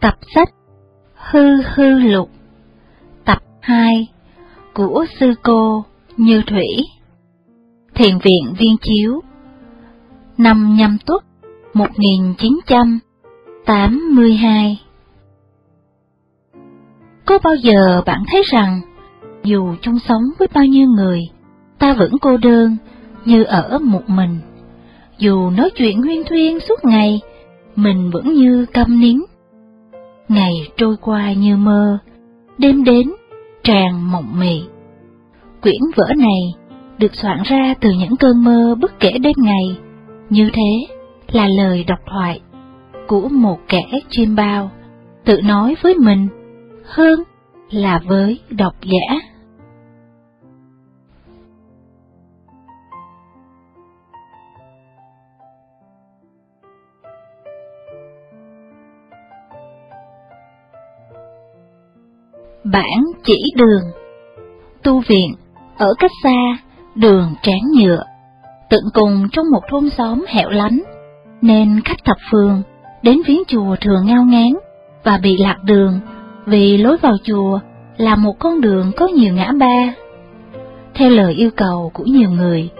Tập sách Hư Hư Lục Tập 2 của sư cô Như Thủy Thiền viện Viên Chiếu Năm nhâm tuất 1982 Có bao giờ bạn thấy rằng dù chung sống với bao nhiêu người, ta vẫn cô đơn như ở một mình. Dù nói chuyện huyên thuyên suốt ngày, mình vẫn như câm nín. Ngày trôi qua như mơ, đêm đến tràn mộng mị. Quyển vở này được soạn ra từ những cơn mơ bất kể đêm ngày, như thế là lời độc thoại của một kẻ chim bao, tự nói với mình hơn là với độc giả. Bản chỉ đường Tu viện, ở cách xa, đường tráng nhựa, tận cùng trong một thôn xóm hẻo lánh, nên khách thập phương đến viếng chùa thường ngao ngán và bị lạc đường vì lối vào chùa là một con đường có nhiều ngã ba. Theo lời yêu cầu của nhiều người,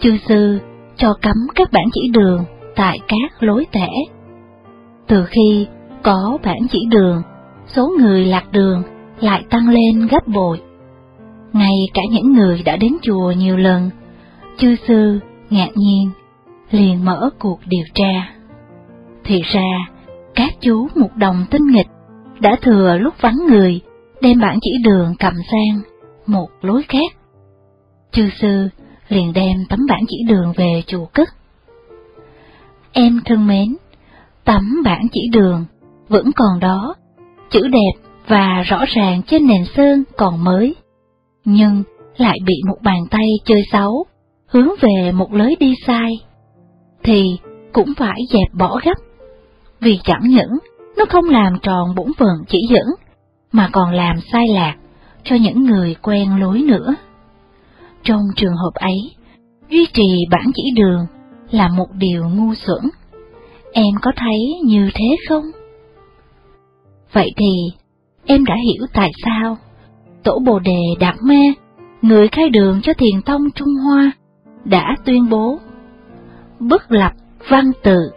chư sư cho cấm các bản chỉ đường tại các lối tẻ. Từ khi có bản chỉ đường, số người lạc đường lại tăng lên gấp bội. Ngay cả những người đã đến chùa nhiều lần, chư sư ngạc nhiên, liền mở cuộc điều tra. Thì ra, các chú một đồng tinh nghịch đã thừa lúc vắng người đem bản chỉ đường cầm sang một lối khác. Chư sư liền đem tấm bản chỉ đường về chùa cất. Em thân mến, tấm bản chỉ đường vẫn còn đó, chữ đẹp và rõ ràng trên nền sơn còn mới, nhưng lại bị một bàn tay chơi xấu, hướng về một lối đi sai, thì cũng phải dẹp bỏ gấp, vì chẳng những nó không làm tròn bổn phận chỉ dẫn, mà còn làm sai lạc cho những người quen lối nữa. Trong trường hợp ấy, duy trì bản chỉ đường là một điều ngu xuẩn. Em có thấy như thế không? Vậy thì, em đã hiểu tại sao. Tổ Bồ Đề Đạt Ma, người khai đường cho thiền tông Trung Hoa, đã tuyên bố. Bất lập văn tự,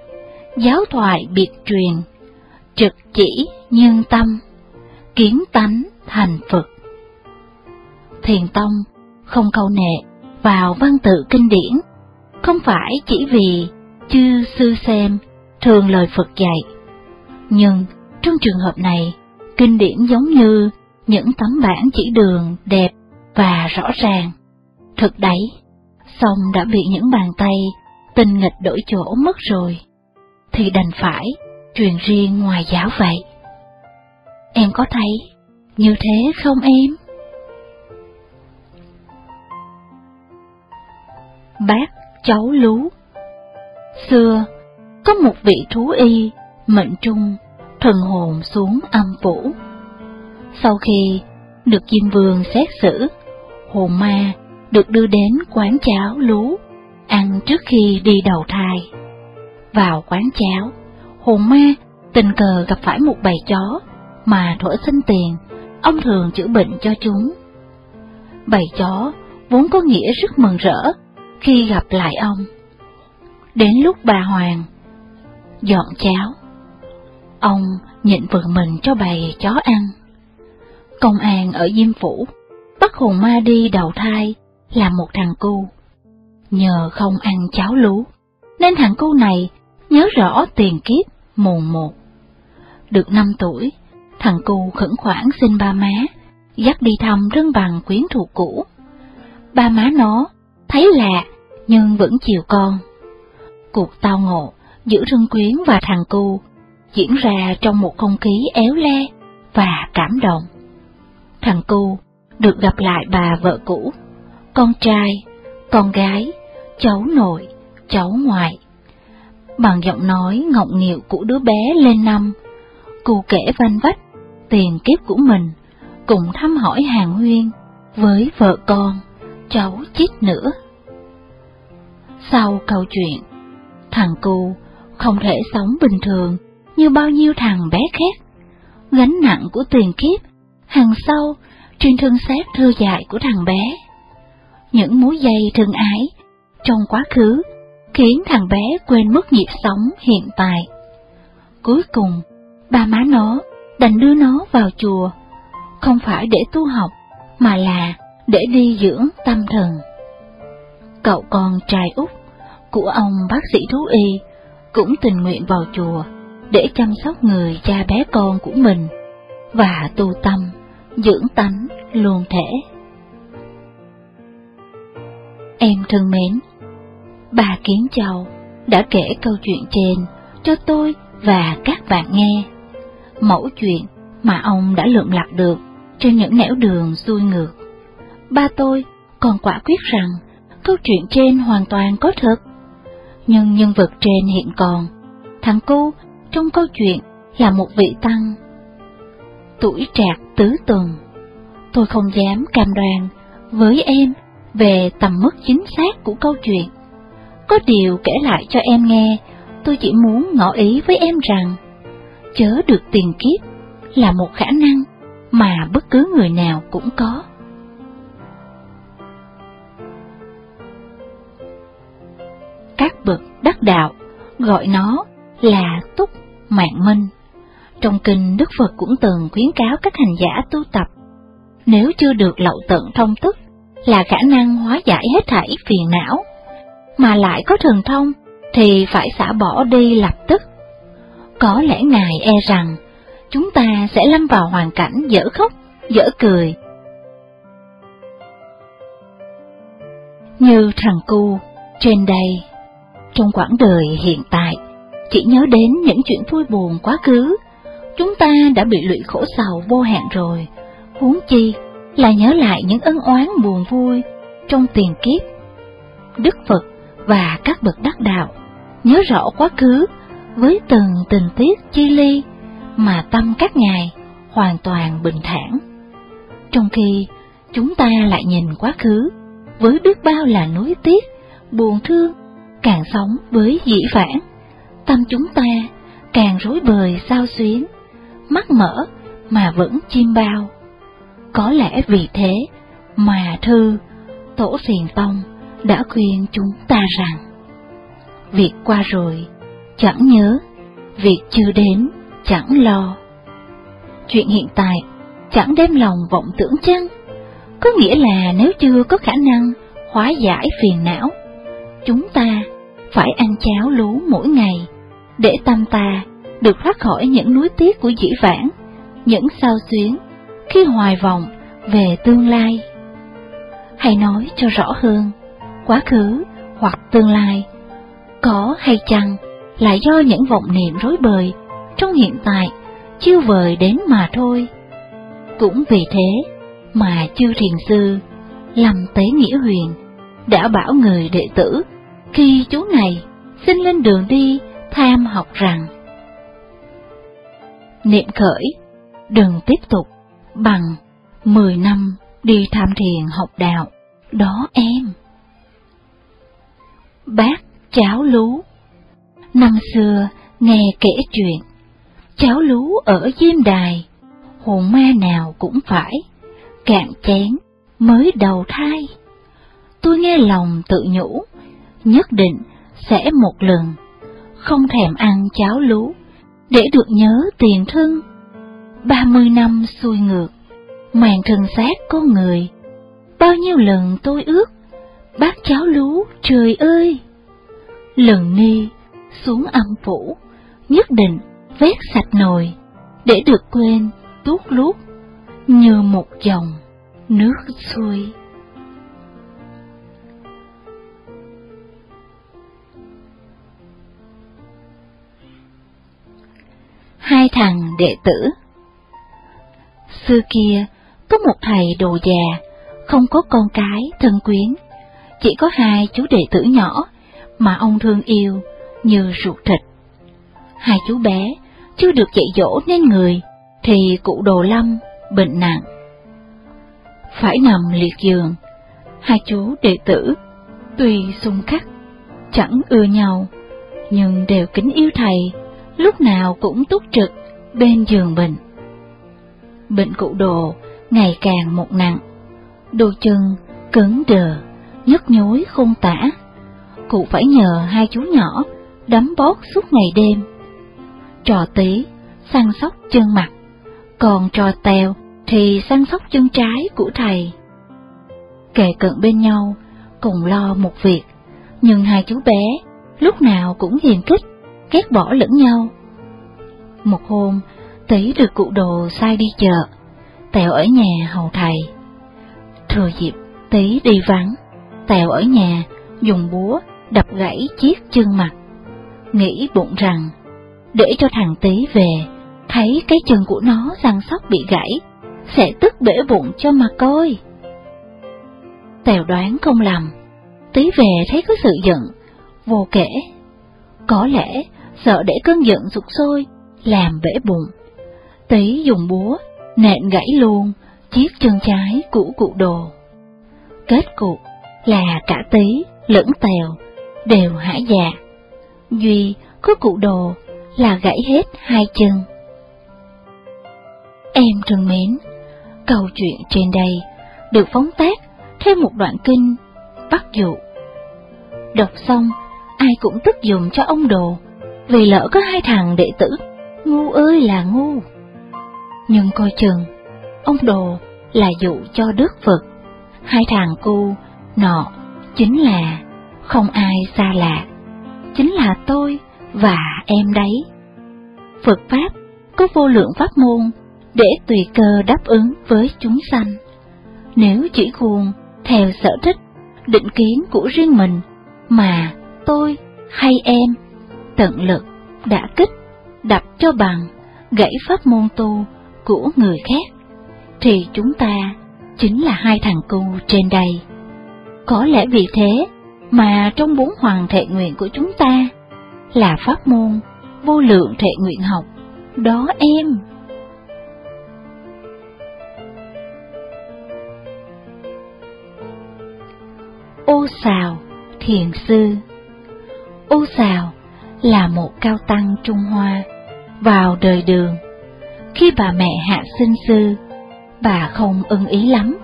giáo thoại biệt truyền, trực chỉ nhân tâm, kiến tánh thành Phật. Thiền tông không câu nệ vào văn tự kinh điển, không phải chỉ vì chư sư xem thường lời Phật dạy, nhưng trong trường hợp này Kinh điển giống như những tấm bản chỉ đường đẹp và rõ ràng. Thực đấy, song đã bị những bàn tay tình nghịch đổi chỗ mất rồi, thì đành phải truyền riêng ngoài giáo vậy. Em có thấy như thế không em? Bác cháu lú Xưa, có một vị thú y, mệnh trung thần hồn xuống âm phủ. Sau khi được Diêm Vương xét xử, hồn ma được đưa đến quán cháo lú, ăn trước khi đi đầu thai. Vào quán cháo, hồn ma tình cờ gặp phải một bầy chó mà thổi sinh tiền, ông thường chữa bệnh cho chúng. Bầy chó vốn có nghĩa rất mừng rỡ khi gặp lại ông. Đến lúc bà Hoàng dọn cháo, Ông nhịn vườn mình cho bầy chó ăn. Công an ở Diêm Phủ bắt hồn ma đi đầu thai là một thằng cu. Nhờ không ăn cháo lú, nên thằng cu này nhớ rõ tiền kiếp mùng một. Được năm tuổi, thằng cu khẩn khoản xin ba má, dắt đi thăm rưng bằng quyến thuộc cũ. Ba má nó thấy lạ nhưng vẫn chiều con. Cuộc tao ngộ giữa Rưng Quyến và thằng cu diễn ra trong một không khí éo le và cảm động. Thằng cu được gặp lại bà vợ cũ, con trai, con gái, cháu nội, cháu ngoại. Bằng giọng nói ngọng nghịu của đứa bé lên năm, cu kể vanh vách tiền kiếp của mình, cùng thăm hỏi hàng huyên với vợ con, cháu chít nữa. Sau câu chuyện, thằng cu không thể sống bình thường như bao nhiêu thằng bé khác, gánh nặng của tiền kiếp, hàng sau trên thân xác thơ dại của thằng bé. Những mối dây thân ái trong quá khứ khiến thằng bé quên mất nhịp sống hiện tại. Cuối cùng, ba má nó đành đưa nó vào chùa, không phải để tu học, mà là để đi dưỡng tâm thần. Cậu con trai út của ông bác sĩ thú y cũng tình nguyện vào chùa để chăm sóc người cha bé con của mình và tu tâm, dưỡng tánh luôn thể. Em thân mến, bà Kiến Châu đã kể câu chuyện trên cho tôi và các bạn nghe. Mẫu chuyện mà ông đã lượm lặt được trên những nẻo đường xuôi ngược. Ba tôi còn quả quyết rằng câu chuyện trên hoàn toàn có thật. Nhưng nhân vật trên hiện còn, thằng cu trong câu chuyện là một vị tăng. Tuổi trạc tứ tuần, tôi không dám cam đoan với em về tầm mức chính xác của câu chuyện. Có điều kể lại cho em nghe, tôi chỉ muốn ngỏ ý với em rằng, chớ được tiền kiếp là một khả năng mà bất cứ người nào cũng có. Các bậc đắc đạo gọi nó là túc mạng minh. Trong kinh Đức Phật cũng từng khuyến cáo các hành giả tu tập, nếu chưa được lậu tận thông tức là khả năng hóa giải hết thảy phiền não, mà lại có thần thông thì phải xả bỏ đi lập tức. Có lẽ Ngài e rằng chúng ta sẽ lâm vào hoàn cảnh dở khóc, dở cười. Như thằng cu trên đây, trong quãng đời hiện tại, chỉ nhớ đến những chuyện vui buồn quá khứ, chúng ta đã bị lụy khổ sầu vô hạn rồi, huống chi là nhớ lại những ân oán buồn vui trong tiền kiếp. Đức Phật và các bậc đắc đạo nhớ rõ quá khứ với từng tình tiết chi ly mà tâm các ngài hoàn toàn bình thản. Trong khi chúng ta lại nhìn quá khứ với biết bao là nuối tiếc, buồn thương, càng sống với dĩ vãng, tâm chúng ta càng rối bời sao xuyến, mắt mở mà vẫn chim bao. Có lẽ vì thế mà thư Tổ thiền Tông đã khuyên chúng ta rằng Việc qua rồi chẳng nhớ, việc chưa đến chẳng lo. Chuyện hiện tại chẳng đem lòng vọng tưởng chăng? Có nghĩa là nếu chưa có khả năng hóa giải phiền não, chúng ta phải ăn cháo lú mỗi ngày, để tâm ta được thoát khỏi những núi tiếc của dĩ vãng, những sao xuyến khi hoài vọng về tương lai. Hãy nói cho rõ hơn, quá khứ hoặc tương lai, có hay chăng là do những vọng niệm rối bời trong hiện tại chiêu vời đến mà thôi. Cũng vì thế mà chư thiền sư Lâm Tế Nghĩa Huyền đã bảo người đệ tử khi chú này xin lên đường đi tham học rằng Niệm khởi, đừng tiếp tục bằng 10 năm đi tham thiền học đạo, đó em. Bác cháu lú Năm xưa nghe kể chuyện, cháu lú ở Diêm Đài, hồn ma nào cũng phải, cạn chén mới đầu thai. Tôi nghe lòng tự nhủ, nhất định sẽ một lần, không thèm ăn cháo lú, để được nhớ tiền thân. Ba mươi năm xuôi ngược, màn thân xác con người, bao nhiêu lần tôi ước, bác cháo lú trời ơi! Lần ni xuống âm phủ, nhất định vét sạch nồi, để được quên tuốt lút như một dòng nước xuôi. Hai thằng đệ tử Xưa kia, có một thầy đồ già, không có con cái, thân quyến, chỉ có hai chú đệ tử nhỏ mà ông thương yêu như ruột thịt. Hai chú bé chưa được dạy dỗ nên người, thì cụ đồ lâm bệnh nặng. Phải nằm liệt giường, hai chú đệ tử tuy xung khắc, chẳng ưa nhau, nhưng đều kính yêu thầy, lúc nào cũng túc trực bên giường bệnh. Bệnh cụ đồ ngày càng một nặng, đôi chân cứng đờ, nhức nhối không tả. Cụ phải nhờ hai chú nhỏ đấm bót suốt ngày đêm. Trò tí săn sóc chân mặt, còn trò tèo thì săn sóc chân trái của thầy. Kề cận bên nhau, cùng lo một việc, nhưng hai chú bé lúc nào cũng hiền kích, ghét bỏ lẫn nhau. Một hôm, tỷ được cụ đồ sai đi chợ, Tèo ở nhà hầu thầy. Thừa dịp tí đi vắng, Tèo ở nhà dùng búa đập gãy chiếc chân mặt. Nghĩ bụng rằng, để cho thằng tí về, thấy cái chân của nó răng sóc bị gãy, sẽ tức bể bụng cho mà coi. Tèo đoán không lầm, tí về thấy có sự giận, vô kể. Có lẽ sợ để cơn giận sụt sôi, làm bể bụng. Tí dùng búa, nện gãy luôn chiếc chân trái của cụ đồ. Kết cục là cả tí lẫn tèo đều hả dạ. Duy có cụ đồ là gãy hết hai chân. Em thân mến, câu chuyện trên đây được phóng tác theo một đoạn kinh bắt dụ. Đọc xong, ai cũng tức dùng cho ông đồ, vì lỡ có hai thằng đệ tử, ngu ơi là ngu. Nhưng coi chừng, ông đồ là dụ cho Đức Phật, hai thằng cu nọ chính là không ai xa lạ, chính là tôi và em đấy. Phật Pháp có vô lượng pháp môn để tùy cơ đáp ứng với chúng sanh. Nếu chỉ cuồng theo sở thích, định kiến của riêng mình mà tôi hay em tận lực đã kích, đập cho bằng, gãy pháp môn tu của người khác, thì chúng ta chính là hai thằng cu trên đây. Có lẽ vì thế mà trong bốn hoàng thệ nguyện của chúng ta là pháp môn vô lượng thệ nguyện học, đó em. Ô Sào, Thiền Sư Ô Sào là một cao tăng Trung Hoa vào đời đường. Khi bà mẹ hạ sinh sư, bà không ưng ý lắm,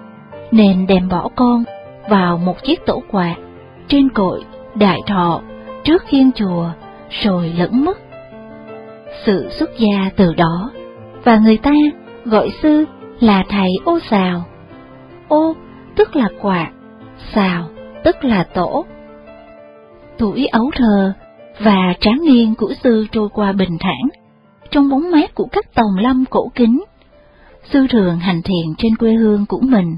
nên đem bỏ con vào một chiếc tổ quạt trên cội đại thọ trước khiên chùa rồi lẫn mất. Sự xuất gia từ đó, và người ta gọi sư là thầy ô xào. Ô tức là quạt, xào tức là tổ. Tuổi ấu thơ và tráng niên của sư trôi qua bình thản, trong bóng mát của các tòng lâm cổ kính. Sư thường hành thiền trên quê hương của mình,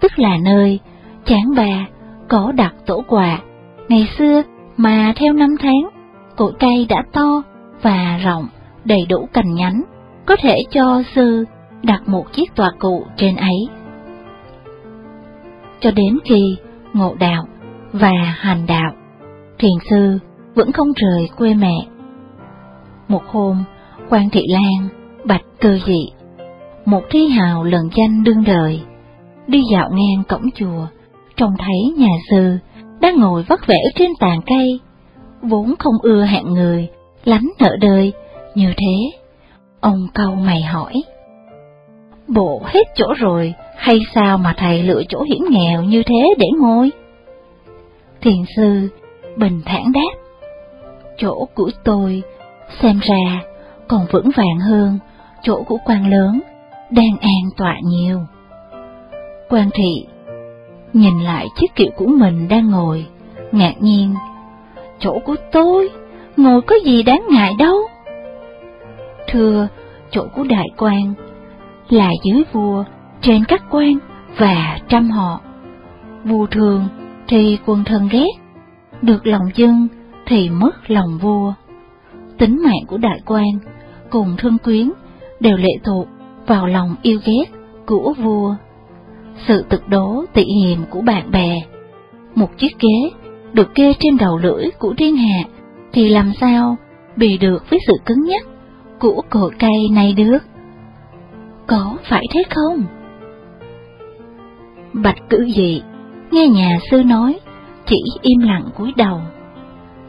tức là nơi chán bà có đặt tổ quà. Ngày xưa mà theo năm tháng, cội cây đã to và rộng, đầy đủ cành nhánh, có thể cho sư đặt một chiếc tòa cụ trên ấy. Cho đến khi ngộ đạo và hành đạo, thiền sư vẫn không rời quê mẹ. Một hôm, quan thị lan, bạch cơ dị, một thi hào lần danh đương đời, đi dạo ngang cổng chùa, trông thấy nhà sư đang ngồi vắt vẻ trên tàn cây, vốn không ưa hạng người, lánh nợ đời, như thế. Ông câu mày hỏi, Bộ hết chỗ rồi, hay sao mà thầy lựa chỗ hiểm nghèo như thế để ngồi? Thiền sư bình thản đáp, chỗ của tôi xem ra còn vững vàng hơn chỗ của quan lớn, đang an tọa nhiều. Quan thị nhìn lại chiếc kiệu của mình đang ngồi, ngạc nhiên. Chỗ của tôi, ngồi có gì đáng ngại đâu. Thưa, chỗ của đại quan là dưới vua, trên các quan và trăm họ. Vua thường thì quân thân ghét, được lòng dân thì mất lòng vua. Tính mạng của đại quan cùng thương quyến đều lệ thuộc vào lòng yêu ghét của vua sự tự đố tị hiềm của bạn bè. Một chiếc ghế được kê trên đầu lưỡi của thiên hạ thì làm sao bị được với sự cứng nhắc của cội cây này được? Có phải thế không? Bạch cử dị, nghe nhà sư nói, chỉ im lặng cúi đầu.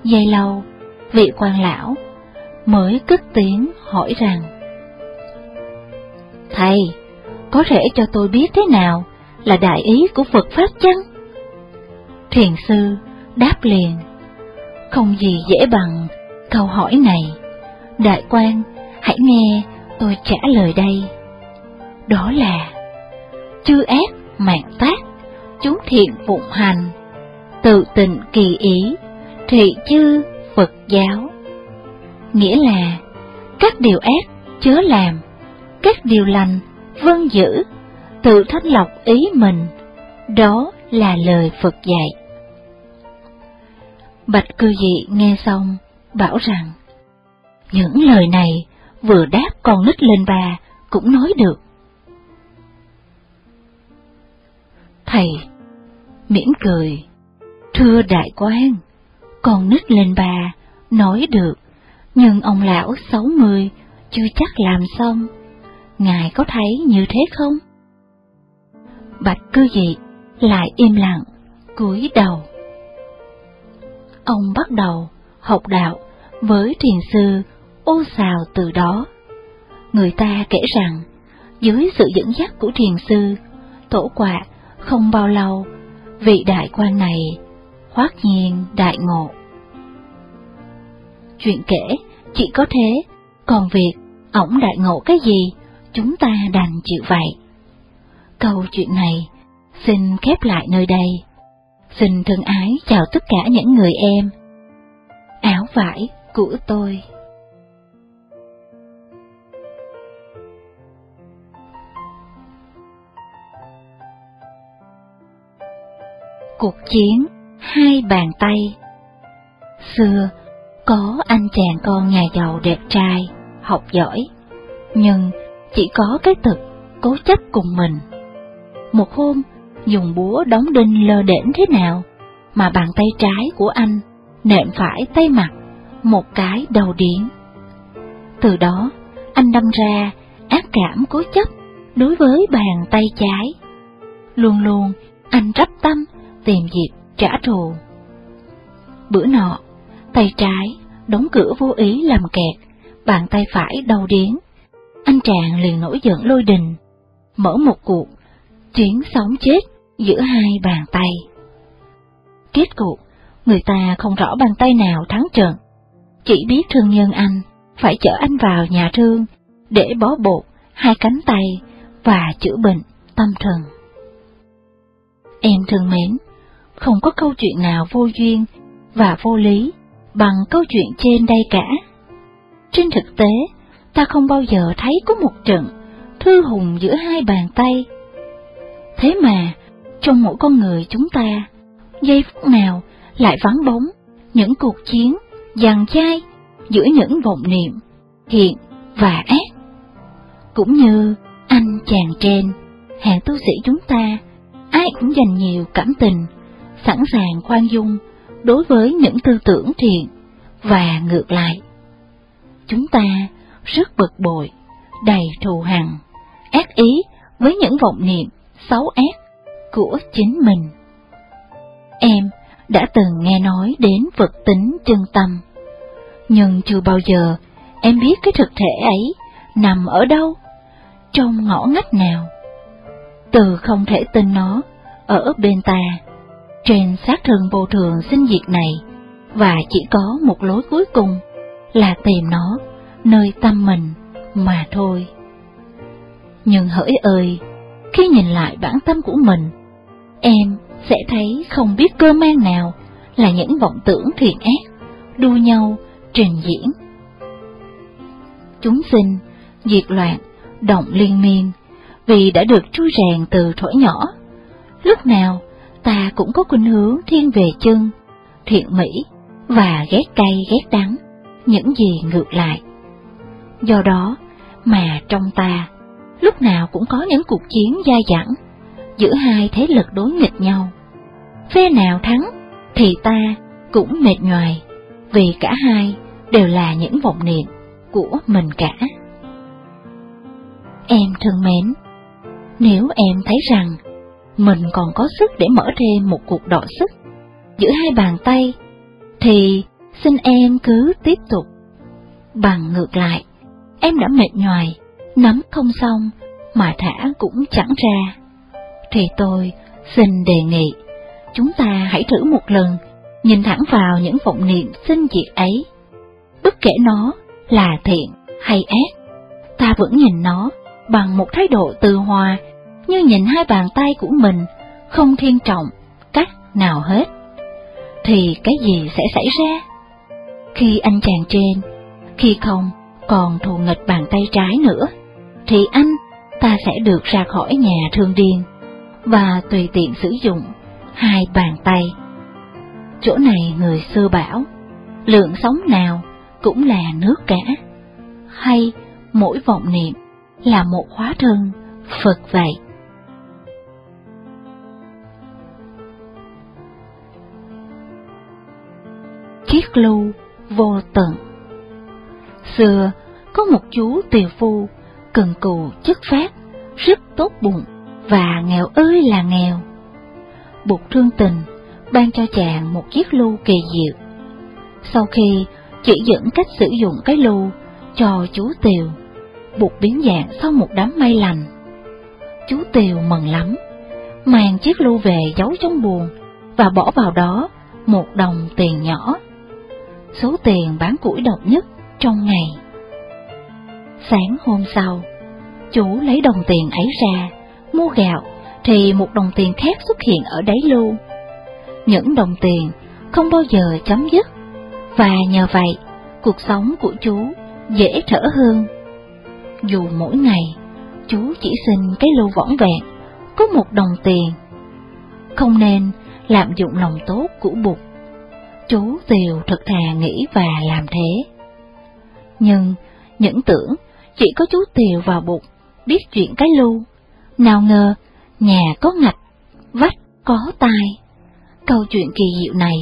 Giây lâu, vị quan lão mới cất tiếng hỏi rằng Thầy, có thể cho tôi biết thế nào là đại ý của Phật Pháp chăng? Thiền sư đáp liền, không gì dễ bằng câu hỏi này. Đại quan, hãy nghe tôi trả lời đây. Đó là, chư ác mạng tác, chúng thiện phụng hành, tự tình kỳ ý, thị chư Phật giáo. Nghĩa là, các điều ác chớ làm, các điều lành vâng giữ, tự thanh lọc ý mình, đó là lời Phật dạy. Bạch cư dị nghe xong, bảo rằng, những lời này vừa đáp con nít lên bà cũng nói được. Thầy mỉm cười, thưa đại quan, còn nít lên bà nói được, nhưng ông lão sáu mươi chưa chắc làm xong. Ngài có thấy như thế không? Bạch cư dị lại im lặng, cúi đầu. Ông bắt đầu học đạo với thiền sư ô xào từ đó. Người ta kể rằng, dưới sự dẫn dắt của thiền sư, tổ quạ không bao lâu, vị đại quan này hoát nhiên đại ngộ. Chuyện kể chỉ có thế, còn việc ổng đại ngộ cái gì, chúng ta đành chịu vậy. Câu chuyện này xin khép lại nơi đây. Xin thân ái chào tất cả những người em. Áo vải của tôi. Cuộc chiến hai bàn tay Xưa, có anh chàng con nhà giàu đẹp trai, học giỏi, nhưng chỉ có cái tật cố chấp cùng mình. Một hôm, dùng búa đóng đinh lơ đễnh thế nào, mà bàn tay trái của anh nện phải tay mặt một cái đầu điện. Từ đó, anh đâm ra ác cảm cố chấp đối với bàn tay trái. Luôn luôn anh rắp tâm tìm dịp trả thù. Bữa nọ, tay trái đóng cửa vô ý làm kẹt, bàn tay phải đau điếng. Anh chàng liền nổi giận lôi đình, mở một cuộc chiến sống chết giữa hai bàn tay. Kết cục, người ta không rõ bàn tay nào thắng trận, chỉ biết thương nhân anh phải chở anh vào nhà thương để bó bột hai cánh tay và chữa bệnh tâm thần. Em thương mến, không có câu chuyện nào vô duyên và vô lý bằng câu chuyện trên đây cả. Trên thực tế, ta không bao giờ thấy có một trận thư hùng giữa hai bàn tay. Thế mà, trong mỗi con người chúng ta, giây phút nào lại vắng bóng những cuộc chiến dằn chai giữa những vọng niệm thiện và ác. Cũng như anh chàng trên, hàng tu sĩ chúng ta, ai cũng dành nhiều cảm tình sẵn sàng khoan dung đối với những tư tưởng thiện và ngược lại. Chúng ta rất bực bội, đầy thù hằn, ác ý với những vọng niệm xấu ác của chính mình. Em đã từng nghe nói đến vật tính chân tâm, nhưng chưa bao giờ em biết cái thực thể ấy nằm ở đâu, trong ngõ ngách nào. Từ không thể tin nó ở bên ta trên xác thân vô thường sinh diệt này, và chỉ có một lối cuối cùng là tìm nó nơi tâm mình mà thôi. Nhưng hỡi ơi, khi nhìn lại bản tâm của mình, em sẽ thấy không biết cơ man nào là những vọng tưởng thiện ác, đua nhau, trình diễn. Chúng sinh, diệt loạn, động liên miên, vì đã được trui rèn từ thuở nhỏ. Lúc nào ta cũng có khuynh hướng thiên về chân, thiện mỹ và ghét cay ghét đắng, những gì ngược lại. Do đó mà trong ta, lúc nào cũng có những cuộc chiến dai dẳng giữa hai thế lực đối nghịch nhau. Phe nào thắng thì ta cũng mệt nhoài, vì cả hai đều là những vọng niệm của mình cả. Em thân mến, nếu em thấy rằng mình còn có sức để mở thêm một cuộc đọ sức giữa hai bàn tay, thì xin em cứ tiếp tục. Bằng ngược lại, em đã mệt nhoài, nắm không xong mà thả cũng chẳng ra, thì tôi xin đề nghị chúng ta hãy thử một lần nhìn thẳng vào những vọng niệm sinh diệt ấy. Bất kể nó là thiện hay ác, ta vẫn nhìn nó bằng một thái độ từ hòa như nhìn hai bàn tay của mình không thiên trọng cách nào hết. Thì cái gì sẽ xảy ra? Khi anh chàng trên, khi không còn thù nghịch bàn tay trái nữa, thì anh ta sẽ được ra khỏi nhà thương điên và tùy tiện sử dụng hai bàn tay. Chỗ này người xưa bảo, lượng sống nào cũng là nước cả, hay mỗi vọng niệm là một hóa thân Phật vậy. Chiếc lưu vô tận Xưa, có một chú tiều phu, cần cù chất phát, rất tốt bụng, và nghèo ơi là nghèo. Bụt thương tình, ban cho chàng một chiếc lưu kỳ diệu. Sau khi chỉ dẫn cách sử dụng cái lưu cho chú Tiều, Bụt biến dạng sau một đám mây lành. Chú Tiều mừng lắm, mang chiếc lưu về giấu trong buồng và bỏ vào đó một đồng tiền nhỏ. Số tiền bán củi độc nhất trong ngày. Sáng hôm sau, chú lấy đồng tiền ấy ra, mua gạo, thì một đồng tiền khác xuất hiện ở đáy lưu. Những đồng tiền không bao giờ chấm dứt, và nhờ vậy, cuộc sống của chú dễ thở hơn. Dù mỗi ngày, chú chỉ xin cái lưu võng vẹn, có một đồng tiền. Không nên lạm dụng lòng tốt của Bụt. Chú Tiều thật thà nghĩ và làm thế. Nhưng những tưởng chỉ có chú Tiều và Bụt biết chuyện cái lưu. Nào ngờ, nhà có ngạch, vách có tai. Câu chuyện kỳ diệu này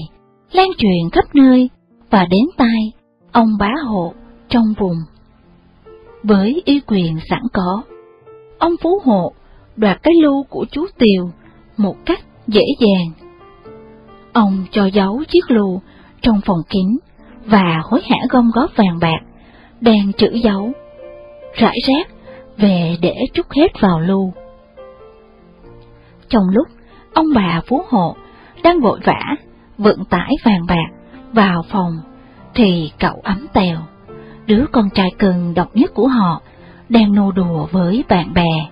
lan truyền khắp nơi và đến tai ông bá hộ trong vùng. Với ý quyền sẵn có, ông phú hộ đoạt cái lưu của chú Tiều một cách dễ dàng. Ông cho giấu chiếc lù trong phòng kín và hối hả gom góp vàng bạc, đang trữ giấu, rải rác về để trút hết vào lù Trong lúc ông bà phú hộ đang vội vã vận tải vàng bạc vào phòng, thì cậu ấm tèo, đứa con trai cưng độc nhất của họ, đang nô đùa với bạn bè.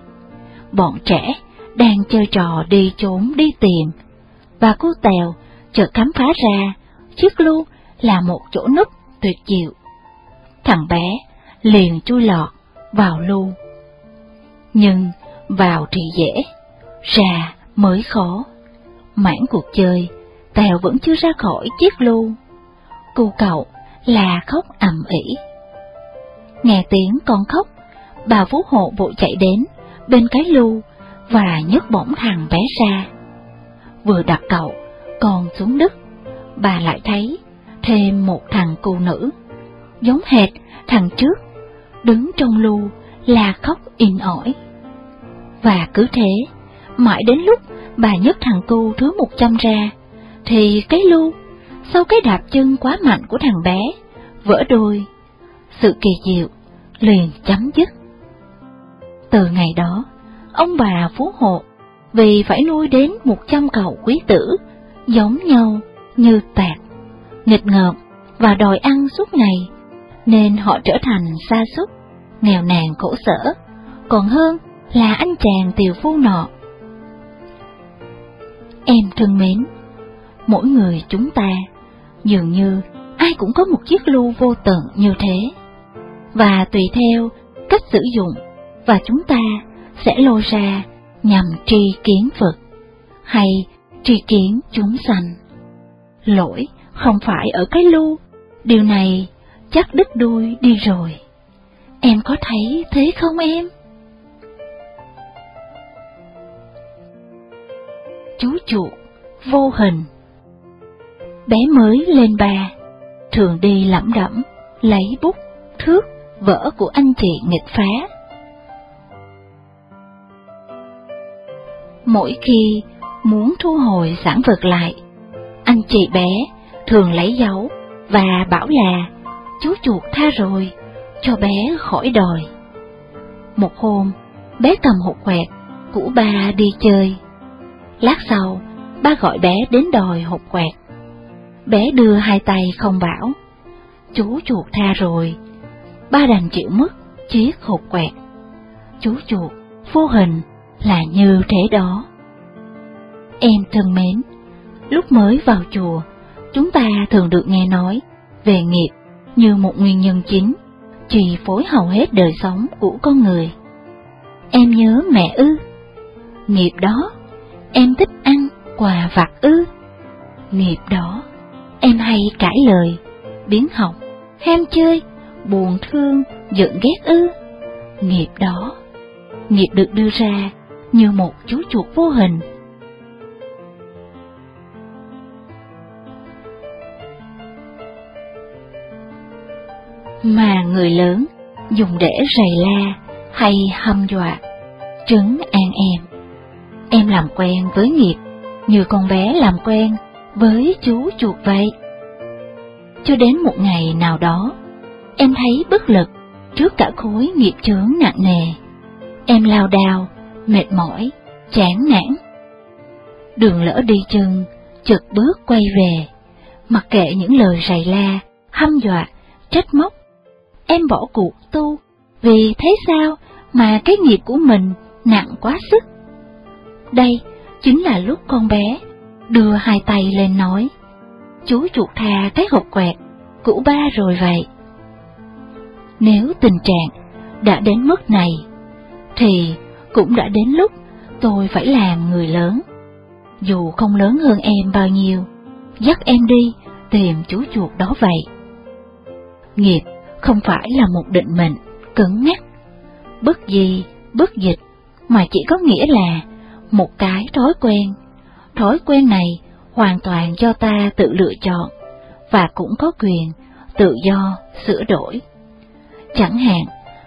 Bọn trẻ đang chơi trò đi trốn đi tìm, và cô Tèo chợt khám phá ra chiếc lu là một chỗ núp tuyệt diệu. Thằng bé liền chui lọt vào lu Nhưng vào thì dễ, ra mới khó. Mãn cuộc chơi, Tèo vẫn chưa ra khỏi chiếc lu Cô cậu là khóc ầm ĩ. Nghe tiếng con khóc, bà Phú Hộ vội chạy đến bên cái lu và nhấc bổng thằng bé ra. Vừa đặt cậu còn xuống đất, bà lại thấy thêm một thằng cô nữ, giống hệt thằng trước, đứng trong lu là khóc in ỏi. Và cứ thế, mãi đến lúc bà nhấc thằng cu thứ một trăm ra, thì cái lu sau cái đạp chân quá mạnh của thằng bé, vỡ đôi. Sự kỳ diệu liền chấm dứt. Từ ngày đó, ông bà phú hộ vì phải nuôi đến một trăm cậu quý tử giống nhau như tạc, nghịch ngợm và đòi ăn suốt ngày, nên họ trở thành xa xúc, nghèo nàn khổ sở, còn hơn là anh chàng tiều phu nọ. Em thân mến, mỗi người chúng ta dường như ai cũng có một chiếc lưu vô tận như thế, và tùy theo cách sử dụng và chúng ta sẽ lôi ra nhằm tri kiến Phật hay tri kiến chúng sanh. Lỗi không phải ở cái lưu, điều này chắc đứt đuôi đi rồi. Em có thấy thế không em? Chú chuột vô hình Bé mới lên ba, thường đi lẩm đẩm, lấy bút, thước, vỡ của anh chị nghịch phá. Mỗi khi muốn thu hồi sản vật lại, anh chị bé thường lấy dấu và bảo là chú chuột tha rồi, cho bé khỏi đòi. Một hôm, bé cầm hột quẹt của ba đi chơi. Lát sau, ba gọi bé đến đòi hột quẹt. Bé đưa hai tay không bảo, chú chuột tha rồi, ba đành chịu mất chiếc hột quẹt. Chú chuột vô hình là như thế đó. Em thân mến, lúc mới vào chùa, chúng ta thường được nghe nói về nghiệp như một nguyên nhân chính, chi phối hầu hết đời sống của con người. Em nhớ mẹ ư? Nghiệp đó, em thích ăn quà vặt ư? Nghiệp đó, em hay cãi lời, biến học, ham chơi, buồn thương, giận ghét ư? Nghiệp đó, nghiệp được đưa ra như một chú chuột vô hình mà người lớn dùng để rầy la hay hâm dọa, trấn an em. Em làm quen với nghiệp như con bé làm quen với chú chuột vậy. Cho đến một ngày nào đó, em thấy bất lực trước cả khối nghiệp chướng nặng nề. Em lao đao, mệt mỏi, chán nản. Đường lỡ đi chân, chợt bước quay về, mặc kệ những lời rầy la, hăm dọa, trách móc em bỏ cuộc tu, vì thế sao mà cái nghiệp của mình nặng quá sức. Đây chính là lúc con bé đưa hai tay lên nói, chú chuột thà cái hộp quẹt, cũ ba rồi vậy. Nếu tình trạng đã đến mức này, thì cũng đã đến lúc tôi phải làm người lớn. Dù không lớn hơn em bao nhiêu, dắt em đi tìm chú chuột đó vậy. Nghiệp không phải là một định mệnh cứng nhắc, bất gì, bất dịch, mà chỉ có nghĩa là một cái thói quen. Thói quen này hoàn toàn do ta tự lựa chọn và cũng có quyền tự do sửa đổi. Chẳng hạn,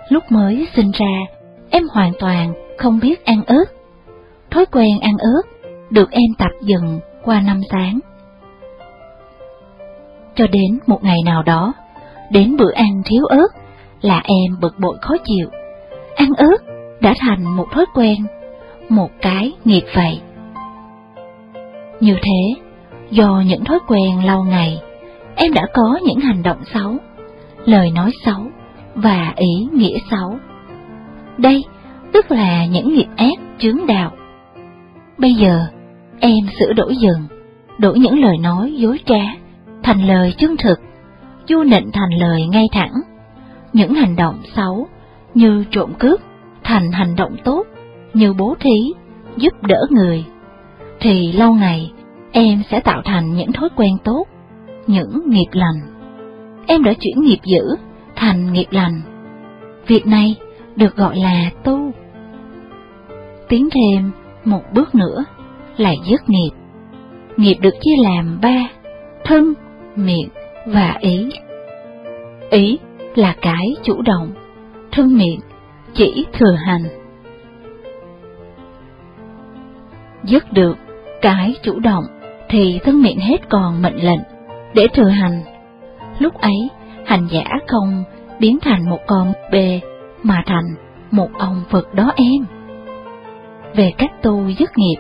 lúc mới sinh ra, em hoàn toàn không biết ăn ớt. Thói quen ăn ớt được em tập dần qua năm tháng. Cho đến một ngày nào đó, đến bữa ăn thiếu ớt là em bực bội khó chịu. Ăn ớt đã thành một thói quen, một cái nghiệp vậy. Như thế, do những thói quen lâu ngày, em đã có những hành động xấu, lời nói xấu và ý nghĩa xấu. Đây tức là những nghiệp ác chướng đạo. Bây giờ, em sửa đổi dần, đổi những lời nói dối trá thành lời chân thực du nịnh thành lời ngay thẳng. Những hành động xấu như trộm cướp thành hành động tốt như bố thí, giúp đỡ người, thì lâu ngày em sẽ tạo thành những thói quen tốt, những nghiệp lành. Em đã chuyển nghiệp dữ thành nghiệp lành. Việc này được gọi là tu. Tiến thêm một bước nữa là dứt nghiệp. Nghiệp được chia làm ba, thân, miệng và ý. Ý là cái chủ động, thân miệng chỉ thừa hành. Dứt được cái chủ động thì thân miệng hết còn mệnh lệnh để thừa hành. Lúc ấy, hành giả không biến thành một con bê mà thành một ông Phật đó em. Về cách tu dứt nghiệp,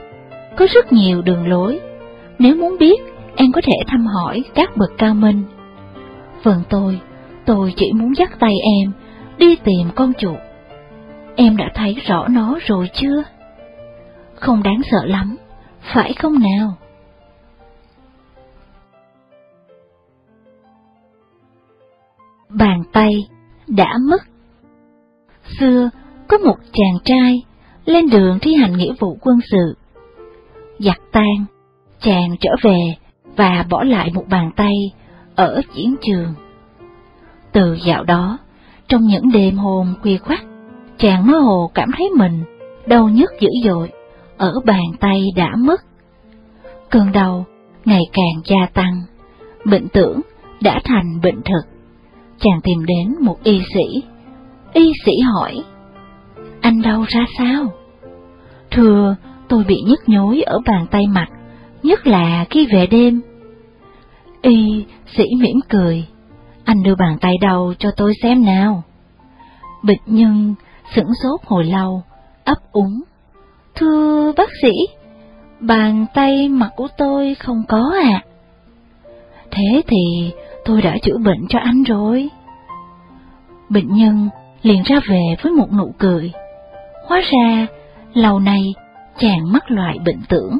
có rất nhiều đường lối. Nếu muốn biết, em có thể thăm hỏi các bậc cao minh Phần tôi, tôi chỉ muốn dắt tay em đi tìm con chuột. Em đã thấy rõ nó rồi chưa? Không đáng sợ lắm, phải không nào? Bàn tay đã mất. Xưa có một chàng trai lên đường thi hành nghĩa vụ quân sự. Giặc tan, chàng trở về và bỏ lại một bàn tay ở chiến trường. Từ dạo đó, trong những đêm hôm khuya khoắt, chàng mơ hồ cảm thấy mình đau nhức dữ dội, ở bàn tay đã mất. Cơn đau ngày càng gia tăng, bệnh tưởng đã thành bệnh thực. Chàng tìm đến một y sĩ. Y sĩ hỏi, anh đau ra sao? Thưa, tôi bị nhức nhối ở bàn tay mặt, nhất là khi về đêm. Y sĩ mỉm cười, anh đưa bàn tay đầu cho tôi xem nào. Bịch nhân sững sốt hồi lâu, ấp úng. Thưa bác sĩ, bàn tay mặt của tôi không có à? Thế thì tôi đã chữa bệnh cho anh rồi. Bệnh nhân liền ra về với một nụ cười. Hóa ra, lâu nay chàng mắc loại bệnh tưởng.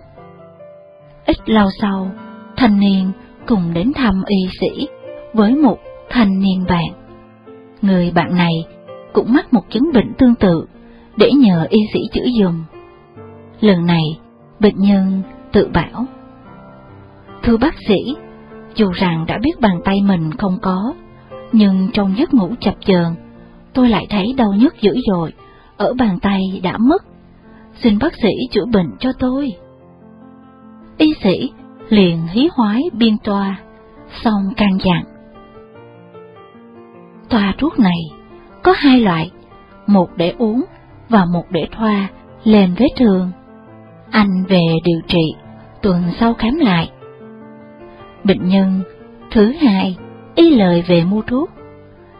Ít lâu sau, thanh niên cùng đến thăm y sĩ với một thanh niên bạn. Người bạn này cũng mắc một chứng bệnh tương tự để nhờ y sĩ chữa dùm. Lần này, bệnh nhân tự bảo. Thưa bác sĩ, dù rằng đã biết bàn tay mình không có, nhưng trong giấc ngủ chập chờn, tôi lại thấy đau nhức dữ dội, ở bàn tay đã mất. Xin bác sĩ chữa bệnh cho tôi. Y sĩ liền hí hoái biên toa, xong can dặn. Toa thuốc này có hai loại, một để uống và một để thoa lên vết thương. Anh về điều trị, tuần sau khám lại. Bệnh nhân thứ hai y lời về mua thuốc,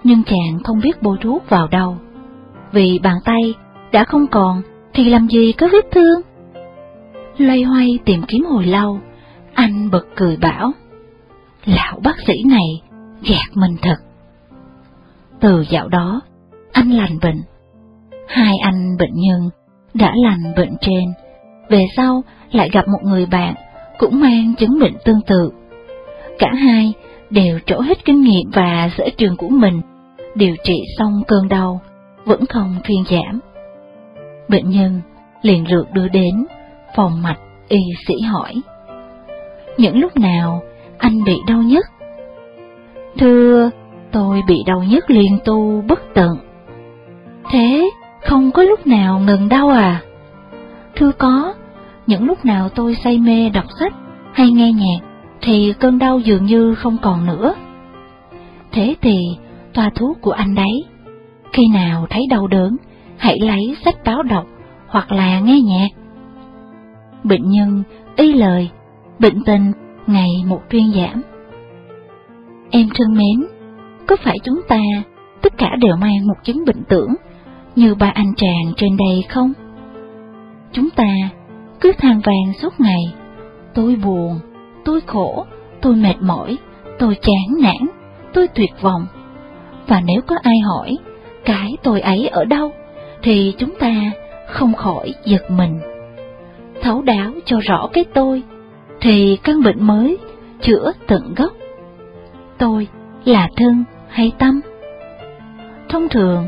nhưng chàng không biết bôi thuốc vào đâu, vì bàn tay đã không còn thì làm gì có vết thương. Loay hoay tìm kiếm hồi lâu, anh bật cười bảo, lão bác sĩ này gạt mình thật. Từ dạo đó, anh lành bệnh. Hai anh bệnh nhân đã lành bệnh trên, về sau lại gặp một người bạn cũng mang chứng bệnh tương tự. Cả hai đều trổ hết kinh nghiệm và sở trường của mình, điều trị xong cơn đau, vẫn không thuyên giảm. Bệnh nhân liền rượt đưa đến phòng mạch y sĩ hỏi. Những lúc nào anh bị đau nhất? Thưa, tôi bị đau nhất liên tu bất tận. Thế, không có lúc nào ngừng đau à? Thưa có, những lúc nào tôi say mê đọc sách hay nghe nhạc, thì cơn đau dường như không còn nữa. Thế thì, toa thuốc của anh đấy. Khi nào thấy đau đớn, hãy lấy sách báo đọc hoặc là nghe nhạc. Bệnh nhân y lời, bệnh tình ngày một thuyên giảm. Em thân mến, có phải chúng ta tất cả đều mang một chứng bệnh tưởng như ba anh chàng trên đây không? Chúng ta cứ than vàng suốt ngày, tôi buồn, tôi khổ, tôi mệt mỏi, tôi chán nản, tôi tuyệt vọng. Và nếu có ai hỏi cái tôi ấy ở đâu, thì chúng ta không khỏi giật mình. Thấu đáo cho rõ cái tôi, thì căn bệnh mới chữa tận gốc. Tôi là thân hay tâm? Thông thường,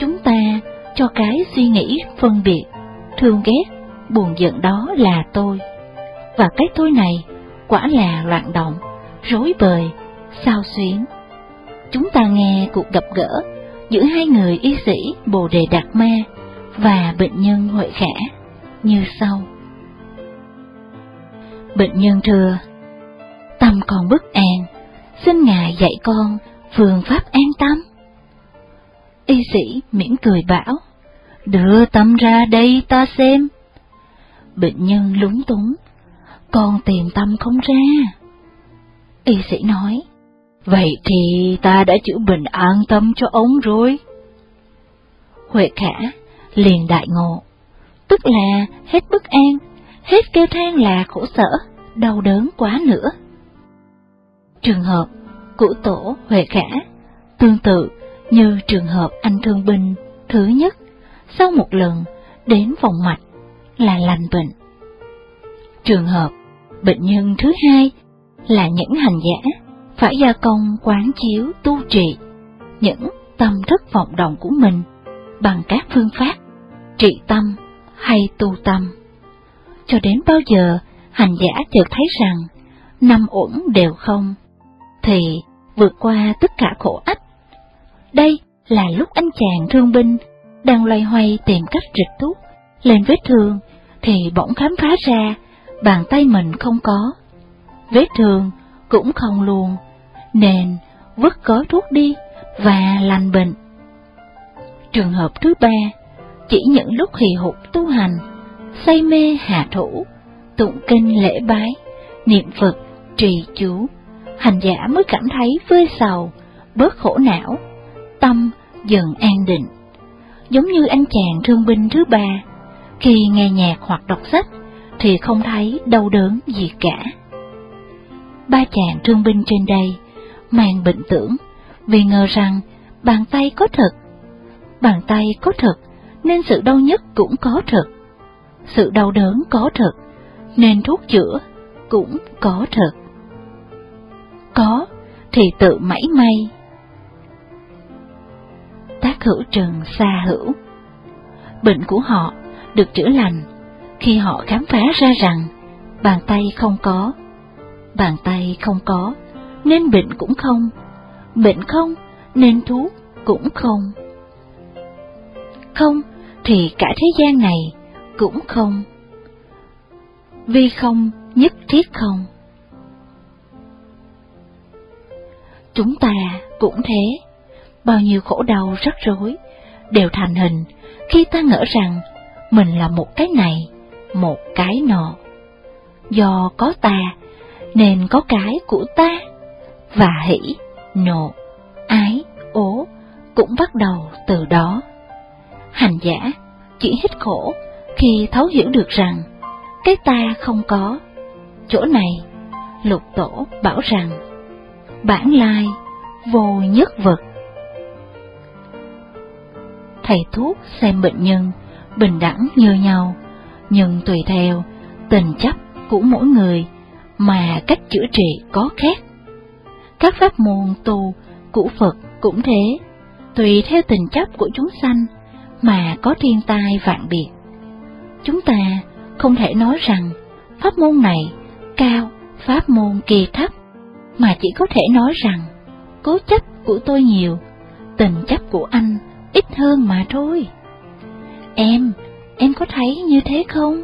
chúng ta cho cái suy nghĩ phân biệt, thương ghét, buồn giận đó là tôi. Và cái tôi này quả là loạn động, rối bời, sao xuyến. Chúng ta nghe cuộc gặp gỡ giữa hai người y sĩ Bồ Đề Đạt Ma và bệnh nhân Huệ Khả như sau. Bệnh nhân thưa, tâm còn bất an, xin Ngài dạy con phương pháp an tâm. Y sĩ mỉm cười bảo, đưa tâm ra đây ta xem. Bệnh nhân lúng túng, con tìm tâm không ra. Y sĩ nói, vậy thì ta đã chữa bệnh an tâm cho ông rồi. Huệ khả liền đại ngộ, tức là hết bất an, hết kêu than là khổ sở, đau đớn quá nữa. Trường hợp của tổ Huệ khả tương tự như trường hợp anh thương binh thứ nhất sau một lần đến vòng mạch là lành bệnh. Trường hợp bệnh nhân thứ hai là những hành giả phải gia công quán chiếu tu trị những tâm thức vọng động của mình bằng các phương pháp trị tâm hay tu tâm. Cho đến bao giờ hành giả chợt thấy rằng năm uẩn đều không, thì vượt qua tất cả khổ ách. Đây là lúc anh chàng thương binh đang loay hoay tìm cách rịch thuốc lên vết thương thì bỗng khám phá ra bàn tay mình không có. Vết thương cũng không luôn, nên vứt gói thuốc đi và lành bệnh. Trường hợp thứ ba, chỉ những lúc hì hục tu hành, say mê hạ thủ, tụng kinh lễ bái, niệm Phật, trì chú, hành giả mới cảm thấy vơi sầu, bớt khổ não, tâm dần an định. Giống như anh chàng thương binh thứ ba Khi nghe nhạc hoặc đọc sách thì không thấy đau đớn gì cả. Ba chàng thương binh trên đây mang bệnh tưởng vì ngờ rằng bàn tay có thật. Bàn tay có thật nên sự đau nhất cũng có thật. Sự đau đớn có thật nên thuốc chữa cũng có thật. Có thì tự mảy may. Tác hữu trần xa hữu. Bệnh của họ được chữa lành khi họ khám phá ra rằng bàn tay không có. Bàn tay không có nên bệnh cũng không, bệnh không nên thuốc cũng không. Không thì cả thế gian này cũng không. Vì không nhất thiết không. Chúng ta cũng thế, bao nhiêu khổ đau rắc rối đều thành hình khi ta ngỡ rằng mình là một cái này, một cái nọ. Do có ta nên có cái của ta, và hỷ, nộ, ái, ố cũng bắt đầu từ đó. Hành giả chỉ hít khổ khi thấu hiểu được rằng cái ta không có. Chỗ này, lục tổ bảo rằng bản lai vô nhất vật. Thầy thuốc xem bệnh nhân bình đẳng như nhau, nhưng tùy theo tình chấp của mỗi người mà cách chữa trị có khác. Các pháp môn tu của Phật cũng thế, tùy theo tình chấp của chúng sanh mà có thiên tai vạn biệt. Chúng ta không thể nói rằng pháp môn này cao, pháp môn kia thấp, mà chỉ có thể nói rằng cố chấp của tôi nhiều, tình chấp của anh ít hơn mà thôi. Em, em có thấy như thế không?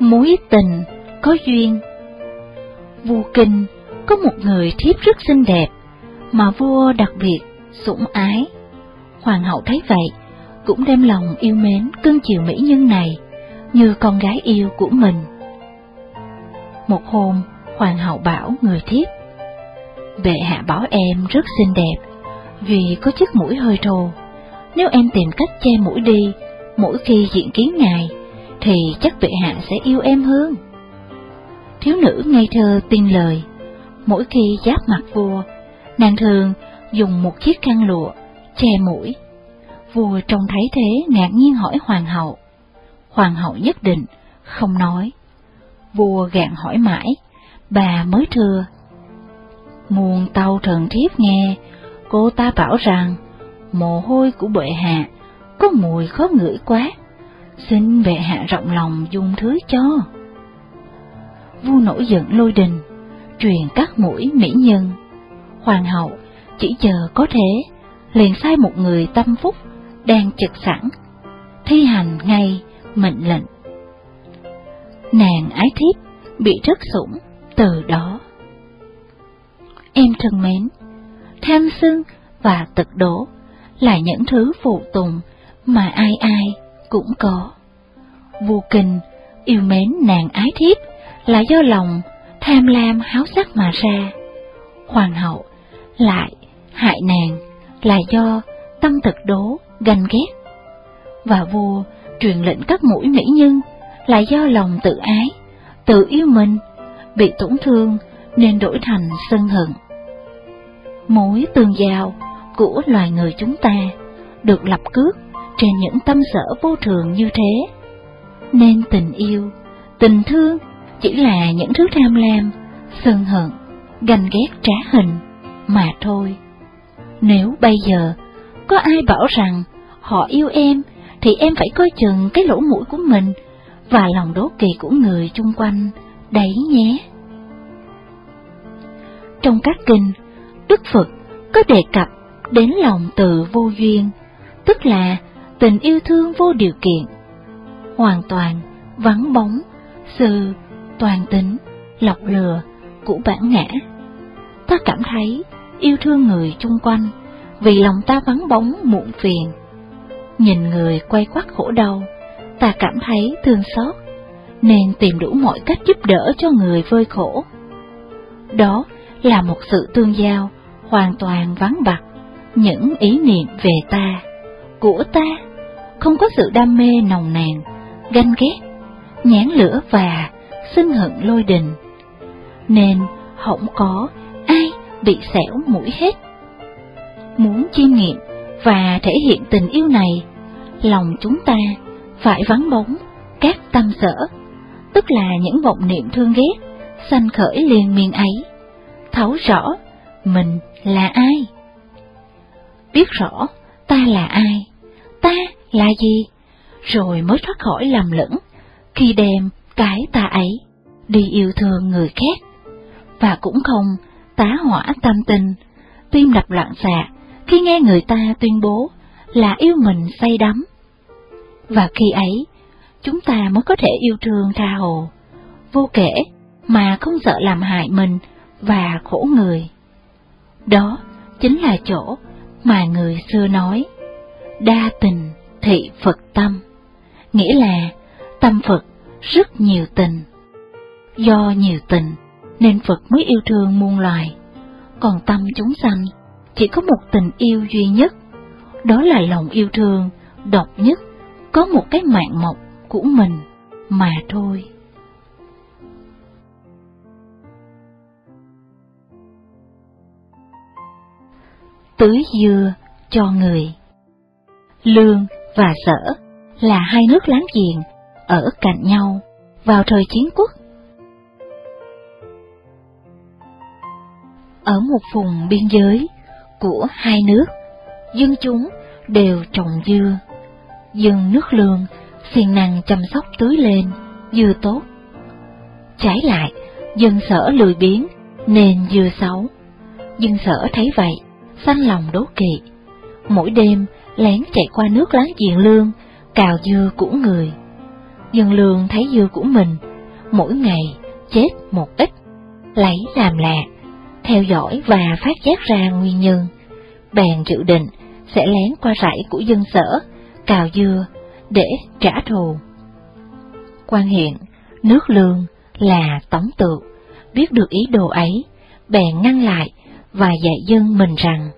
Mối tình có duyên Vua Kinh có một người thiếp rất xinh đẹp, mà vua đặc biệt sủng ái. Hoàng hậu thấy vậy, cũng đem lòng yêu mến cưng chiều mỹ nhân này như con gái yêu của mình. Một hôm, hoàng hậu bảo người thiếp, Bệ hạ bảo em rất xinh đẹp, vì có chiếc mũi hơi thô. Nếu em tìm cách che mũi đi, mỗi khi diện kiến ngài, thì chắc bệ hạ sẽ yêu em hơn. Thiếu nữ ngây thơ tin lời, mỗi khi giáp mặt vua, nàng thường dùng một chiếc khăn lụa che mũi. Vua trông thấy thế ngạc nhiên hỏi hoàng hậu. Hoàng hậu nhất định không nói. Vua gạn hỏi mãi, bà mới thưa. Muôn tàu thần thiếp nghe, cô ta bảo rằng mồ hôi của bệ hạ có mùi khó ngửi quá, xin bệ hạ rộng lòng dung thứ cho. Vua nổi giận lôi đình, truyền các mũi mỹ nhân. Hoàng hậu chỉ chờ có thế, liền sai một người tâm phúc đang trực sẵn, thi hành ngay mệnh lệnh. Nàng ái thiếp bị rất sủng từ đó. Em thân mến, tham sân và tật đổ là những thứ phụ tùng mà ai ai cũng có. Vô kình, yêu mến nàng ái thiếp là do lòng tham lam háo sắc mà ra. Hoàng hậu lại hại nàng là do tâm tật đố ganh ghét. Và vua truyền lệnh các mũi mỹ nhân là do lòng tự ái, tự yêu mình, bị tổn thương nên đổi thành sân hận. Mối tương giao của loài người chúng ta được lập cước trên những tâm sở vô thường như thế. Nên tình yêu, tình thương chỉ là những thứ tham lam, sân hận, ganh ghét trá hình mà thôi. Nếu bây giờ có ai bảo rằng họ yêu em thì em phải coi chừng cái lỗ mũi của mình và lòng đố kỵ của người chung quanh đấy nhé. Trong các kinh, Đức Phật có đề cập đến lòng từ vô duyên, tức là tình yêu thương vô điều kiện, hoàn toàn vắng bóng sự toàn tính, lọc lừa của bản ngã. Ta cảm thấy yêu thương người chung quanh vì lòng ta vắng bóng muộn phiền. Nhìn người quay quắt khổ đau, ta cảm thấy thương xót, nên tìm đủ mọi cách giúp đỡ cho người vơi khổ. Đó là một sự tương giao hoàn toàn vắng bặt những ý niệm về ta, của ta, không có sự đam mê nồng nàn, ganh ghét, nhãn lửa và sinh hận lôi đình. Nên không có bị xẻo mũi hết. Muốn chiêm nghiệm và thể hiện tình yêu này, lòng chúng ta phải vắng bóng các tâm sở, tức là những vọng niệm thương ghét, sanh khởi liền miên ấy, thấu rõ mình là ai. Biết rõ ta là ai, ta là gì, rồi mới thoát khỏi lầm lẫn khi đem cái ta ấy đi yêu thương người khác, và cũng không tá hỏa tâm tình, tim đập loạn xạ khi nghe người ta tuyên bố là yêu mình say đắm. Và khi ấy, chúng ta mới có thể yêu thương tha hồ, vô kể mà không sợ làm hại mình và khổ người. Đó chính là chỗ mà người xưa nói, đa tình thị Phật tâm, nghĩa là tâm Phật rất nhiều tình. Do nhiều tình nên Phật mới yêu thương muôn loài, còn tâm chúng sanh chỉ có một tình yêu duy nhất, đó là lòng yêu thương độc nhất, có một cái mạng mộc của mình mà thôi. Tưới dưa cho người Lương và Sở là hai nước láng giềng ở cạnh nhau vào thời chiến quốc. Ở một vùng biên giới của hai nước, dân chúng đều trồng dưa. Dân nước lương siêng năng chăm sóc tưới lên, dưa tốt. Trái lại, dân sở lười biếng nên dưa xấu. Dân sở thấy vậy, sanh lòng đố kỵ. Mỗi đêm lén chạy qua nước láng giềng lương, cào dưa của người. Dân lương thấy dưa của mình, mỗi ngày chết một ít, lấy làm lạ, theo dõi và phát giác ra nguyên nhân. Bèn dự định sẽ lén qua rẫy của dân sở, cào dưa để trả thù. Quan hiện, nước lương là tống tự, biết được ý đồ ấy, bèn ngăn lại và dạy dân mình rằng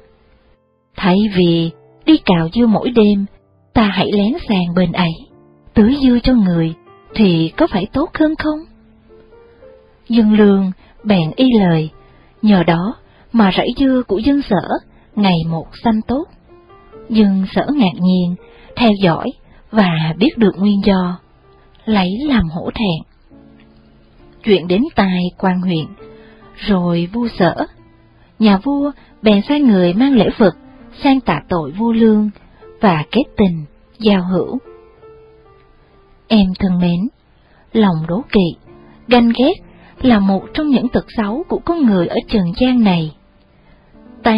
Thay vì đi cào dưa mỗi đêm, ta hãy lén sang bên ấy, tưới dưa cho người, thì có phải tốt hơn không? Dân lương bèn y lời, nhờ đó mà rẫy dưa của dân sở ngày một xanh tốt. Dân sở ngạc nhiên, theo dõi và biết được nguyên do, lấy làm hổ thẹn. Chuyện đến tài quan huyện, rồi vua sở. Nhà vua bèn sai người mang lễ vật sang tạ tội vua lương và kết tình, giao hữu. Em thân mến, lòng đố kỵ, ganh ghét là một trong những tật xấu của con người ở trần gian này. Ta,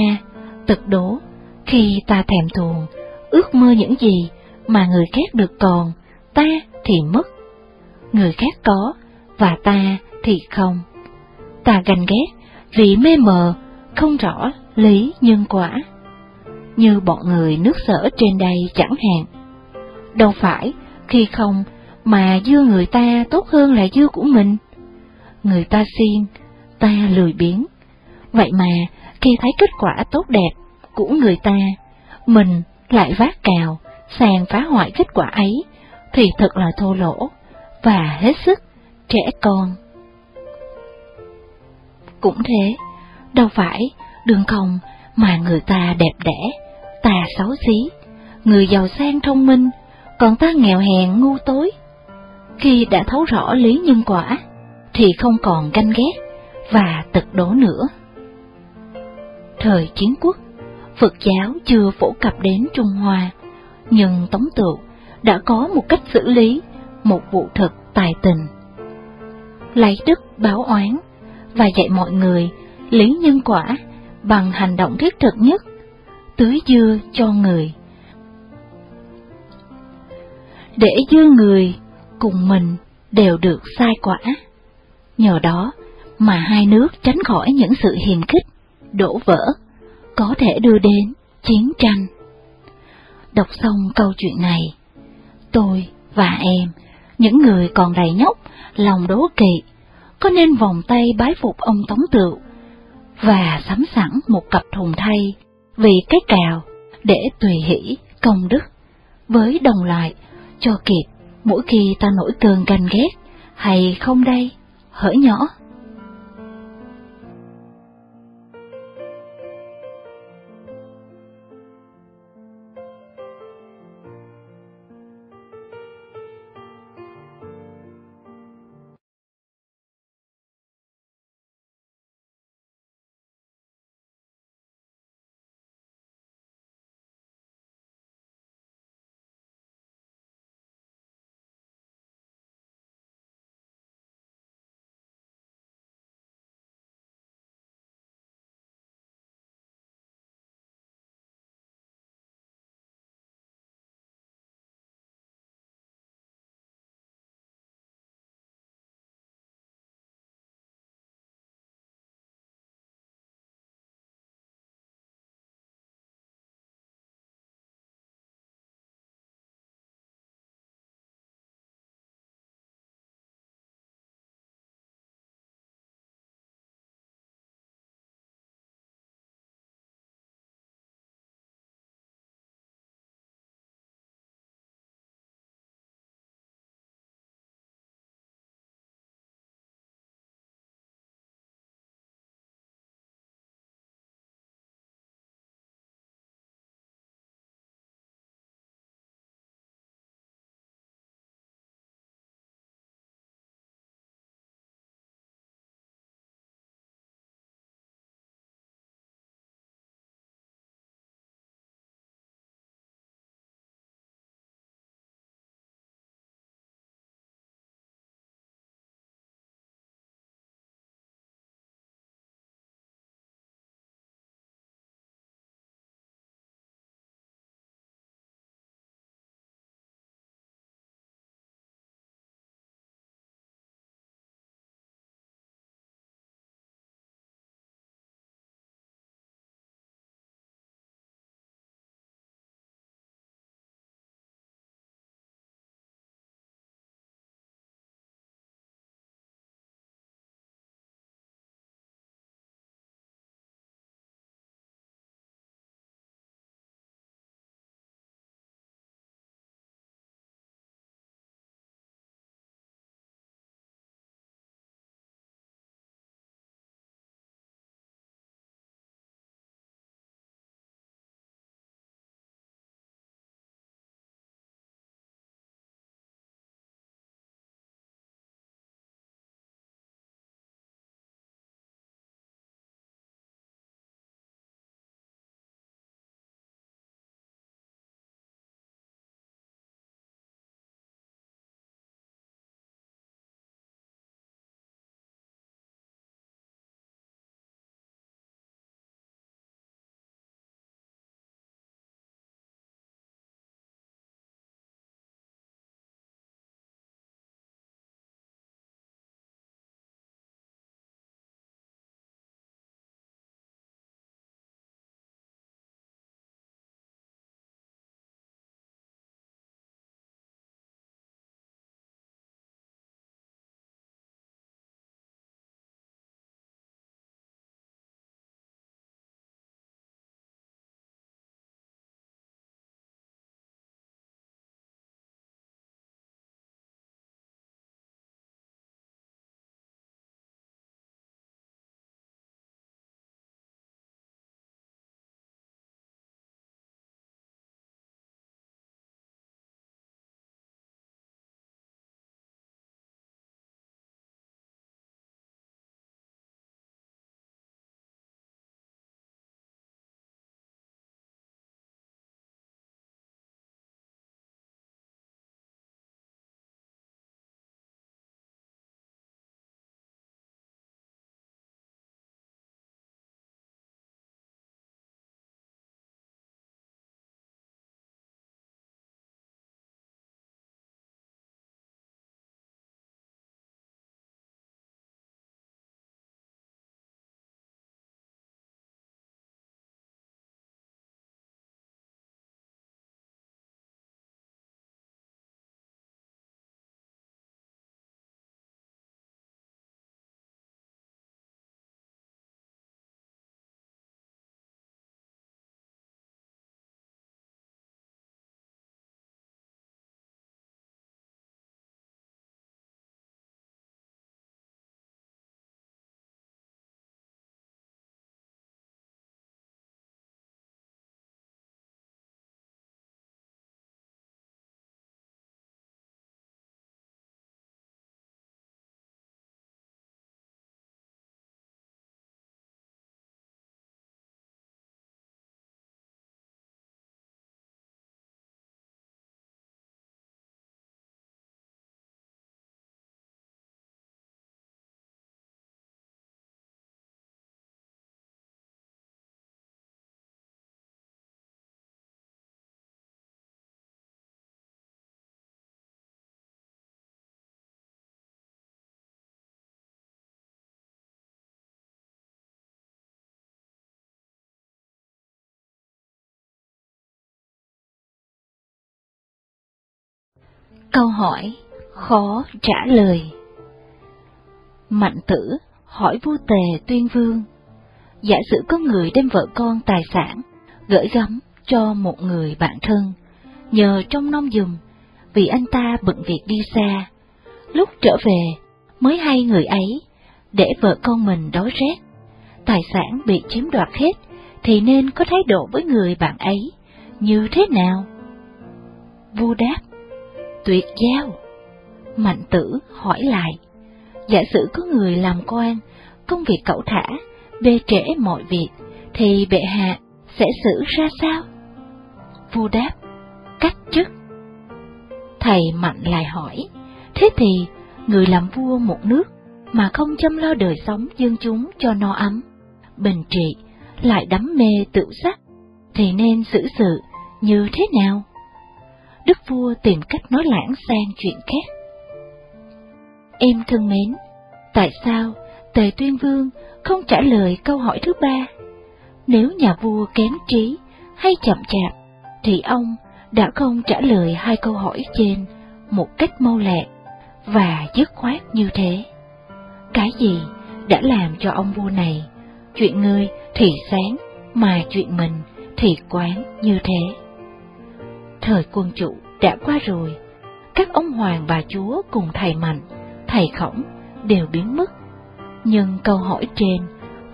tật đố, khi ta thèm thuồng, ước mơ những gì mà người khác được còn, ta thì mất. Người khác có, và ta thì không. Ta ganh ghét vì mê mờ, không rõ lý nhân quả như bọn người nước sở trên đây chẳng hạn. Đâu phải khi không mà dưa người ta tốt hơn là dưa của mình. Người ta xiên, ta lười biếng. Vậy mà khi thấy kết quả tốt đẹp của người ta, mình lại vác cào, sàn phá hoại kết quả ấy, thì thật là thô lỗ và hết sức trẻ con. Cũng thế, đâu phải đường không mà người ta đẹp đẽ, ta xấu xí, người giàu sang thông minh, còn ta nghèo hèn ngu tối. Khi đã thấu rõ lý nhân quả, thì không còn ganh ghét và tật đổ nữa. Thời chiến quốc, Phật giáo chưa phổ cập đến Trung Hoa, nhưng Tống Tựu đã có một cách xử lý một vụ thực tài tình. Lấy đức báo oán và dạy mọi người lý nhân quả bằng hành động thiết thực nhất tưới dưa cho người. Để dưa người cùng mình đều được sai quả. Nhờ đó mà hai nước tránh khỏi những sự hiềm khích, đổ vỡ, có thể đưa đến chiến tranh. Đọc xong câu chuyện này, tôi và em, những người còn đầy nhóc, lòng đố kỵ, có nên vòng tay bái phục ông Tống Tựu và sắm sẵn một cặp thùng thay vì cái cào để tùy hỷ công đức với đồng loại cho kịp mỗi khi ta nổi cơn ganh ghét hay không đây hỡi nhỏ. Câu hỏi khó trả lời. Mạnh tử hỏi vua tề tuyên vương, giả sử có người đem vợ con tài sản gửi gắm cho một người bạn thân, nhờ trong nông dùm, vì anh ta bận việc đi xa, lúc trở về mới hay người ấy để vợ con mình đói rét, tài sản bị chiếm đoạt hết thì nên có thái độ với người bạn ấy như thế nào? Vua đáp, tuyệt giao. Mạnh tử hỏi lại, giả sử có người làm quan, công việc cẩu thả, bê trễ mọi việc, thì bệ hạ sẽ xử ra sao? Vua đáp, cách chức. Thầy Mạnh lại hỏi, thế thì người làm vua một nước mà không chăm lo đời sống dân chúng cho no ấm, bình trị, lại đắm mê tự sắc, thì nên xử sự như thế nào? Đức vua tìm cách nói lãng sang chuyện khác. Em thân mến, tại sao Tề Tuyên Vương không trả lời câu hỏi thứ ba? Nếu nhà vua kém trí hay chậm chạp, thì ông đã không trả lời hai câu hỏi trên một cách mau lẹ và dứt khoát như thế. Cái gì đã làm cho ông vua này, chuyện người thì sáng, mà chuyện mình thì quán như thế? Thời quân chủ đã qua rồi, các ông hoàng bà chúa cùng thầy Mạnh, thầy Khổng đều biến mất, nhưng câu hỏi trên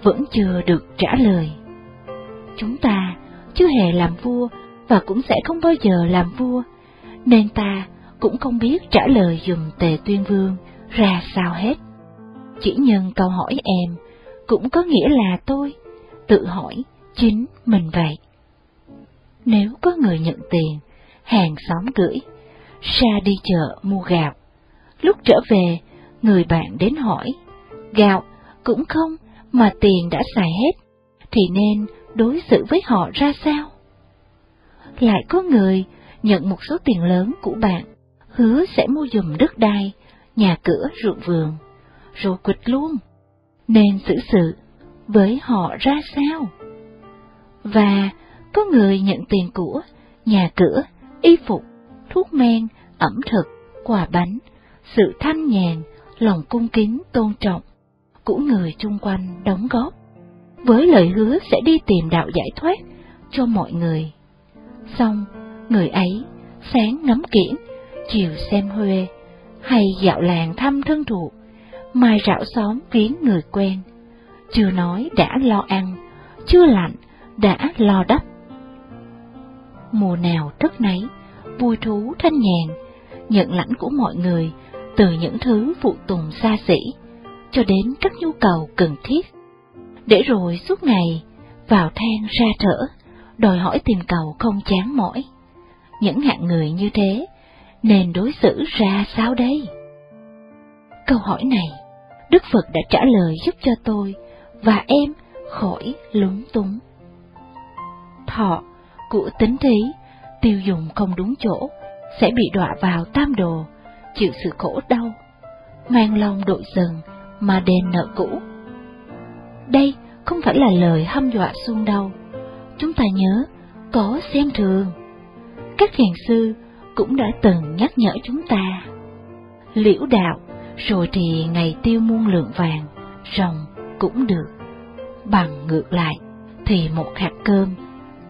vẫn chưa được trả lời. Chúng ta chưa hề làm vua và cũng sẽ không bao giờ làm vua, nên ta cũng không biết trả lời dùm tề tuyên vương ra sao hết. Chỉ nhân câu hỏi em cũng có nghĩa là tôi tự hỏi chính mình vậy. Nếu có người nhận tiền, hàng xóm gửi, ra đi chợ mua gạo, lúc trở về, người bạn đến hỏi, gạo cũng không mà tiền đã xài hết, thì nên đối xử với họ ra sao? Lại có người nhận một số tiền lớn của bạn, hứa sẽ mua dùm đất đai, nhà cửa ruộng vườn, rồi quịch luôn, nên xử sự với họ ra sao? Và có người nhận tiền của nhà cửa, y phục, thuốc men, ẩm thực, quà bánh, sự thanh nhàn, lòng cung kính tôn trọng của người chung quanh đóng góp, với lời hứa sẽ đi tìm đạo giải thoát cho mọi người. Xong, người ấy sáng ngắm kiển, chiều xem huê, hay dạo làng thăm thân thuộc, mai rảo xóm kiến người quen, chưa nói đã lo ăn, chưa lạnh đã lo đắp. Mùa nào rất nấy, vui thú thanh nhàn, nhận lãnh của mọi người, từ những thứ phụ tùng xa xỉ, cho đến các nhu cầu cần thiết. Để rồi suốt ngày, vào than ra thở, đòi hỏi tìm cầu không chán mỏi. Những hạng người như thế, nên đối xử ra sao đây? Câu hỏi này, Đức Phật đã trả lời giúp cho tôi và em khỏi lúng túng. Thọ của tính thí, tiêu dùng không đúng chỗ, sẽ bị đọa vào tam đồ, chịu sự khổ đau, mang lòng đội dần mà đền nợ cũ. Đây không phải là lời hăm dọa xuông đâu, chúng ta nhớ, có xem thường. Các hiền sư cũng đã từng nhắc nhở chúng ta. Liễu đạo, rồi thì ngày tiêu muôn lượng vàng, rồng cũng được. Bằng ngược lại, thì một hạt cơm,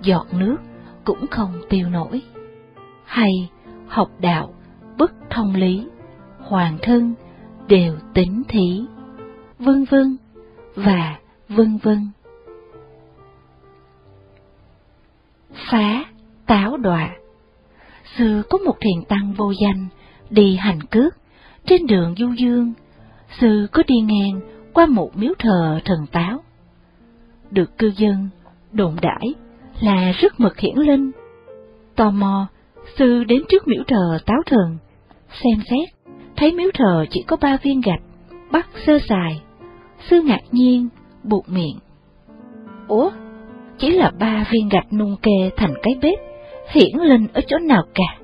giọt nước cũng không tiêu nổi. Hay học đạo, bất thông lý, hoàng thân đều tính thí, vân vân và vân vân. Phá táo đọa Xưa có một thiền tăng vô danh đi hành cước trên đường du dương, sư có đi ngang qua một miếu thờ thần táo. Được cư dân đồn đãi là rất mực hiển linh. Tò mò, sư đến trước miếu thờ táo thần, xem xét, thấy miếu thờ chỉ có ba viên gạch, bắt sơ sài. Sư ngạc nhiên, buộc miệng. Ủa, chỉ là ba viên gạch nung kê thành cái bếp, hiển linh ở chỗ nào cả.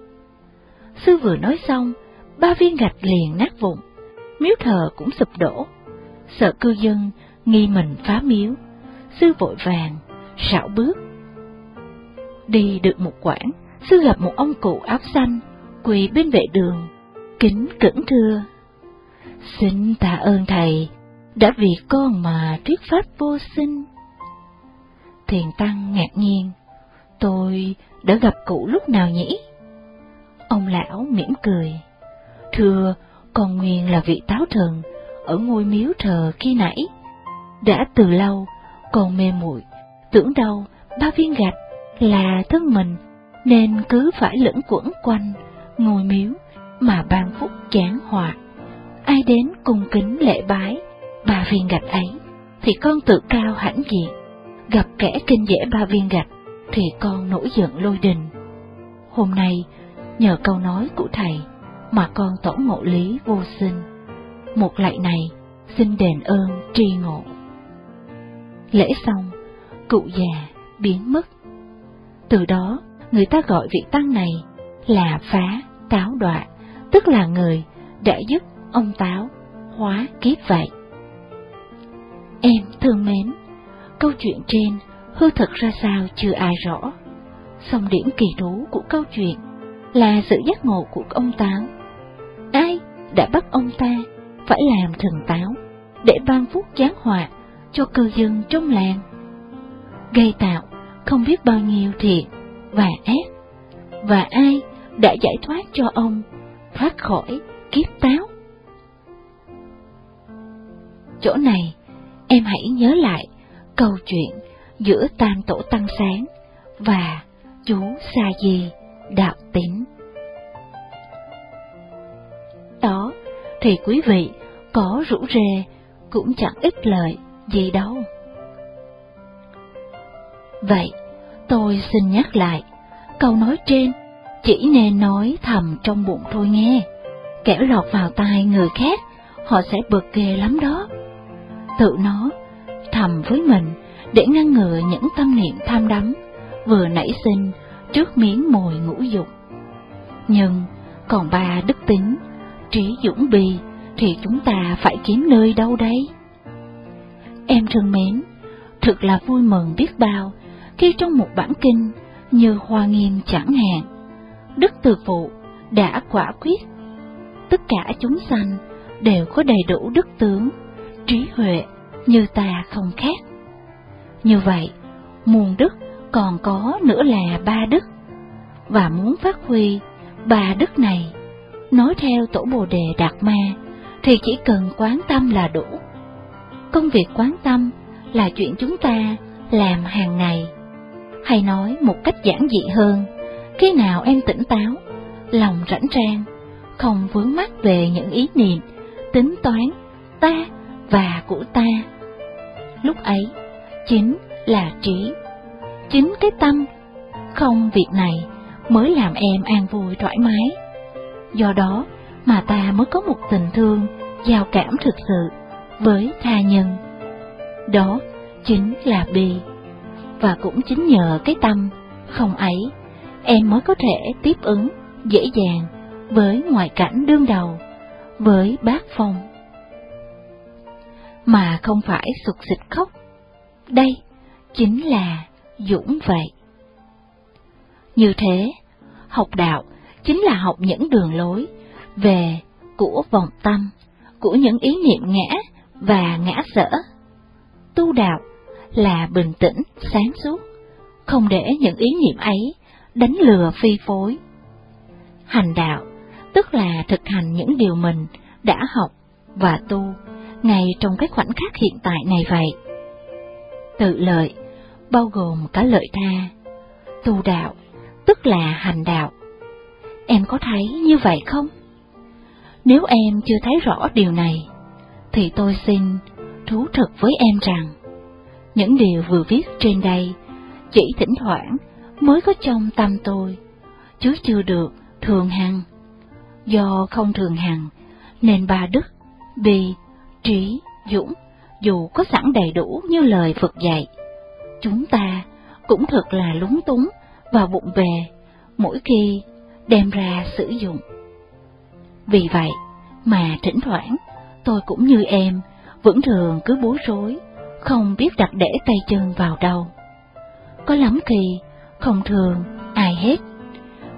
Sư vừa nói xong, ba viên gạch liền nát vụn, miếu thờ cũng sụp đổ. Sợ cư dân nghi mình phá miếu, sư vội vàng, rảo bước. Đi được một quãng, sư gặp một ông cụ áo xanh, quỳ bên vệ đường, kính cẩn thưa. Xin tạ ơn thầy, đã vì con mà thuyết pháp vô sinh. Thiền Tăng ngạc nhiên, tôi đã gặp cụ lúc nào nhỉ? Ông lão mỉm cười, thưa con nguyên là vị táo thần ở ngôi miếu thờ khi nãy. Đã từ lâu, còn mê muội tưởng đâu ba viên gạch là thân mình, nên cứ phải lẫn quẩn quanh ngồi miếu mà ban phúc chán họa. Ai đến cung kính lễ bái ba viên gạch ấy, thì con tự cao hãnh diện, gặp kẻ kinh dễ ba viên gạch, thì con nổi giận lôi đình. Hôm nay, nhờ câu nói của thầy, mà con tổ ngộ lý vô sinh. Một lạy này, xin đền ơn tri ngộ. Lễ xong, cụ già biến mất. Từ đó, người ta gọi vị tăng này là phá táo đọa, tức là người đã giúp ông táo hóa kiếp vậy. Em thương mến, câu chuyện trên hư thật ra sao chưa ai rõ. Song điểm kỳ thú của câu chuyện là sự giác ngộ của ông táo. Ai đã bắt ông ta phải làm thần táo để ban phúc giáng họa cho cư dân trong làng? Gây tạo không biết bao nhiêu thiện và ác, và ai đã giải thoát cho ông thoát khỏi kiếp táo? Chỗ này, em hãy nhớ lại câu chuyện giữa tam tổ tăng sáng và chú Sa Di đạo tín. Đó thì quý vị có rủ rê cũng chẳng ít lợi gì đâu. Vậy, tôi xin nhắc lại, câu nói trên chỉ nên nói thầm trong bụng thôi nghe, kẻo lọt vào tai người khác, họ sẽ bực ghê lắm đó. Tự nó, thầm với mình, để ngăn ngừa những tâm niệm tham đắm vừa nảy sinh trước miếng mồi ngũ dục. Nhưng còn ba đức tính, trí dũng bì thì chúng ta phải kiếm nơi đâu đấy Em thân mến, thực là vui mừng biết bao khi trong một bản kinh như Hoa Nghiêm chẳng hạn, Đức Từ Phụ đã quả quyết tất cả chúng sanh đều có đầy đủ đức tướng, trí huệ như ta không khác. Như vậy, muôn đức còn có nữa là ba đức, và muốn phát huy ba đức này, nói theo tổ Bồ Đề Đạt Ma, thì chỉ cần quán tâm là đủ. Công việc quán tâm là chuyện chúng ta làm hàng ngày. Hay nói một cách giản dị hơn, khi nào em tỉnh táo, lòng rảnh rang, không vướng mắc về những ý niệm, tính toán, ta và của ta. Lúc ấy, chính là trí. Chính cái tâm, không việc này mới làm em an vui thoải mái. Do đó mà ta mới có một tình thương, giao cảm thực sự với tha nhân. Đó chính là bi. Và cũng chính nhờ cái tâm không ấy, em mới có thể tiếp ứng dễ dàng với ngoại cảnh đương đầu, với bát phong. Mà không phải sụt sịt khóc. Đây chính là dũng vậy. Như thế, học đạo chính là học những đường lối về của vòng tâm, của những ý niệm ngã và ngã sở. Tu đạo là bình tĩnh, sáng suốt, không để những ý niệm ấy đánh lừa phi phối. Hành đạo tức là thực hành những điều mình đã học và tu ngay trong cái khoảnh khắc hiện tại này vậy. Tự lợi bao gồm cả lợi tha, tu đạo tức là hành đạo. Em có thấy như vậy không? Nếu em chưa thấy rõ điều này, thì tôi xin thú thực với em rằng, những điều vừa viết trên đây chỉ thỉnh thoảng mới có trong tâm tôi, chứ chưa được thường hằng. Do không thường hằng, nên ba đức, bi, trí, dũng, dù có sẵn đầy đủ như lời Phật dạy, chúng ta cũng thật là lúng túng và bụng về mỗi khi đem ra sử dụng. Vì vậy mà thỉnh thoảng tôi cũng như em vẫn thường cứ bối rối, không biết đặt để tay chân vào đâu. Có lắm khi không thường ai hết.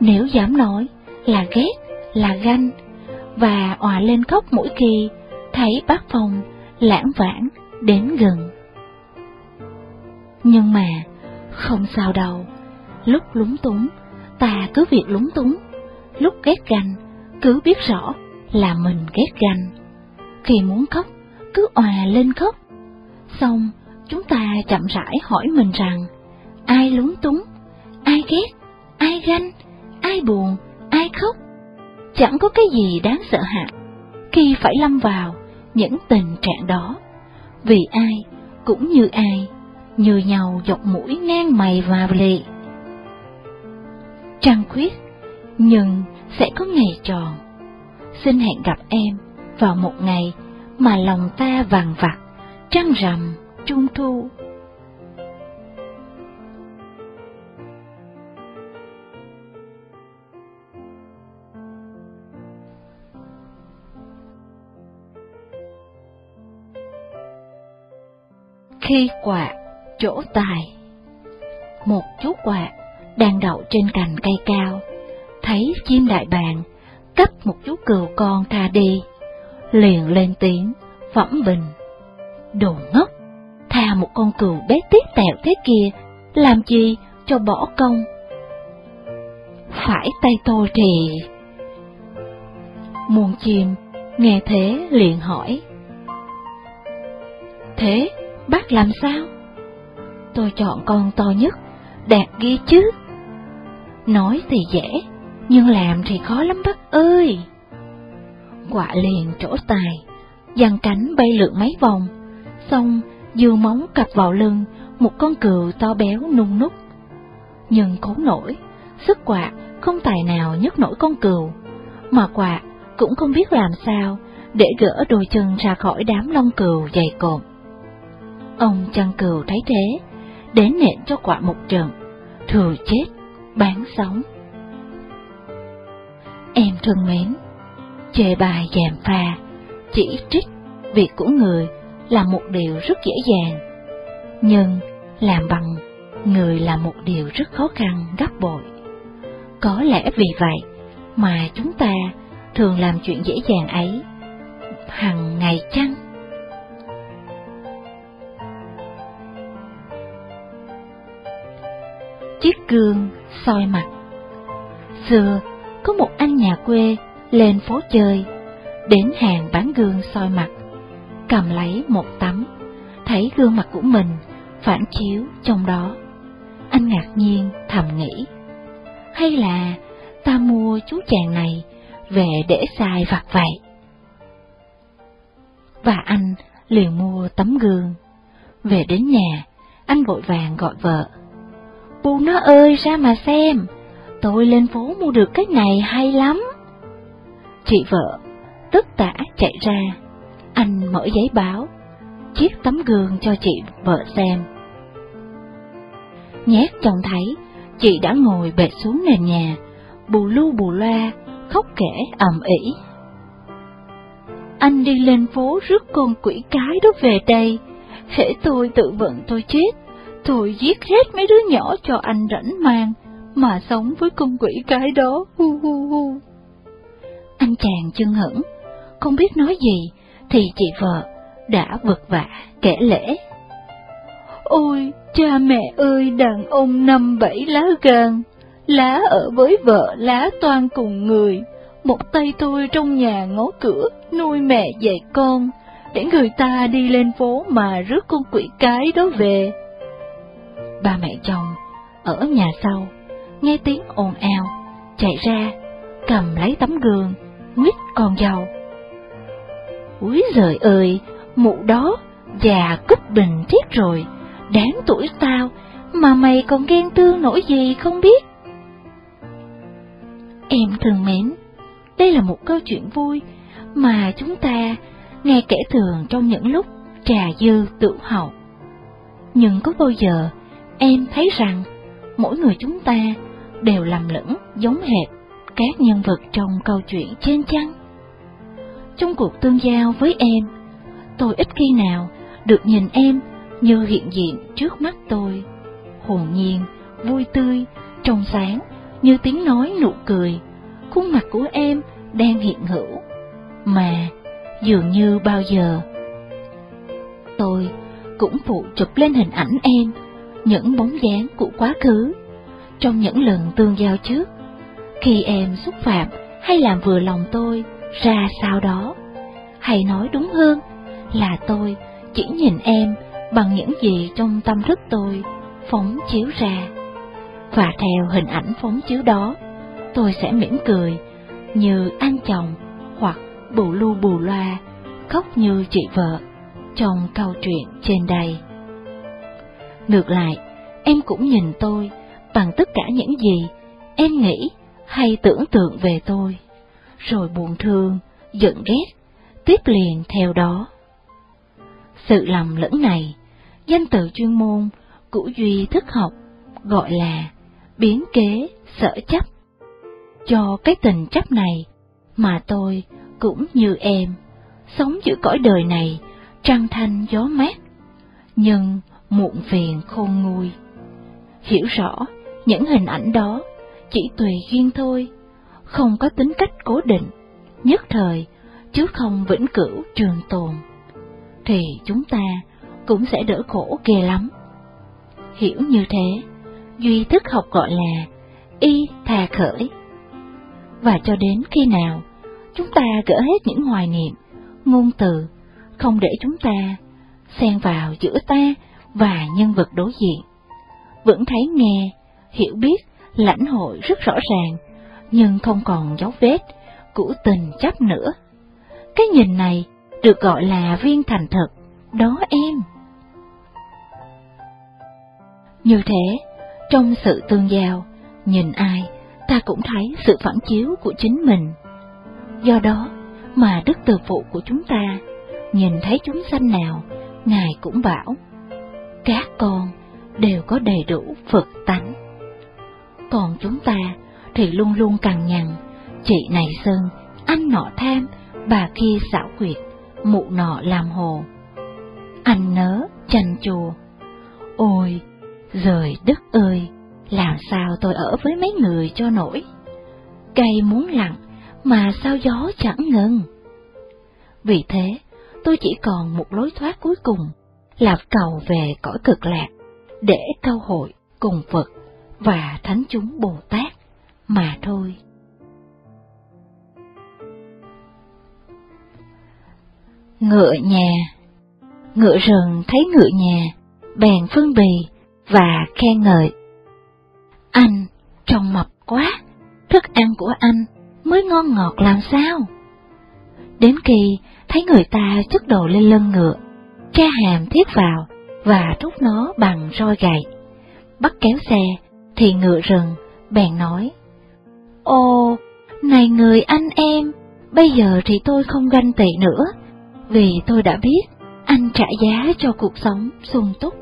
Nếu dám nói là ghét, là ganh, và òa lên khóc mỗi khi thấy bác Phong lãng vãng đến gần. Nhưng mà, không sao đâu, lúc lúng túng, ta cứ việc lúng túng, lúc ghét ganh, cứ biết rõ là mình ghét ganh. Khi muốn khóc, cứ òa lên khóc. Xong, chúng ta chậm rãi hỏi mình rằng, ai lúng túng, ai ghét, ai ganh, ai buồn, ai khóc. Chẳng có cái gì đáng sợ hãi khi phải lâm vào những tình trạng đó, vì ai cũng như ai, như nhau dọc mũi ngang mày và lệ. Trăng khuyết, nhưng sẽ có ngày tròn. Xin hẹn gặp em vào một ngày mà lòng ta vàng vặt, trăng rằm, trung thu. Khi quạt chỗ tài Một chú quạt đang đậu trên cành cây cao, thấy chim đại bàng cấp một chú cừu con tha đi, liền lên tiếng, phẩm bình. Đồ ngốc, tha một con cừu bé tiết tẹo thế kia, làm gì cho bỏ công? Phải tay tôi thì... Muôn chim nghe thế liền hỏi. Thế bác làm sao? Tôi chọn con to nhất, đạt ghi chứ. Nói thì dễ, nhưng làm thì khó lắm bác ơi. Quạ liền trổ tài, giăng cánh bay lượn mấy vòng, xong vừa móng cặp vào lưng một con cừu to béo nung núc. Nhưng cố nổi, sức quạ không tài nào nhấc nổi con cừu, mà quạ cũng không biết làm sao để gỡ đôi chân ra khỏi đám lông cừu dày cộm. Ông chăn cừu thấy thế, đến nện cho quạ một trận, thừa chết, bán sống. Em thân mến, chê bài dèm pha, chỉ trích việc của người là một điều rất dễ dàng, nhưng làm bằng người là một điều rất khó khăn gấp bội. Có lẽ vì vậy mà chúng ta thường làm chuyện dễ dàng ấy hằng ngày chăng? Chiếc gương soi mặt Xưa, có một anh nhà quê lên phố chơi, đến hàng bán gương soi mặt, cầm lấy một tấm, thấy gương mặt của mình phản chiếu trong đó. Anh ngạc nhiên thầm nghĩ, hay là ta mua chú chàng này về để xài vặt vậy? Và anh liền mua tấm gương. Về đến nhà, anh vội vàng gọi vợ. Bu nó ơi ra mà xem, tôi lên phố mua được cái này hay lắm. Chị vợ, tức tả chạy ra, anh mở giấy báo, chiếc tấm gương cho chị vợ xem. Nhét trông thấy, chị đã ngồi bệt xuống nền nhà, bù lu bù loa, khóc kể ầm ĩ. Anh đi lên phố rước con quỷ cái đó về đây, hễ tôi tự vận tôi chết, tôi giết hết mấy đứa nhỏ cho anh rảnh mang, mà sống với con quỷ cái đó, hu hu hu. Anh chàng chân hững, không biết nói gì, thì chị vợ đã vật vả kể lễ. Ôi, cha mẹ ơi, đàn ông năm bảy lá gan, lá ở với vợ, lá toan cùng người, một tay tôi trong nhà ngó cửa, nuôi mẹ dạy con, để người ta đi lên phố mà rước con quỷ cái đó về. Ba mẹ chồng ở nhà sau, nghe tiếng ồn ào, chạy ra, cầm lấy tấm gương, nguyết con dầu. Úi giời ơi, mụ đó già cúp bình thiết rồi, đáng tuổi tao, mà mày còn ghen tương nổi gì không biết. Em thân mến, đây là một câu chuyện vui mà chúng ta nghe kể thường trong những lúc trà dư tự hậu. Nhưng có bao giờ em thấy rằng mỗi người chúng ta đều lầm lẫn giống hệt các nhân vật trong câu chuyện trên chăng? Trong cuộc tương giao với em, tôi ít khi nào được nhìn em như hiện diện trước mắt tôi, hồn nhiên, vui tươi, trong sáng như tiếng nói nụ cười, khuôn mặt của em đang hiện hữu, mà dường như bao giờ tôi cũng phụ chụp lên hình ảnh em những bóng dáng của quá khứ trong những lần tương giao trước. Khi em xúc phạm hay làm vừa lòng tôi ra sao đó. Hay nói đúng hơn là tôi chỉ nhìn em bằng những gì trong tâm thức tôi phóng chiếu ra. Và theo hình ảnh phóng chiếu đó tôi sẽ mỉm cười như anh chồng hoặc bù lu bù loa khóc như chị vợ trong câu chuyện trên đây. Ngược lại, em cũng nhìn tôi bằng tất cả những gì em nghĩ hay tưởng tượng về tôi, rồi buồn thương, giận ghét, tiếp liền theo đó. Sự lầm lẫn này, danh từ chuyên môn của duy thức học gọi là biến kế sở chấp. Cho cái tình chấp này mà tôi cũng như em, sống giữa cõi đời này trăng thanh gió mát, nhưng muộn phiền khôn nguôi. Hiểu rõ những hình ảnh đó chỉ tùy duyên thôi, không có tính cách cố định, nhất thời, chứ không vĩnh cửu trường tồn, thì chúng ta cũng sẽ đỡ khổ ghê lắm. Hiểu như thế, duy thức học gọi là y thà khởi. Và cho đến khi nào chúng ta gỡ hết những hoài niệm, ngôn từ, không để chúng ta xen vào giữa ta và nhân vật đối diện. Vẫn thấy nghe, hiểu biết, lãnh hội rất rõ ràng, nhưng không còn dấu vết của tình chấp nữa. Cái nhìn này được gọi là viên thành thật, đó em. Như thế, trong sự tương giao, nhìn ai, ta cũng thấy sự phản chiếu của chính mình. Do đó mà đức từ phụ của chúng ta nhìn thấy chúng sanh nào, Ngài cũng bảo, các con đều có đầy đủ Phật tánh. Còn chúng ta thì luôn luôn cằn nhằn, chị này sơn, anh nọ tham, bà kia xảo quyệt, mụ nọ làm hồ. Anh nớ, chanh chùa. Ôi, rời đất ơi, làm sao tôi ở với mấy người cho nổi? Cây muốn lặng, mà sao gió chẳng ngừng. Vì thế, tôi chỉ còn một lối thoát cuối cùng là cầu về cõi cực lạc để câu hội cùng Phật và Thánh chúng Bồ Tát mà thôi. Ngựa nhà Ngựa rừng thấy ngựa nhà, bèn phân bì và khen ngợi. Anh, trông mập quá, thức ăn của anh mới ngon ngọt làm sao? Đến khi thấy người ta chất đồ lên lưng ngựa, cha hàm thiết vào và thúc nó bằng roi gậy. Bắt kéo xe, thì ngựa rừng, bèn nói, Ồ, này người anh em, bây giờ thì tôi không ganh tị nữa, vì tôi đã biết anh trả giá cho cuộc sống sung túc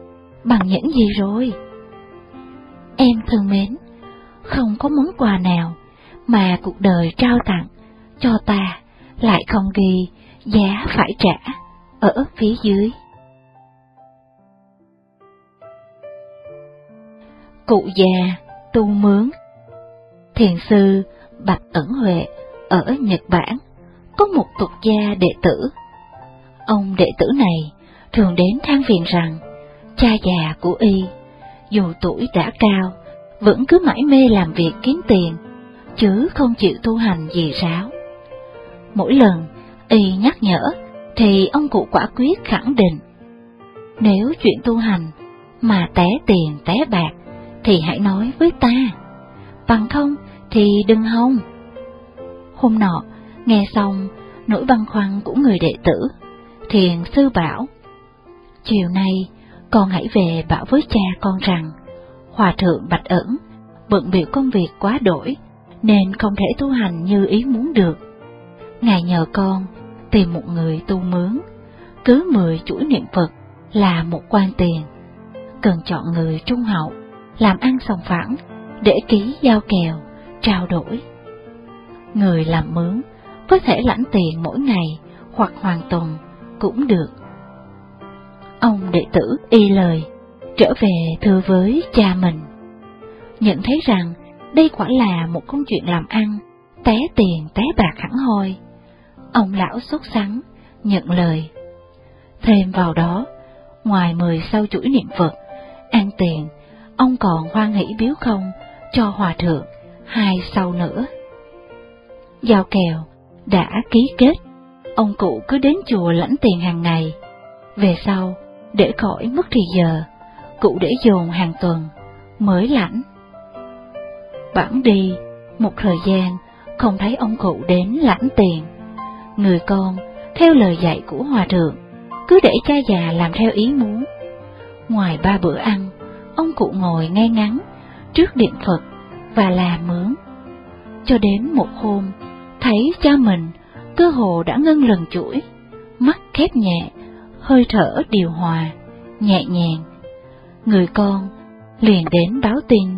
bằng những gì rồi. Em thân mến, không có món quà nào mà cuộc đời trao tặng cho ta lại không ghi giá phải trả ở phía dưới. Cụ già tu mướn Thiền sư Bạch Ẩn Huệ ở Nhật Bản có một tục gia đệ tử. Ông đệ tử này thường đến than phiền rằng cha già của y dù tuổi đã cao vẫn cứ mãi mê làm việc kiếm tiền chứ không chịu tu hành gì ráo. Mỗi lần y nhắc nhở thì ông cụ quả quyết khẳng định nếu chuyện tu hành mà té tiền té bạc thì hãy nói với ta, bằng không thì đừng hông. Hôm nọ, nghe xong nỗi băn khoăn của người đệ tử, thiền sư bảo, chiều nay con hãy về bảo với cha con rằng, Hòa thượng Bạch Ẩn bận biểu công việc quá đổi, nên không thể tu hành như ý muốn được. Ngài nhờ con tìm một người tu mướn, cứ mười chuỗi niệm Phật là một quan tiền, cần chọn người trung hậu, làm ăn sòng phẳng để ký giao kèo, trao đổi. Người làm mướn có thể lãnh tiền mỗi ngày hoặc hoàn tuần cũng được. Ông đệ tử y lời, trở về thưa với cha mình. Nhận thấy rằng đây quả là một công chuyện làm ăn té tiền té bạc hẳn hoi. Ông lão sốt sắng, nhận lời. Thêm vào đó, ngoài mười sau chuỗi niệm Phật, an tiền, ông còn hoan hỷ biếu không cho hòa thượng hai sau nữa. Giao kèo đã ký kết, ông cụ cứ đến chùa lãnh tiền hàng ngày. Về sau, để khỏi mất thì giờ, cụ để dồn hàng tuần, mới lãnh. Bản đi, một thời gian, không thấy ông cụ đến lãnh tiền. Người con, theo lời dạy của hòa thượng, cứ để cha già làm theo ý muốn. Ngoài ba bữa ăn, ông cụ ngồi ngay ngắn trước điện Phật và là mướn. Cho đến một hôm, thấy cha mình cơ hồ đã ngưng lần chuỗi, mắt khép nhẹ, hơi thở điều hòa, nhẹ nhàng. Người con liền đến báo tin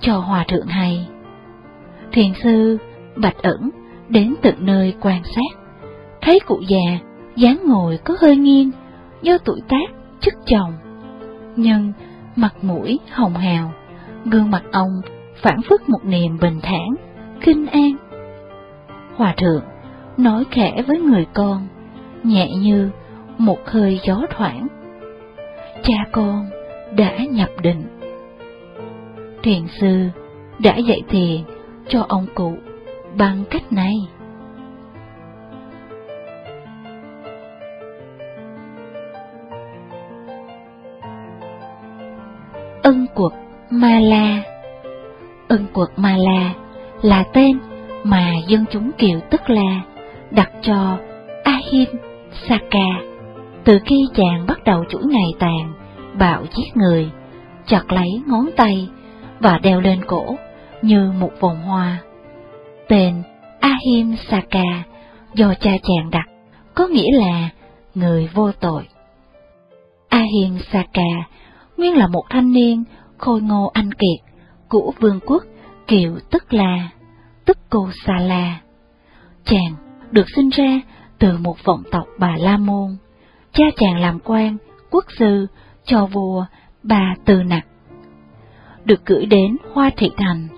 cho hòa thượng hay. Thiền sư Bạch ẩn đến tận nơi quan sát, thấy cụ già dáng ngồi có hơi nghiêng do tuổi tác chức chồng, nhưng mặt mũi hồng hào, gương mặt ông phản phất một niềm bình thản, kinh an. Hòa thượng nói khẽ với người con, nhẹ như một hơi gió thoảng. Cha con đã nhập định. Thiền sư đã dạy thiền cho ông cụ bằng cách này. Ân quật Ma La Ân quật Ma La là tên mà dân chúng Kiều Tức là đặt cho Ahim Saka từ khi chàng bắt đầu chuỗi ngày tàn, bạo giết người, chặt lấy ngón tay và đeo lên cổ như một vòng hoa. Tên Ahim Saka do cha chàng đặt có nghĩa là người vô tội. Ahim Saka nguyên là một thanh niên khôi ngô anh kiệt của vương quốc kiệu Tức là Tức Cô Sa La. Chàng được sinh ra từ một vọng tộc Bà La Môn. Cha chàng làm quan, quốc sư cho vua Bà Từ Nặc. Được gửi đến Hoa Thị Thành,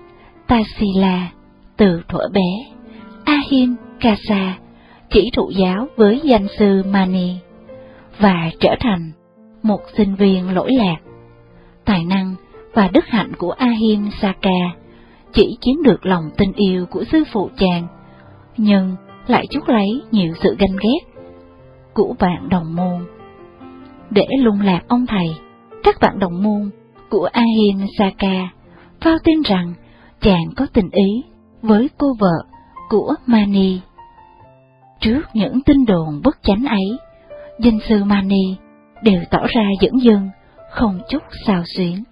Tasila từ thuở bé. Ahin Kasa chỉ thụ giáo với danh sư Mani và trở thành một sinh viên lỗi lạc. Tài năng và đức hạnh của Ahin Saka chỉ chiếm được lòng tình yêu của sư phụ chàng, nhưng lại chuốc lấy nhiều sự ganh ghét của bạn đồng môn. Để lung lạc ông thầy, các bạn đồng môn của Ahin Saka phao tin rằng chàng có tình ý với cô vợ của Mani. Trước những tin đồn bất chánh ấy, danh sư Mani đều tỏ ra dẫn dưng, không chút xào xuyến.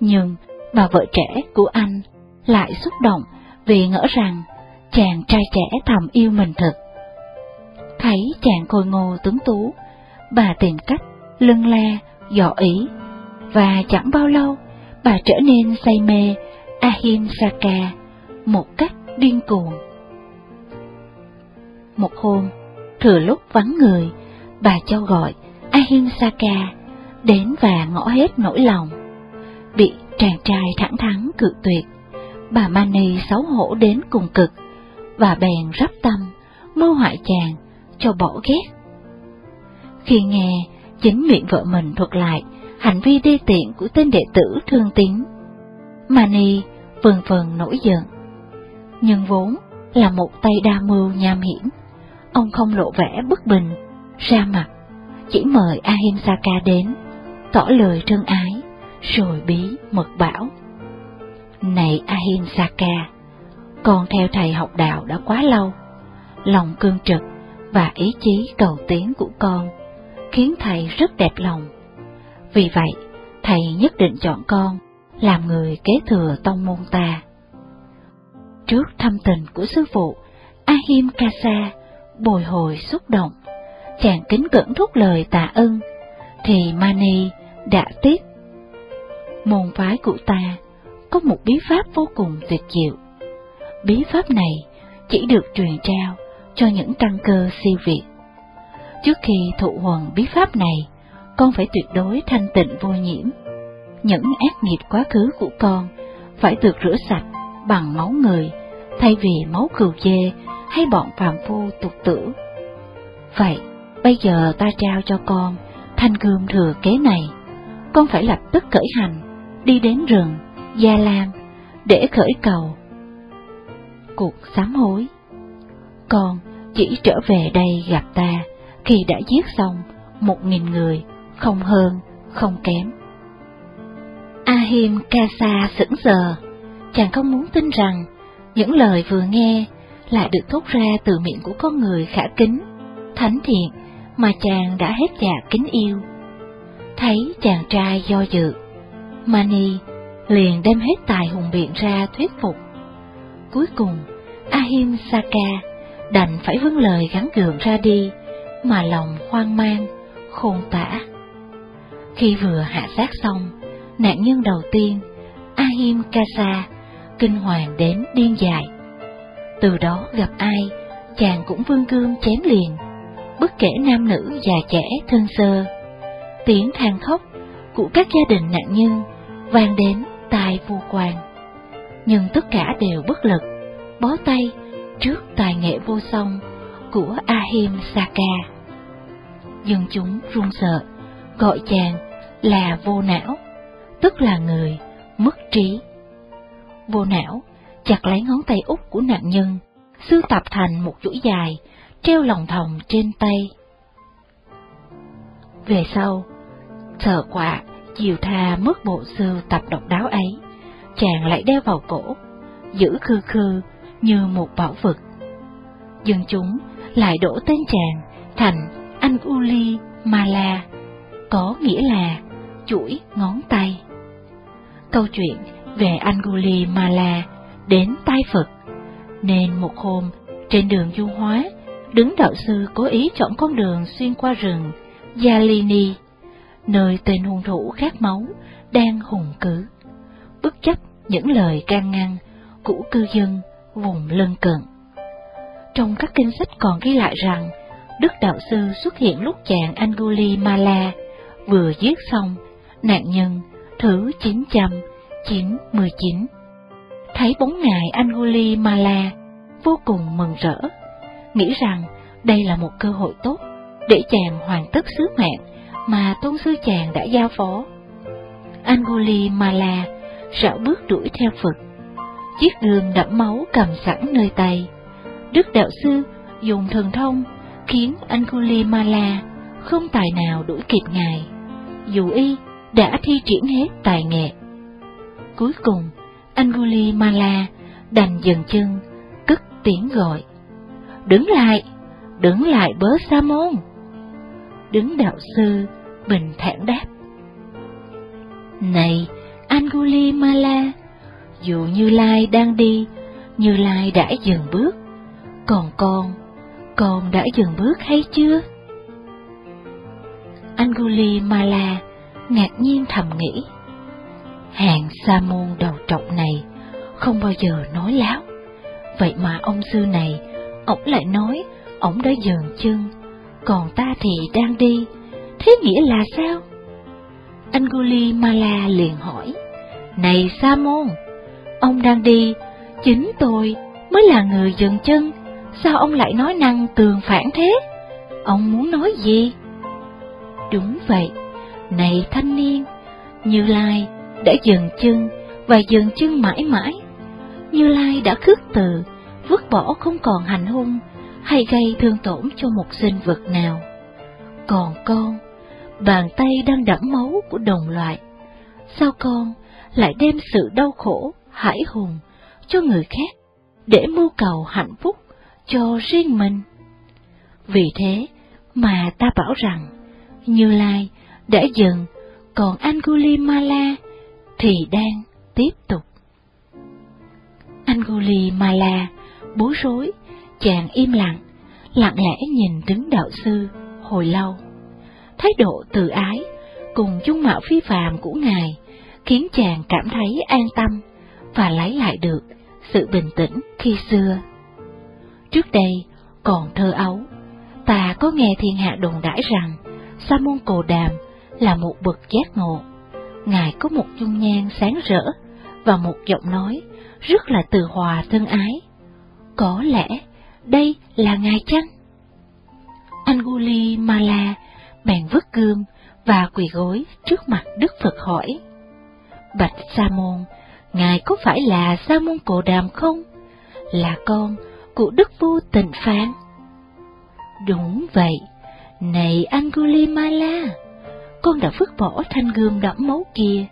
Nhưng bà vợ trẻ của anh lại xúc động vì ngỡ rằng chàng trai trẻ thầm yêu mình thật. Thấy chàng khôi ngô tuấn tú, bà tìm cách lưng la, dò ý, và chẳng bao lâu bà trở nên say mê Ahimsaka một cách điên cuồng. Một hôm, thừa lúc vắng người, bà cho gọi Ahimsaka đến và ngõ hết nỗi lòng. Bị chàng trai thẳng thắn cự tuyệt, bà Mani xấu hổ đến cùng cực, và bèn rắp tâm, mưu hại chàng, cho bỏ ghét. Khi nghe chính miệng vợ mình thuật lại hành vi đê tiện của tên đệ tử thương tín, Mani vần vần nổi giận. Nhưng vốn là một tay đa mưu nham hiểm, ông không lộ vẻ bất bình, ra mặt, chỉ mời Ahimsaka đến, tỏ lời trân ái, rồi bí mật bảo. Này Ahimsaka, con theo thầy học đạo đã quá lâu, lòng cương trực và ý chí cầu tiến của con khiến thầy rất đẹp lòng. Vì vậy, thầy nhất định chọn con làm người kế thừa tông môn ta. Trước thâm tình của sư phụ, Ahim Kasa bồi hồi xúc động, chàng kính cẩn thúc lời tạ ơn, thì Mani đã tiếp. Môn phái của ta có một bí pháp vô cùng tuyệt diệu. Bí pháp này chỉ được truyền trao cho những tăng cơ siêu việt. Trước khi thụ huần bí pháp này, con phải tuyệt đối thanh tịnh vô nhiễm. Những ác nghiệp quá khứ của con phải được rửa sạch bằng máu người thay vì máu cừu dê hay bọn phàm phu tục tử. Vậy, bây giờ ta trao cho con thanh gươm thừa kế này, con phải lập tức khởi hành, đi đến rừng, Gia Lam, để khởi cầu. Cuộc sám hối Con chỉ trở về đây gặp ta khi đã giết xong một nghìn người, không hơn, không kém. Ahim Kasa sững sờ, chàng không muốn tin rằng những lời vừa nghe lại được thốt ra từ miệng của con người khả kính, thánh thiện mà chàng đã hết dạ kính yêu. Thấy chàng trai do dự, Mani liền đem hết tài hùng biện ra thuyết phục. Cuối cùng, Ahim Saka đành phải vâng lời gắn gượng ra đi, mà lòng hoang mang, khôn tả. Khi vừa hạ sát xong, nạn nhân đầu tiên, Ahim Kasa, kinh hoàng đến điên dại. Từ đó gặp ai, chàng cũng vương cương chém liền, bất kể nam nữ già trẻ thân sơ. Tiếng than khóc của các gia đình nạn nhân vang đến tai vua quan. Nhưng tất cả đều bất lực, bó tay trước tài nghệ vô song của Ahim Saka. Dân chúng run sợ, gọi chàng là vô não, tức là người mất trí. Vô não chặt lấy ngón tay út của nạn nhân, sưu tập thành một chuỗi dài, treo lòng thòng trên tay. Về sau, thờ quạ, chiều tha mất bộ sưu tập độc đáo ấy, chàng lại đeo vào cổ, giữ khư khư như một bảo vật. Dân chúng lại đổ tên chàng thành Anguli Mala, có nghĩa là chuỗi ngón tay. Câu chuyện về Anguli Mala đến tai Phật, nên một hôm trên đường du hóa, đứng đạo sư cố ý chọn con đường xuyên qua rừng Yalini, nơi tên hung thủ khát máu đang hùng cứ, bất chấp những lời can ngăn của cư dân vùng lân cận. Trong các kinh sách còn ghi lại rằng, Đức Đạo Sư xuất hiện lúc chàng Anguli Mala vừa giết xong nạn nhân thứ 999. Thấy bốn ngài Anguli Mala vô cùng mừng rỡ, nghĩ rằng đây là một cơ hội tốt để chàng hoàn tất sứ mạng mà tôn sư chàng đã giao phó. Anguli Mala rảo bước đuổi theo Phật, chiếc gươm đẫm máu cầm sẵn nơi tay. Đức đạo sư dùng thần thông khiến Angulimala không tài nào đuổi kịp ngài, dù y đã thi triển hết tài nghệ. Cuối cùng, Angulimala đành dừng chân, cất tiếng gọi. Đứng lại, đứng lại bớ sa môn. Đứng đạo sư bình thản đáp. Này, Angulimala, dù Như Lai đang đi, Như Lai đã dừng bước, còn con con đã dừng bước hay chưa? Anguli Mala ngạc nhiên thầm nghĩ. Hàng sa môn đầu trọc này không bao giờ nói láo. Vậy mà ông sư này, ổng lại nói ổng đã dừng chân, còn ta thì đang đi. Thế nghĩa là sao? Anguli Mala liền hỏi. Này sa môn, ông đang đi, chính tôi mới là người dừng chân Sao ông lại nói năng tường phản thế? Ông muốn nói gì? Đúng vậy, này thanh niên, Như Lai đã dừng chân và dừng chân mãi mãi. Như Lai đã khước từ, vứt bỏ không còn hành hung hay gây thương tổn cho một sinh vật nào. Còn con, bàn tay đang đẫm máu của đồng loại, sao con lại đem sự đau khổ, hãi hùng cho người khác để mưu cầu hạnh phúc cho riêng mình. Vì thế mà ta bảo rằng Như Lai đã dừng, còn Angulimala thì đang tiếp tục. Angulimala bối rối, chàng im lặng, lặng lẽ nhìn đứng đạo sư hồi lâu. Thái độ từ ái cùng dung mạo phi phàm của ngài khiến chàng cảm thấy an tâm và lấy lại được sự bình tĩnh khi xưa. Trước đây, còn thơ ấu, ta có nghe thiên hạ đồn đãi rằng Sa môn Cồ Đàm là một bậc giác ngộ. Ngài có một dung nhan sáng rỡ và một giọng nói rất là từ hòa thân ái. Có lẽ đây là ngài chăng? Anguli Mala bèn vứt gươm và quỳ gối trước mặt Đức Phật hỏi. Bạch Sa môn, ngài có phải là Sa môn Cồ Đàm không? Là con của Đức Vua Tịnh phán Đúng vậy, này Angulimala, con đã vứt bỏ thanh gươm đẫm máu kia,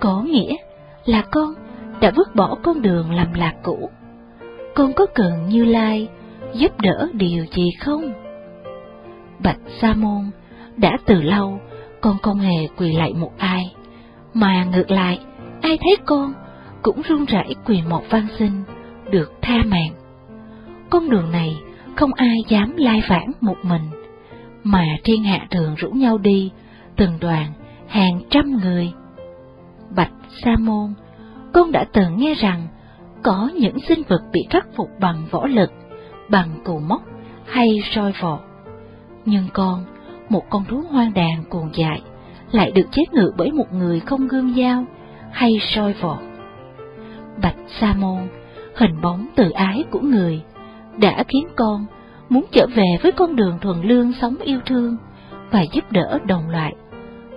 có nghĩa là con đã vứt bỏ con đường làm lạc cũ. Con có cần Như Lai giúp đỡ điều gì không? Bạch Sa môn, đã từ lâu con không hề quỳ lại một ai, mà ngược lại, ai thấy con cũng run rẩy quỳ một văn sinh, được tha mạng. Con đường này không ai dám lai vãng một mình, mà thiên hạ thường rủ nhau đi, từng đoàn, hàng trăm người. Bạch Sa Môn, con đã từng nghe rằng có những sinh vật bị khắc phục bằng võ lực, bằng cù móc hay soi vọt. Nhưng con, một con thú hoang đàn cuồng dại, lại được chết ngự bởi một người không gương dao hay soi vọt. Bạch Sa Môn, hình bóng từ ái của người, đã khiến con muốn trở về với con đường thuần lương sống yêu thương và giúp đỡ đồng loại,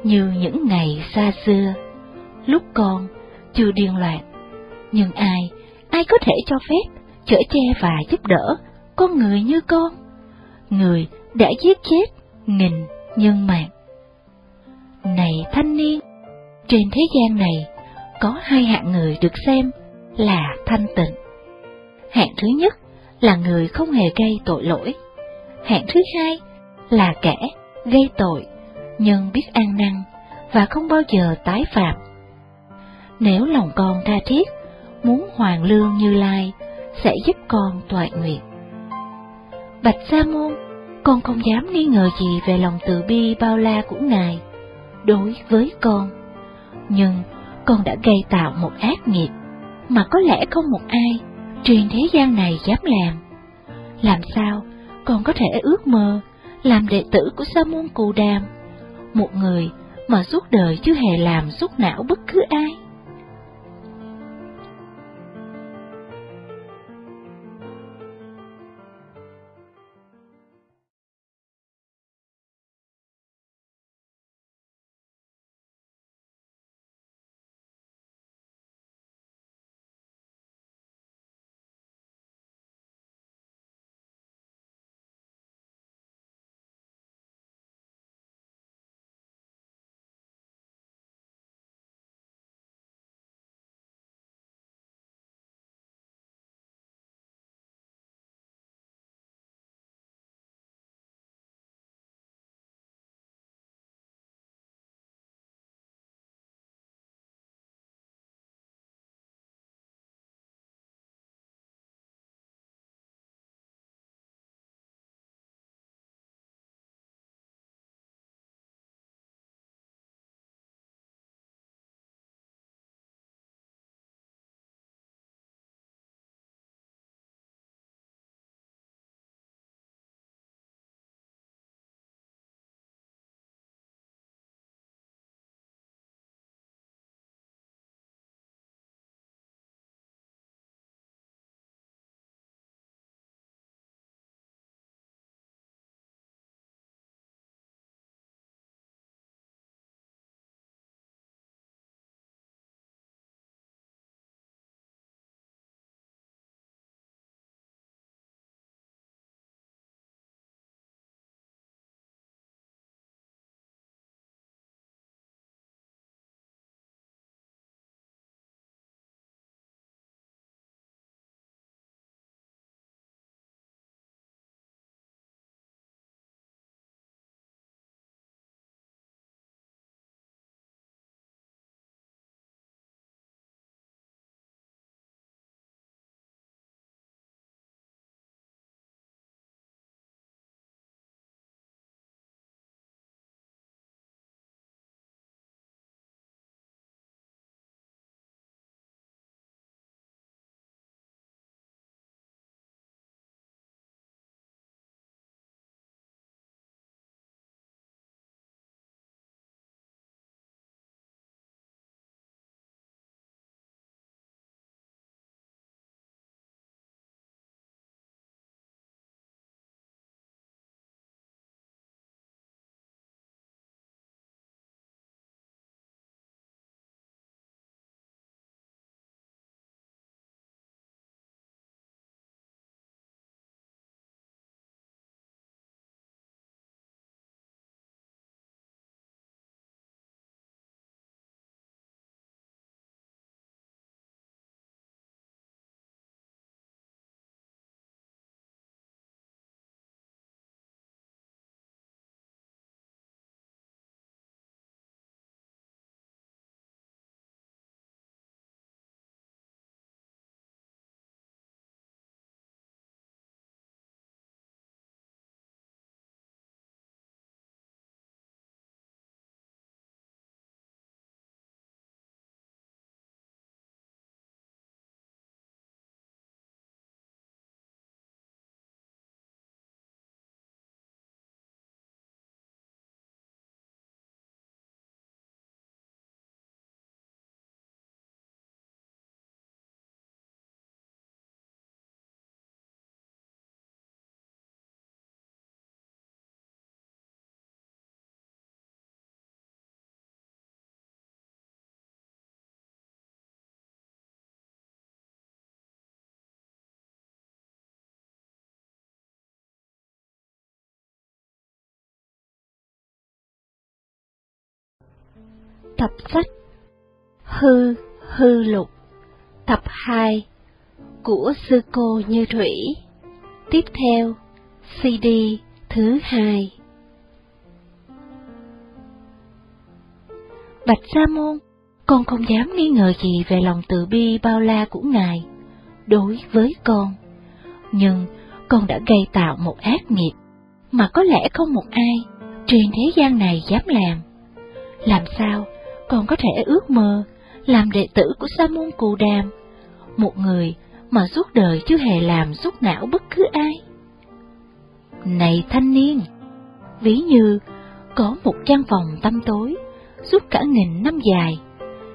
như những ngày xa xưa, lúc con chưa điên loạn. Nhưng ai, ai có thể cho phép chở che và giúp đỡ con người như con? Người đã giết chết nghìn nhân mạng. Này thanh niên, trên thế gian này có hai hạng người được xem là thanh tịnh. Hạng thứ nhất là người không hề gây tội lỗi. Hạng thứ hai là kẻ gây tội nhưng biết ăn năn và không bao giờ tái phạm. Nếu lòng con tha thiết, muốn hoàn lương như lai, sẽ giúp con toại nguyện. Bạch Sa môn, con không dám nghi ngờ gì về lòng từ bi bao la của ngài đối với con, nhưng con đã gây tạo một ác nghiệp mà có lẽ không một ai trên thế gian này dám làm. Làm sao con có thể ước mơ làm đệ tử của Sa môn Cù Đàm, một người mà suốt đời chưa hề làm xúc não bất cứ ai? Tập sách Hư Hư Lục Tập 2 Của Sư Cô Như Thủy Tiếp theo CD thứ hai Bạch Sa Môn, con không dám nghi ngờ gì về lòng từ bi bao la của Ngài đối với con. Nhưng con đã gây tạo một ác nghiệp mà có lẽ không một ai trên thế gian này dám làm. Làm sao còn có thể ước mơ làm đệ tử của Sa môn Cù Đàm, một người mà suốt đời chưa hề làm xúc não bất cứ ai? Này thanh niên, ví như có một căn phòng tăm tối suốt cả nghìn năm dài,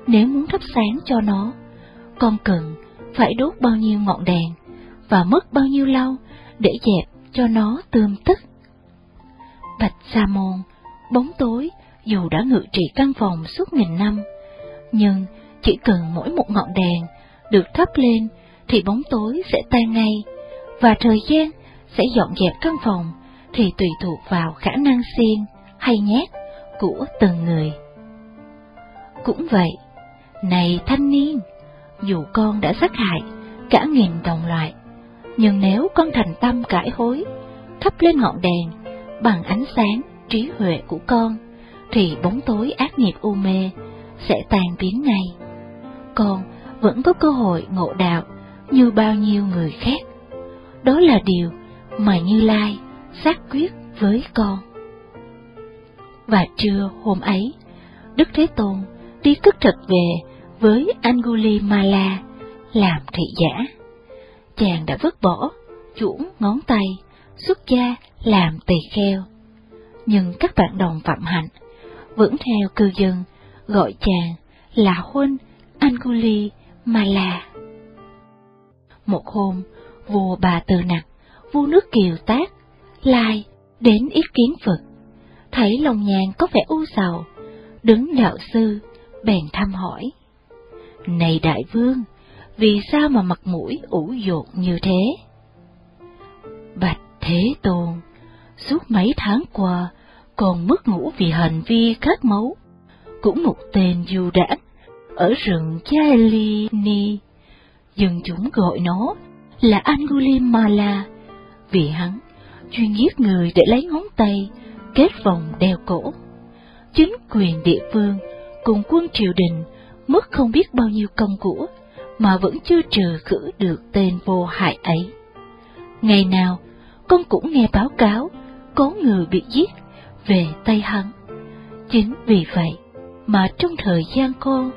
nếu muốn thắp sáng cho nó, con cần phải đốt bao nhiêu ngọn đèn và mất bao nhiêu lâu để dẹp cho nó tươm tức. Bạch Sa môn, bóng tối dù đã ngự trị căn phòng suốt nghìn năm, nhưng chỉ cần mỗi một ngọn đèn được thắp lên thì bóng tối sẽ tan ngay, và thời gian sẽ dọn dẹp căn phòng thì tùy thuộc vào khả năng xiên hay nhát của từng người. Cũng vậy, này thanh niên, dù con đã sát hại cả nghìn đồng loại, nhưng nếu con thành tâm cải hối, thắp lên ngọn đèn bằng ánh sáng trí huệ của con, thì bóng tối ác nghiệp u mê sẽ tan biến ngay. Con vẫn có cơ hội ngộ đạo như bao nhiêu người khác. Đó là điều mà Như Lai xác quyết với con. Và trưa hôm ấy, Đức Thế Tôn đi cất thật về với Angulimala làm thị giả. Chàng đã vứt bỏ chuỗng ngón tay, xuất gia làm tỳ kheo. Nhưng các bạn đồng phạm hạnh vẫn theo cư dân gọi chàng là huynh Anguli là Một hôm, vua bà Từ Nặc, vua nước Kiều Tác, Lai đến ý kiến Phật, thấy lòng nhàn có vẻ u sầu, đứng đạo sư, bèn thăm hỏi. Này đại vương, vì sao mà mặt mũi ủ dột như thế? Bạch Thế Tôn, suốt mấy tháng qua, còn mất ngủ vì hành vi khát máu. Cũng một tên du đãng ở rừng Chalini, dân chúng gọi nó là Angulimala, vì hắn chuyên giết người để lấy ngón tay kết vòng đeo cổ. Chính quyền địa phương cùng quân triều đình mất không biết bao nhiêu công của mà vẫn chưa trừ khử được tên vô hại ấy. Ngày nào, con cũng nghe báo cáo có người bị giết về tay hắn. Chính vì vậy mà trong thời gian cô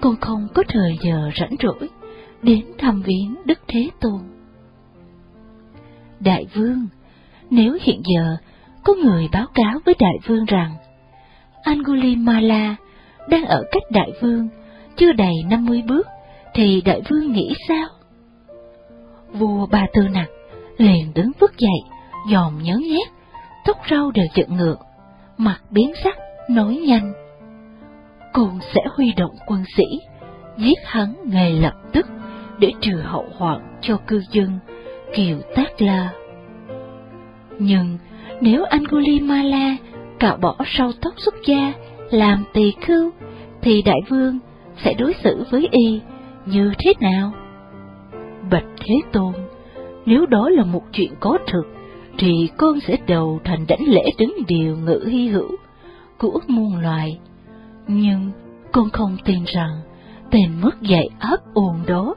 con không có thời giờ rảnh rỗi đến thăm viếng Đức Thế Tôn. Đại vương, nếu hiện giờ có người báo cáo với đại vương rằng Angulimala đang ở cách đại vương chưa đầy năm mươi bước, thì đại vương nghĩ sao? Vua Ba Tư Nặc liền đứng vứt dậy, dòm nhớ nhét, tóc râu đều dựng ngược, mặt biến sắc, nói nhanh. Con sẽ huy động quân sĩ, giết hắn ngay lập tức để trừ hậu hoạn cho cư dân Kiều Tác La. Nhưng nếu Angulimala cạo bỏ sâu tóc xuất gia làm tỳ khưu, thì đại vương sẽ đối xử với y như thế nào? Bạch Thế Tôn, nếu đó là một chuyện có thực, thì con sẽ đầu thành đảnh lễ đứng điều ngự hy hữu của ước muôn loài. Nhưng con không tin rằng tên mất dạy ấp ồn đó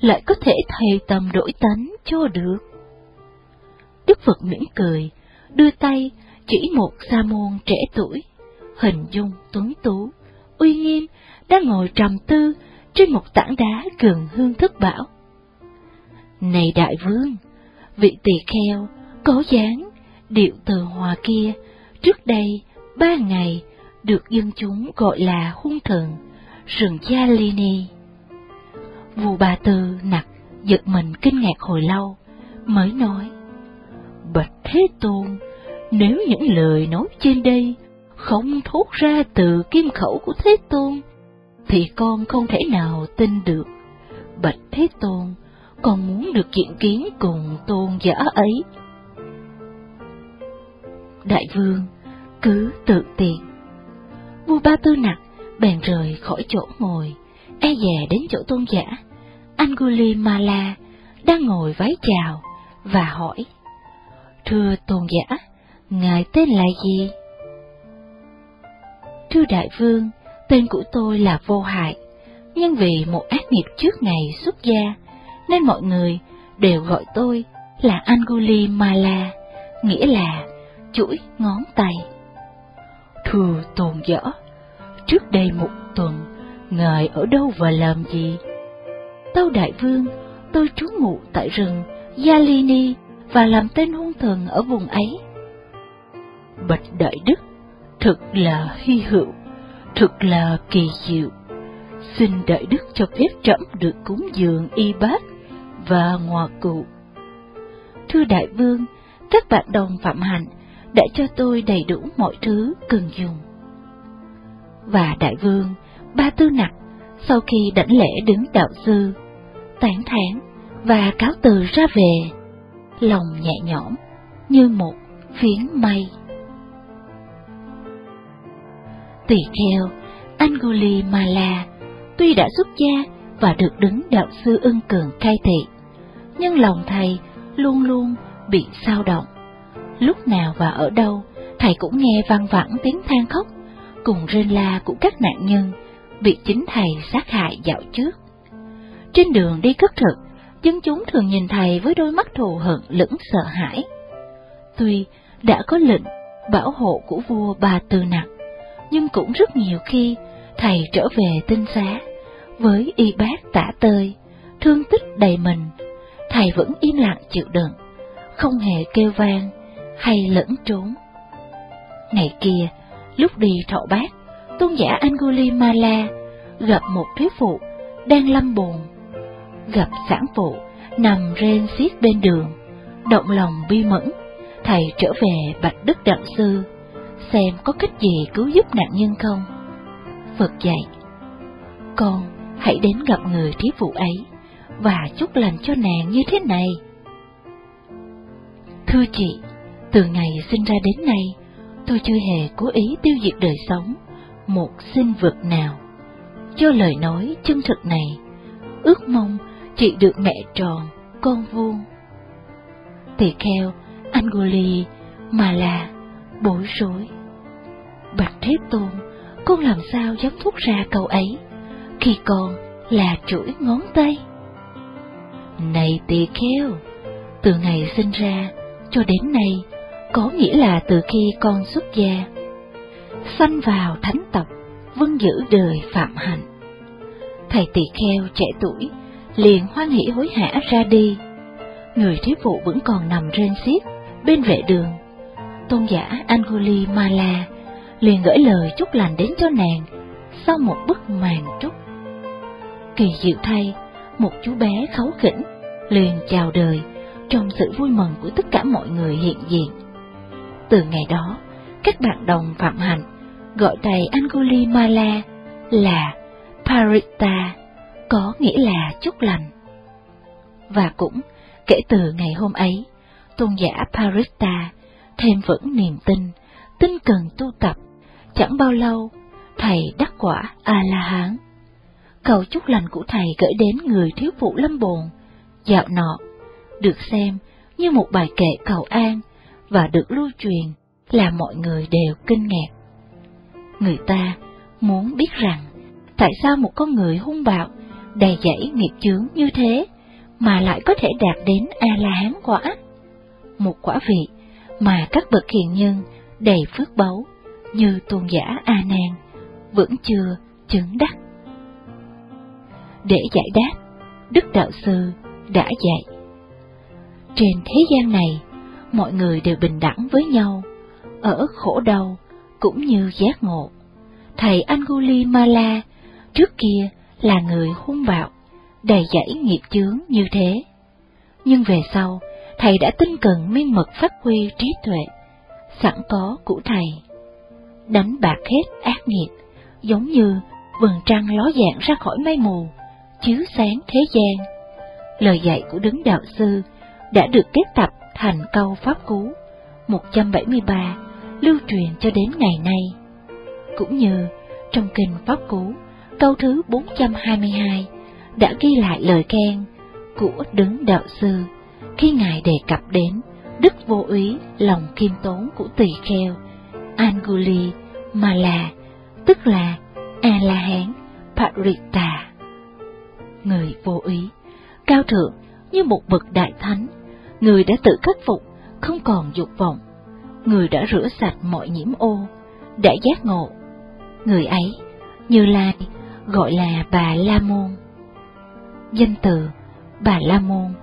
lại có thể thay tâm đổi tánh cho được. Đức Phật mỉm cười, đưa tay chỉ một sa môn trẻ tuổi, hình dung tuấn tú, uy nghiêm, đang ngồi trầm tư trên một tảng đá gần hương thức bảo. Này đại vương, vị tỳ kheo có dáng, điệu từ hòa kia. Trước đây, ba ngày được dân chúng gọi là hung thần rừng cha lini vua bà tư nặc giật mình kinh ngạc hồi lâu, mới nói, bạch thế tôn, nếu những lời nói trên đây không thốt ra từ kim khẩu của thế tôn, thì con không thể nào tin được. Bạch thế tôn, con muốn được diện kiến cùng tôn giả ấy đại vương cứ tự tiện. vua Ba Tư Nặc bèn rời khỏi chỗ ngồi, e dè đến chỗ tôn giả. Anguli Mala đang ngồi vái chào và hỏi, Thưa tôn giả, ngài tên là gì? Thưa đại vương, tên của tôi là Vô Hại, nhưng vì một ác nghiệp trước ngày xuất gia, nên mọi người đều gọi tôi là Anguli Mala, nghĩa là chuỗi ngón tay. Thưa tôn giả, trước đây một tuần, ngài ở đâu và làm gì? Tâu đại vương, tôi trú ngụ tại rừng Yalini và làm tên hung thần ở vùng ấy. Bạch Đại Đức, thật là hy hữu, thật là kỳ diệu. Xin Đại Đức cho phép trẫm được cúng dường y bát và hòa cụ. Thưa Đại Vương, các bạn đồng phạm hạnh đã cho tôi đầy đủ mọi thứ cần dùng. Và Đại Vương, ba tư nặc, sau khi đảnh lễ đứng đạo sư, tán thán và cáo từ ra về, lòng nhẹ nhõm như một phiến mây. Tỳ kheo Anguli Mala tuy đã xuất gia và được đứng đạo sư ưng cường cai thị, nhưng lòng thầy luôn luôn bị sao động. Lúc nào và ở đâu, thầy cũng nghe vang vẳng tiếng than khóc, cùng rên la của các nạn nhân bị chính thầy sát hại dạo trước. Trên đường đi cất thực, dân chúng thường nhìn thầy với đôi mắt thù hận lẫn sợ hãi. Tuy đã có lệnh bảo hộ của vua bà Tư Nặc, nhưng cũng rất nhiều khi thầy trở về tinh xá với y bác tả tơi, thương tích đầy mình, thầy vẫn im lặng chịu đựng, không hề kêu vang hay lẫn trốn. Ngày kia, lúc đi thọ bát, tôn giả Anguli Mala gặp một thuyết phụ đang lâm buồn, gặp sản phụ nằm rên xiết bên đường, động lòng bi mẫn, thầy trở về bạch đức đạo sư, xem có cách gì cứu giúp nạn nhân không. Phật dạy, con hãy đến gặp người thiếu phụ ấy và chúc lành cho nàng như thế này. Thưa chị, từ ngày sinh ra đến nay, tôi chưa hề cố ý tiêu diệt đời sống một sinh vật nào. cho lời nói chân thực này, ước mong chị được mẹ tròn, con vuông. Tỳ kheo, Angoli, mà là bối rối. Bạch Thế Tôn, con làm sao dám thốt ra câu ấy, khi con là chuỗi ngón tay? Này tỳ kheo, từ ngày sinh ra cho đến nay, có nghĩa là từ khi con xuất gia, sanh vào thánh tộc, vâng giữ đời phạm hạnh. Thầy tỳ kheo trẻ tuổi liền hoan hỷ hối hả ra đi. Người thiếu phụ vẫn còn nằm rên xiết bên vệ đường. Tôn giả Anguli Mala liền gửi lời chúc lành đến cho nàng sau một bức màn trúc. Kỳ diệu thay, một chú bé khấu khỉnh liền chào đời trong sự vui mừng của tất cả mọi người hiện diện. Từ ngày đó, các bạn đồng phạm hạnh gọi thầy Angulimala là Parita, có nghĩa là chúc lành. Và cũng kể từ ngày hôm ấy, tôn giả Parita thêm vững niềm tin, tinh cần tu tập, chẳng bao lâu thầy đắc quả A-la-hán. Cầu chúc lành của thầy gửi đến người thiếu phụ lâm bồn, dạo nọ được xem như một bài kệ cầu an và được lưu truyền là mọi người đều kinh ngạc. Người ta muốn biết rằng tại sao một con người hung bạo, đầy dẫy nghiệp chướng như thế mà lại có thể đạt đến A-la-hán quả. Một quả vị mà các bậc hiền nhân đầy phước báu như tôn giả A Nan vẫn chưa chứng đắc. Để giải đáp, Đức Đạo Sư đã dạy trên thế gian này, mọi người đều bình đẳng với nhau, ở khổ đau cũng như giác ngộ. Thầy Anguli Mala trước kia là người hung bạo, đầy dẫy nghiệp chướng như thế. Nhưng về sau, thầy đã tinh cần miên mật phát huy trí tuệ, sẵn có của thầy. Đánh bạc hết ác nghiệp, giống như vầng trăng ló dạng ra khỏi mây mù, chiếu sáng thế gian. Lời dạy của đứng đạo sư đã được kết tập thành câu pháp cú 173 lưu truyền cho đến ngày nay, cũng như Trong kinh Pháp Cú, câu thứ 422 đã ghi lại lời khen của đứng đạo sư khi Ngài đề cập đến đức vô úy lòng khiêm tốn của tỳ kheo Anguli mà là, tức là A-la-hán Parita. Người vô úy, cao thượng như một bậc đại thánh, người đã tự khắc phục, không còn dục vọng, người đã rửa sạch mọi nhiễm ô, đã giác ngộ. Người ấy, Như Lai, gọi là Bà La Môn. Danh từ Bà La Môn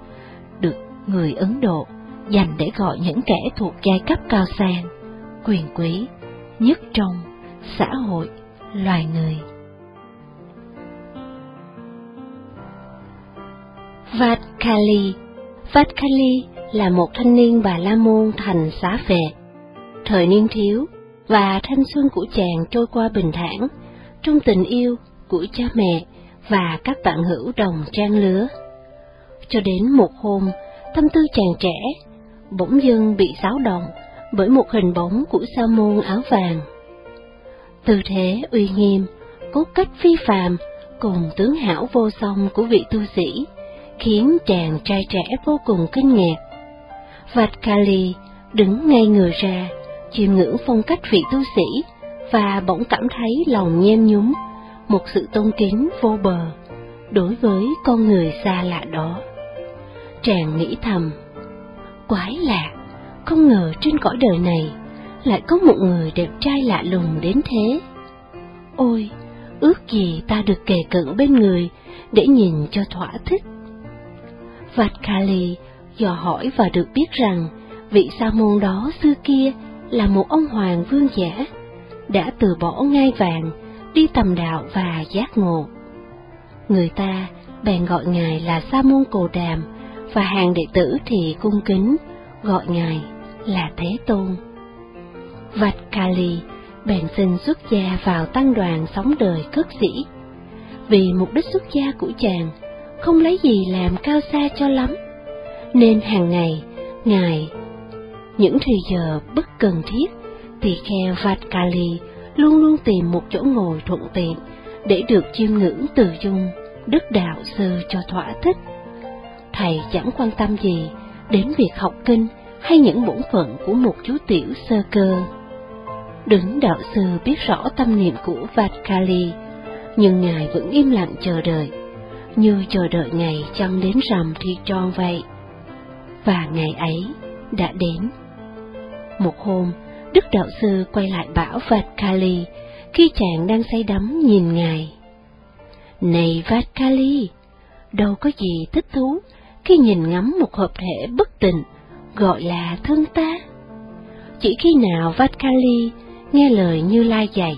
được người Ấn Độ dành để gọi những kẻ thuộc giai cấp cao sang, quyền quý, nhất trong xã hội loài người. Vatkali Vatkali là một thanh niên bà La Môn thành xá vệ. Thời niên thiếu và thanh xuân của chàng trôi qua bình thản, trong tình yêu của cha mẹ và các bạn hữu đồng trang lứa. Cho đến một hôm, tâm tư chàng trẻ bỗng dưng bị xáo động bởi một hình bóng của sa môn áo vàng. Tư thế uy nghiêm, cốt cách phi phàm cùng tướng hảo vô song của vị tu sĩ khiến chàng trai trẻ vô cùng kinh ngạc. Vạch Kali đứng ngay người ra, chiêm ngưỡng phong cách vị tu sĩ và bỗng cảm thấy lòng nhem nhúm, một sự tôn kính vô bờ đối với con người xa lạ đó. Chàng nghĩ thầm, quái lạ, không ngờ trên cõi đời này lại có một người đẹp trai lạ lùng đến thế. Ôi, ước gì ta được kề cận bên người để nhìn cho thỏa thích. Vatkali dò hỏi và được biết rằng vị sa môn đó xưa kia là một ông hoàng vương giả, đã từ bỏ ngai vàng, đi tầm đạo và giác ngộ. Người ta bèn gọi ngài là sa môn cồ đàm, và hàng đệ tử thì cung kính gọi ngài là Thế Tôn. Vạch Kali bèn xin xuất gia vào tăng đoàn sống đời cất sĩ. Vì mục đích xuất gia của chàng không lấy gì làm cao xa cho lắm, nên hàng ngày ngài những thời giờ bất cần thiết thì kheo vạt Kali luôn luôn tìm một chỗ ngồi thuận tiện để được chiêm ngưỡng từ dung đức đạo sư cho thỏa thích. Thầy chẳng quan tâm gì đến việc học kinh hay những bổn phận của một chú tiểu sơ cơ. Đứng đạo sư biết rõ tâm niệm của Vatkali, nhưng ngài vẫn im lặng chờ đợi, như chờ đợi ngày trăng đến rằm thì tròn vậy. Và ngày ấy đã đến. Một hôm, Đức đạo sư quay lại bảo Vatkali khi chàng đang say đắm nhìn ngài. Này Vatkali, đâu có gì thích thú khi nhìn ngắm một hợp thể bất tịnh gọi là thân ta. Chỉ khi nào Vatkali nghe lời Như Lai dạy,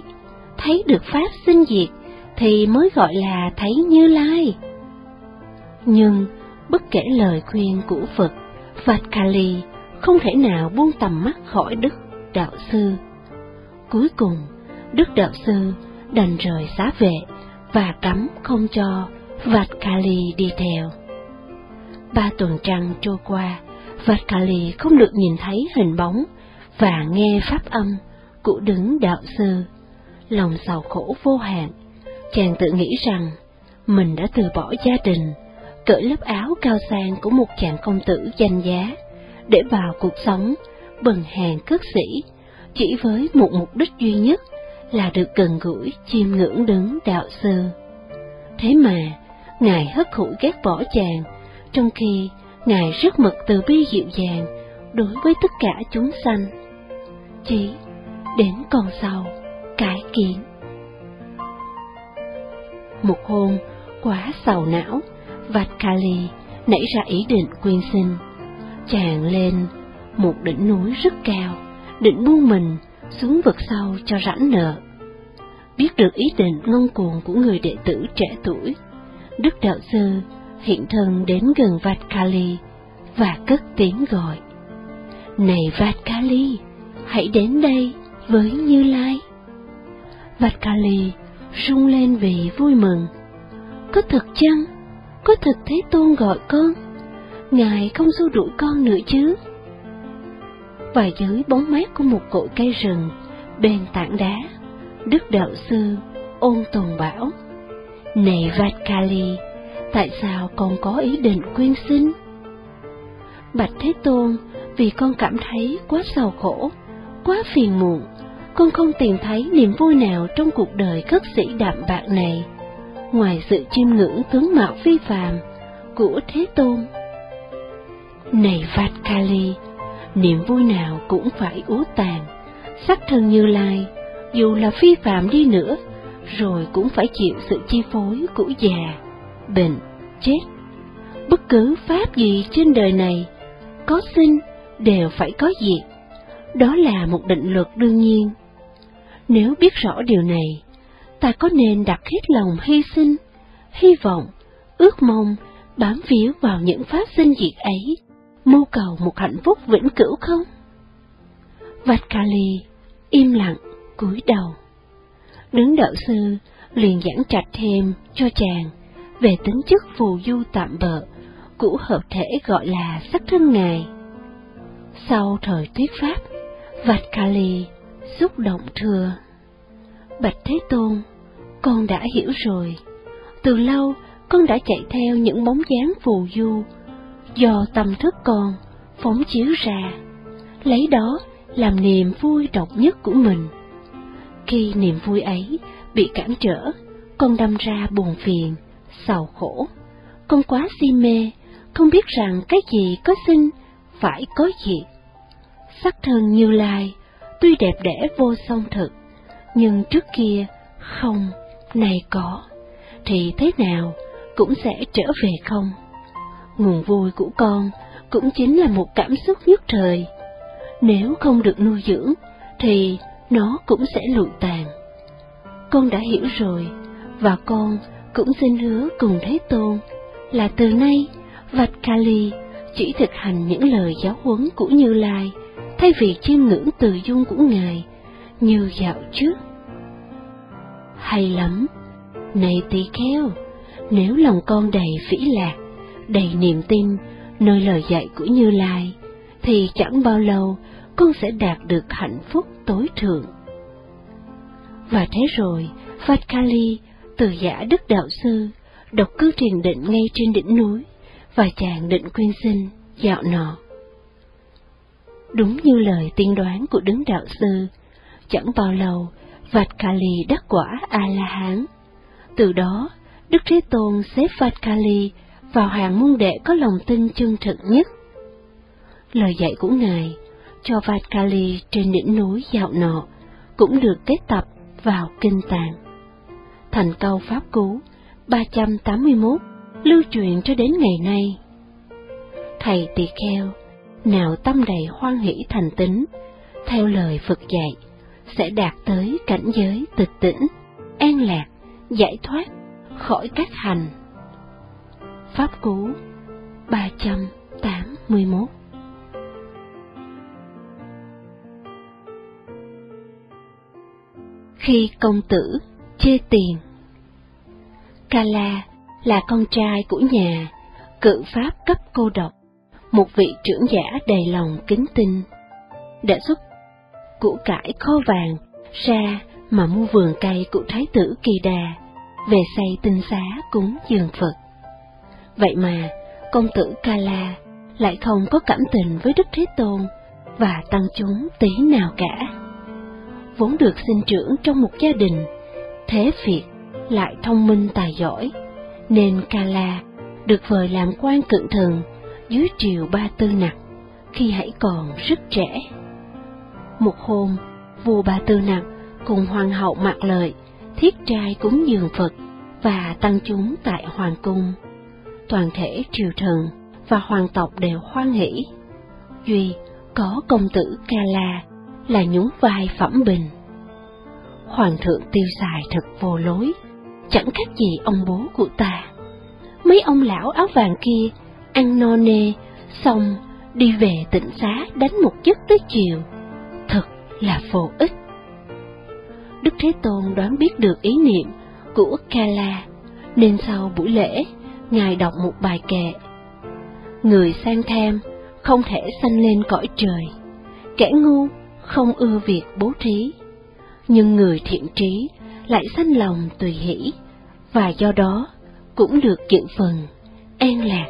thấy được Pháp sinh diệt, thì mới gọi là thấy Như Lai. Nhưng, bất kể lời khuyên của Phật, Vatkali không thể nào buông tầm mắt khỏi Đức Đạo Sư. Cuối cùng, Đức Đạo Sư đành rời xá vệ và cấm không cho Vatkali đi theo. Ba tuần trăng trôi qua, Vatkali không được nhìn thấy hình bóng và nghe pháp âm của đứng đạo sư. Lòng sầu khổ vô hạn, chàng tự nghĩ rằng mình đã từ bỏ gia đình, cởi lớp áo cao sang của một chàng công tử danh giá, để vào cuộc sống bần hàng cất sĩ, chỉ với một mục đích duy nhất là được gần gũi chiêm ngưỡng đứng đạo sư. Thế mà, Ngài hất hủi ghét bỏ chàng, trong khi Ngài rất mực từ bi dịu dàng đối với tất cả chúng sanh. Chỉ đến con sau, cải kiến. Một hôm, quá sầu não, Vatkali Kali nảy ra ý định quyên sinh. Chàng lên một đỉnh núi rất cao, định buông mình xuống vực sâu cho rảnh nợ. Biết được ý định ngông cuồng của người đệ tử trẻ tuổi, Đức Đạo Sư hiện thân đến gần Vatkali và cất tiếng gọi. Này Vatkali, hãy đến đây với Như Lai. Vatkali rung lên vì vui mừng. Có thật chăng? Có thật Thế Tôn gọi con? Ngài không xua đuổi con nữa chứ? Và dưới bóng mát của một cội cây rừng, bên tảng đá, Đức Đạo Sư ôn tồn bảo, Này Vatkali, tại sao con có ý định quyên sinh? Bạch Thế Tôn, vì con cảm thấy quá sầu khổ, quá phiền muộn, con không tìm thấy niềm vui nào trong cuộc đời cất sĩ đạm bạc này, ngoài sự chiêm ngưỡng tướng mạo phi phàm của Thế Tôn. Này Vatkali, niềm vui nào cũng phải úa tàn, sắc thân Như Lai, dù là phi phạm đi nữa, rồi cũng phải chịu sự chi phối của già, bệnh, chết. Bất cứ pháp gì trên đời này, có sinh đều phải có diệt. Đó là một định luật đương nhiên. Nếu biết rõ điều này, ta có nên đặt hết lòng hy sinh, hy vọng, ước mong, bám víu vào những pháp sinh diệt ấy, mưu cầu một hạnh phúc vĩnh cửu không? Vajkali im lặng cúi đầu. Đứng đạo sư liền giảng trạch thêm cho chàng về tính chất phù du tạm bợ của hợp thể gọi là sắc thân ngài. Sau thời thuyết pháp, Vajkali xúc động thưa. Bạch Thế Tôn, con đã hiểu rồi. Từ lâu, con đã chạy theo những bóng dáng phù du, do tâm thức con phóng chiếu ra, lấy đó làm niềm vui độc nhất của mình. Khi niềm vui ấy bị cản trở, con đâm ra buồn phiền, sầu khổ. Con quá si mê, không biết rằng cái gì có sinh, phải có gì Sắc thân như lai, tuy đẹp đẽ vô song thực, nhưng trước kia không, này có, thì thế nào cũng sẽ trở về không. Nguồn vui của con cũng chính là một cảm xúc nhất thời. Nếu không được nuôi dưỡng, thì nó cũng sẽ lụi tàn. Con đã hiểu rồi, và con cũng xin hứa cùng Thế Tôn là từ nay Vạch Kali chỉ thực hành những lời giáo huấn của Như Lai thay vì chiêm ngưỡng từ dung của Ngài như dạo trước. Hay lắm! Này tỳ kheo, nếu lòng con đầy phỉ lạc, đầy niềm tin nơi lời dạy của Như Lai, thì chẳng bao lâu con sẽ đạt được hạnh phúc tối thượng. Và thế rồi, Phật Kali, từ giả đức đạo sư, độc cư thiền định ngay trên đỉnh núi, và chàng định quyên sinh, dạo nọ. Đúng như lời tiên đoán của đứng đạo sư, chẳng bao lâu, Vạch Kali đắc quả A-la-hán. Từ đó, Đức Thế Tôn xếp Vạch Kali vào hàng môn đệ có lòng tin chân thực nhất. Lời dạy của Ngài cho Vạch Kali trên đỉnh núi dạo nọ cũng được kết tập vào kinh tạng. Thành câu Pháp Cú 381 lưu truyền cho đến ngày nay. Thầy tỳ kheo, nào tâm đầy hoan hỷ thành tính, theo lời Phật dạy, sẽ đạt tới cảnh giới tịch tĩnh, an lạc, giải thoát khỏi các hành. Pháp Cú 381 Khi công tử chê tiền Kala là con trai của nhà, cự pháp cấp cô độc, một vị trưởng giả đầy lòng kính tinh. Đã xuất củ cải kho vàng ra mà mua vườn cây của Thái tử Kỳ Đà, về xây tinh xá cúng dường Phật. Vậy mà, công tử ca la lại không có cảm tình với Đức Thế Tôn và tăng chúng tí nào cả. Vốn được sinh trưởng trong một gia đình, thế Việt lại thông minh tài giỏi, nên ca la được vời làm quan cận thần dưới triều Ba Tư Nặc khi hãy còn rất trẻ. Một hôm, vua Ba Tư Nặc cùng hoàng hậu Mạc Lợi thiết trai cúng dường Phật và tăng chúng tại hoàng cung. Toàn thể triều thần và hoàng tộc đều hoan hỷ. Duy có công tử ca la là nhún vai phẩm bình. Hoàng thượng tiêu xài thật vô lối, chẳng khác gì ông bố của ta. Mấy ông lão áo vàng kia ăn no nê, xong đi về tỉnh xá đánh một giấc tới chiều. Là vô ích. Đức Thế Tôn đoán biết được ý niệm của Kala, nên sau buổi lễ, Ngài đọc một bài kệ. Người sang tham không thể sanh lên cõi trời, kẻ ngu không ưa việc bố trí, nhưng người thiện trí lại sanh lòng tùy hỷ, và do đó cũng được dự phần an lạc.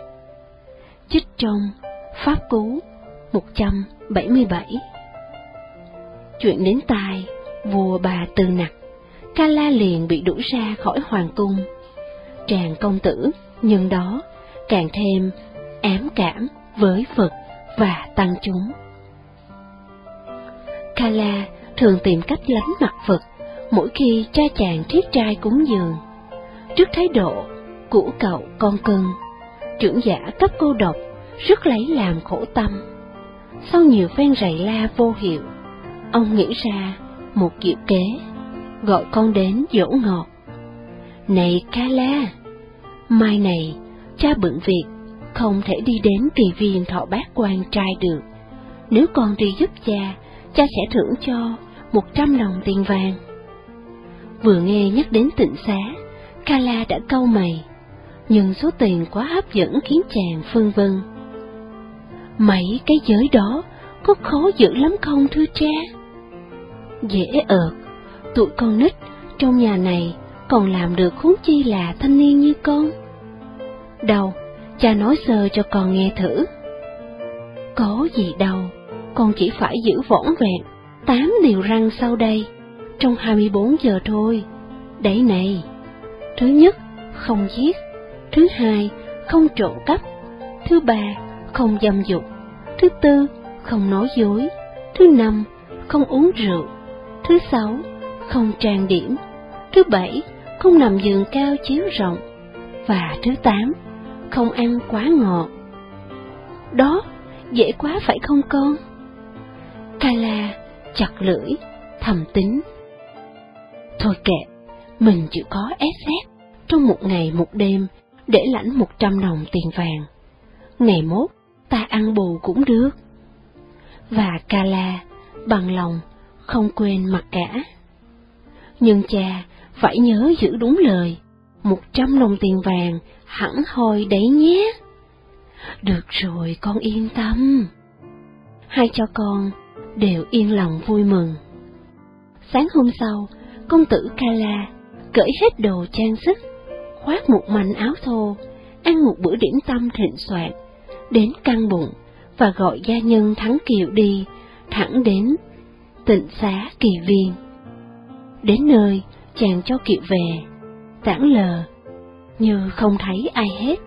Chích trong Pháp Cú 177 Chuyện đến tai, vua bà Từ Nặc, Ca La liền bị đuổi ra khỏi hoàng cung. Tràng công tử, nhân đó, càng thêm ám cảm với Phật và tăng chúng. Kala thường tìm cách lánh mặt Phật mỗi khi cha chàng thiết trai cúng dường. Trước thái độ của cậu con cưng, trưởng giả cấp cô độc rất lấy làm khổ tâm. Sau nhiều phen rầy la vô hiệu, ông nghĩ ra một diệu kế, gọi con đến dỗ ngọt. Này Kala, mai này cha bận việc, không thể đi đến kỳ viên thọ bát quan trai được. Nếu con đi giúp cha, cha sẽ thưởng cho một trăm đồng tiền vàng. Vừa nghe nhắc đến tịnh xá, Kala đã câu mày, nhưng số tiền quá hấp dẫn khiến chàng phân vân. Mấy cái giới đó có khó giữ lắm không thưa cha? Dễ ợt, tụi con nít trong nhà này còn làm được huống chi là thanh niên như con. Đâu, cha nói sơ cho con nghe thử. Có gì đâu, con chỉ phải giữ võn vẹn, tám điều răng sau đây, trong 24 giờ thôi. Đấy này, thứ nhất, không giết, thứ hai, không trộm cắp, thứ ba, không dâm dục, thứ tư, không nói dối, thứ năm, không uống rượu, thứ sáu, không trang điểm, thứ bảy, không nằm giường cao chiếu rộng, và thứ tám, không ăn quá ngọt. Đó, dễ quá phải không con? Kala chặt lưỡi, thầm tính. Thôi kệ, mình chỉ có ép trong một ngày một đêm để lãnh một trăm đồng tiền vàng. Ngày mốt, ta ăn bù cũng được. Và Kala bằng lòng không quên mặc cả. Nhưng cha phải nhớ giữ đúng lời, một trăm đồng tiền vàng hẳn hoi đấy nhé. Được rồi, con yên tâm. Hai cho con đều yên lòng vui mừng. Sáng hôm sau, công tử Kala cởi hết đồ trang sức, khoác một mảnh áo thô, ăn một bữa điểm tâm thịnh soạn, đến căng bụng và gọi gia nhân thắng kiều đi, thẳng đến tịnh xá kỳ viên. Đến nơi, chàng cho kiệu về, tảng lờ, như không thấy ai hết,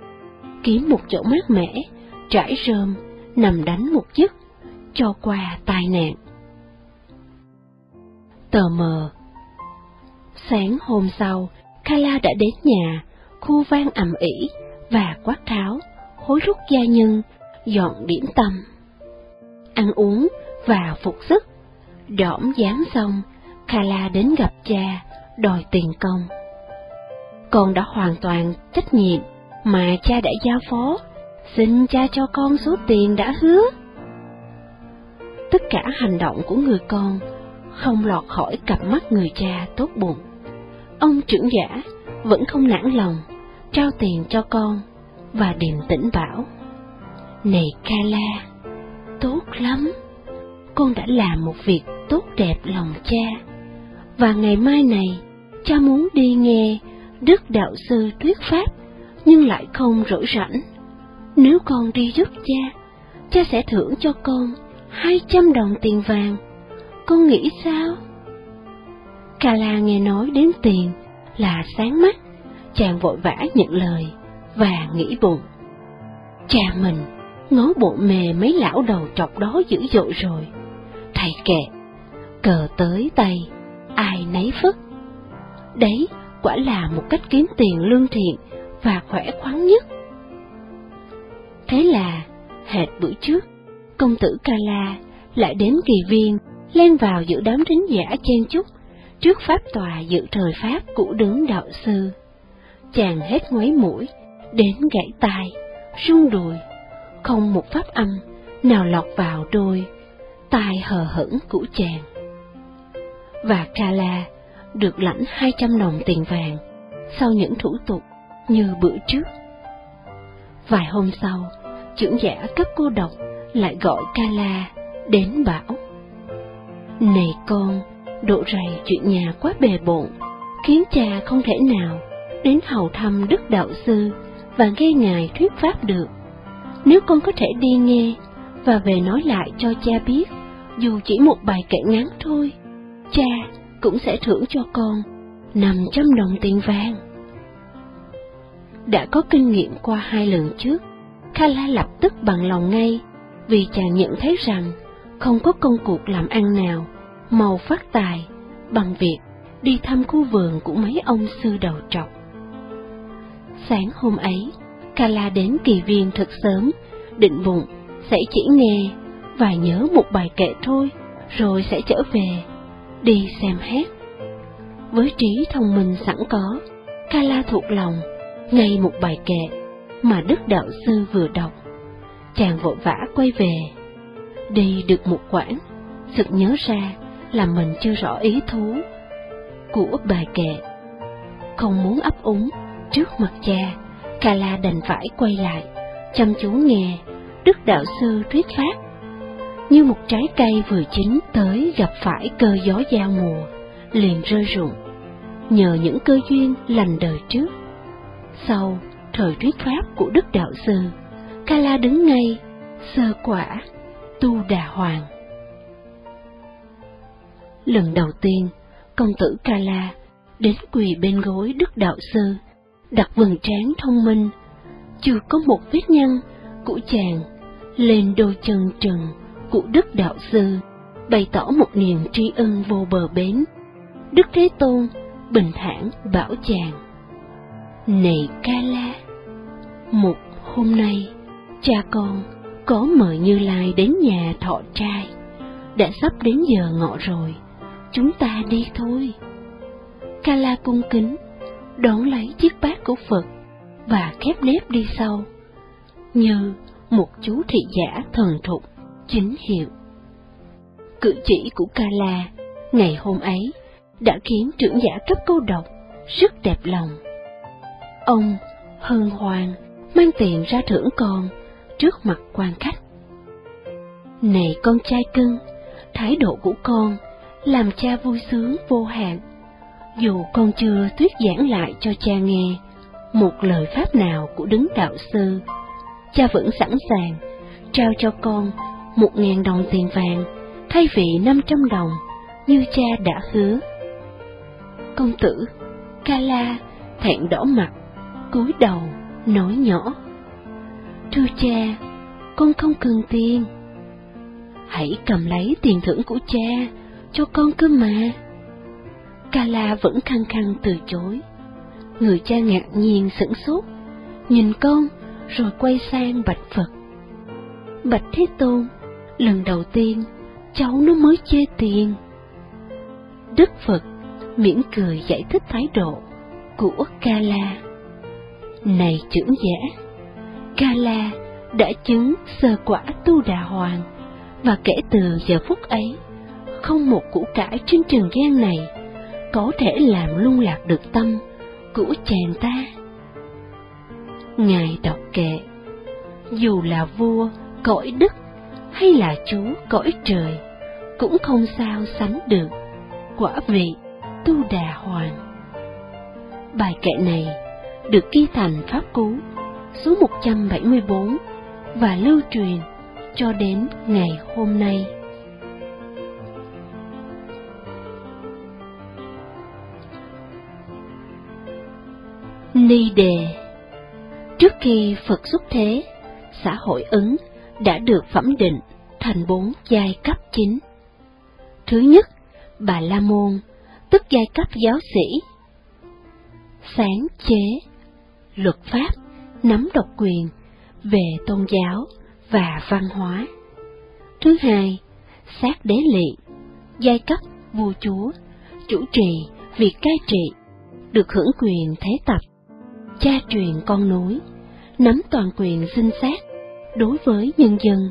kiếm một chỗ mát mẻ, trải rơm, nằm đánh một giấc, cho qua tai nạn. Tờ mờ Sáng hôm sau, Kala đã đến nhà, khu vang ầm ĩ và quát tháo, hối rút gia nhân, dọn điểm tâm. Ăn uống và phục sức, đỏm dán xong, Kala đến gặp cha, đòi tiền công. Con đã hoàn toàn trách nhiệm mà cha đã giao phó, xin cha cho con số tiền đã hứa. Tất cả hành động của người con không lọt khỏi cặp mắt người cha tốt bụng. Ông trưởng giả vẫn không nản lòng, trao tiền cho con và điềm tĩnh bảo. Này Kala, tốt lắm, con đã làm một việc tốt đẹp lòng cha, và ngày mai này cha muốn đi nghe Đức Đạo Sư thuyết Pháp, nhưng lại không rỗi rảnh. Nếu con đi giúp cha, cha sẽ thưởng cho con hai trăm đồng tiền vàng. Con nghĩ sao? Kala nghe nói đến tiền là sáng mắt, chàng vội vã nhận lời và nghĩ bụng. Cha mình ngó bộ mề mấy lão đầu trọc đó dữ dội rồi. Thầy kệ, cờ tới tay, ai nấy phức. Đấy quả là một cách kiếm tiền lương thiện và khỏe khoắn nhất. Thế là, hệt bữa trước, công tử Kala lại đến kỳ viên, len vào giữa đám thính giả chen chúc, trước pháp tòa dự thời pháp của đứng đạo sư. Chàng hết ngoáy mũi, đến gãy tai, rung đùi, không một pháp âm nào lọt vào đôi, tài hờ hững của chàng. Và Kala được lãnh hai trăm đồng tiền vàng sau những thủ tục như bữa trước. Vài hôm sau, trưởng giả cấp cô độc lại gọi Kala đến bảo. Này con, độ rầy chuyện nhà quá bề bộn, khiến cha không thể nào đến hầu thăm Đức Đạo Sư và nghe Ngài thuyết pháp được. Nếu con có thể đi nghe và về nói lại cho cha biết, dù chỉ một bài kệ ngắn thôi, cha cũng sẽ thưởng cho con 500 đồng tiền vàng. Đã có kinh nghiệm qua hai lần trước, Kala lập tức bằng lòng ngay, vì chàng nhận thấy rằng không có công cuộc làm ăn nào màu phát tài bằng việc đi thăm khu vườn của mấy ông sư đầu trọc. Sáng hôm ấy, Kala đến kỳ viên thật sớm, định bụng sẽ chỉ nghe và nhớ một bài kệ thôi, rồi sẽ trở về, đi xem hát. Với trí thông minh sẵn có, Kala thuộc lòng ngay một bài kệ mà Đức Đạo Sư vừa đọc. Chàng vội vã quay về. Đi được một quãng, sực nhớ ra là mình chưa rõ ý thú của bài kệ. Không muốn ấp úng trước mặt cha, Kala đành phải quay lại, chăm chú nghe Đức Đạo Sư thuyết pháp. Như một trái cây vừa chín tới gặp phải cơ gió giao mùa, liền rơi rụng, nhờ những cơ duyên lành đời trước. Sau thời thuyết pháp của Đức Đạo Sư, Kala đứng ngay, sơ quả, tu đà hoàng. Lần đầu tiên, công tử Kala đến quỳ bên gối Đức Đạo Sư, đặt vầng trán thông minh, chưa có một vết nhăn của chàng lên đôi chân trần của Đức Đạo Sư, bày tỏ một niềm tri ân vô bờ bến. Đức Thế Tôn bình thản bảo chàng: Này Kala, một hôm nay, cha con có mời Như Lai đến nhà thọ trai. Đã sắp đến giờ ngọ rồi, chúng ta đi thôi. Kala cung kính, đón lấy chiếc bát của Phật và khép nếp đi sau, như một chú thị giả thần thục, chính hiệu. Cử chỉ của Kala ngày hôm ấy đã khiến trưởng giả cấp câu độc rất đẹp lòng. Ông hân hoan mang tiền ra thưởng con trước mặt quan khách. Này con trai cưng, thái độ của con làm cha vui sướng vô hạn. Dù con chưa thuyết giảng lại cho cha nghe một lời pháp nào của đứng đạo sư, cha vẫn sẵn sàng trao cho con một ngàn đồng tiền vàng thay vì năm trăm đồng như cha đã hứa. Công tử, Kala thẹn đỏ mặt, cúi đầu nói nhỏ. Thưa cha, con không cần tiền. Hãy cầm lấy tiền thưởng của cha, cho con cơ mà. Kala vẫn khăng khăng từ chối. Người cha ngạc nhiên sửng sốt, nhìn con rồi quay sang bạch Phật. Bạch Thế Tôn, lần đầu tiên cháu nó mới chê tiền. Đức Phật mỉm cười giải thích thái độ của Kala. Này trưởng giả, Kala đã chứng sơ quả tu đà hoàng, và kể từ giờ phút ấy, không một củ cải trên trường gian này có thể làm lung lạc được tâm của chàng ta. Ngài đọc kệ, dù là vua cõi đức hay là chú cõi trời, cũng không sao sánh được quả vị tu đà hoàng. Bài kệ này được ghi thành pháp cú số 174 và lưu truyền cho đến ngày hôm nay. Ni đề Trước khi Phật xuất thế, xã hội ứng đã được phẩm định thành bốn giai cấp chính. Thứ nhất, Bà La Môn, tức giai cấp giáo sĩ. Sáng chế luật pháp, nắm độc quyền về tôn giáo và văn hóa. Thứ hai, sát đế lị, giai cấp vua chúa, chủ trì việc cai trị, được hưởng quyền thế tập, cha truyền con nối, nắm toàn quyền sinh sát đối với nhân dân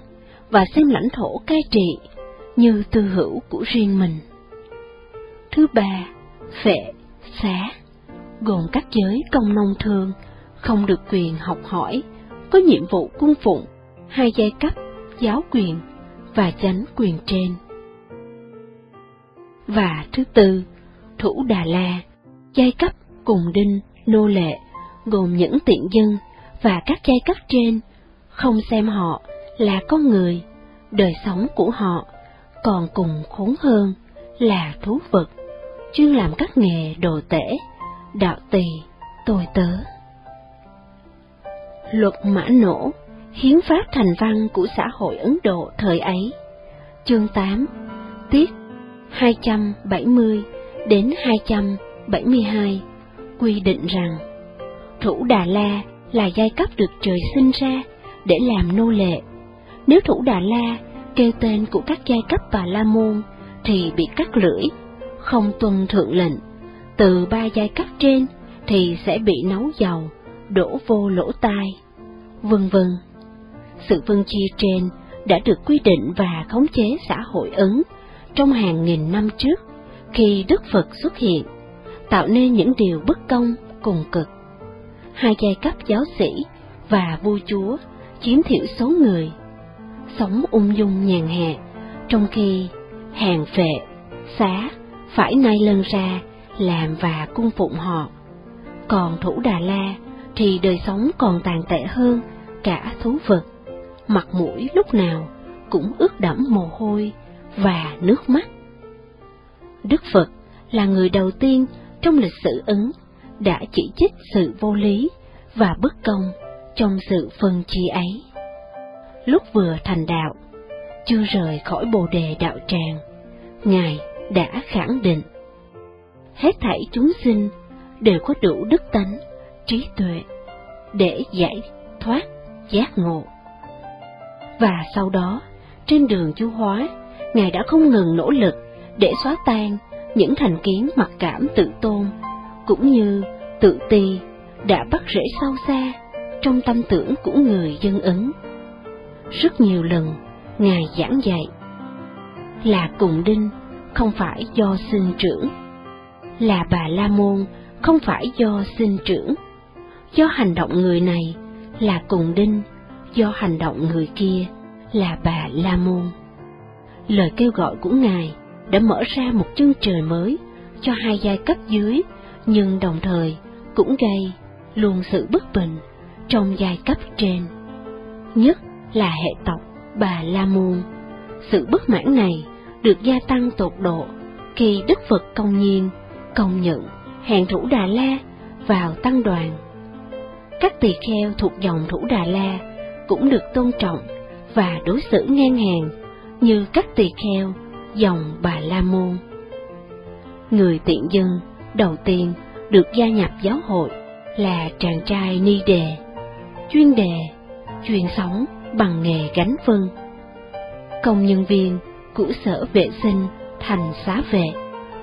và xem lãnh thổ cai trị như tư hữu của riêng mình. Thứ ba, phệ, xá, gồm các giới công nông thương không được quyền học hỏi, có nhiệm vụ cung phụng, hai giai cấp, giáo quyền và chánh quyền trên. Và thứ tư, Thủ Đà La, giai cấp cùng đinh, nô lệ, gồm những tiện dân và các giai cấp trên, không xem họ là con người, đời sống của họ còn cùng khốn hơn là thú vật, chuyên làm các nghề đồ tể, đạo tỳ, tôi tớ. Luật mã nổ, hiến pháp thành văn của xã hội Ấn Độ thời ấy. Chương 8, tiết 270 đến 272 quy định rằng Thủ Đà La là giai cấp được trời sinh ra để làm nô lệ. Nếu Thủ Đà La kêu tên của các giai cấp và La Môn thì bị cắt lưỡi, không tuân thượng lệnh. Từ ba giai cấp trên thì sẽ bị nấu dầu, đổ vô lỗ tai, vân vân. Sự phân chia trên đã được quy định và khống chế xã hội Ấn trong hàng nghìn năm trước khi Đức Phật xuất hiện, tạo nên những điều bất công cùng cực. Hai giai cấp giáo sĩ và vua chúa chiếm thiểu số người, sống ung dung nhàn hạ, trong khi hàng phệ, xá phải nay lân ra làm và cung phụng họ. Còn thủ Đà La thì đời sống còn tàn tệ hơn cả thú vật, mặt mũi lúc nào cũng ướt đẫm mồ hôi và nước mắt. Đức Phật là người đầu tiên trong lịch sử ứng đã chỉ trích sự vô lý và bất công trong sự phân chia ấy. Lúc vừa thành đạo, chưa rời khỏi bồ đề đạo tràng, Ngài đã khẳng định hết thảy chúng sinh đều có đủ đức tánh, trí tuệ để giải thoát giác ngộ. Và sau đó, trên đường chu hóa, Ngài đã không ngừng nỗ lực để xóa tan những thành kiến mặc cảm tự tôn, cũng như tự ti đã bắt rễ sâu xa trong tâm tưởng của người dân Ấn. Rất nhiều lần, Ngài giảng dạy là cùng đinh không phải do sinh trưởng, là bà La Môn không phải do sinh trưởng, do hành động người này là cùng đinh, do hành động người kia là bà La Môn. Lời kêu gọi của Ngài đã mở ra một chân trời mới cho hai giai cấp dưới, nhưng đồng thời cũng gây luôn sự bất bình trong giai cấp trên. Nhất là hệ tộc Bà La Môn. Sự bất mãn này được gia tăng tột độ khi Đức Phật công nhiên công nhận hàng thủ Đà La vào tăng đoàn. Các tỳ kheo thuộc dòng thủ Đà La cũng được tôn trọng và đối xử ngang hàng như các tỳ kheo dòng Bà La Môn. Người tiện dân đầu tiên được gia nhập giáo hội là chàng trai Ni Đề, chuyên đề, chuyên sống bằng nghề gánh phân. Công nhân viên của sở vệ sinh thành xá vệ,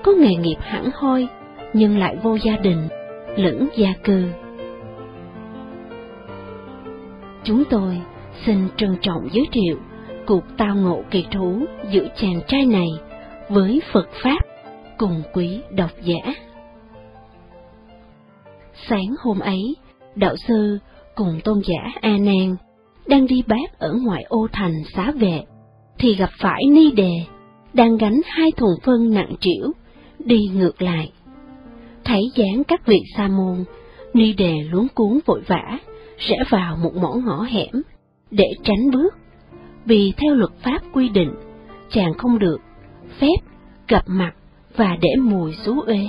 có nghề nghiệp hẳn hoi nhưng lại vô gia đình, lẫn gia cư. Chúng tôi xin trân trọng giới thiệu cuộc tao ngộ kỳ thú giữa chàng trai này với Phật Pháp cùng quý độc giả. Sáng hôm ấy, đạo sư cùng tôn giả A Nan đang đi bát ở ngoại ô thành xá vệ, thì gặp phải Ni Đề đang gánh hai thùng phân nặng trĩu đi ngược lại. Thấy dáng các vị sa môn, Ni Đề luống cuốn vội vã rẽ vào một mỏ ngõ hẻm để tránh bước, vì theo luật pháp quy định, chàng không được phép gặp mặt và để mùi xú uế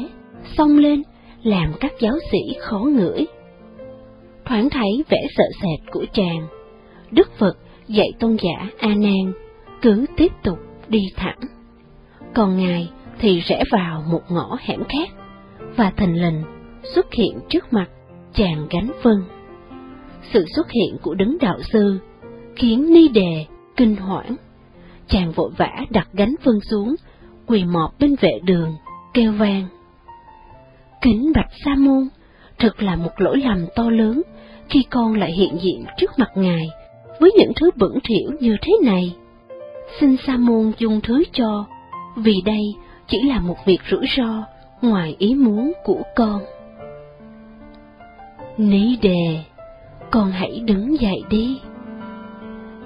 xông lên làm các giáo sĩ khó ngửi. Thoáng thấy vẻ sợ sệt của chàng, Đức Phật dạy tôn giả A Nan cứ tiếp tục đi thẳng. Còn ngài thì rẽ vào một ngõ hẻm khác và thình lình xuất hiện trước mặt chàng gánh vân. Sự xuất hiện của đấng đạo sư khiến Ni Đề kinh hoảng. Chàng vội vã đặt gánh vân xuống, quỳ mọp bên vệ đường, kêu vang. Kính bạch Sa môn, thật là một lỗi lầm to lớn khi con lại hiện diện trước mặt ngài với những thứ bẩn thỉu như thế này. Xin Sa môn dung thứ cho, vì đây chỉ là một việc rủi ro ngoài ý muốn của con. Ní đề, con hãy đứng dậy đi.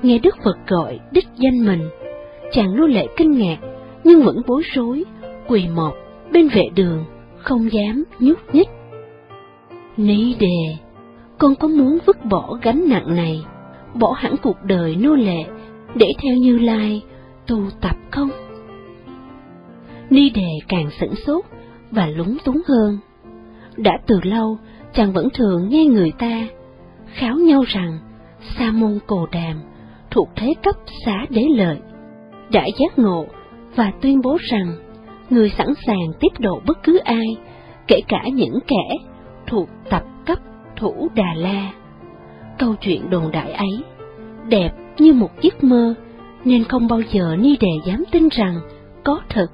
Nghe Đức Phật gọi đích danh mình, chàng nô lệ kinh ngạc nhưng vẫn bối rối, quỳ một bên vệ đường, không dám nhúc nhích. Ní đề, con có muốn vứt bỏ gánh nặng này, bỏ hẳn cuộc đời nô lệ, để theo Như Lai tu tập không? Ni đề càng sửng sốt và lúng túng hơn. Đã từ lâu, chàng vẫn thường nghe người ta kháo nhau rằng Sa môn Cồ Đàm thuộc thế cấp xá đế lợi, đã giác ngộ và tuyên bố rằng người sẵn sàng tiếp độ bất cứ ai, kể cả những kẻ thuộc tập thủ Đà La. Câu chuyện đồn đại ấy, đẹp như một giấc mơ, nên không bao giờ Ni Đề dám tin rằng có thật.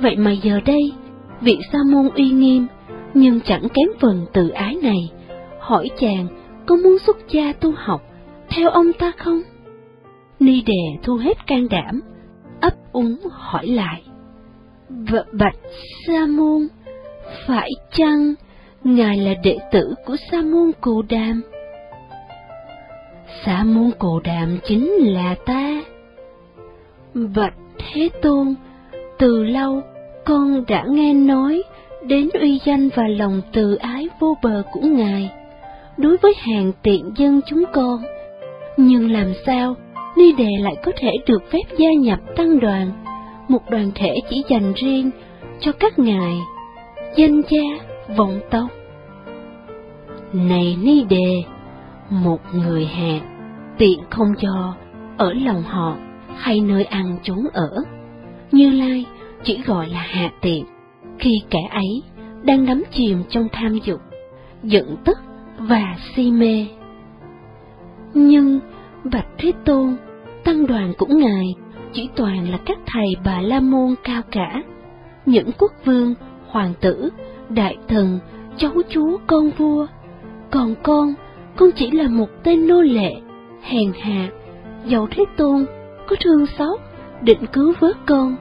Vậy mà giờ đây, vị sa môn uy nghiêm, nhưng chẳng kém phần từ ái này, hỏi chàng có muốn xuất gia tu học theo ông ta không? Ni Đề thu hết can đảm, ấp úng hỏi lại. V bạch Sa môn, phải chăng ngài là đệ tử của Sa môn Cồ Đàm? Sa môn Cồ Đàm chính là ta. Bạch Thế Tôn, từ lâu con đã nghe nói đến uy danh và lòng từ ái vô bờ của ngài đối với hàng tiện dân chúng con. Nhưng làm sao Ni Đề lại có thể được phép gia nhập tăng đoàn, một đoàn thể chỉ dành riêng cho các ngài, danh gia, vọng tộc. Này Ni Đề, một người hạ, tiện không cho ở lòng họ hay nơi ăn trốn ở. Như Lai chỉ gọi là hạ tiện, khi kẻ ấy đang đắm chìm trong tham dục, giận tức và si mê. Nhưng Bạch Thế Tôn, tăng đoàn của Ngài chỉ toàn là các thầy bà La Môn cao cả, những quốc vương, hoàng tử, đại thần, cháu chúa con vua. Còn con, con chỉ là một tên nô lệ, hèn hạ, dầu Thế Tôn có thương xót, định cứu vớt con,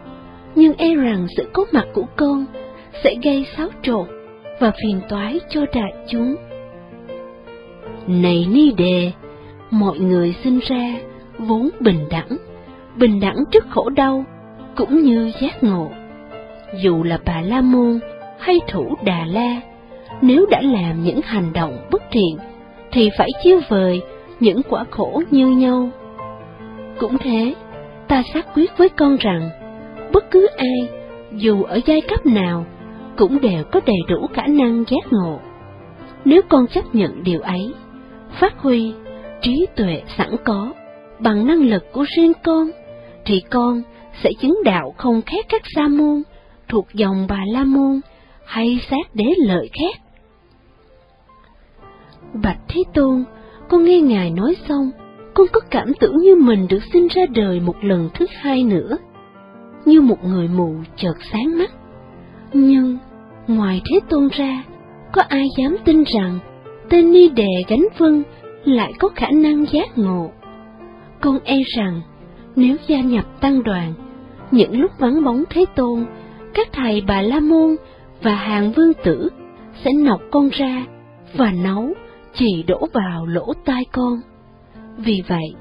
nhưng e rằng sự có mặt của con sẽ gây xáo trộn và phiền toái cho đại chúng. Này Ni Đề, mọi người sinh ra vốn bình đẳng, bình đẳng trước khổ đau, cũng như giác ngộ. Dù là bà La Môn hay thủ Đà La, nếu đã làm những hành động bất thiện, thì phải chiêu vời những quả khổ như nhau. Cũng thế, ta xác quyết với con rằng, bất cứ ai, dù ở giai cấp nào, cũng đều có đầy đủ khả năng giác ngộ. Nếu con chấp nhận điều ấy, phát huy trí tuệ sẵn có bằng năng lực của riêng con, thì con sẽ chứng đạo không khác các sa môn thuộc dòng bà la môn hay sát đế lợi khác. Bạch Thế Tôn, con nghe Ngài nói xong, con có cảm tưởng như mình được sinh ra đời một lần thứ hai nữa, như một người mù chợt sáng mắt. Nhưng, ngoài Thế Tôn ra, có ai dám tin rằng tên Ni Đề Gánh Vân lại có khả năng giác ngộ? Con e rằng, nếu gia nhập tăng đoàn, những lúc vắng bóng Thế Tôn, các thầy Bà La Môn và hàng vương tử sẽ nọc con ra và nấu chỉ đổ vào lỗ tai con. Vì vậy,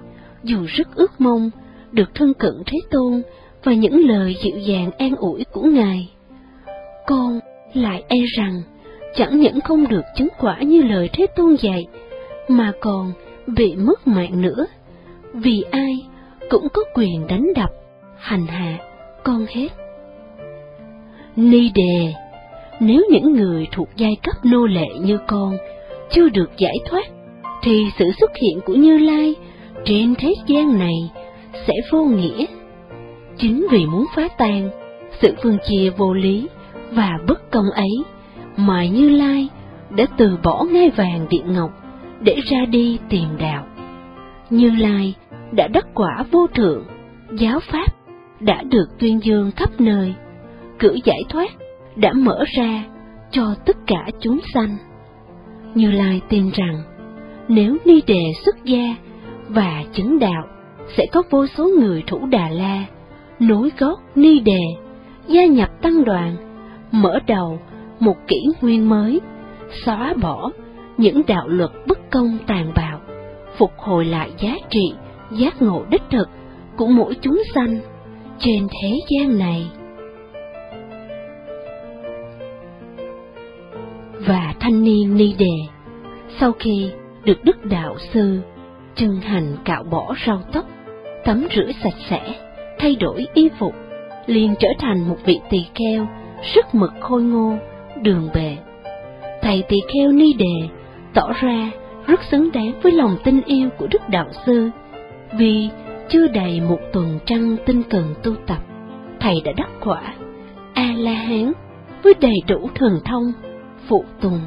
dù rất ước mong được thân cận Thế Tôn và những lời dịu dàng an ủi của Ngài, con lại e rằng chẳng những không được chứng quả như lời Thế Tôn dạy, mà còn bị mất mạng nữa, vì ai cũng có quyền đánh đập, hành hạ con hết. Ni đề, nếu những người thuộc giai cấp nô lệ như con chưa được giải thoát, thì sự xuất hiện của Như Lai trên thế gian này sẽ vô nghĩa. Chính vì muốn phá tan sự phân chia vô lý và bất công ấy, mà Như Lai đã từ bỏ ngai vàng điện ngọc để ra đi tìm đạo. Như Lai đã đắc quả vô thượng, giáo pháp đã được tuyên dương khắp nơi, cử giải thoát đã mở ra cho tất cả chúng sanh. Như Lai tin rằng, nếu Ni Đề xuất gia và chứng đạo, sẽ có vô số người thủ Đà La, nối gót Ni Đề, gia nhập tăng đoàn, mở đầu một kỷ nguyên mới, xóa bỏ những đạo luật bất công tàn bạo, phục hồi lại giá trị, giác ngộ đích thực của mỗi chúng sanh trên thế gian này. Và thanh niên ni đề, sau khi được Đức Đạo Sư chân hành cạo bỏ rau tóc, tắm rửa sạch sẽ, thay đổi y phục, liền trở thành một vị tỳ kheo, sức mực khôi ngô, đường bề. Thầy tỳ kheo ni đề tỏ ra rất xứng đáng với lòng tin yêu của Đức Đạo Sư, vì chưa đầy một tuần trăng tinh cần tu tập, thầy đã đắc quả A-la-hán với đầy đủ thần thông, phụ tùng.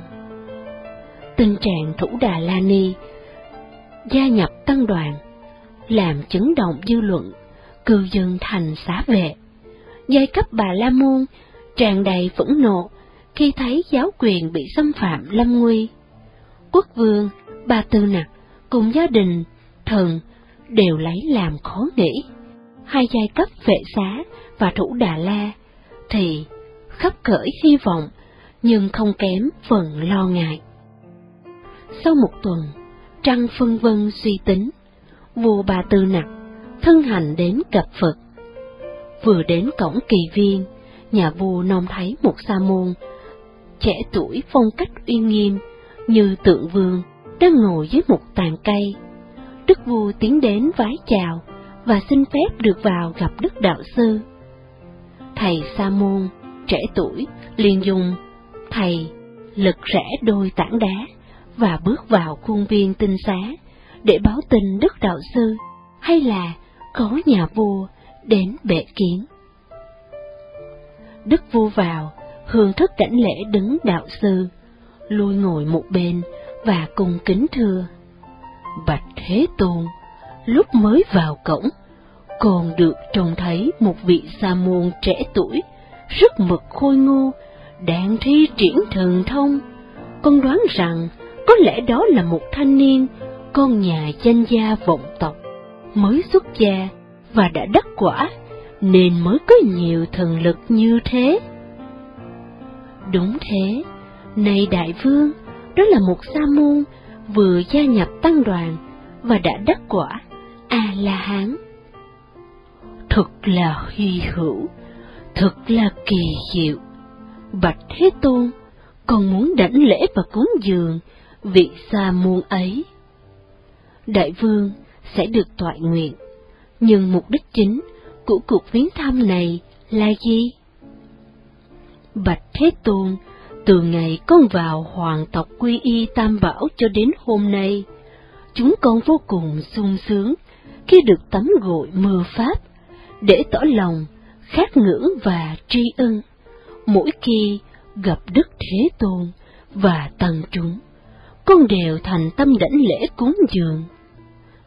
Tình trạng Thủ Đà La Ni gia nhập tăng đoàn, làm chấn động dư luận, cư dân thành xá vệ. Giai cấp bà La Môn tràn đầy phẫn nộ khi thấy giáo quyền bị xâm phạm lâm nguy. Quốc vương, bà Tư Nặc cùng gia đình, thần đều lấy làm khó nghĩ. Hai giai cấp vệ xá và thủ Đà La thì khắp cởi hy vọng nhưng không kém phần lo ngại. Sau một tuần, Trăng phân vân suy tính, vua bà Tư Nặc thân hành đến gặp Phật. Vừa đến cổng kỳ viên, nhà vua nông thấy một sa môn, trẻ tuổi phong cách uy nghiêm, như tượng vương, đang ngồi dưới một tàn cây. Đức vua tiến đến vái chào và xin phép được vào gặp Đức Đạo Sư. Thầy Sa môn, trẻ tuổi, liền dùng thầy lật rẽ đôi tảng đá và bước vào khuôn viên tinh xá để báo tin Đức Đạo Sư hay là có nhà vua đến bệ kiến. Đức vua vào, hương thức cảnh lễ đứng đạo sư, lui ngồi một bên và cùng kính thưa. Bạch Thế Tôn, lúc mới vào cổng, còn được trông thấy một vị sa môn trẻ tuổi, rất mực khôi ngô, đạn thi triển thần thông. Con đoán rằng có lẽ đó là một thanh niên, con nhà danh gia vọng tộc, mới xuất gia và đã đắc quả, nên mới có nhiều thần lực như thế. Đúng thế, này đại vương, đó là một sa môn vừa gia nhập tăng đoàn và đã đắc quả A-la-hán. Thật là hy hữu, thật là kỳ diệu. Bạch Thế Tôn, còn muốn đảnh lễ và cúng dường vị sa môn ấy. Đại vương sẽ được toại nguyện, nhưng mục đích chính của cuộc viếng thăm này là gì? Bạch Thế Tôn, từ ngày con vào hoàng tộc quy y Tam Bảo cho đến hôm nay, chúng con vô cùng sung sướng khi được tắm gội mưa Pháp, để tỏ lòng khát ngưỡng và tri ân mỗi khi gặp Đức Thế Tôn và Tăng chúng con đều thành tâm đảnh lễ cúng dường.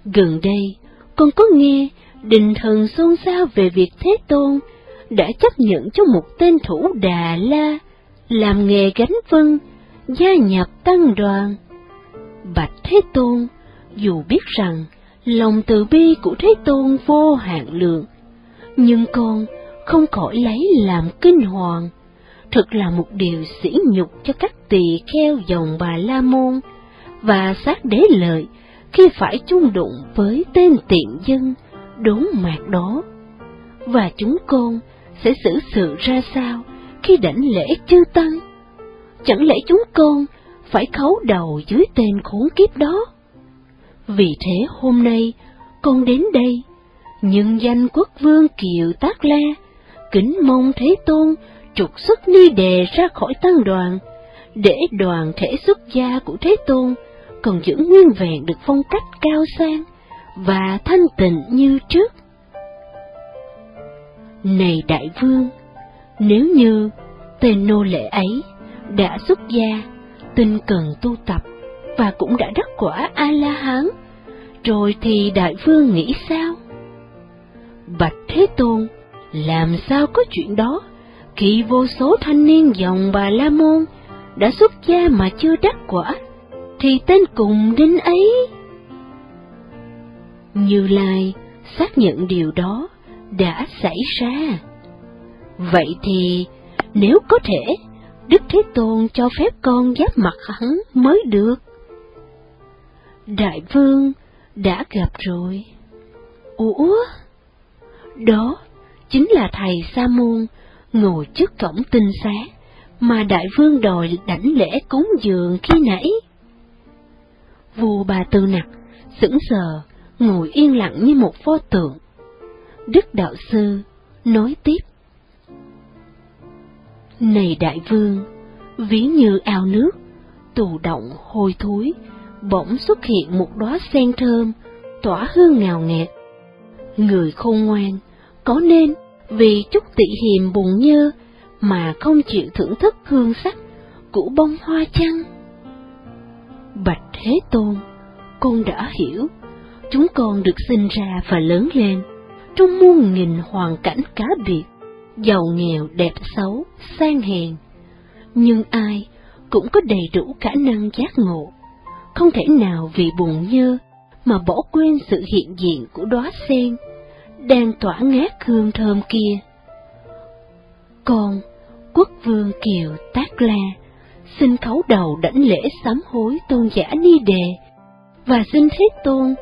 Gần đây, con có nghe đình thần xôn xao về việc Thế Tôn đã chấp nhận cho một tên thủ Đà La làm nghề gánh vân, gia nhập tăng đoàn. Bạch Thế Tôn, dù biết rằng lòng từ bi của Thế Tôn vô hạn lượng, nhưng con không khỏi lấy làm kinh hoàng thực là một điều sỉ nhục cho các tỳ kheo dòng bà La Môn và sát đế lợi khi phải chung đụng với tên tiện dân đốn mạc đó. Và chúng con sẽ xử sự ra sao khi đảnh lễ chư tăng? Chẳng lẽ chúng con phải khấu đầu dưới tên khốn kiếp đó? Vì thế hôm nay con đến đây, nhân danh quốc vương Kiều Tác La, kính mong Thế Tôn trục xuất ni đề ra khỏi tăng đoàn, để đoàn thể xuất gia của Thế Tôn còn giữ nguyên vẹn được phong cách cao sang và thanh tịnh như trước. Này đại vương, nếu như tên nô lệ ấy đã xuất gia, tinh cần tu tập và cũng đã đắc quả A-la-hán, rồi thì đại vương nghĩ sao? Bạch Thế Tôn, làm sao có chuyện đó khi vô số thanh niên dòng bà La Môn đã xuất gia mà chưa đắc quả, thì tên cùng đinh ấy. Như Lai xác nhận điều đó đã xảy ra. Vậy thì nếu có thể, Đức Thế Tôn cho phép con giáp mặt hắn mới được. Đại vương đã gặp rồi. Ủa? Đó chính là thầy Sa môn ngồi trước cổng tinh xá, mà đại vương đòi đảnh lễ cúng dường khi nãy? Vua bà Tư Nặc sững sờ, ngồi yên lặng như một pho tượng. Đức đạo sư nói tiếp. Này đại vương, ví như ao nước, tù động hôi thối, bỗng xuất hiện một đóa sen thơm, tỏa hương ngào nghẹt. Người khôn ngoan, có nên vì chút tị hiềm buồn nhơ mà không chịu thưởng thức hương sắc của bông hoa chăng? Bạch Thế Tôn, con đã hiểu, chúng con được sinh ra và lớn lên trong muôn nghìn hoàn cảnh cá biệt, giàu nghèo đẹp xấu, sang hèn. Nhưng ai cũng có đầy đủ khả năng giác ngộ, không thể nào vì buồn nhơ mà bỏ quên sự hiện diện của đóa sen đang tỏa ngát hương thơm kia. Con, quốc vương Kiều Tác La, xin khấu đầu đảnh lễ sám hối tôn giả Ni Đề, và xin Thế Tôn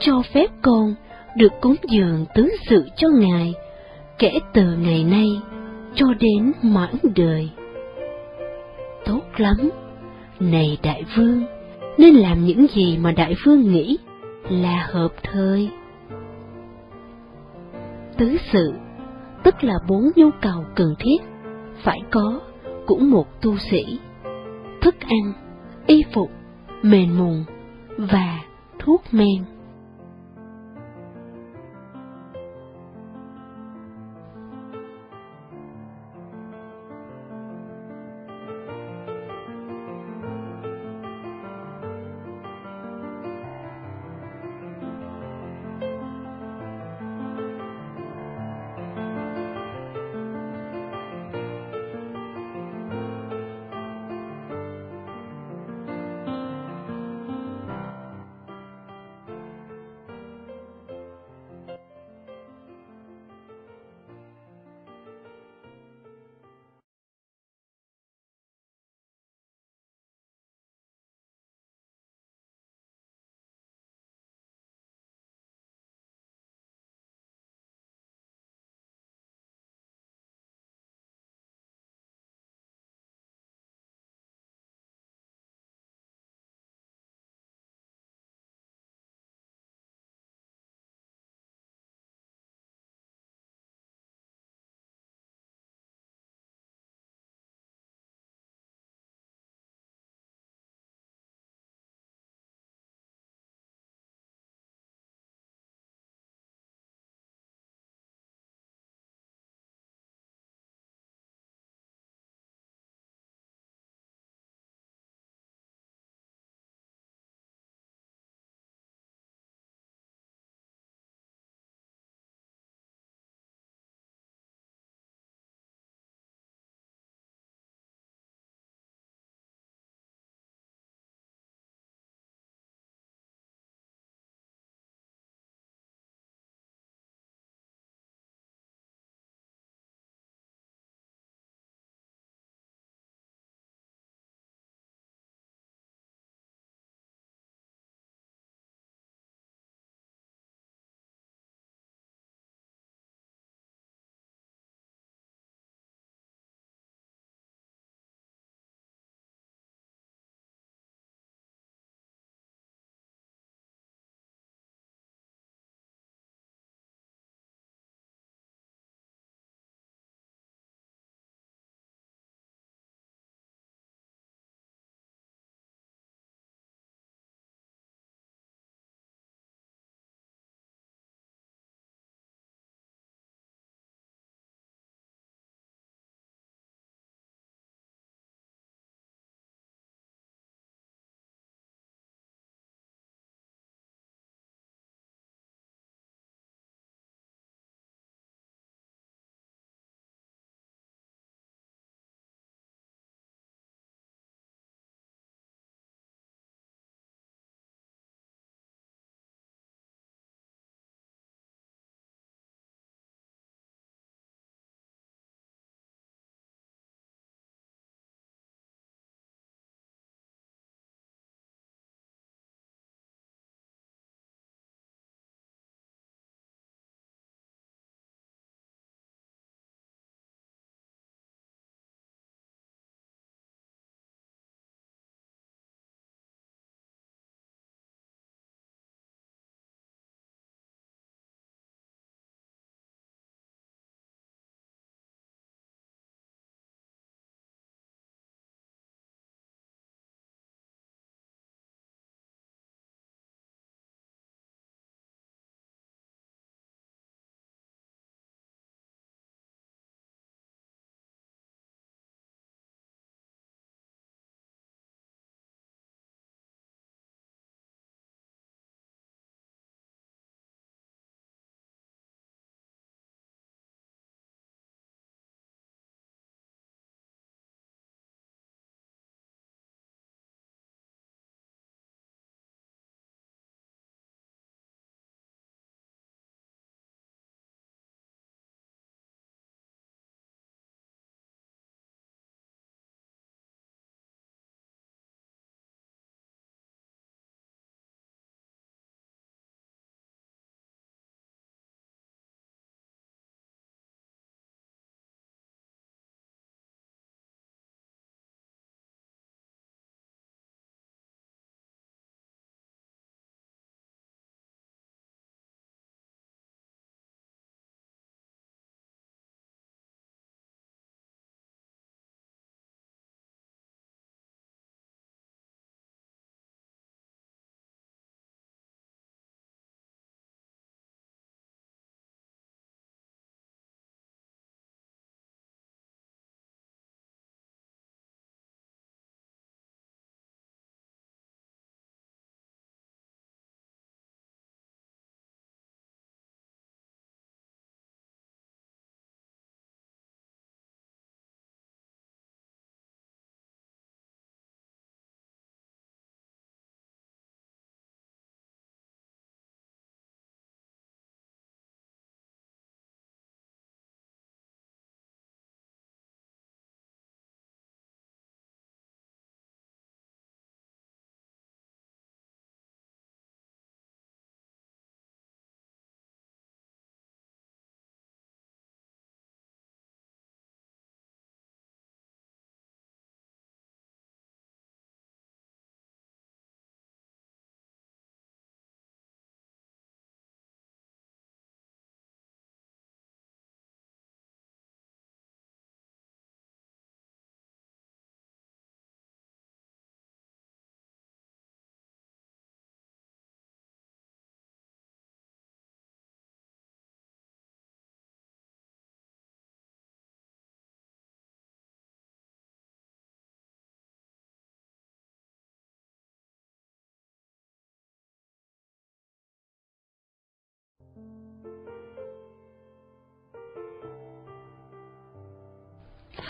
cho phép con được cúng dường tứ sự cho Ngài, kể từ ngày nay cho đến mãn đời. Tốt lắm, này đại vương, nên làm những gì mà đại vương nghĩ là hợp thời. Tứ sự, tức là bốn nhu cầu cần thiết, phải có của một tu sĩ. Thức ăn, y phục, mền mùng và thuốc men.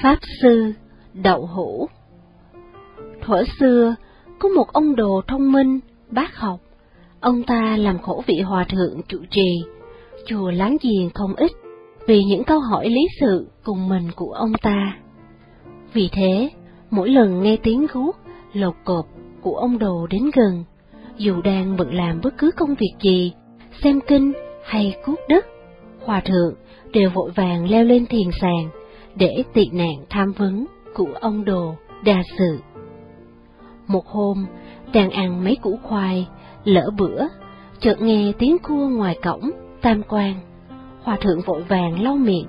Pháp Sư Đậu Hữu Thuở xưa, có một ông đồ thông minh, bác học. Ông ta làm khổ vị hòa thượng trụ trì, chùa láng giềng không ít, vì những câu hỏi lý sự cùng mình của ông ta. Vì thế, mỗi lần nghe tiếng guốc, lột cột của ông đồ đến gần, dù đang bận làm bất cứ công việc gì, xem kinh hay cuốc đất, hòa thượng đều vội vàng leo lên thiền sàng để tị nạn tham vấn của ông đồ đa sự. Một hôm, đang ăn mấy củ khoai, lỡ bữa, chợt nghe tiếng cua ngoài cổng, tam quan. Hòa thượng vội vàng lau miệng,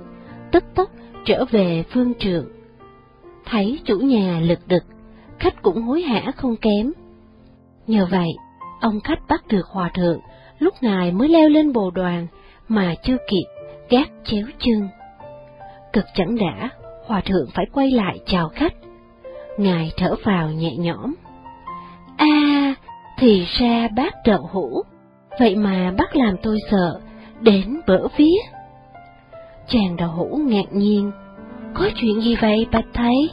tức tốc trở về phương trường. Thấy chủ nhà lực đực, khách cũng hối hả không kém. Nhờ vậy, ông khách bắt được hòa thượng, lúc ngài mới leo lên bồ đoàn, mà chưa kịp gác chéo chân thực chẳng đã, hòa thượng phải quay lại chào khách. Ngài thở vào nhẹ nhõm. a à, thì ra bác đậu hũ, vậy mà bác làm tôi sợ, đến bỡ vía. Chàng đậu hũ ngạc nhiên, có chuyện gì vậy bạch thấy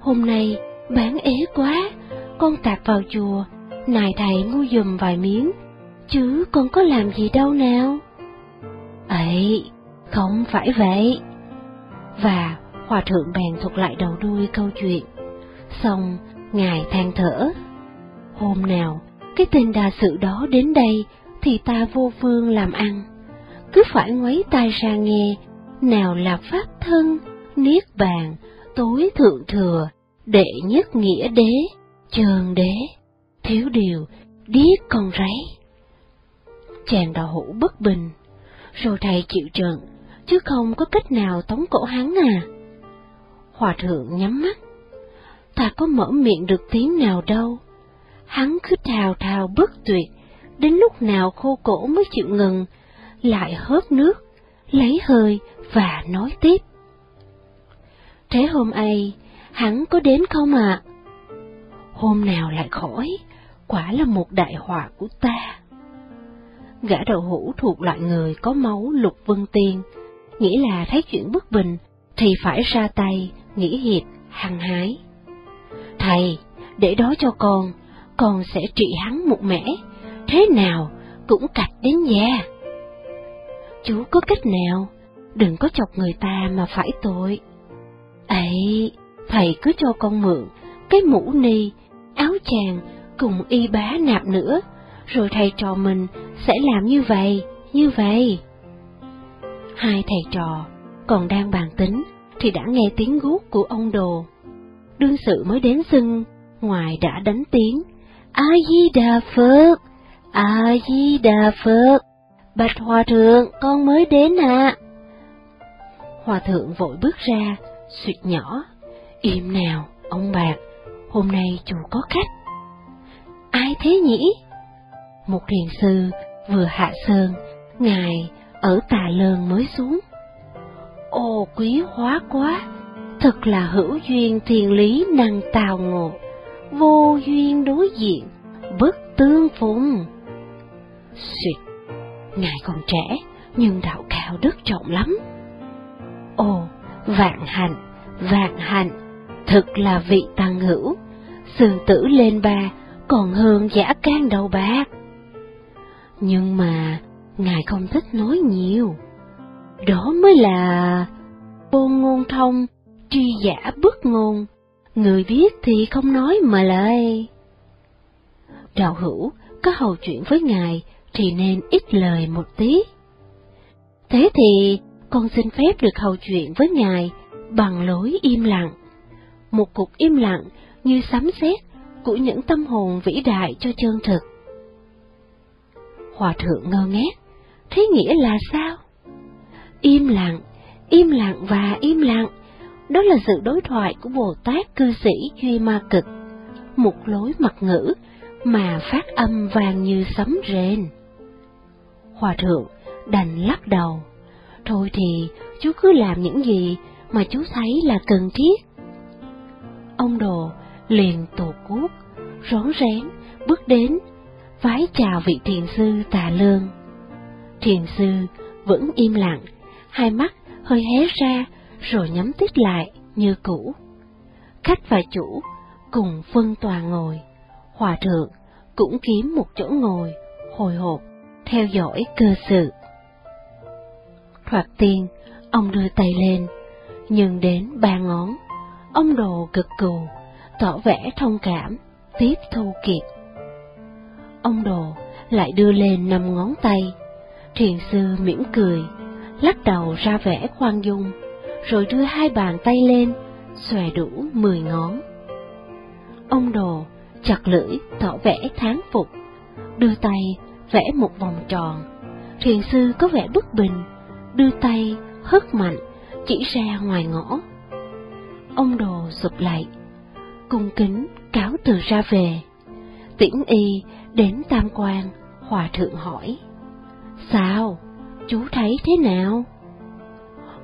Hôm nay bán ế quá, con tạt vào chùa, nài thầy mua dùm vài miếng, chứ con có làm gì đâu nào. Ấy, không phải vậy. Và hòa thượng bèn thuật lại đầu đuôi câu chuyện. Xong, ngài than thở. Hôm nào, cái tên đa sự đó đến đây, thì ta vô phương làm ăn. Cứ phải ngoáy tai ra nghe, nào là pháp thân, niết bàn, tối thượng thừa, đệ nhất nghĩa đế, trường đế, thiếu điều, điếc con ráy. Chàng đạo hữu bất bình, rồi thầy chịu trận, chứ không có cách nào tống cổ hắn à. Hòa thượng nhắm mắt, ta có mở miệng được tiếng nào đâu. Hắn cứ thào thào bất tuyệt, đến lúc nào khô cổ mới chịu ngừng, lại hớp nước, lấy hơi và nói tiếp. Thế hôm ấy, hắn có đến không ạ? À? Hôm nào lại khỏi, quả là một đại họa của ta. Gã đầu hũ thuộc loại người có máu lục vân tiên, nghĩa là thấy chuyện bất bình thì phải ra tay, nghĩ hiệp, hăng hái. Thầy, để đó cho con, con sẽ trị hắn một mẻ, thế nào cũng cạch đến nhà Chú có cách nào, đừng có chọc người ta mà phải tội. Ấy, thầy cứ cho con mượn cái mũ ni, áo chàng cùng y bá nạp nữa, rồi thầy trò mình sẽ làm như vậy, như vậy. Hai thầy trò còn đang bàn tính thì đã nghe tiếng guốc của ông đồ. Đương sự mới đến xưng, ngoài đã đánh tiếng, A-di-đà Phật, A-di-đà Phật, Bạch Hòa Thượng, con mới đến ạ. À. Hòa Thượng vội bước ra, suyệt nhỏ, im nào, ông bạc, hôm nay chủ có khách. Ai thế nhỉ? Một thiền sư vừa hạ sơn, ngài ở tà lơn mới xuống. Ô quý hóa quá, thật là hữu duyên thiền lý năng tào ngộ, vô duyên đối diện, bất tương phùng. Xuyệt, ngài còn trẻ, nhưng đạo cao đức trọng lắm. Ồ, vạn hạnh, vạn hạnh, thật là vị tăng hữu, sườn tử lên ba, còn hơn giả can đầu bạc. Nhưng mà, Ngài không thích nói nhiều. Đó mới là ngôn ngôn thông, tri giả bất ngôn, người biết thì không nói mà lại. Đạo hữu có hầu chuyện với Ngài thì nên ít lời một tí. Thế thì con xin phép được hầu chuyện với Ngài bằng lối im lặng. Một cuộc im lặng như sấm sét của những tâm hồn vĩ đại cho chân thực. Hòa thượng ngơ ngác, thế nghĩa là sao? Im lặng, im lặng và im lặng, đó là sự đối thoại của Bồ Tát cư sĩ Duy Ma Cực, một lối mặt ngữ mà phát âm vàng như sấm rền. Hòa thượng đành lắc đầu, thôi thì chú cứ làm những gì mà chú thấy là cần thiết. Ông đồ liền tổ cuốc, rón rén bước đến vái chào vị thiền sư tà lương. Thiền sư vẫn im lặng, hai mắt hơi hé ra rồi nhắm tít lại như cũ. Khách và chủ cùng phân tòa ngồi, hòa thượng cũng kiếm một chỗ ngồi, hồi hộp, theo dõi cơ sự. Thoạt tiên, ông đưa tay lên, nhưng đến ba ngón, ông đồ gật cù, tỏ vẻ thông cảm, tiếp thu kịp. Ông đồ lại đưa lên năm ngón tay, thiền sư mỉm cười, lắc đầu ra vẻ khoan dung, rồi đưa hai bàn tay lên, xòe đủ mười ngón. Ông đồ chặt lưỡi tỏ vẻ thán phục, đưa tay vẽ một vòng tròn. Thiền sư có vẻ bất bình, đưa tay hất mạnh chỉ ra ngoài ngõ. Ông đồ sụp lại, cung kính cáo từ ra về. Tiễn y đến tam quan, hòa thượng hỏi. Sao? Chú thấy thế nào?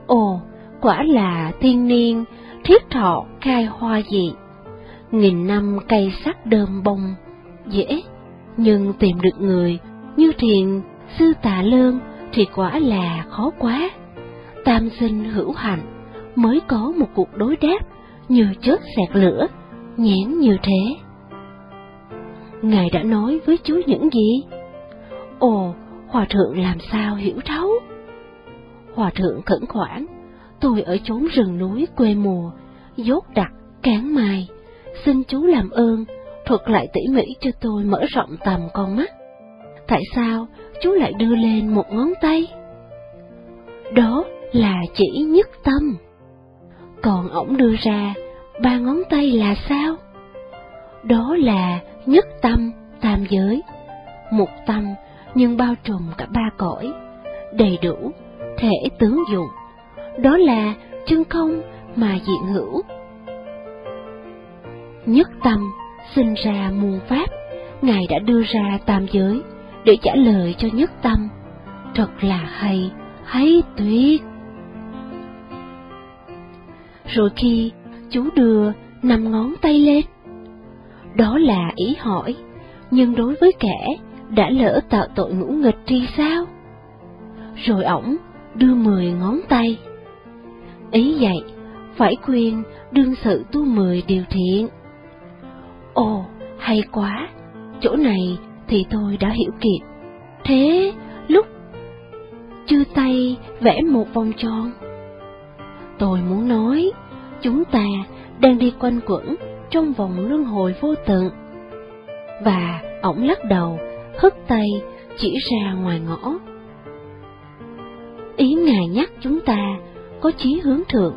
Ồ, quả là thiên niên, thiết thọ khai hoa dị. Nghìn năm cây sắc đơm bông, dễ, nhưng tìm được người như thiền sư tà lơn thì quả là khó quá. Tam sinh hữu hạnh mới có một cuộc đối đáp như chớp sạc lửa, nhẽn như thế. Ngài đã nói với chú những gì? Ồ, Hòa thượng làm sao hiểu thấu? Hòa thượng khẩn khoản, tôi ở chốn rừng núi quê mùa, dốt đặc, cán mài, xin chú làm ơn, thuật lại tỉ mỉ cho tôi mở rộng tầm con mắt. Tại sao chú lại đưa lên một ngón tay? Đó là chỉ nhất tâm. Còn ổng đưa ra ba ngón tay là sao? Đó là nhất tâm tam giới. Một tâm nhưng bao trùm cả ba cõi, đầy đủ, thể tướng dụng. Đó là chân không mà diện hữu. Nhất tâm sinh ra muôn pháp, Ngài đã đưa ra tam giới để trả lời cho nhất tâm. Thật là hay, hay tuyệt. Rồi khi chú đưa năm ngón tay lên, đó là ý hỏi, nhưng đối với kẻ đã lỡ tạo tội ngũ nghịch thì sao? Rồi ổng đưa mười ngón tay. Ý vậy, phải khuyên đương sự tu mười điều thiện. Ồ, hay quá, chỗ này thì tôi đã hiểu kịp. Thế, lúc chưa tay vẽ một vòng tròn. Tôi muốn nói, chúng ta đang đi quanh quẩn trong vòng luân hồi vô tận. Và ổng lắc đầu hất tay chỉ ra ngoài ngõ. Ý Ngài nhắc chúng ta có chí hướng thượng,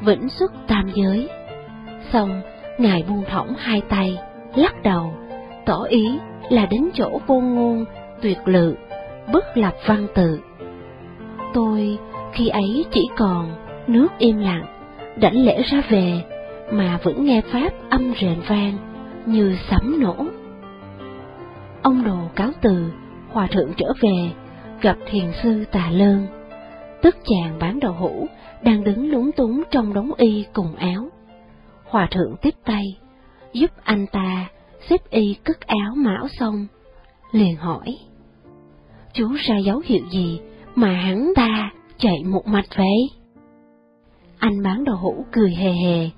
vĩnh xuất tam giới. Xong, Ngài buông thõng hai tay, lắc đầu, tỏ ý là đến chỗ vô ngôn, tuyệt lự, bất lập văn tự. Tôi khi ấy chỉ còn nước im lặng, đảnh lễ ra về, mà vẫn nghe pháp âm rền vang như sấm nổ. Ông đồ cáo từ, hòa thượng trở về, gặp thiền sư tà lơn. Tức chàng bán đậu hũ, đang đứng lúng túng trong đống y cùng áo. Hòa thượng tiếp tay, giúp anh ta xếp y cất áo mão xong, liền hỏi. Chú ra dấu hiệu gì mà hắn ta chạy một mạch vậy? Anh bán đậu hũ cười hề hề,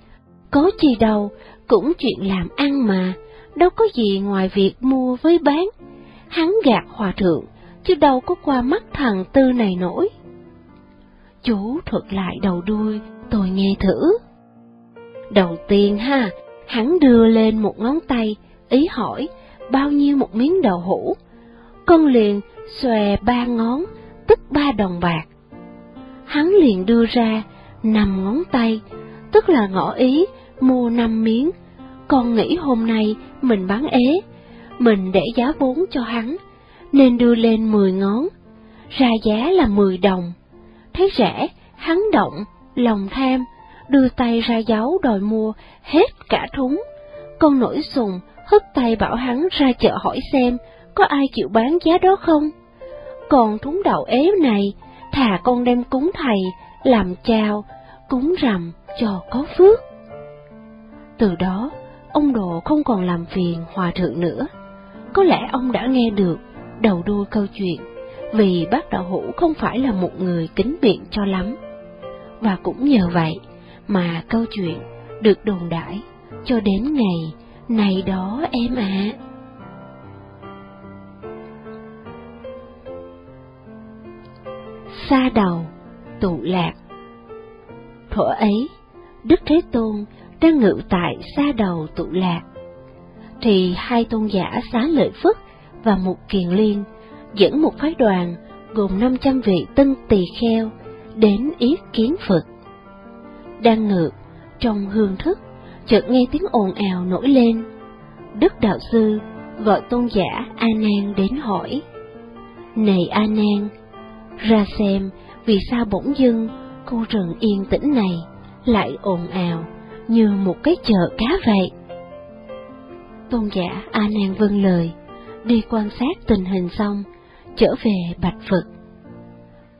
có chi đâu, cũng chuyện làm ăn mà, đâu có gì ngoài việc mua với bán. Hắn gạt hòa thượng, chứ đâu có qua mắt thằng tư này nổi. Chú thuật lại đầu đuôi, tôi nghe thử. Đầu tiên ha, hắn đưa lên một ngón tay, ý hỏi bao nhiêu một miếng đậu hũ. Con liền xòe ba ngón, tức ba đồng bạc. Hắn liền đưa ra năm ngón tay, tức là ngỏ ý mua năm miếng con nghĩ hôm nay mình bán ế, mình để giá vốn cho hắn, nên đưa lên 10 ngón, ra giá là 10 đồng. Thấy rẻ, hắn động, lòng tham, đưa tay ra giấu đòi mua hết cả thúng. Con nổi sùng, hất tay bảo hắn ra chợ hỏi xem có ai chịu bán giá đó không. Còn thúng đậu ế này, thà con đem cúng thầy, làm chào, cúng rằm cho có phước. Từ đó, ông Đồ không còn làm phiền hòa thượng nữa. Có lẽ ông đã nghe được đầu đuôi câu chuyện, vì bác đạo hữu không phải là một người kính miệng cho lắm. Và cũng nhờ vậy mà câu chuyện được đồn đãi cho đến ngày này đó em ạ. À. Xa đầu, tụ lạc Thuở ấy, Đức Thế Tôn đang ngự tại xa đầu tụ lạc, thì hai tôn giả xá lợi Phất và một Kiền Liên dẫn một phái đoàn gồm 500 vị tân tỳ kheo đến yết kiến Phật. Đang ngự, trong hương thức, chợt nghe tiếng ồn ào nổi lên. Đức Đạo Sư gọi tôn giả A Nan đến hỏi: Này A Nan, ra xem vì sao bỗng dưng khu rừng yên tĩnh này lại ồn ào như một cái chợ cá vậy. Tôn giả A Nan vâng lời, đi quan sát tình hình xong, trở về bạch Phật.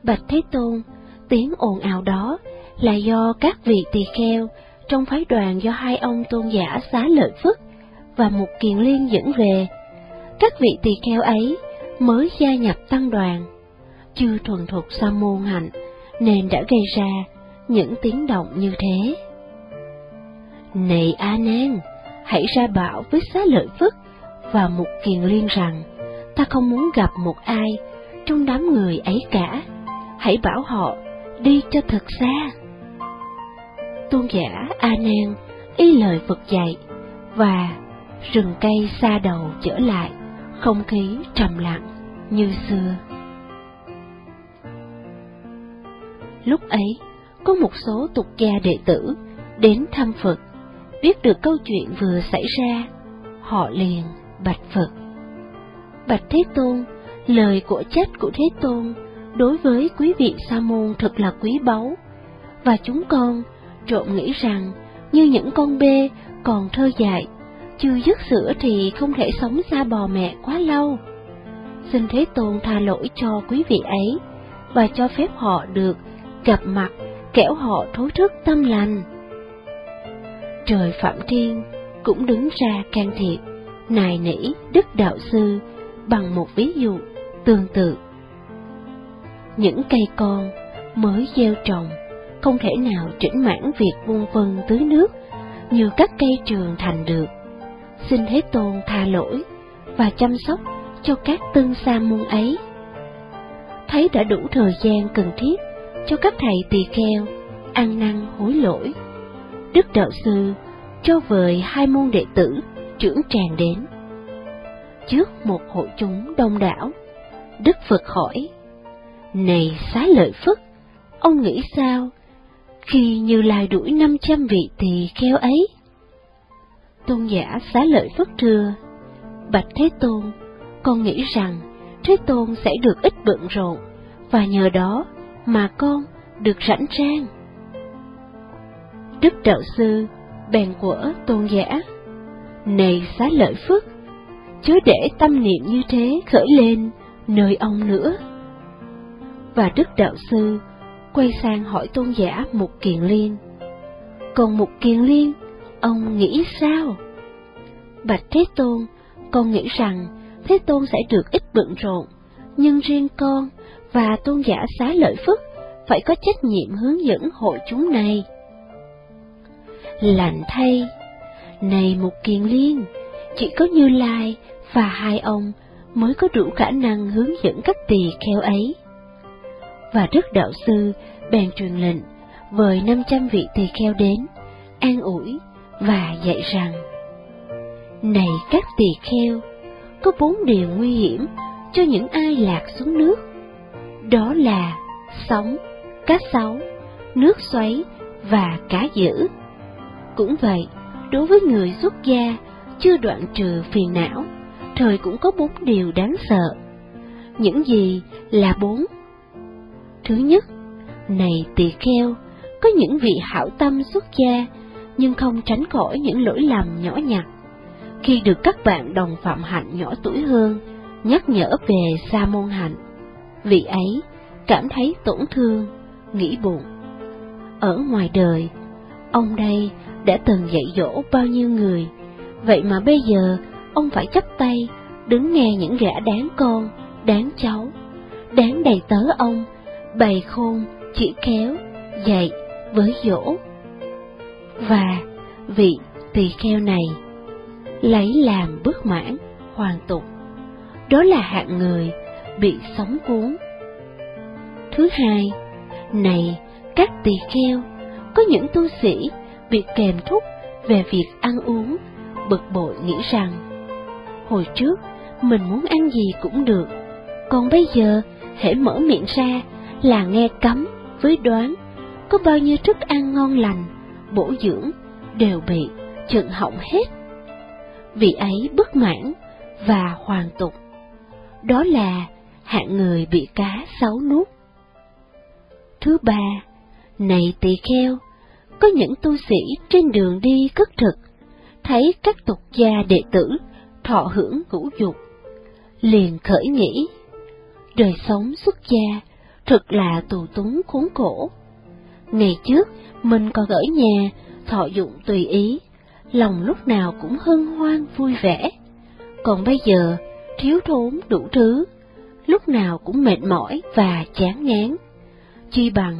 Bạch Thế Tôn, tiếng ồn ào đó là do các vị tỳ kheo trong phái đoàn do hai ông tôn giả xá lợi Phất và một kiền liên dẫn về. Các vị tỳ kheo ấy mới gia nhập tăng đoàn, chưa thuần thục sa môn hạnh nên đã gây ra những tiếng động như thế. Này A Nan, hãy ra bảo với xá lợi Phất và một kiền liên rằng ta không muốn gặp một ai trong đám người ấy cả. Hãy bảo họ đi cho thật xa. Tôn giả A Nan y lời Phật dạy và rừng cây xa đầu trở lại, không khí trầm lặng như xưa. Lúc ấy, có một số tục gia đệ tử đến thăm Phật, biết được câu chuyện vừa xảy ra, họ liền bạch Phật. Bạch Thế Tôn, lời của chết của Thế Tôn đối với quý vị sa môn thật là quý báu, và chúng con trộm nghĩ rằng như những con bê còn thơ dại, chưa dứt sữa thì không thể sống xa bò mẹ quá lâu. Xin Thế Tôn tha lỗi cho quý vị ấy và cho phép họ được gặp mặt kẻo họ thối thức tâm lành. Trời Phạm Thiên cũng đứng ra can thiệp, nài nỉ Đức Đạo Sư bằng một ví dụ tương tự. Những cây con mới gieo trồng không thể nào chỉnh mãn việc buôn vân tưới nước như các cây trường thành được. Xin Thế Tôn tha lỗi và chăm sóc cho các tân sa môn ấy. Thấy đã đủ thời gian cần thiết cho các thầy tỳ kheo ăn năn hối lỗi. Đức đạo sư cho vời hai môn đệ tử trưởng tràng đến. Trước một hội chúng đông đảo, Đức Phật hỏi, Này xá lợi Phất, ông nghĩ sao khi Như Lai đuổi năm trăm vị tỳ kheo ấy? Tôn giả xá lợi Phất thưa, Bạch Thế Tôn, con nghĩ rằng Thế Tôn sẽ được ít bận rộn, và nhờ đó mà con được rảnh rang. Đức đạo sư bèn của tôn giả, này xá lợi phước, chớ để tâm niệm như thế khởi lên nơi ông nữa. Và Đức đạo sư quay sang hỏi tôn giả một kiền liên. Còn một kiền liên, ông nghĩ sao? Bạch Thế Tôn, con nghĩ rằng Thế Tôn sẽ được ít bận rộn, nhưng riêng con và tôn giả xá lợi phước phải có trách nhiệm hướng dẫn hội chúng này. Lạnh thay, này một kiền liên, chỉ có Như Lai và hai ông mới có đủ khả năng hướng dẫn các tỳ kheo ấy. Và Đức Đạo Sư bèn truyền lệnh, với năm trăm vị tỳ kheo đến, an ủi và dạy rằng, Này các tỳ kheo, có bốn điều nguy hiểm cho những ai lạc xuống nước. Đó là sóng, cá sấu, nước xoáy và cá dữ. Cũng vậy, đối với người xuất gia chưa đoạn trừ phiền não, thời cũng có bốn điều đáng sợ. Những gì là bốn? Thứ nhất, này tỳ kheo, có những vị hảo tâm xuất gia nhưng không tránh khỏi những lỗi lầm nhỏ nhặt. Khi được các bạn đồng phạm hạnh nhỏ tuổi hơn nhắc nhở về sa môn hạnh, vị ấy cảm thấy tổn thương, nghĩ buồn. Ở ngoài đời, ông đây đã từng dạy dỗ bao nhiêu người, vậy mà bây giờ ông phải chấp tay đứng nghe những gã đáng con, đáng cháu, đáng đầy tớ ông, bày khôn, chỉ khéo, dạy, với dỗ. Và vị tỳ kheo này lấy làm bước mãn, hoàn tục. Đó là hạng người bị sóng cuốn. Thứ hai, này các tỳ kheo, có những tu sĩ bị kèm thúc về việc ăn uống, bực bội nghĩ rằng, hồi trước mình muốn ăn gì cũng được, còn bây giờ hễ mở miệng ra là nghe cấm với đoán có bao nhiêu thức ăn ngon lành, bổ dưỡng đều bị chận hỏng hết. Vị ấy bất mãn và hoàn tục. Đó là hạng người bị cá sáu nuốt. Thứ ba, này tỳ kheo, có những tu sĩ trên đường đi cất thực, thấy các tục gia đệ tử thọ hưởng ngũ dục, liền khởi nghĩ, đời sống xuất gia thực là tù túng khốn khổ. Ngày trước, mình còn ở nhà, thọ dụng tùy ý, lòng lúc nào cũng hân hoan vui vẻ. Còn bây giờ, thiếu thốn đủ thứ, lúc nào cũng mệt mỏi và chán ngán. Chi bằng,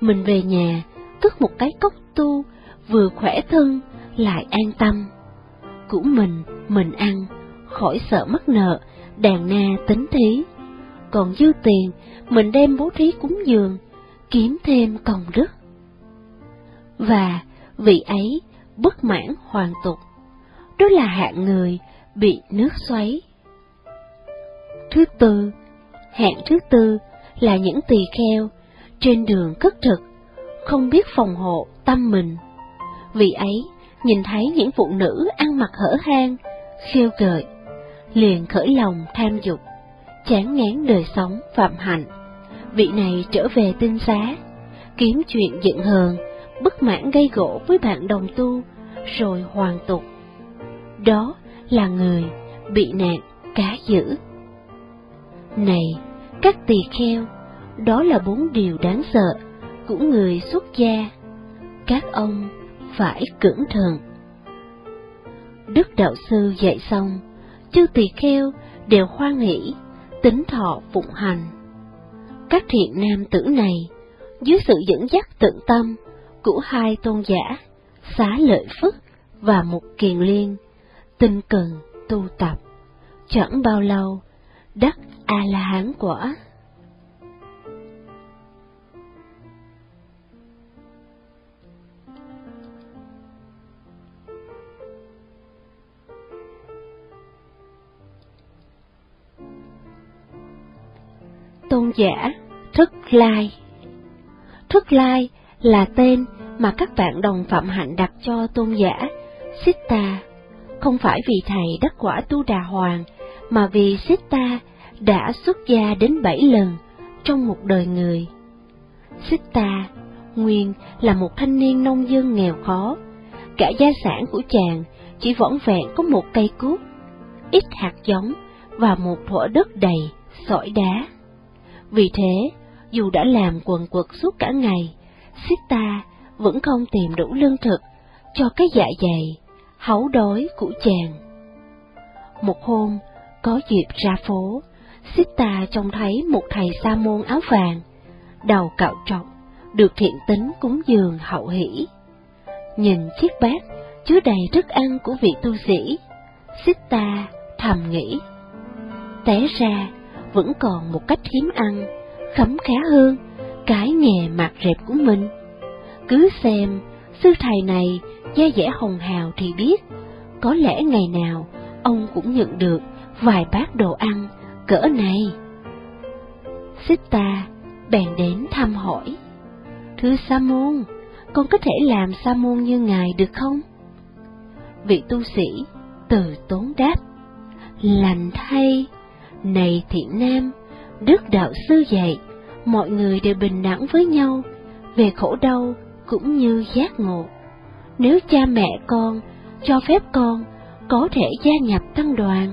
mình về nhà, cất một cái cốc tu, vừa khỏe thân, lại an tâm. Của mình, mình ăn, khỏi sợ mất nợ, đàn na tính thí. Còn dư tiền, mình đem bố thí cúng dường, kiếm thêm công đức. Và vị ấy bất mãn hoàn tục, đó là hạng người bị nước xoáy. Thứ tư, hạng thứ tư là những tỳ kheo trên đường cất thực, không biết phòng hộ tâm mình. Vì ấy, nhìn thấy những phụ nữ ăn mặc hở hang, khiêu gợi, liền khởi lòng tham dục, chán ngán đời sống phạm hạnh. Vị này trở về tinh xá, kiếm chuyện giận hờn, bất mãn gây gỗ với bạn đồng tu, rồi hoàn tục. Đó là người bị nạn cá dữ. Này, các tỳ kheo, đó là bốn điều đáng sợ của người xuất gia. Các ông phải cẩn thận. Đức Đạo Sư dạy xong, chư tỳ kheo đều hoan hỷ, tính thọ phụng hành. Các thiện nam tử này, dưới sự dẫn dắt tận tâm của hai tôn giả, xá lợi phất và một kiền liên, tinh cần tu tập, chẳng bao lâu, đắc A-la-hán quả. Tôn giả Thức Lai. Thức Lai là tên mà các bạn đồng phạm hạnh đặt cho tôn giả Sitta, không phải vì thầy đắc quả tu đà hoàng, mà vì Sitta đã xuất gia đến bảy lần trong một đời người. Sitta nguyên là một thanh niên nông dân nghèo khó, cả gia sản của chàng chỉ vỏn vẹn có một cây cuốc, ít hạt giống và một thổ đất đầy sỏi đá. Vì thế, dù đã làm quần quật suốt cả ngày, Sita vẫn không tìm đủ lương thực cho cái dạ dày, hấu đói của chàng. Một hôm, có dịp ra phố, Sita trông thấy một thầy sa môn áo vàng, đầu cạo trọc, được thiện tính cúng dường hậu hỷ. Nhìn chiếc bát chứa đầy thức ăn của vị tu sĩ, Sita thầm nghĩ. Té ra, vẫn còn một cách hiếm ăn, khấm khá hơn cái nghề mạt rệp của mình. Cứ xem, sư thầy này da dẻ hồng hào thì biết, có lẽ ngày nào ông cũng nhận được vài bát đồ ăn cỡ này. Xích ta bèn đến thăm hỏi. Thưa Sa môn, con có thể làm Sa môn như ngài được không? Vị tu sĩ từ tốn đáp, lành thay, này thiện nam, Đức Đạo Sư dạy, mọi người đều bình đẳng với nhau, về khổ đau cũng như giác ngộ. Nếu cha mẹ con cho phép con có thể gia nhập tăng đoàn.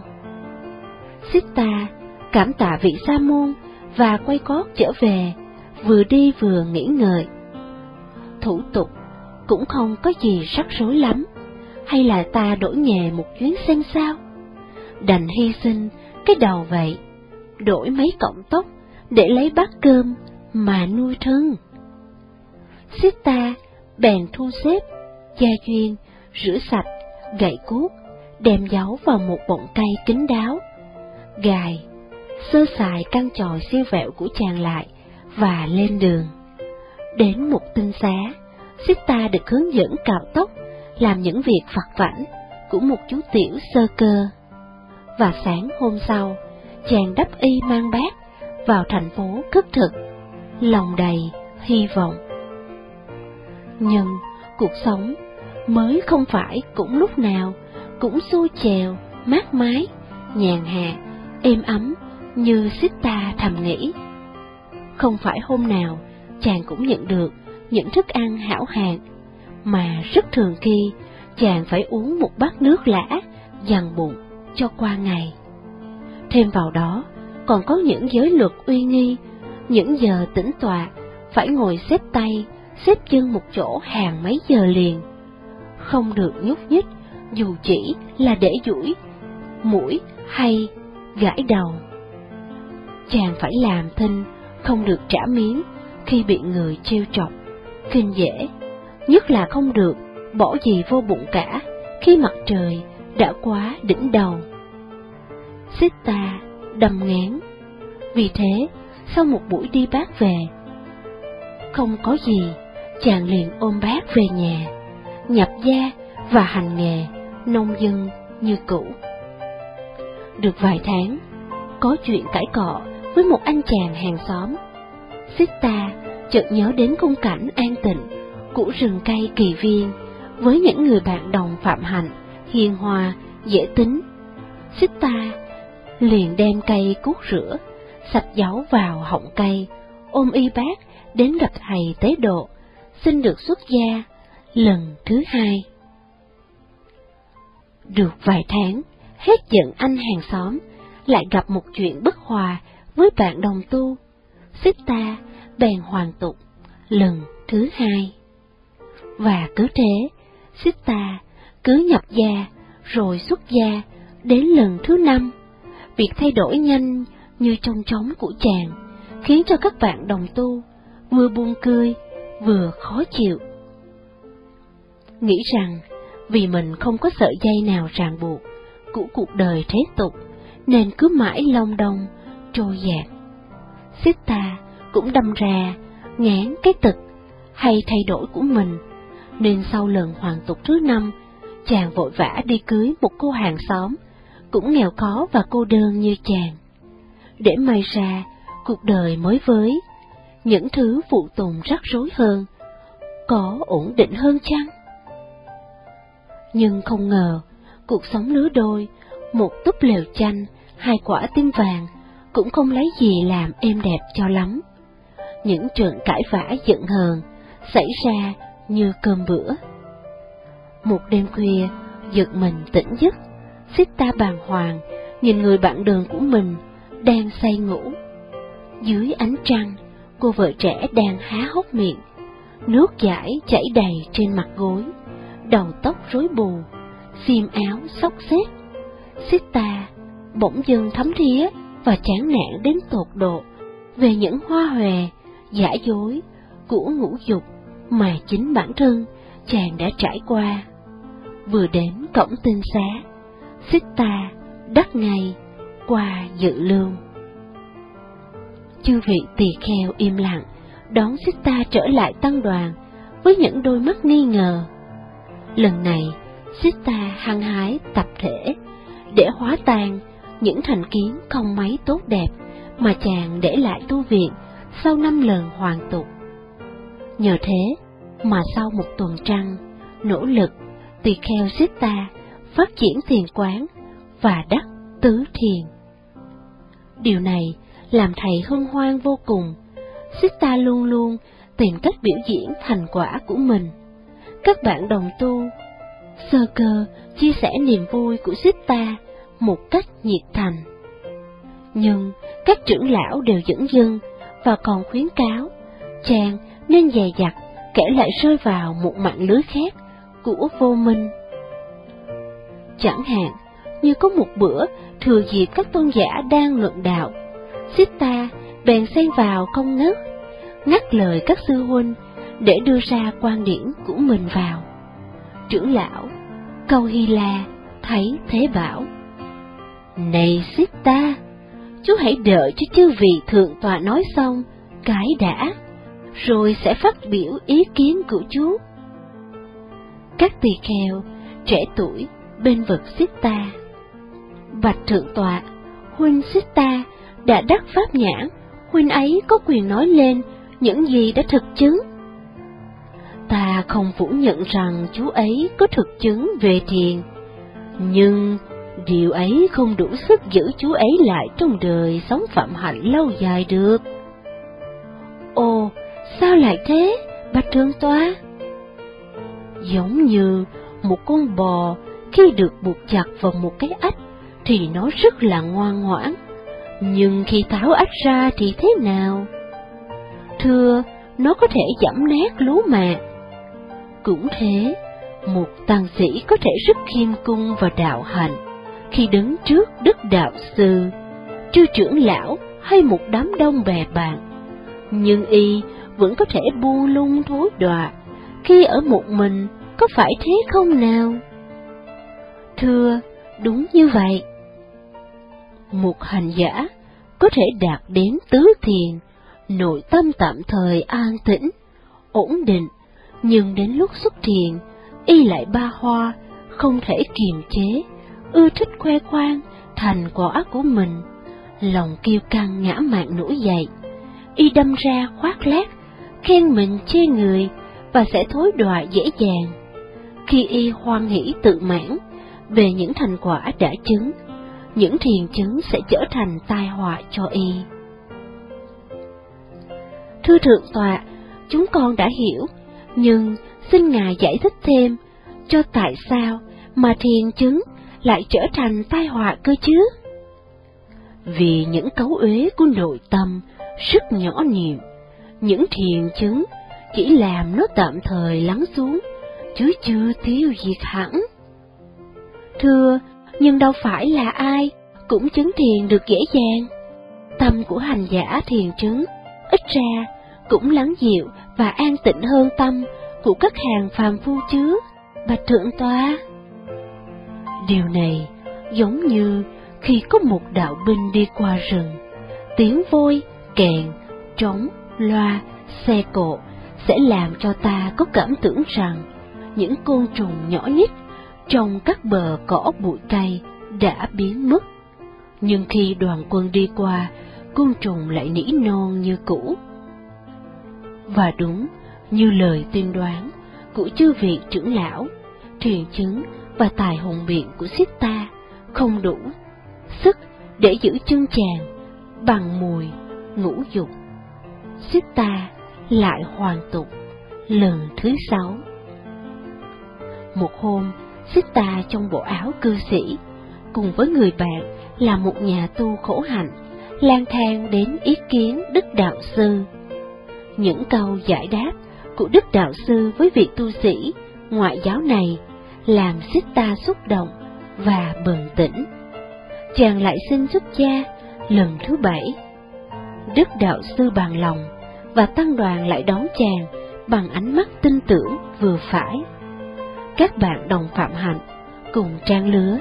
Sita cảm tạ vị sa môn và quay cót trở về, vừa đi vừa nghĩ ngợi. Thủ tục cũng không có gì rắc rối lắm, hay là ta đổi nghề một chuyến xem sao? Đành hy sinh cái đầu vậy đổi mấy cọng tóc để lấy bát cơm mà nuôi thân. Sita bèn thu xếp gia duyên, rửa sạch, gậy cuốc, đem giấu vào một bọng cây kín đáo. Gài, sơ sài căn tròi siêu vẹo của chàng lại và lên đường. Đến một tinh xá, Sita được hướng dẫn cạo tóc, làm những việc vặt vảnh của một chú tiểu sơ cơ. Và sáng hôm sau, chàng đắp y mang bát vào thành phố cất thực, lòng đầy hy vọng. Nhưng cuộc sống mới không phải cũng lúc nào cũng xuôi chèo, mát mái, nhàn hạ, êm ấm như Sita thầm nghĩ. Không phải hôm nào chàng cũng nhận được những thức ăn hảo hạng, mà rất thường khi chàng phải uống một bát nước lã dằn bụng cho qua ngày. Thêm vào đó, còn có những giới luật uy nghi, những giờ tĩnh tọa phải ngồi xếp tay, xếp chân một chỗ hàng mấy giờ liền, không được nhúc nhích dù chỉ là để duỗi mũi hay gãi đầu. Chàng phải làm thinh, không được trả miếng khi bị người trêu chọc, kinh dễ, nhất là không được bỏ gì vô bụng cả khi mặt trời đã quá đỉnh đầu. Xích ta đầm ngán, vì thế sau một buổi đi bác về, không có gì, chàng liền ôm bác về nhà, nhập gia và hành nghề nông dân như cũ. Được vài tháng, có chuyện cãi cọ với một anh chàng hàng xóm. Sita chợt nhớ đến khung cảnh an tịnh của rừng cây kỳ viên với những người bạn đồng phạm hạnh, hiền hòa, dễ tính. Sita liền đem cây cuốc rửa, sạch giấu vào họng cây, ôm y bác đến gặp thầy tế độ, xin được xuất gia lần thứ hai. Được vài tháng, hết giận anh hàng xóm, lại gặp một chuyện bất hòa với bạn đồng tu. Xích ta bèn hoàn tục lần thứ hai. Và cứ thế, xích ta cứ nhập gia rồi xuất gia đến lần thứ năm. Việc thay đổi nhanh như trong chóng của chàng khiến cho các bạn đồng tu vừa buông cười vừa khó chịu. Nghĩ rằng vì mình không có sợi dây nào ràng buộc của cuộc đời thế tục, nên cứ mãi long đong, trôi dạt. Sita cũng đâm ra, ngán cái tực hay thay đổi của mình, nên sau lần hoàn tục thứ năm, chàng vội vã đi cưới một cô hàng xóm, cũng nghèo khó và cô đơn như chàng. Để may ra, cuộc đời mới với, những thứ phụ tùng rắc rối hơn, có ổn định hơn chăng? nhưng không ngờ, cuộc sống lứa đôi, một túp lều chanh, hai quả tim vàng, cũng không lấy gì làm êm đẹp cho lắm. Những trận cãi vã giận hờn xảy ra như cơm bữa. Một đêm khuya, giật mình tỉnh giấc, xích ta bàng hoàng, nhìn người bạn đường của mình đang say ngủ. Dưới ánh trăng, cô vợ trẻ đang há hốc miệng, nước chảy chảy đầy trên mặt gối đầu tóc rối bù, xiêm áo xóc xếp. Xích ta bỗng dưng thấm thía và chán nản đến tột độ về những hoa hòe, giả dối của ngũ dục mà chính bản thân chàng đã trải qua. Vừa đến cổng tinh xá, xích ta đắc ngay qua dự lương. Chư vị tỳ kheo im lặng, đón xích ta trở lại tăng đoàn với những đôi mắt nghi ngờ Lần này, Sita hăng hái tập thể để hóa tan những thành kiến không mấy tốt đẹp mà chàng để lại tu viện sau năm lần hoàn tục. Nhờ thế mà sau một tuần trăng, nỗ lực, tỳ kheo Ta, phát triển thiền quán và đắc tứ thiền. Điều này làm thầy hân hoan vô cùng. Sita luôn luôn tìm cách biểu diễn thành quả của mình các bạn đồng tu. Sơ cơ chia sẻ niềm vui của Sita một cách nhiệt thành. Nhưng các trưởng lão đều dẫn dưng và còn khuyến cáo, chàng nên dè dặt kẻ lại rơi vào một mạng lưới khác của vô minh. Chẳng hạn như có một bữa thừa dịp các tôn giả đang luận đạo, Sita bèn xen vào công ngất, ngắt lời các sư huynh để đưa ra quan điểm của mình vào. Trưởng lão, câu Hy La thấy thế bảo. Này Sita, chú hãy đợi cho chư vị thượng tọa nói xong, cái đã, rồi sẽ phát biểu ý kiến của chú. Các tỳ kheo, trẻ tuổi, bên vực Sita. Bạch thượng tọa, huynh Sita đã đắc pháp nhãn, huynh ấy có quyền nói lên những gì đã thực chứng. Ta không phủ nhận rằng chú ấy có thực chứng về thiền, nhưng điều ấy không đủ sức giữ chú ấy lại trong đời sống phạm hạnh lâu dài được. Ồ, sao lại thế, bạch thượng toa? Giống như một con bò khi được buộc chặt vào một cái ách thì nó rất là ngoan ngoãn, nhưng khi tháo ách ra thì thế nào? Thưa, nó có thể giảm nát lúa mạ. Cũng thế, một tăng sĩ có thể rất khiêm cung và đạo hạnh khi đứng trước đức đạo sư, chư trưởng lão hay một đám đông bè bạn, nhưng y vẫn có thể buông lung thối đọa khi ở một mình, có phải thế không nào? Thưa, đúng như vậy. Một hành giả có thể đạt đến tứ thiền, nội tâm tạm thời an tĩnh, ổn định, nhưng đến lúc xuất thiền, y lại ba hoa, không thể kiềm chế, ưa thích khoe khoang thành quả của mình, lòng kiêu căng ngã mạn nổi dậy, y đâm ra khoác lác, khen mình chê người và sẽ thối đọa dễ dàng. Khi y hoan hỷ tự mãn về những thành quả đã chứng, những thiền chứng sẽ trở thành tai họa cho y. Thưa Thượng Tọa, chúng con đã hiểu, nhưng xin Ngài giải thích thêm cho tại sao mà thiền chứng lại trở thành tai họa cơ chứ? Vì những cấu uế của nội tâm rất nhỏ niệm, những thiền chứng chỉ làm nó tạm thời lắng xuống, chứ chưa tiêu diệt hẳn. Thưa, nhưng đâu phải là ai cũng chứng thiền được dễ dàng. Tâm của hành giả thiền chứng, ít ra cũng lắng dịu và an tịnh hơn tâm của các hàng phàm phu chứ, bạch thượng toa. Điều này giống như khi có một đạo binh đi qua rừng, tiếng vôi, kèn, trống, loa, xe cộ sẽ làm cho ta có cảm tưởng rằng những côn trùng nhỏ nhất trong các bờ cỏ bụi cây đã biến mất. Nhưng khi đoàn quân đi qua, côn trùng lại nỉ non như cũ. Và đúng như lời tiên đoán của chư vị trưởng lão, truyền chứng và tài hùng biện của Sita không đủ sức để giữ chân chàng bằng mùi ngũ dục. Sita lại hoàn tục lần thứ sáu. Một hôm, Sita trong bộ áo cư sĩ, cùng với người bạn là một nhà tu khổ hạnh, lang thang đến ý kiến Đức Đạo Sư. Những câu giải đáp của Đức Đạo Sư với vị tu sĩ ngoại giáo này làm Sita xúc động và bừng tỉnh. Chàng lại xin xuất gia lần thứ bảy. Đức Đạo Sư bằng lòng và tăng đoàn lại đón chàng bằng ánh mắt tin tưởng vừa phải. Các bạn đồng phạm hạnh cùng trang lứa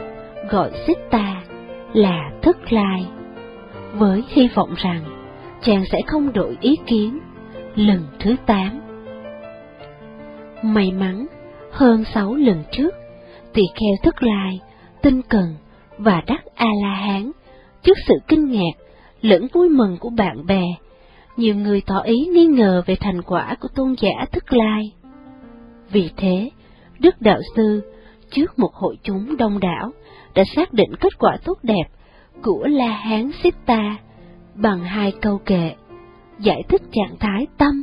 gọi xích ta là Thức Lai, với hy vọng rằng chàng sẽ không đổi ý kiến lần thứ tám. May mắn, hơn sáu lần trước, tỳ kheo Thức Lai, tinh cần và đắc A-la-hán trước sự kinh ngạc lẫn vui mừng của bạn bè nhiều người tỏ ý nghi ngờ về thành quả của tôn giả Thức Lai. Vì thế, Đức Đạo Sư, trước một hội chúng đông đảo, đã xác định kết quả tốt đẹp của La Hán Sitta bằng hai câu kệ, giải thích trạng thái tâm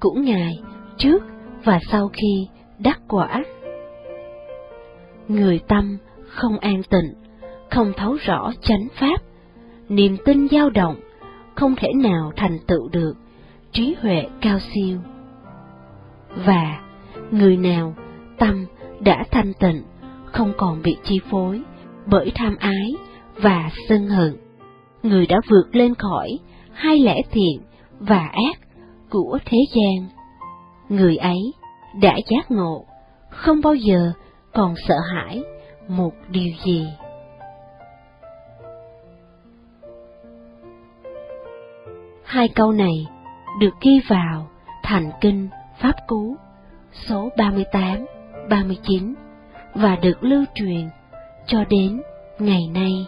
của Ngài trước và sau khi đắc quả. Người tâm không an tịnh, không thấu rõ chánh pháp, niềm tin dao động, không thể nào thành tựu được trí huệ cao siêu. Và người nào tâm đã thanh tịnh, không còn bị chi phối bởi tham ái và sân hận, người đã vượt lên khỏi hai lẽ thiện và ác của thế gian. Người ấy đã giác ngộ, không bao giờ còn sợ hãi một điều gì. Hai câu này được ghi vào Thành Kinh Pháp Cú số 38, 39 và được lưu truyền cho đến ngày nay.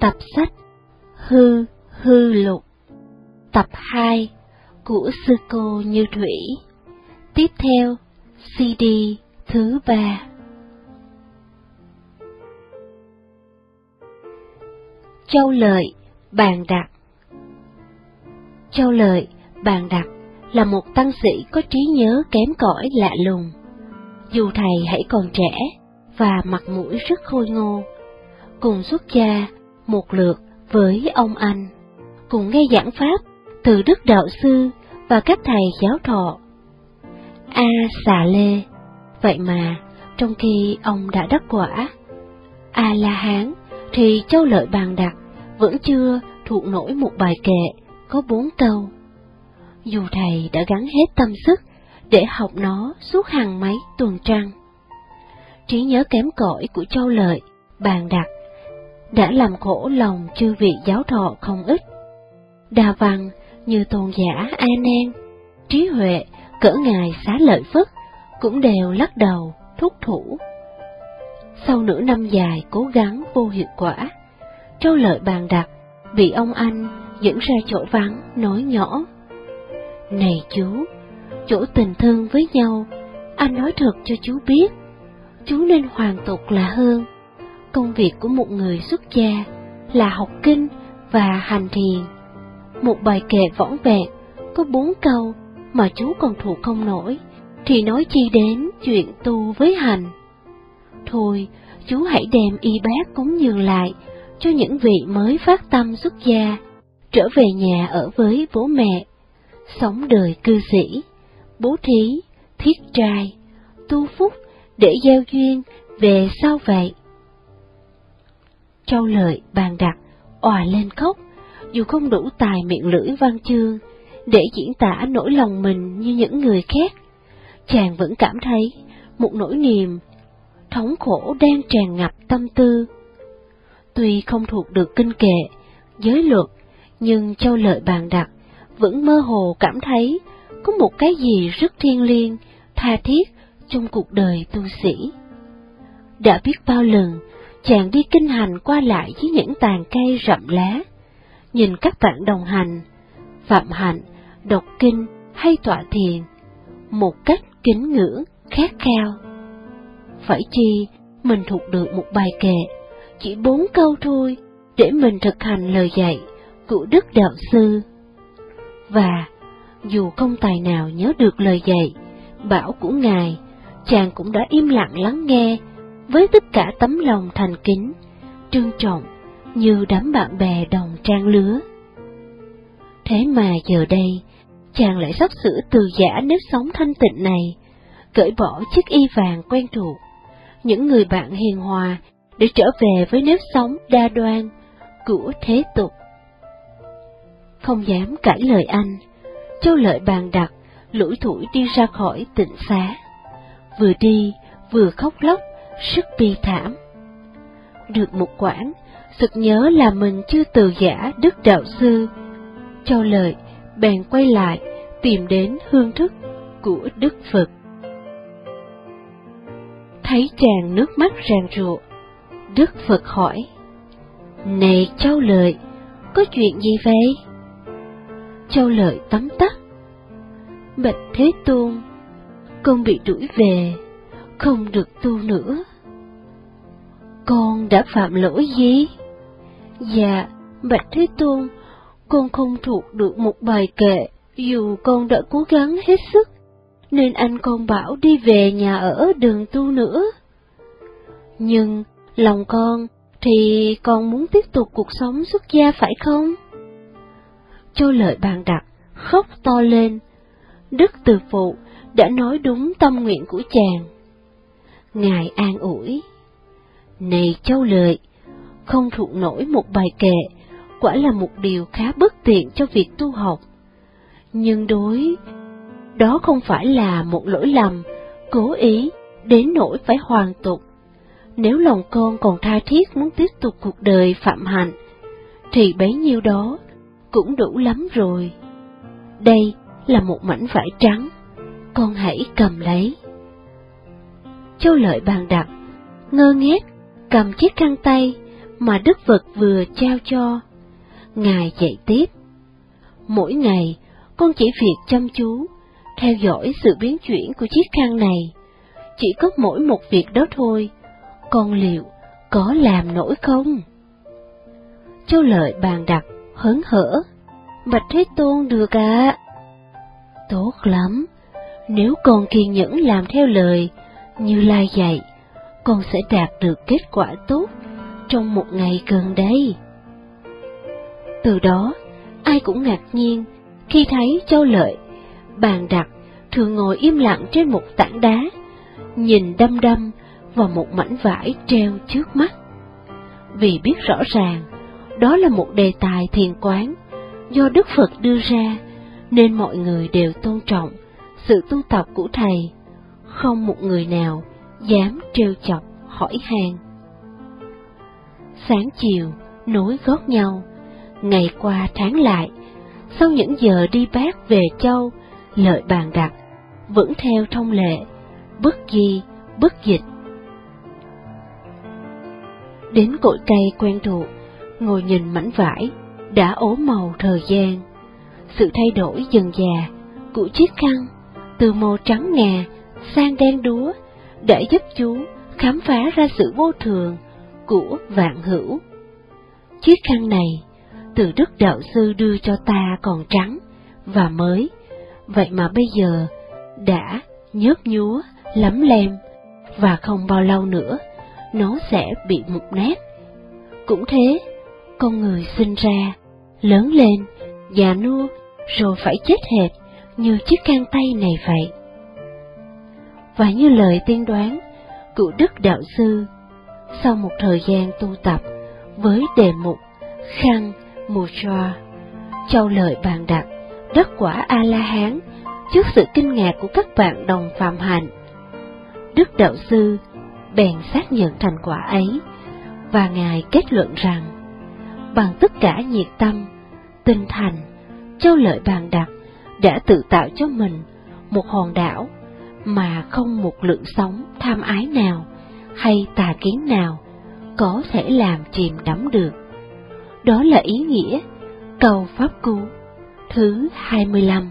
Tập sách Hư Hư Lục Tập 2 của Sư Cô Như Thủy Tiếp theo CD thứ 3 Châu Lợi, Bàn Đặc Châu Lợi, Bàn Đặc là một tăng sĩ có trí nhớ kém cỏi lạ lùng. Dù thầy hãy còn trẻ và mặt mũi rất khôi ngô, cùng xuất gia một lượt với ông anh, cùng nghe giảng pháp từ Đức Đạo Sư và các thầy giáo thọ. A xà lê, vậy mà trong khi ông đã đắc quả, A la hán thì châu lợi bàn đặt vẫn chưa thuộc nổi một bài kệ có bốn câu. Dù thầy đã gắn hết tâm sức để học nó suốt hàng mấy tuần trăng. Trí nhớ kém cỏi của châu lợi, bàn đặt, đã làm khổ lòng chư vị giáo thọ không ít. đa văn như tôn giả A Nan, trí huệ cỡ ngài xá lợi phất cũng đều lắc đầu thúc thủ. Sau nửa năm dài cố gắng vô hiệu quả, Châu Lợi bàn đặt bị ông anh dẫn ra chỗ vắng nói nhỏ. Này chú, chỗ tình thương với nhau, anh nói thật cho chú biết, chú nên hoàn tục là hơn. Công việc của một người xuất gia là học kinh và hành thiền. Một bài kệ võng vẹn có bốn câu mà chú còn thuộc không nổi, thì nói chi đến chuyện tu với hành. Thôi, chú hãy đem y bát cúng dường lại cho những vị mới phát tâm xuất gia, trở về nhà ở với bố mẹ, sống đời cư sĩ, bố thí, thiết trai, tu phúc để gieo duyên về sau vậy. Châu lợi bàn đặt, òa lên khóc, dù không đủ tài miệng lưỡi văn chương, để diễn tả nỗi lòng mình như những người khác, chàng vẫn cảm thấy một nỗi niềm, thống khổ đang tràn ngập tâm tư. Tuy không thuộc được kinh kệ, giới luật, nhưng châu lợi bàn đặt vẫn mơ hồ cảm thấy có một cái gì rất thiêng liêng, tha thiết trong cuộc đời tu sĩ. Đã biết bao lần, chàng đi kinh hành qua lại với những tàn cây rậm lá, nhìn các bạn đồng hành, phạm hạnh, đọc kinh hay tọa thiền, một cách kính ngưỡng, khát khao. Phải chi, mình thuộc được một bài kệ, chỉ bốn câu thôi, để mình thực hành lời dạy của Đức Đạo Sư. Và, dù không tài nào nhớ được lời dạy, bảo của Ngài, chàng cũng đã im lặng lắng nghe, với tất cả tấm lòng thành kính, trân trọng, như đám bạn bè đồng trang lứa. Thế mà giờ đây, chàng lại sắp sửa từ giả nếp sống thanh tịnh này, cởi bỏ chiếc y vàng quen thuộc, những người bạn hiền hòa để trở về với nếp sống đa đoan của thế tục. Không dám cãi lời anh, Châu Lợi bàn đặt, lủi thủi đi ra khỏi tịnh xá. Vừa đi, vừa khóc lóc, sức bi thảm. Được một quãng, sực nhớ là mình chưa từ giả Đức Đạo Sư. Châu Lợi bèn quay lại, tìm đến hương thức của Đức Phật. Thấy chàng nước mắt ràng rụa, Đức Phật hỏi, Này Châu Lợi, có chuyện gì vậy? Châu Lợi tấm tắt. Bạch Thế Tôn, con bị đuổi về, không được tu nữa. Con đã phạm lỗi gì? Dạ, Bạch Thế Tôn, con không thuộc được một bài kệ, dù con đã cố gắng hết sức, nên anh con bảo đi về nhà ở đường tu nữa. Nhưng, lòng con thì con muốn tiếp tục cuộc sống xuất gia phải không? Châu lợi bàn đặt, khóc to lên. Đức từ phụ đã nói đúng tâm nguyện của chàng. Ngài an ủi. Này châu lợi, không thuộc nổi một bài kệ, quả là một điều khá bất tiện cho việc tu học. Nhưng đối, đó không phải là một lỗi lầm, cố ý, đến nỗi phải hoàn tục. Nếu lòng con còn tha thiết muốn tiếp tục cuộc đời phạm hạnh, thì bấy nhiêu đó cũng đủ lắm rồi. Đây là một mảnh vải trắng, con hãy cầm lấy. Châu lợi bàn đặt, ngơ ngác, cầm chiếc khăn tay mà Đức Phật vừa trao cho. Ngài dạy tiếp. Mỗi ngày, con chỉ việc chăm chú, theo dõi sự biến chuyển của chiếc khăn này. Chỉ có mỗi một việc đó thôi, con liệu có làm nổi không? Châu Lợi bàn đặt, hớn hở. Bạch Thế Tôn được ạ. À? Tốt lắm, nếu con kiên nhẫn làm theo lời, như Lai dạy, con sẽ đạt được kết quả tốt trong một ngày gần đây. Từ đó, ai cũng ngạc nhiên khi thấy Châu Lợi, bàn đặt, thường ngồi im lặng trên một tảng đá, nhìn đăm đăm vào một mảnh vải treo trước mắt. Vì biết rõ ràng, đó là một đề tài thiền quán do Đức Phật đưa ra, nên mọi người đều tôn trọng sự tu tập của Thầy, không một người nào dám trêu chọc hỏi han. Sáng chiều, nối gót nhau, ngày qua tháng lại, sau những giờ đi bác về châu, lợi bàn đặt, vẫn theo thông lệ, bất di, bất dịch. Đến cội cây quen thuộc, ngồi nhìn mảnh vải, đã ố màu thời gian. Sự thay đổi dần già của chiếc khăn, từ màu trắng ngà sang đen đúa, để giúp chú khám phá ra sự vô thường của vạn hữu. Chiếc khăn này, từ Đức Đạo Sư đưa cho ta còn trắng và mới, vậy mà bây giờ đã nhớt nhúa, lấm lem, và không bao lâu nữa nó sẽ bị mục nát. Cũng thế, con người sinh ra, lớn lên, già nua, rồi phải chết hệt như chiếc khăn tay này vậy. Và như lời tiên đoán cụ Đức Đạo Sư, sau một thời gian tu tập với đề mục Khăn Mudra, châu lợi bàn đặt, đất quả A-la-hán trước sự kinh ngạc của các bạn đồng phạm hạnh. Đức Đạo Sư bèn xác nhận thành quả ấy, và Ngài kết luận rằng, bằng tất cả nhiệt tâm, tinh thành, châu lợi bàn đặt đã tự tạo cho mình một hòn đảo mà không một lượng sóng tham ái nào hay tà kiến nào có thể làm chìm đắm được. Đó là ý nghĩa cầu pháp cứu thứ 25.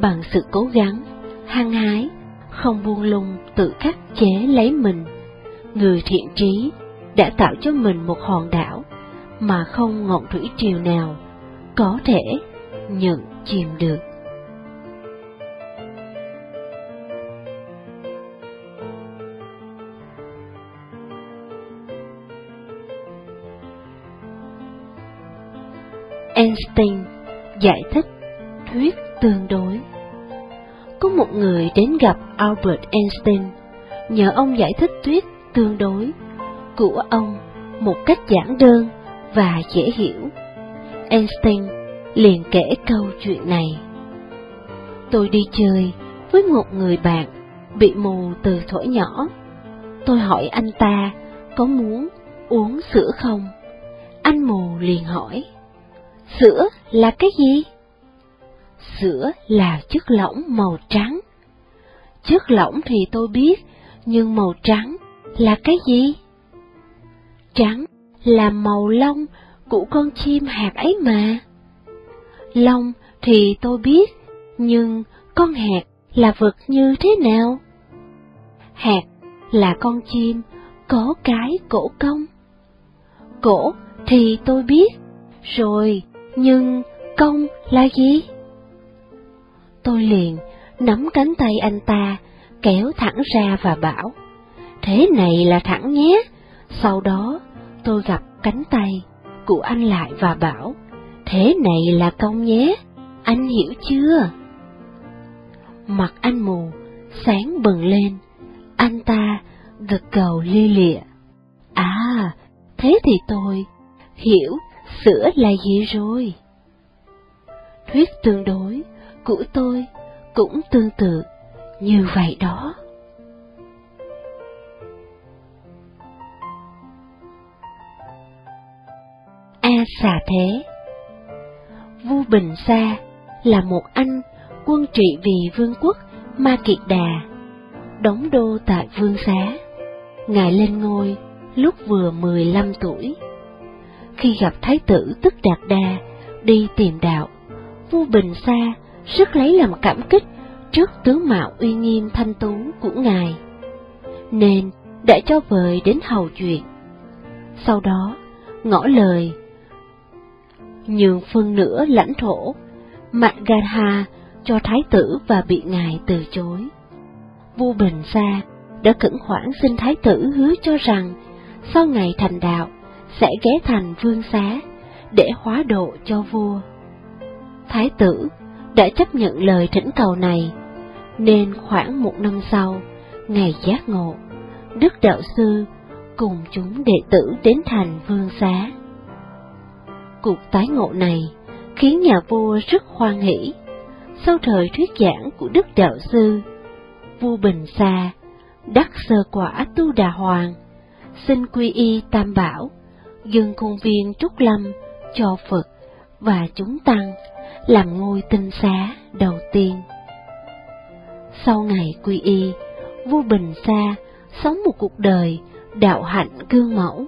Bằng sự cố gắng, hăng hái, không buông lung tự khắc chế lấy mình, người thiện trí đã tạo cho mình một hòn đảo mà không ngọn thủy triều nào có thể nhận chìm được. Einstein giải thích thuyết tương đối. Có một người đến gặp Albert Einstein, nhờ ông giải thích thuyết tương đối của ông một cách giản đơn và dễ hiểu. Einstein liền kể câu chuyện này. Tôi đi chơi với một người bạn bị mù từ thuở nhỏ. Tôi hỏi anh ta có muốn uống sữa không? Anh mù liền hỏi. Sữa là cái gì? Sữa là chất lỏng màu trắng. Chất lỏng thì tôi biết, nhưng màu trắng là cái gì? Trắng là màu lông của con chim hạt ấy mà. Lông thì tôi biết, nhưng con hạt là vật như thế nào? Hạt là con chim có cái cổ cong. Cổ thì tôi biết, rồi nhưng công là gì? Tôi liền nắm cánh tay anh ta, kéo thẳng ra và bảo, thế này là thẳng nhé. Sau đó, tôi gặp cánh tay của anh lại và bảo, thế này là công nhé, anh hiểu chưa? Mặt anh mù, sáng bừng lên, anh ta gật cầu lia lịa. À, thế thì tôi hiểu sữa là gì rồi? Thuyết tương đối của tôi cũng tương tự như vậy đó. A xà thế Vu Bình Sa là một anh quân trị vì vương quốc Ma Kiệt Đà, đóng đô tại Vương Xá. Ngài lên ngôi lúc vừa 15 tuổi. Khi gặp Thái tử Tức Đạt Đa đi tìm đạo, vua Bình Sa rất lấy làm cảm kích trước tướng mạo uy nghiêm thanh tú của Ngài, nên đã cho vời đến hầu chuyện. Sau đó, ngỏ lời nhường phân nửa lãnh thổ Magadha cho thái tử và bị ngài từ chối. Vua Bình Sa đã cẩn khoản xin thái tử hứa cho rằng sau ngày thành đạo sẽ ghé thành vương xá để hóa độ cho vua. Thái tử đã chấp nhận lời thỉnh cầu này, nên khoảng một năm sau, ngày giác ngộ, Đức Đạo Sư cùng chúng đệ tử đến thành vương xá. Cuộc tái ngộ này khiến nhà vua rất hoan hỷ. Sau thời thuyết giảng của Đức Đạo Sư, vua Bình Sa đắc sơ quả tu đà hoàng, xin quy y tam bảo, dừng khuôn viên trúc lâm cho Phật và chúng tăng làm ngôi tinh xá đầu tiên. Sau ngày quy y, vua Bình Sa sống một cuộc đời đạo hạnh gương mẫu.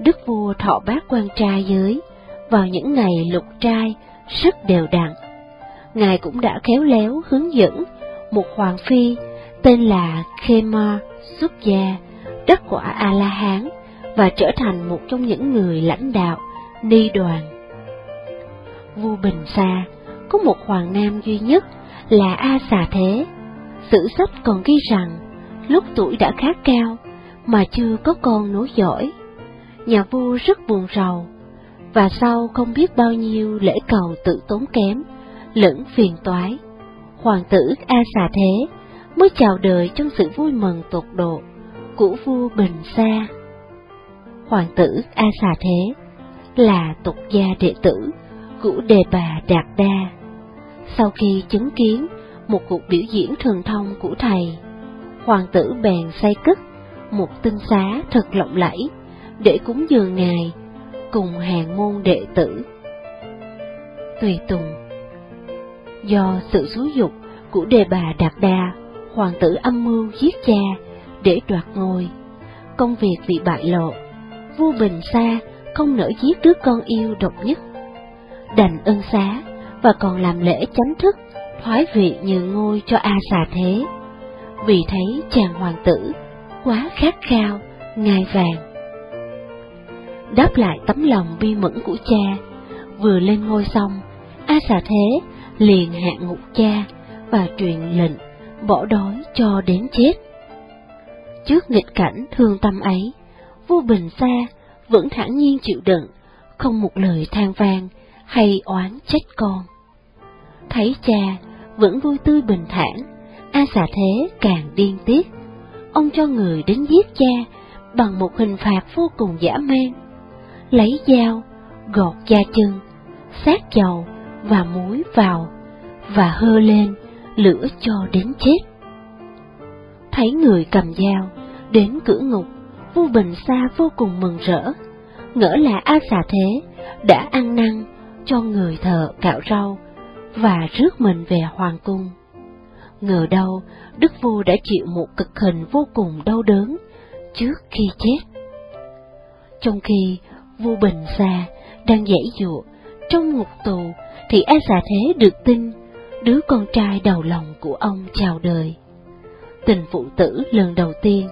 Đức vua thọ bát quan trai giới vào những ngày lục trai rất đều đặn. Ngài cũng đã khéo léo hướng dẫn một hoàng phi tên là Khema xuất gia, đất quả A-la-hán và trở thành một trong những người lãnh đạo ni đoàn. Vua Bình Sa có một hoàng nam duy nhất là A Xà Thế. Sử sách còn ghi rằng lúc tuổi đã khá cao mà chưa có con nối dõi. Nhà vua rất buồn rầu và sau không biết bao nhiêu lễ cầu tự tốn kém, lẫn phiền toái. Hoàng tử A Xà Thế mới chào đời trong sự vui mừng tột độ của vua Bình Sa. Hoàng tử A Xà Thế là tục gia đệ tử của đề bà Đạt Đa. Sau khi chứng kiến một cuộc biểu diễn thần thông của thầy, hoàng tử bèn xây cất một tinh xá thật lộng lẫy để cúng dường ngài cùng hàng môn đệ tử. Tùy Tùng Do sự xúi dục của đề bà Đạt Đa, hoàng tử âm mưu giết cha để đoạt ngôi. Công việc bị bại lộ, vua Bình Sa không nỡ giết đứa con yêu độc nhất. Đành ân xá và còn làm lễ chánh thức thoái vị nhường ngôi cho A xà thế, vì thấy chàng hoàng tử quá khát khao ngai vàng đáp lại tấm lòng bi mẫn của cha. Vừa lên ngôi xong, A xà thế liền hạ ngục cha và truyền lệnh bỏ đói cho đến chết. Trước nghịch cảnh thương tâm ấy, vua Bình Sa vẫn thản nhiên chịu đựng, không một lời than vang hay oán trách con. Thấy cha vẫn vui tươi bình thản, A xà thế càng điên tiết. Ông cho người đến giết cha bằng một hình phạt vô cùng dã man lấy dao, gọt da chân, sát dầu và muối vào, và hơ lên, lửa cho đến chết. Thấy người cầm dao, đến cửa ngục, vua Bình Sa vô cùng mừng rỡ, ngỡ là A xà thế đã ăn năn cho người thợ cạo rau và rước mình về hoàng cung. Ngờ đâu, đức vua đã chịu một cực hình vô cùng đau đớn trước khi chết. Trong khi vua Bình xa đang dãy dụa trong ngục tù thì A xà thế được tin đứa con trai đầu lòng của ông chào đời. Tình phụ tử lần đầu tiên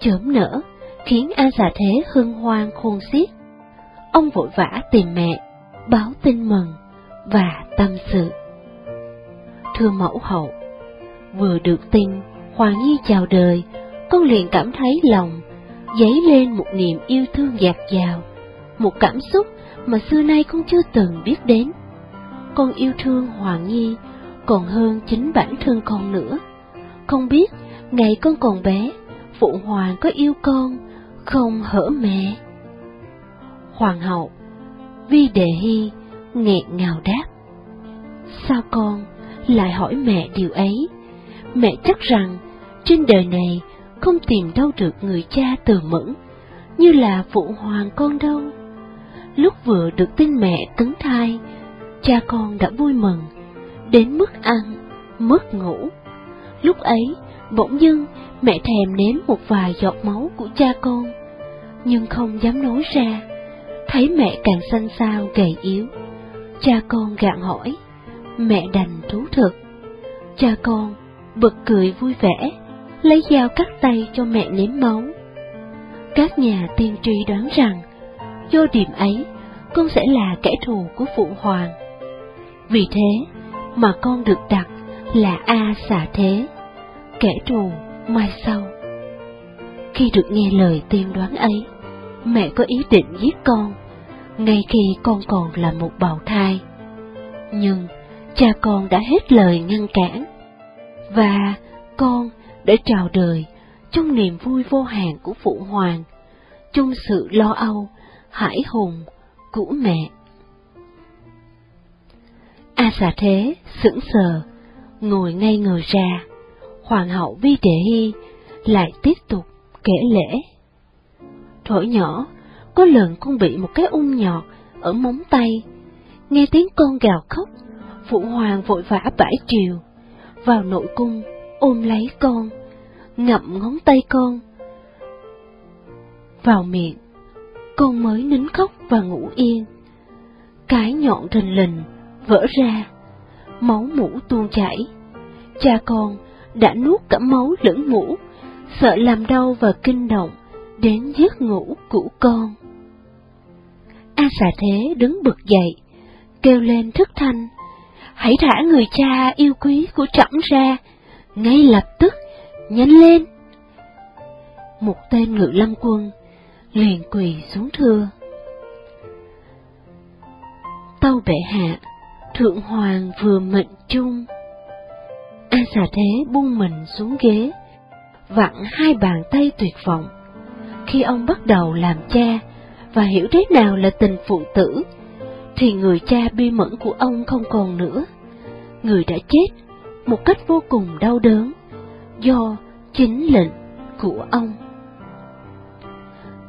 chớm nở khiến A xà thế hân hoan khôn xiết. Ông vội vã tìm mẹ, báo tin mừng và tâm sự. Thưa mẫu hậu, vừa được tin Hoàng Nhi chào đời, con liền cảm thấy lòng dấy lên một niềm yêu thương dạt dào một cảm xúc mà xưa nay con chưa từng biết đến. Con yêu thương Hoàng Nhi còn hơn chính bản thân con nữa. Không biết ngày con còn bé, Phụ Hoàng có yêu con, không hở mẹ. Hoàng hậu, Vi Đề Hy nghẹn ngào đáp. Sao con lại hỏi mẹ điều ấy? Mẹ chắc rằng trên đời này không tìm đâu được người cha từ mẫn như là Phụ Hoàng con đâu. Lúc vừa được tin mẹ cấn thai, cha con đã vui mừng, đến mức ăn, mất ngủ. Lúc ấy, bỗng dưng mẹ thèm nếm một vài giọt máu của cha con, nhưng không dám nói ra. Thấy mẹ càng xanh xao gầy yếu, cha con gạn hỏi, mẹ đành thú thực. Cha con bật cười vui vẻ, lấy dao cắt tay cho mẹ nếm máu. Các nhà tiên tri đoán rằng, do điểm ấy, con sẽ là kẻ thù của Phụ Hoàng. Vì thế mà con được đặt là A xà thế, kẻ thù mai sau. Khi được nghe lời tiên đoán ấy, mẹ có ý định giết con, ngay khi con còn là một bào thai. Nhưng cha con đã hết lời ngăn cản, và con đã chào đời trong niềm vui vô hạn của Phụ Hoàng, trong sự lo âu, hải hùng của mẹ. A xà thế sững sờ, ngồi ngay người ra, hoàng hậu Vi Đệ Hy lại tiếp tục kể lễ. Thổi nhỏ, có lần con bị một cái ung nhọt ở móng tay, nghe tiếng con gào khóc, phụ hoàng vội vã bãi triều, vào nội cung ôm lấy con, ngậm ngón tay con. Vào miệng, con mới nín khóc và ngủ yên. Cái nhọn thình lình vỡ ra, máu mũ tuôn chảy. Cha con đã nuốt cả máu lẫn mũ, sợ làm đau và kinh động đến giấc ngủ của con. A xà thế đứng bực dậy, kêu lên thức thanh, hãy thả người cha yêu quý của trẫm ra, ngay lập tức, nhanh lên. Một tên ngự lâm quân liền quỳ xuống thưa. Tâu bệ hạ, thượng hoàng vừa mệnh chung. A xà thế buông mình xuống ghế, vặn hai bàn tay tuyệt vọng. Khi ông bắt đầu làm cha và hiểu thế nào là tình phụ tử, thì người cha bi mẫn của ông không còn nữa. Người đã chết một cách vô cùng đau đớn do chính lệnh của ông.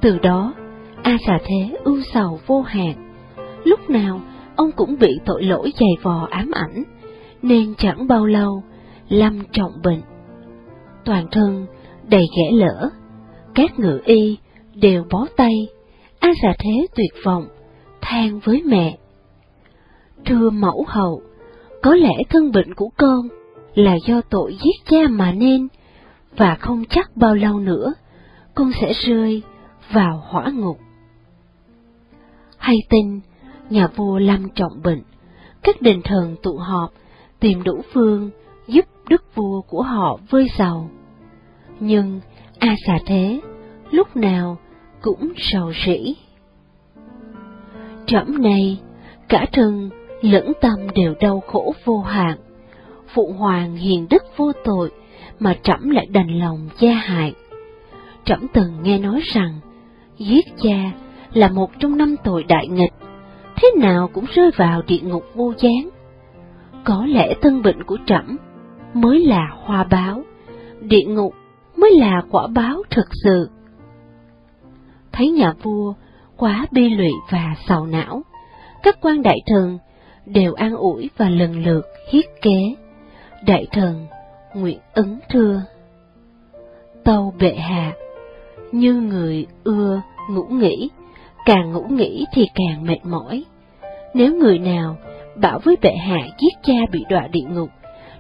Từ đó, A xà thế ưu sầu vô hạn, lúc nào ông cũng bị tội lỗi dày vò ám ảnh, nên chẳng bao lâu lâm trọng bệnh. Toàn thân đầy ghẻ lỡ, các ngự y đều bó tay, A xà thế tuyệt vọng, than với mẹ. Thưa mẫu hậu, có lẽ thân bệnh của con là do tội giết cha mà nên, và không chắc bao lâu nữa con sẽ rơi vào hỏa ngục. Hay tin, nhà vua lâm trọng bệnh, các đền thần tụ họp tìm đủ phương giúp đức vua của họ vơi giàu. Nhưng A xà thế lúc nào cũng sầu rĩ. Trẫm này, cả thân lẫn tâm đều đau khổ vô hạn. Phụ hoàng hiền đức vô tội, mà trẫm lại đành lòng gia hại. Trẫm từng nghe nói rằng, giết cha là một trong năm tội đại nghịch, thế nào cũng rơi vào địa ngục vô gián. Có lẽ thân bệnh của trẫm mới là hoa báo, địa ngục mới là quả báo thực sự. Thấy nhà vua quá bi lụy và sầu não, các quan đại thần đều an ủi và lần lượt hiết kế. Đại thần nguyện ứng thưa. Tâu bệ hạ, như người ưa ngủ nghỉ, càng ngủ nghỉ thì càng mệt mỏi. Nếu người nào bảo với bệ hạ giết cha bị đọa địa ngục,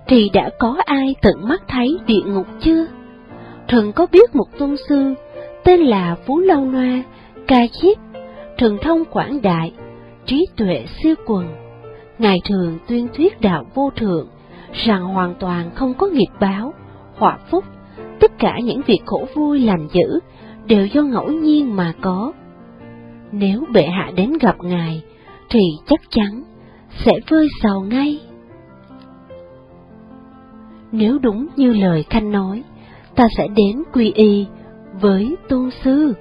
thì đã có ai tận mắt thấy địa ngục chưa? Thần có biết một tôn sư tên là Phú Lâu Noa, ca chiết, thần thông quảng đại, trí tuệ siêu quần. Ngài thường tuyên thuyết đạo vô thượng, rằng hoàn toàn không có nghiệp báo, họa phúc, tất cả những việc khổ vui lành dữ đều do ngẫu nhiên mà có. Nếu bệ hạ đến gặp ngài, thì chắc chắn sẽ vơi sầu ngay. Nếu đúng như lời Khanh nói, ta sẽ đến quy y với tôn sư.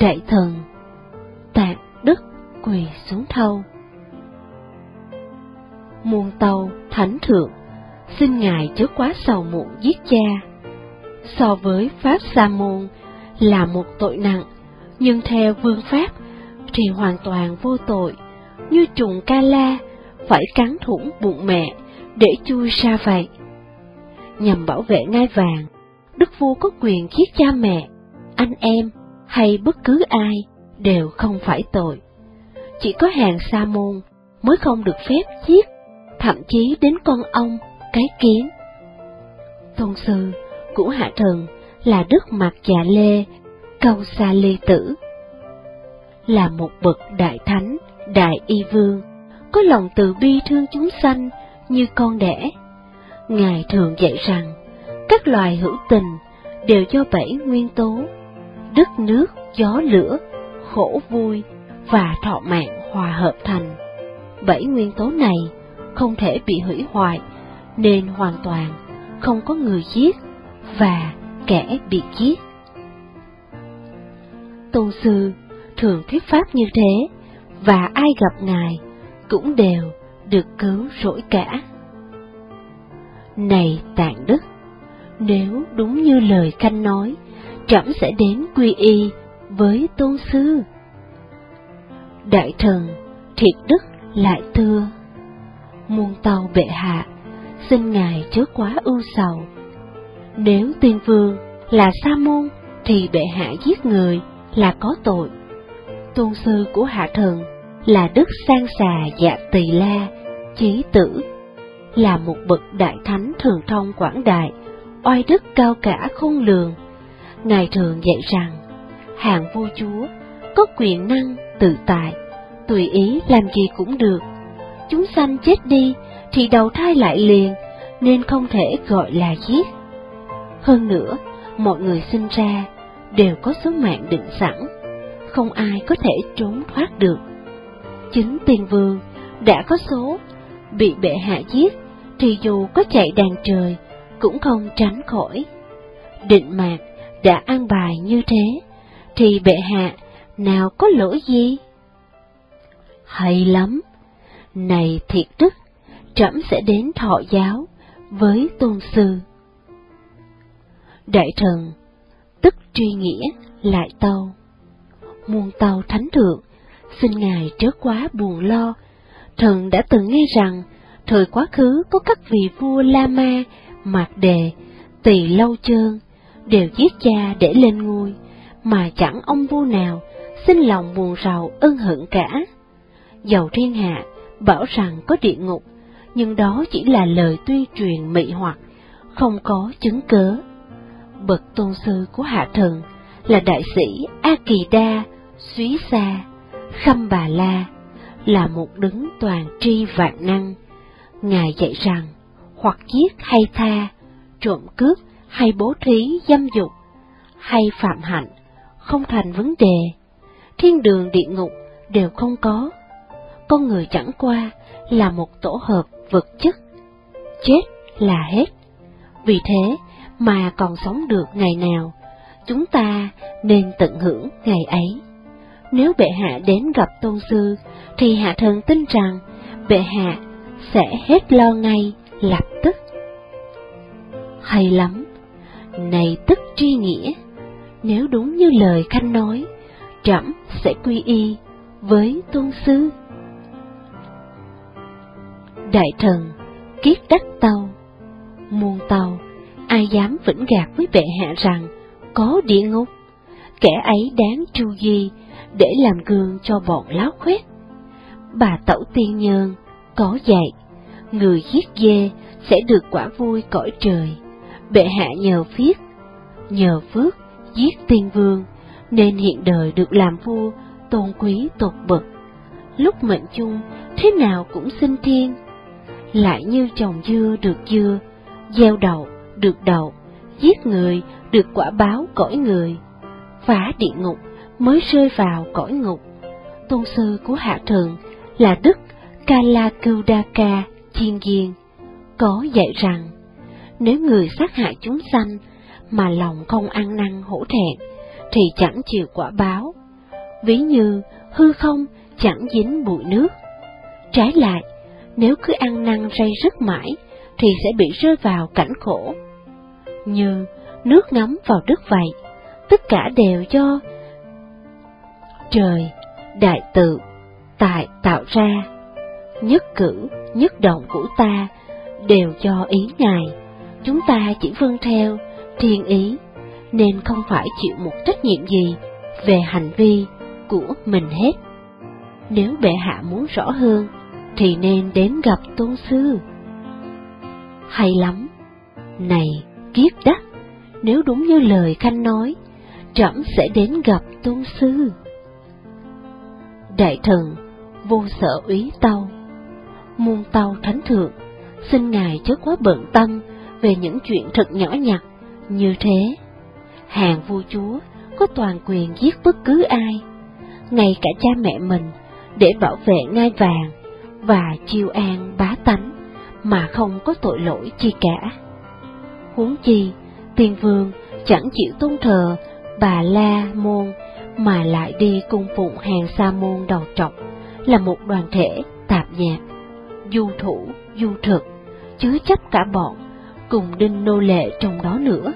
Đại thần, tạng đức quỳ xuống thâu muôn tàu thánh thượng, xin ngài chớ quá sầu muộn giết cha. So với Pháp Sa môn là một tội nặng, nhưng theo vương Pháp thì hoàn toàn vô tội, như trùng ca la phải cắn thủng bụng mẹ để chui ra vậy. Nhằm bảo vệ ngai vàng, đức vua có quyền giết cha mẹ anh em hay bất cứ ai đều không phải tội. Chỉ có hàng sa môn mới không được phép giết, thậm chí đến con ong, cái kiến. Tôn sư của hạ thần là Đức Mạc Dạ Lê, Câu Sa Lê Tử. Là một bậc đại thánh, đại y vương, có lòng từ bi thương chúng sanh như con đẻ. Ngài thường dạy rằng, các loài hữu tình đều do bảy nguyên tố, đất nước, gió lửa, khổ vui và thọ mạng hòa hợp thành. Bảy nguyên tố này không thể bị hủy hoại, nên hoàn toàn không có người giết và kẻ bị giết. Tôn sư thường thuyết pháp như thế, và ai gặp ngài cũng đều được cứu rỗi cả. Này tạng đức, nếu đúng như lời khanh nói, trẫm sẽ đến quy y với tôn sư. Đại thần thiệt đức lại thưa, muôn tàu bệ hạ, xin ngài chớ quá ưu sầu. Nếu tiên vương là sa môn, thì bệ hạ giết người là có tội. Tôn sư của hạ thần là đức sang xà dạ tỳ la, chí tử, là một bậc đại thánh thường thông quảng đại, oai đức cao cả khôn lường. Ngài thường dạy rằng, hàng vua chúa có quyền năng tự tại, tùy ý làm gì cũng được. Chúng sanh chết đi thì đầu thai lại liền, nên không thể gọi là giết. Hơn nữa, mọi người sinh ra đều có số mạng định sẵn, không ai có thể trốn thoát được. Chính tiên vương đã có số, bị bệ hạ giết, thì dù có chạy đàn trời, cũng không tránh khỏi. Định mạc đã an bài như thế, thì bệ hạ nào có lỗi gì? Hay lắm! Này thiệt đức, trẫm sẽ đến thọ giáo với tôn sư. Đại thần, tức truy nghĩa, lại tâu. Muôn tàu thánh thượng, xin ngài chớ quá buồn lo. Thần đã từng nghe rằng, thời quá khứ có các vị vua La Ma, Mạc Đề, Tỳ Lâu Chơn, đều giết cha để lên ngôi, mà chẳng ông vua nào xin lòng buồn rầu ân hận cả. Dầu thiên hạ bảo rằng có địa ngục, nhưng đó chỉ là lời tuyên truyền mị hoặc, không có chứng cớ. Bậc tôn sư của hạ thần là đại sĩ A Kỳ Đa, Súy Sa, Khâm Bà La, là một đứng toàn tri vạn năng. Ngài dạy rằng, hoặc giết hay tha, trộm cướp hay bố thí dâm dục, hay phạm hạnh, không thành vấn đề. Thiên đường địa ngục đều không có. Con người chẳng qua là một tổ hợp vật chất. Chết là hết. Vì thế mà còn sống được ngày nào, chúng ta nên tận hưởng ngày ấy. Nếu bệ hạ đến gặp tôn sư, thì hạ thần tin rằng bệ hạ sẽ hết lo ngay lập tức. Hay lắm, này tức tri nghĩa, nếu đúng như lời Khanh nói, trẫm sẽ quy y với tôn sư. Đại thần, kiết đắc tàu, muôn tàu, ai dám vĩnh gạt với bệ hạ rằng có địa ngục, kẻ ấy đáng tru di để làm gương cho bọn láo khuyết. Bà Tẩu Tiên Nhơn có dạy, người giết dê sẽ được quả vui cõi trời. Bệ hạ nhờ viết nhờ phước giết tiên vương, nên hiện đời được làm vua tôn quý tột bậc. Lúc mệnh chung, thế nào cũng sinh thiên. Lại như trồng dưa được dưa, gieo đậu được đầu giết người được quả báo cõi người. Phá địa ngục mới rơi vào cõi ngục. Tôn sư của hạ thượng là Đức Kalakudaka Chiên Giên, có dạy rằng, nếu người sát hại chúng sanh mà lòng không ăn năn hổ thẹn, thì chẳng chịu quả báo. Ví như hư không chẳng dính bụi nước. Trái lại, nếu cứ ăn năn ray rất mãi, thì sẽ bị rơi vào cảnh khổ. Như nước ngấm vào đất vậy, tất cả đều do trời, đại tự, tại tạo ra. Nhất cử, nhất động của ta đều do ý Ngài, chúng ta chỉ vâng theo thiên ý, nên không phải chịu một trách nhiệm gì về hành vi của mình hết. Nếu bệ hạ muốn rõ hơn, thì nên đến gặp tôn sư. Hay lắm! Này, kiếp đó. Nếu đúng như lời Khanh nói, trẫm sẽ đến gặp tôn sư. Đại thần, vô sợ úy tâu, muôn tâu thánh thượng, xin ngài chớ quá bận tâm về những chuyện thật nhỏ nhặt như thế. Hàng vua chúa có toàn quyền giết bất cứ ai, ngay cả cha mẹ mình, để bảo vệ ngai vàng và chiêu an bá tánh mà không có tội lỗi chi cả. Huống chi, tiên vương chẳng chịu tôn thờ bà La Môn mà lại đi cung phụng hàng sa môn đầu trọc là một đoàn thể tạp nhạp, du thủ, du thực, chứa chấp cả bọn, cùng đinh nô lệ trong đó nữa.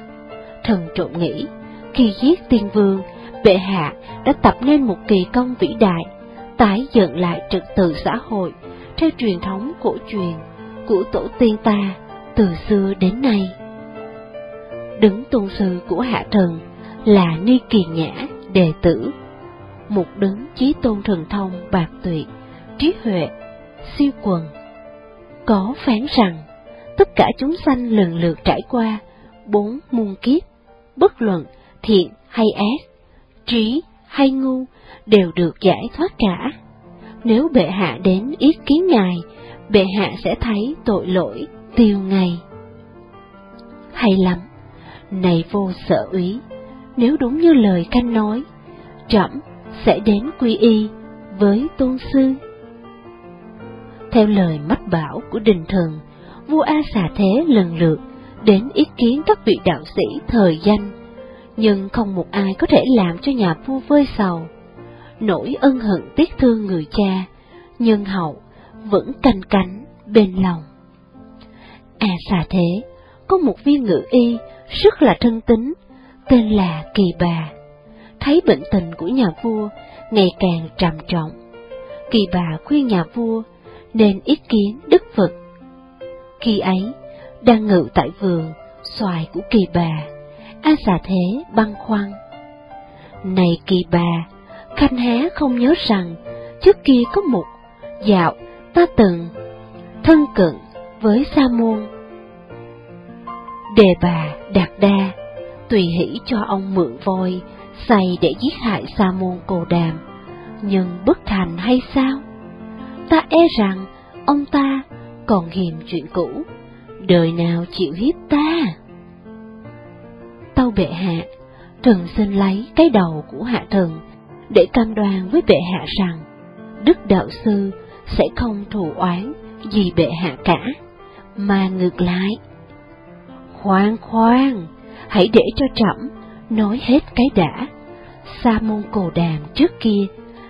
Thần trộm nghĩ, khi giết tiên vương, bệ hạ đã tập nên một kỳ công vĩ đại, tái dựng lại trật tự xã hội theo truyền thống cổ truyền của tổ tiên ta từ xưa đến nay. Đứng tôn sư của hạ thần là Ni Kỳ Nhã, đệ tử, một đứng chí tôn thần thông bạc tuyệt, trí huệ, siêu quần. Có phán rằng, tất cả chúng sanh lần lượt trải qua bốn muôn kiếp, bất luận thiện hay ác, trí hay ngu đều được giải thoát cả. Nếu bệ hạ đến ý kiến ngài, bệ hạ sẽ thấy tội lỗi tiêu ngày Hay lắm, này vô sợ úy, nếu đúng như lời canh nói, trẫm sẽ đến quy y với tôn sư. Theo lời mách bảo của đình thần, vua A xà thế lần lượt đến ý kiến các vị đạo sĩ thời danh, nhưng không một ai có thể làm cho nhà vua vơi sầu. Nỗi ân hận tiếc thương người cha, nhân hậu vẫn canh cánh bên lòng. A xà thế, có một viên ngự y rất là thân tính, tên là Kỳ Bà. Thấy bệnh tình của nhà vua ngày càng trầm trọng, Kỳ Bà khuyên nhà vua nên ý kiến Đức Phật. Khi ấy, đang ngự tại vườn xoài của Kỳ Bà, A xà thế băn khoăn. Này Kỳ Bà, Khanh Há không nhớ rằng trước kia có một dạo ta từng thân cận với Sa môn. Đề bà Đạt Đa tùy hỷ cho ông mượn voi, xây để giết hại Sa môn Cồ Đàm, nhưng bất thành hay sao? Ta e rằng ông ta còn hiềm chuyện cũ, đời nào chịu hiếp ta? Tâu bệ hạ, thần xin lấy cái đầu của hạ thần để cam đoan với bệ hạ rằng Đức Đạo Sư sẽ không thù oán gì bệ hạ cả, mà ngược lại. Khoan khoan, hãy để cho trẫm nói hết cái đã. Sa môn Cồ Đàm trước kia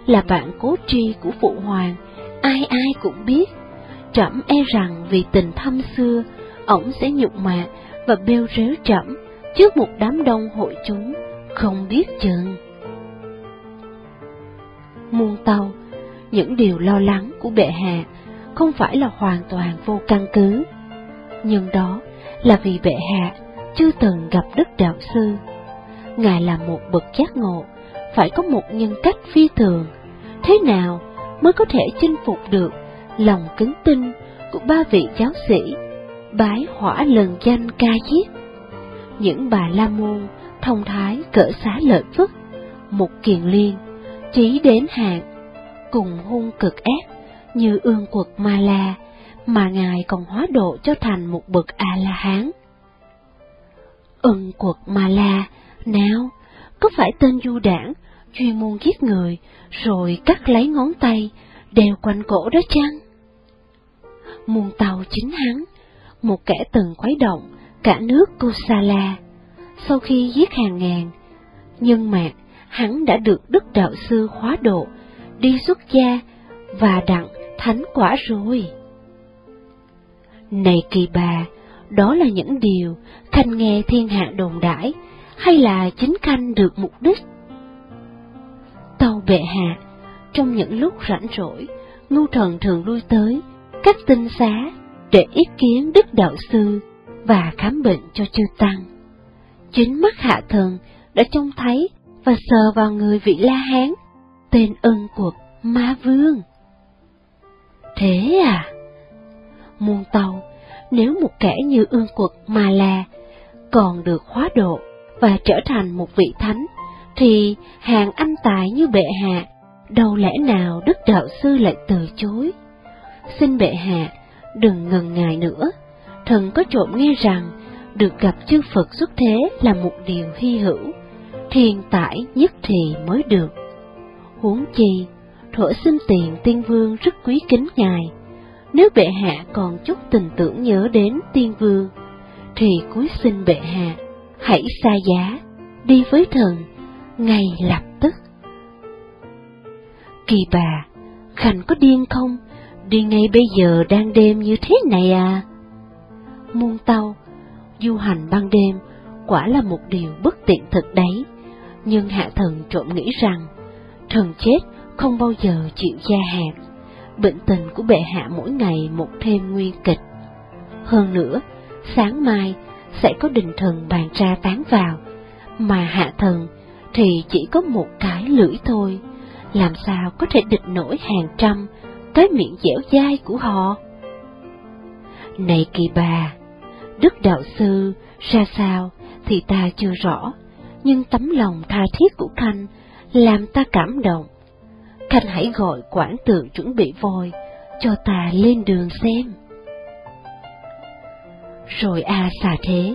là bạn cố tri của Phụ Hoàng, ai ai cũng biết. Trẫm e rằng vì tình thâm xưa, ổng sẽ nhục mạ và bêu rếu trẫm trước một đám đông hội chúng, không biết chừng. Muôn tàu, những điều lo lắng của bệ hạ không phải là hoàn toàn vô căn cứ, nhưng đó là vì bệ hạ chưa từng gặp Đức Đạo Sư. Ngài là một bậc giác ngộ, phải có một nhân cách phi thường, thế nào mới có thể chinh phục được lòng kính tinh của ba vị giáo sĩ, bái hỏa lần danh ca diết. Những bà la môn thông thái cỡ xá lợi phất, một kiền liên, chí đến hạn, cùng hung cực ác như ương quật ma la, mà Ngài còn hóa độ cho thành một bậc A-la-hán. Ưng quật Ma La, nào, có phải tên du đảng, chuyên môn giết người, rồi cắt lấy ngón tay, đeo quanh cổ đó chăng? Muôn tàu chính hắn, một kẻ từng khuấy động cả nước Kosala, sau khi giết hàng ngàn, nhưng mà hắn đã được Đức Đạo Sư hóa độ, đi xuất gia và đặng thánh quả rồi. Này kỳ bà, đó là những điều Khanh nghe thiên hạ đồn đãi, hay là chính Khanh được mục đích? Tàu bệ hạ, trong những lúc rảnh rỗi, ngu thần thường lui tới các tinh xá để ý kiến đức đạo sư và khám bệnh cho chư tăng. Chính mắt hạ thần đã trông thấy và sờ vào người vị La Hán, tên ân cuộc Ma Vương. Thế à? Muôn tàu, nếu một kẻ như ương quật mà là còn được hóa độ và trở thành một vị thánh, thì hàng anh tài như bệ hạ, đâu lẽ nào đức đạo sư lại từ chối? Xin bệ hạ, đừng ngần ngại nữa, thần có trộm nghe rằng được gặp chư Phật xuất thế là một điều hy hữu, thiên tải nhất thì mới được. Huống chi, thuở xin tiền tiên vương rất quý kính ngài, nếu bệ hạ còn chút tình tưởng nhớ đến tiên vương, thì cuối xin bệ hạ, hãy xa giá, đi với thần, ngay lập tức. Kỳ bà, Khanh có điên không? Đi ngay bây giờ đang đêm như thế này à? Muôn tàu, du hành ban đêm, quả là một điều bất tiện thật đấy, nhưng hạ thần trộm nghĩ rằng, thần chết không bao giờ chịu gia hạn bệnh tình của bệ hạ mỗi ngày một thêm nguy kịch. Hơn nữa, sáng mai sẽ có đình thần bàn tra tán vào, mà hạ thần thì chỉ có một cái lưỡi thôi, làm sao có thể địch nổi hàng trăm cái miệng dẻo dai của họ. Này kỳ bà, Đức Đạo Sư ra sao thì ta chưa rõ, nhưng tấm lòng tha thiết của Khanh làm ta cảm động. Khanh hãy gọi quản tượng chuẩn bị voi, cho ta lên đường xem. Rồi A xà thế,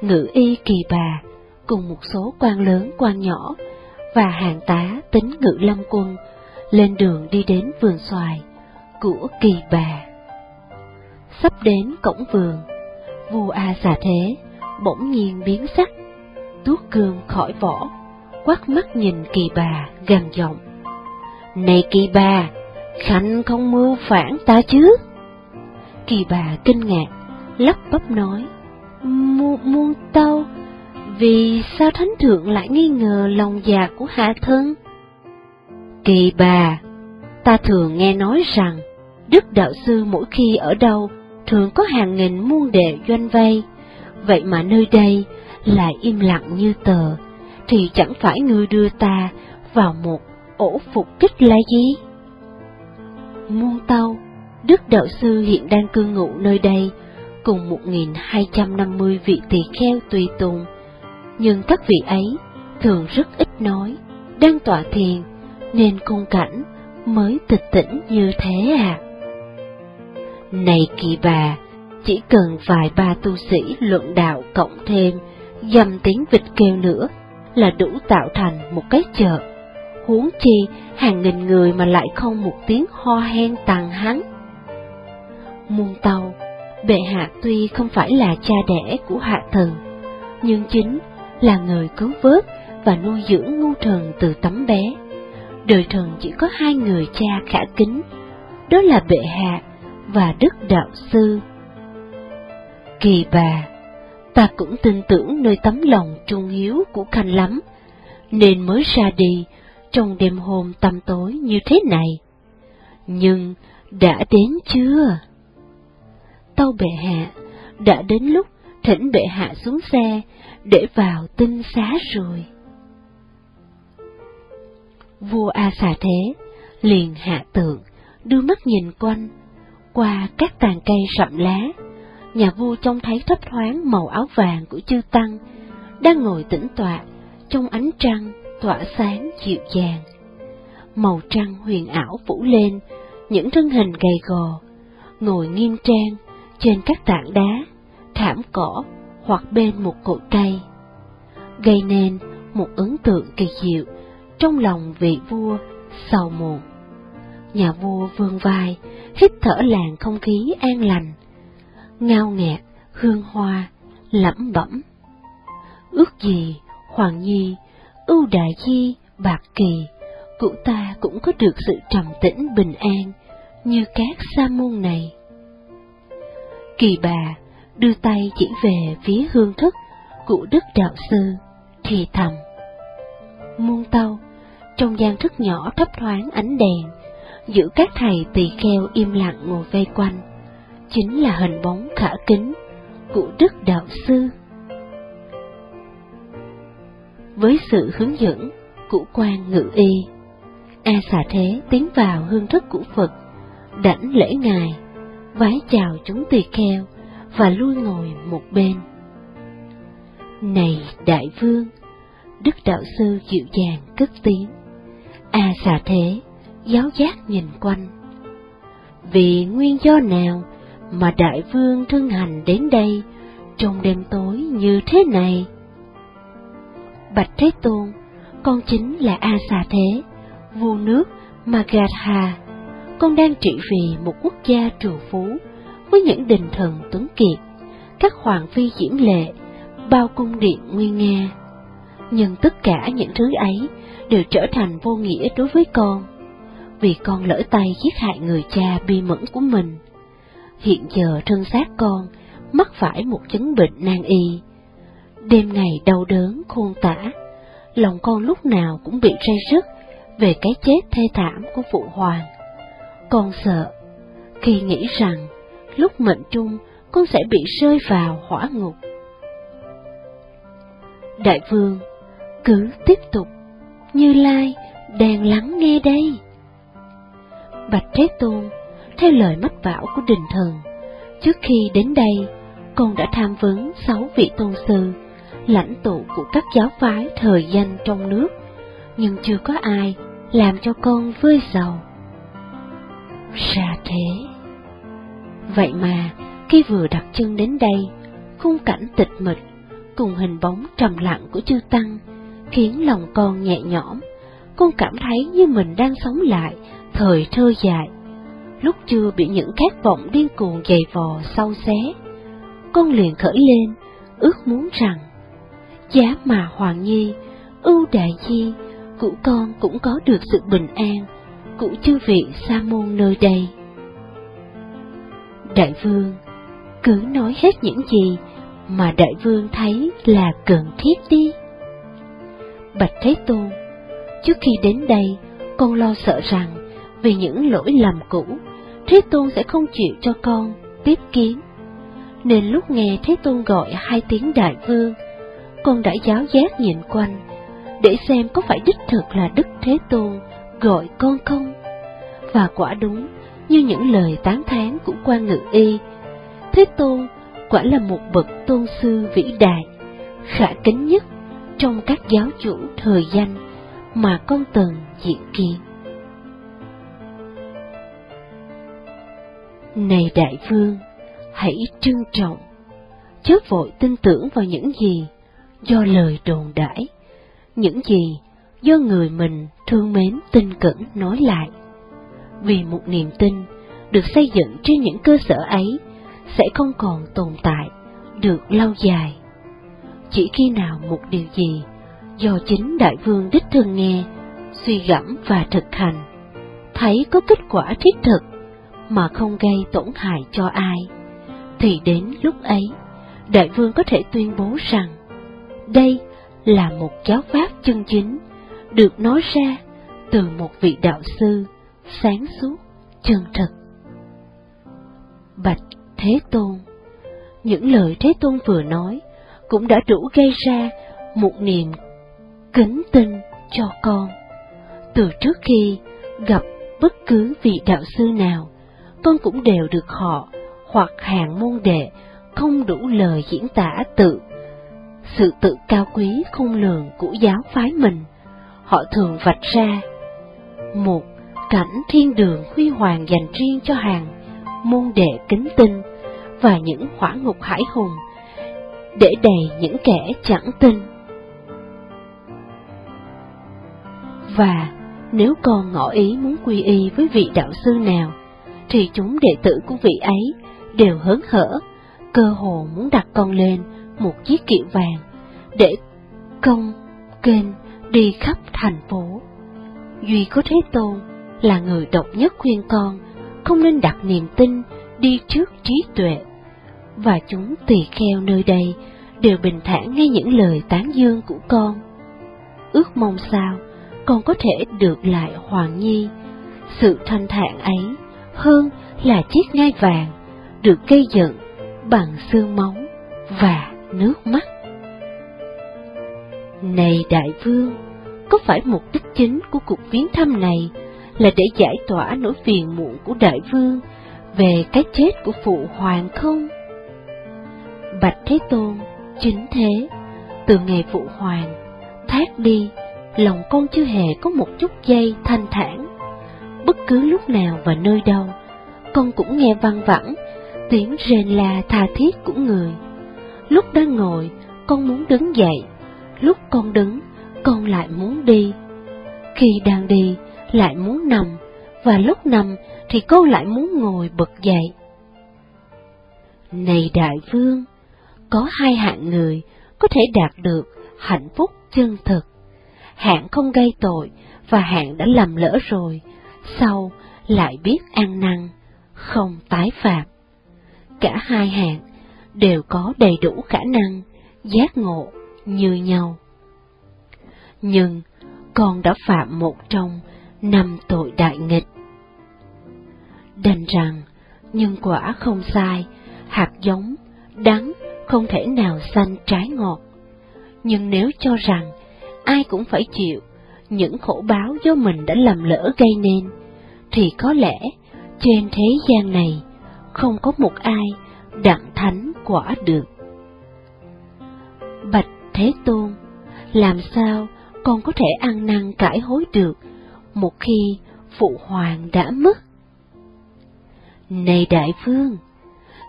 ngự y kỳ bà, cùng một số quan lớn quan nhỏ, và hàng tá tính ngự lâm quân, lên đường đi đến vườn xoài của kỳ bà. Sắp đến cổng vườn, vua A xà thế, bỗng nhiên biến sắc, tuốt cương khỏi vỏ, quắt mắt nhìn kỳ bà gằn giọng. Này kỳ bà, Khanh không mưu phản ta chứ? Kỳ bà kinh ngạc, lắp bắp nói, Mu muôn tâu, vì sao thánh thượng lại nghi ngờ lòng già của hạ thân? Kỳ bà, ta thường nghe nói rằng, Đức Đạo Sư mỗi khi ở đâu, thường có hàng nghìn muôn đệ doanh vây, vậy mà nơi đây lại im lặng như tờ, thì chẳng phải ngươi đưa ta vào một ổ phục kích là gì? Muôn Tâu, Đức Đạo Sư hiện đang cư ngụ nơi đây, cùng 1.250 vị tỳ kheo tùy tùng, nhưng các vị ấy thường rất ít nói, đang tọa thiền, nên khung cảnh mới tịch tỉnh như thế à. Này kỳ bà, chỉ cần vài ba tu sĩ luận đạo cộng thêm dầm tiếng vịt kêu nữa là đủ tạo thành một cái chợ huống chi hàng nghìn người mà lại không một tiếng ho hen tàn hắn. Muôn tàu, bệ hạ tuy không phải là cha đẻ của hạ thần, nhưng chính là người cứu vớt và nuôi dưỡng ngu thần từ tấm bé. Đời thần chỉ có hai người cha khả kính, đó là bệ hạ và đức đạo sư. Kỳ bà, ta cũng tin tưởng nơi tấm lòng trung hiếu của Khanh lắm, nên mới ra đi trong đêm hôm tăm tối như thế này. Nhưng đã đến chưa? Tâu bệ hạ, đã đến lúc thỉnh bệ hạ xuống xe để vào tinh xá rồi. Vua A xà thế, liền hạ tượng, đưa mắt nhìn quanh, qua các tàn cây rậm lá, nhà vua trông thấy thấp thoáng màu áo vàng của chư tăng, đang ngồi tĩnh tọa trong ánh trăng tỏa sáng dịu dàng. Màu trăng huyền ảo phủ lên những thân hình gầy gò, ngồi nghiêm trang trên các tảng đá, thảm cỏ hoặc bên một cội cây, gây nên một ấn tượng kỳ diệu trong lòng vị vua sầu muộn. Nhà vua vương vai, hít thở làn không khí an lành, ngao nghẹt, hương hoa, lẩm bẩm. Ước gì Hoàng Nhi ưu đại chi, bạc kỳ, cụ ta cũng có được sự trầm tĩnh bình an như các sa môn này. Kỳ bà đưa tay chỉ về phía hương thức của Đức Đạo Sư, thì thầm. Muôn tâu, trong gian thức nhỏ thấp thoáng ánh đèn, giữa các thầy tỳ kheo im lặng ngồi vây quanh, chính là hình bóng khả kính của Đức Đạo Sư. Với sự hướng dẫn của quan ngự y, A xà thế tiến vào hương thức của Phật, đảnh lễ ngài, vái chào chúng tỳ kheo và lui ngồi một bên. Này đại vương, Đức đạo sư dịu dàng cất tiếng. A xà thế, giáo giác nhìn quanh. Vì nguyên do nào mà đại vương thân hành đến đây trong đêm tối như thế này? Bạch Thế Tôn, con chính là A xà thế, vua nước Magadha. Con đang trị vì một quốc gia trù phú với những đình thần tuấn kiệt, các hoàng phi diễm lệ, bao cung điện nguy nga. Nhưng tất cả những thứ ấy đều trở thành vô nghĩa đối với con, vì con lỡ tay giết hại người cha bi mẫn của mình. Hiện giờ thân xác con mắc phải một chứng bệnh nan y. Đêm ngày đau đớn khôn tả, lòng con lúc nào cũng bị say rứt về cái chết thê thảm của phụ hoàng. Con sợ, khi nghĩ rằng lúc mệnh trung con sẽ bị rơi vào hỏa ngục. Đại vương, cứ tiếp tục, Như Lai đang lắng nghe đây. Bạch Thế Tôn, theo lời mách bảo của đình thần, trước khi đến đây, con đã tham vấn sáu vị tôn sư, lãnh tụ của các giáo phái thời danh trong nước, nhưng chưa có ai làm cho con vơi giàu. Ra thế. Vậy mà, khi vừa đặt chân đến đây, khung cảnh tịch mịch cùng hình bóng trầm lặng của chư Tăng khiến lòng con nhẹ nhõm, con cảm thấy như mình đang sống lại thời thơ dài, lúc chưa bị những khát vọng điên cuồng dày vò sâu xé. Con liền khởi lên, ước muốn rằng, giá mà Hoàng Nhi, ưu đại nhi, cụ con cũng có được sự bình an cụ chư vị sa môn nơi đây. Đại vương, cứ nói hết những gì mà đại vương thấy là cần thiết đi. Bạch Thế Tôn, trước khi đến đây, con lo sợ rằng vì những lỗi lầm cũ, Thế Tôn sẽ không chịu cho con tiếp kiến. Nên lúc nghe Thế Tôn gọi hai tiếng đại vương, con đã giáo giác nhìn quanh, để xem có phải đích thực là Đức Thế Tôn gọi con không. Và quả đúng như những lời tán thán của quan ngự y, Thế Tôn quả là một bậc tôn sư vĩ đại, khả kính nhất trong các giáo chủ thời danh mà con từng diện kiến. Này đại vương, hãy trân trọng, chớ vội tin tưởng vào những gì do lời đồn đãi, những gì do người mình thương mến tin cẩn nói lại. Vì một niềm tin được xây dựng trên những cơ sở ấy sẽ không còn tồn tại được lâu dài. Chỉ khi nào một điều gì do chính đại vương đích thân nghe, suy gẫm và thực hành, thấy có kết quả thiết thực mà không gây tổn hại cho ai, thì đến lúc ấy, đại vương có thể tuyên bố rằng đây là một giáo pháp chân chính được nói ra từ một vị đạo sư sáng suốt, chân thực. Bạch Thế Tôn. Những lời Thế Tôn vừa nói cũng đã đủ gây ra một niềm kính tin cho con. Từ trước khi gặp bất cứ vị đạo sư nào, con cũng đều được họ hoặc hàng môn đệ không đủ lời diễn tả tự sự tự cao quý khung lường của giáo phái mình. Họ thường vạch ra một cảnh thiên đường huy hoàng dành riêng cho hàng môn đệ kính tinh và những hỏa ngục hải hùng, để đầy những kẻ chẳng tin. Và nếu con ngỏ ý muốn quy y với vị đạo sư nào, thì chúng đệ tử của vị ấy đều hớn hở, cơ hồ muốn đặt con lên một chiếc kiệu vàng, để công, kênh đi khắp thành phố. Duy có Thế Tôn là người độc nhất khuyên con không nên đặt niềm tin đi trước trí tuệ và chúng tỳ kheo nơi đây đều bình thản nghe những lời tán dương của con. Ước mong sao con có thể được lại Hoàng Nhi, sự thanh thản ấy hơn là chiếc ngai vàng được gây dựng bằng xương máu và nước mắt. Này đại vương, có phải mục đích chính của cuộc viếng thăm này là để giải tỏa nỗi phiền muộn của đại vương về cái chết của phụ hoàng không? Bạch Thế Tôn, chính thế, từ ngày phụ hoàng, thác đi, lòng con chưa hề có một chút giây thanh thản. Bất cứ lúc nào và nơi đâu, con cũng nghe văng vẳng, tiếng rền la tha thiết của người. Lúc đang ngồi, con muốn đứng dậy, lúc con đứng, con lại muốn đi. Khi đang đi, lại muốn nằm, và lúc nằm thì con lại muốn ngồi bật dậy. Này đại vương, có hai hạng người có thể đạt được hạnh phúc chân thực. Hạng không gây tội và hạng đã lầm lỡ rồi, sau lại biết ăn năn, không tái phạm. Cả hai hạng đều có đầy đủ khả năng giác ngộ như nhau. Nhưng con đã phạm một trong năm tội đại nghịch. Đành rằng, nhân quả không sai, hạt giống, đắng không thể nào xanh trái ngọt. Nhưng nếu cho rằng ai cũng phải chịu những khổ báo do mình đã lầm lỡ gây nên, thì có lẽ trên thế gian này không có một ai đặng thánh quả được. Bạch Thế Tôn, làm sao con có thể ăn năn cải hối được một khi phụ hoàng đã mất? Này đại vương,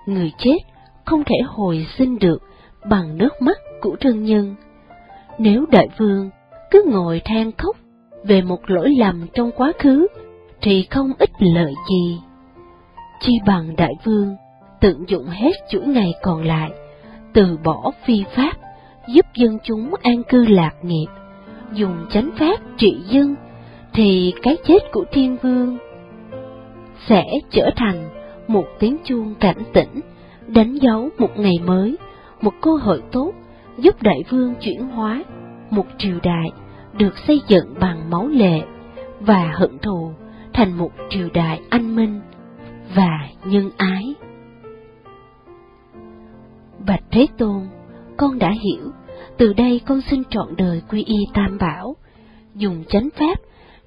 người chết không thể hồi sinh được bằng nước mắt của thân nhân. Nếu đại vương cứ ngồi than khóc về một lỗi lầm trong quá khứ, thì không ích lợi gì. Chi bằng đại vương tận dụng hết chuỗi ngày còn lại, từ bỏ phi pháp, giúp dân chúng an cư lạc nghiệp, dùng chánh pháp trị dân, thì cái chết của thiên vương sẽ trở thành một tiếng chuông cảnh tỉnh, đánh dấu một ngày mới, một cơ hội tốt giúp đại vương chuyển hóa một triều đại được xây dựng bằng máu lệ và hận thù thành một triều đại anh minh và nhân ái. Bạch Thế Tôn, con đã hiểu, từ đây con xin trọn đời quy y tam bảo, dùng chánh pháp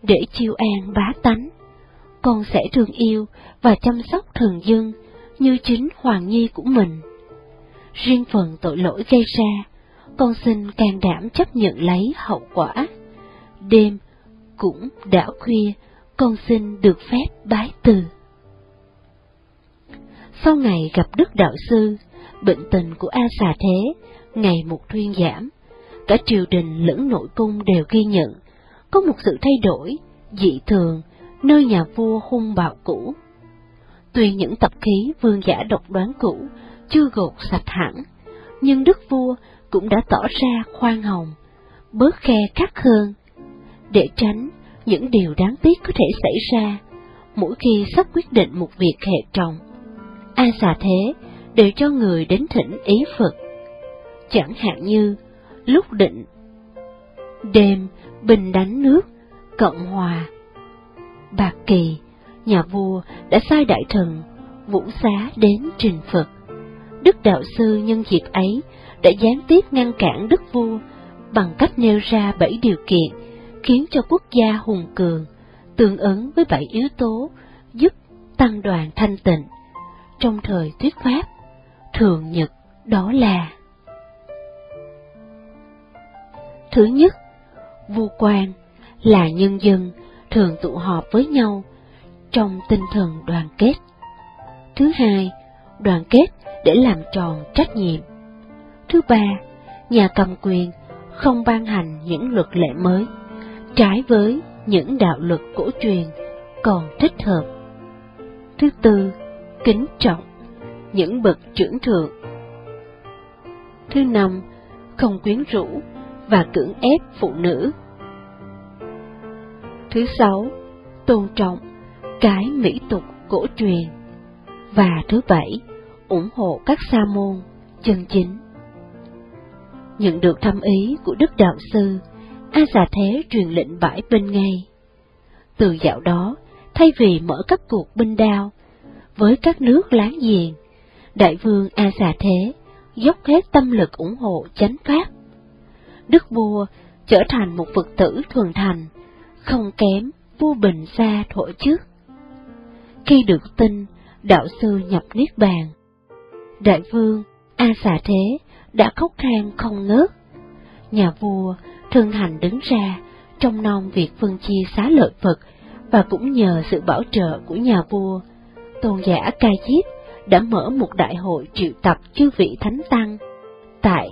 để chiêu an bá tánh. Con sẽ thương yêu và chăm sóc thường dân như chính hoàng nhi của mình. Riêng phần tội lỗi gây ra, con xin can đảm chấp nhận lấy hậu quả. Đêm cũng đã khuya, con xin được phép bái từ. Sau ngày gặp Đức Đạo Sư, bệnh tình của A Xà Thế ngày một thuyên giảm, cả triều đình lẫn nội cung đều ghi nhận, có một sự thay đổi, dị thường, nơi nhà vua hung bạo cũ. Tuy những tập khí vương giả độc đoán cũ chưa gột sạch hẳn, nhưng đức vua cũng đã tỏ ra khoan hồng, bớt khe khắc hơn, để tránh những điều đáng tiếc có thể xảy ra mỗi khi sắp quyết định một việc hệ trọng. A xà thế đều cho người đến thỉnh ý Phật. Chẳng hạn như lúc định, đêm bình đánh nước, cộng hòa. Bạc kỳ, nhà vua đã sai đại thần Vũ Xá đến trình Phật. Đức Đạo Sư nhân dịp ấy đã gián tiếp ngăn cản Đức Vua bằng cách nêu ra bảy điều kiện khiến cho quốc gia hùng cường, tương ứng với bảy yếu tố giúp tăng đoàn thanh tịnh. Trong thời thuyết pháp, thường nhật đó là Thứ nhất, vua quan là nhân dân thường tụ họp với nhau trong tinh thần đoàn kết. Thứ hai, đoàn kết để làm tròn trách nhiệm. Thứ ba, nhà cầm quyền không ban hành những luật lệ mới, trái với những đạo luật cổ truyền còn thích hợp. Thứ tư, kính trọng những bậc trưởng thượng. Thứ năm, không quyến rũ và cưỡng ép phụ nữ. Thứ sáu, tôn trọng cái mỹ tục cổ truyền. Và thứ bảy, ủng hộ các sa môn chân chính. Nhận được thâm ý của Đức Đạo Sư, A Già Thế truyền lệnh bãi binh ngay. Từ dạo đó, thay vì mở các cuộc binh đao với các nước láng giềng, Đại vương A Xà Thế dốc hết tâm lực ủng hộ chánh pháp. Đức vua trở thành một Phật tử thuần thành, không kém vua Bình Sa thổ trước. Khi được tin đạo sư nhập Niết Bàn, Đại vương A Xà Thế đã khóc than không ngớt. Nhà vua Thương Hành đứng ra trong non việc phân chia xá lợi Phật và cũng nhờ sự bảo trợ của nhà vua, tôn giả Ca Diếp đã mở một đại hội triệu tập chư vị thánh tăng tại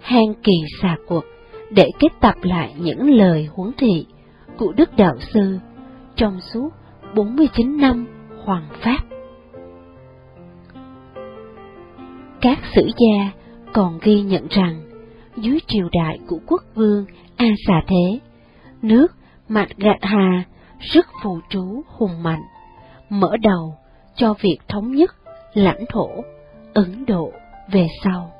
hang kỳ xà cuộc để kết tập lại những lời huấn thị của Đức Đạo Sư trong suốt 49 năm hoàng pháp. Các sử gia còn ghi nhận rằng dưới triều đại của quốc vương A Xà Thế, nước mặt Gạt Hà rất phù trú hùng mạnh, mở đầu cho việc thống nhất lãnh thổ Ấn Độ về sau.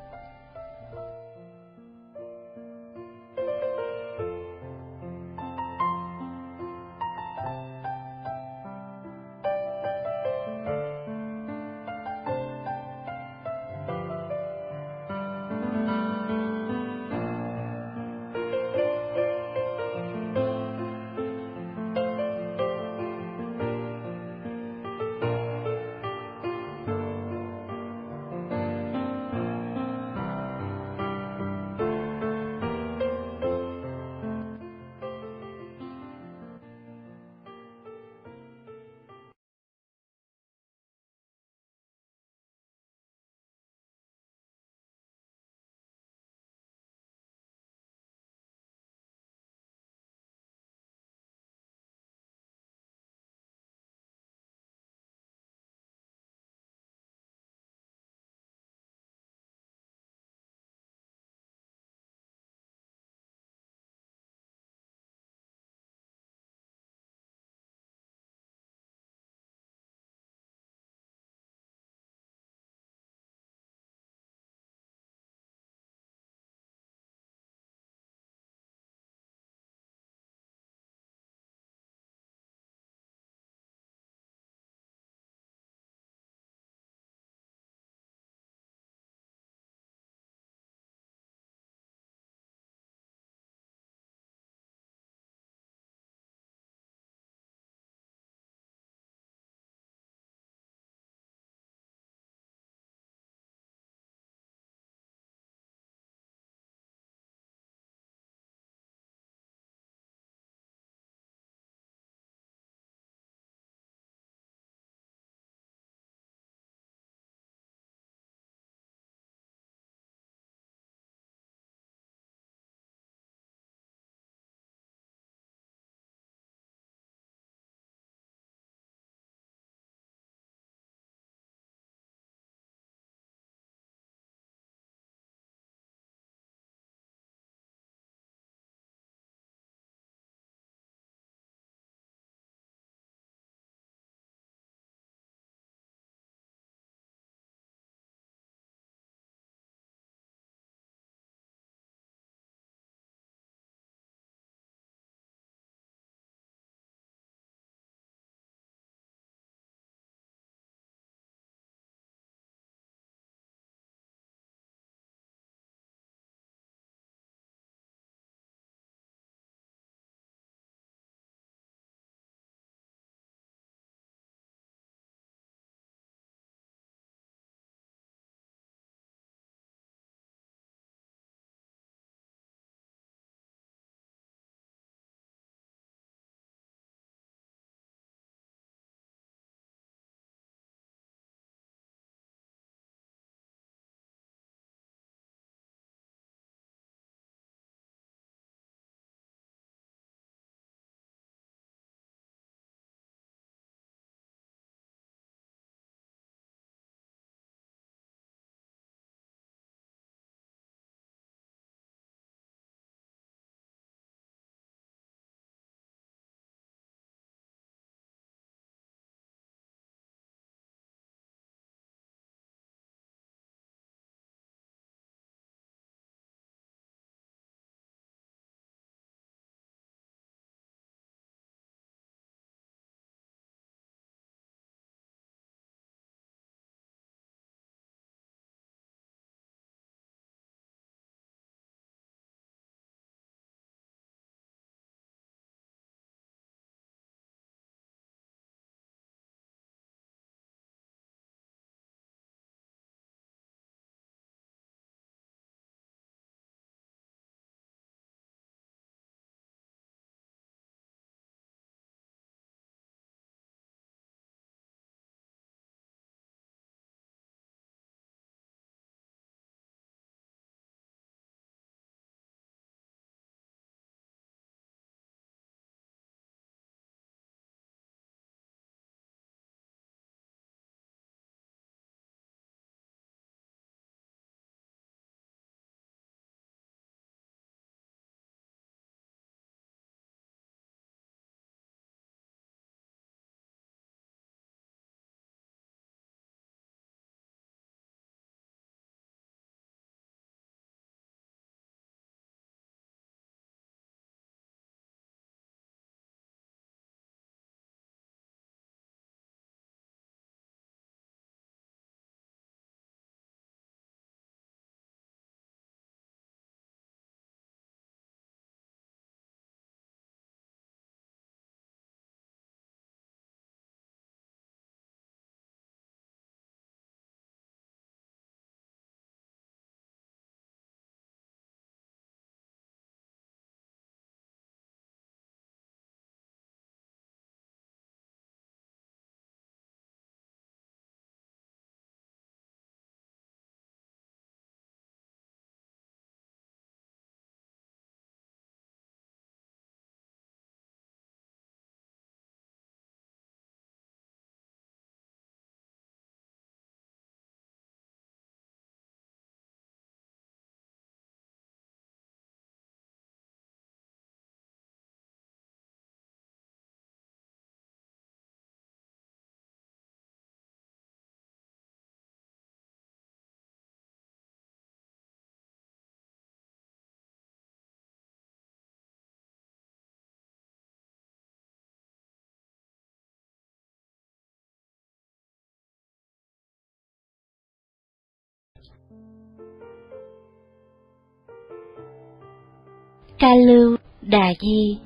Ca Lưu Đà Di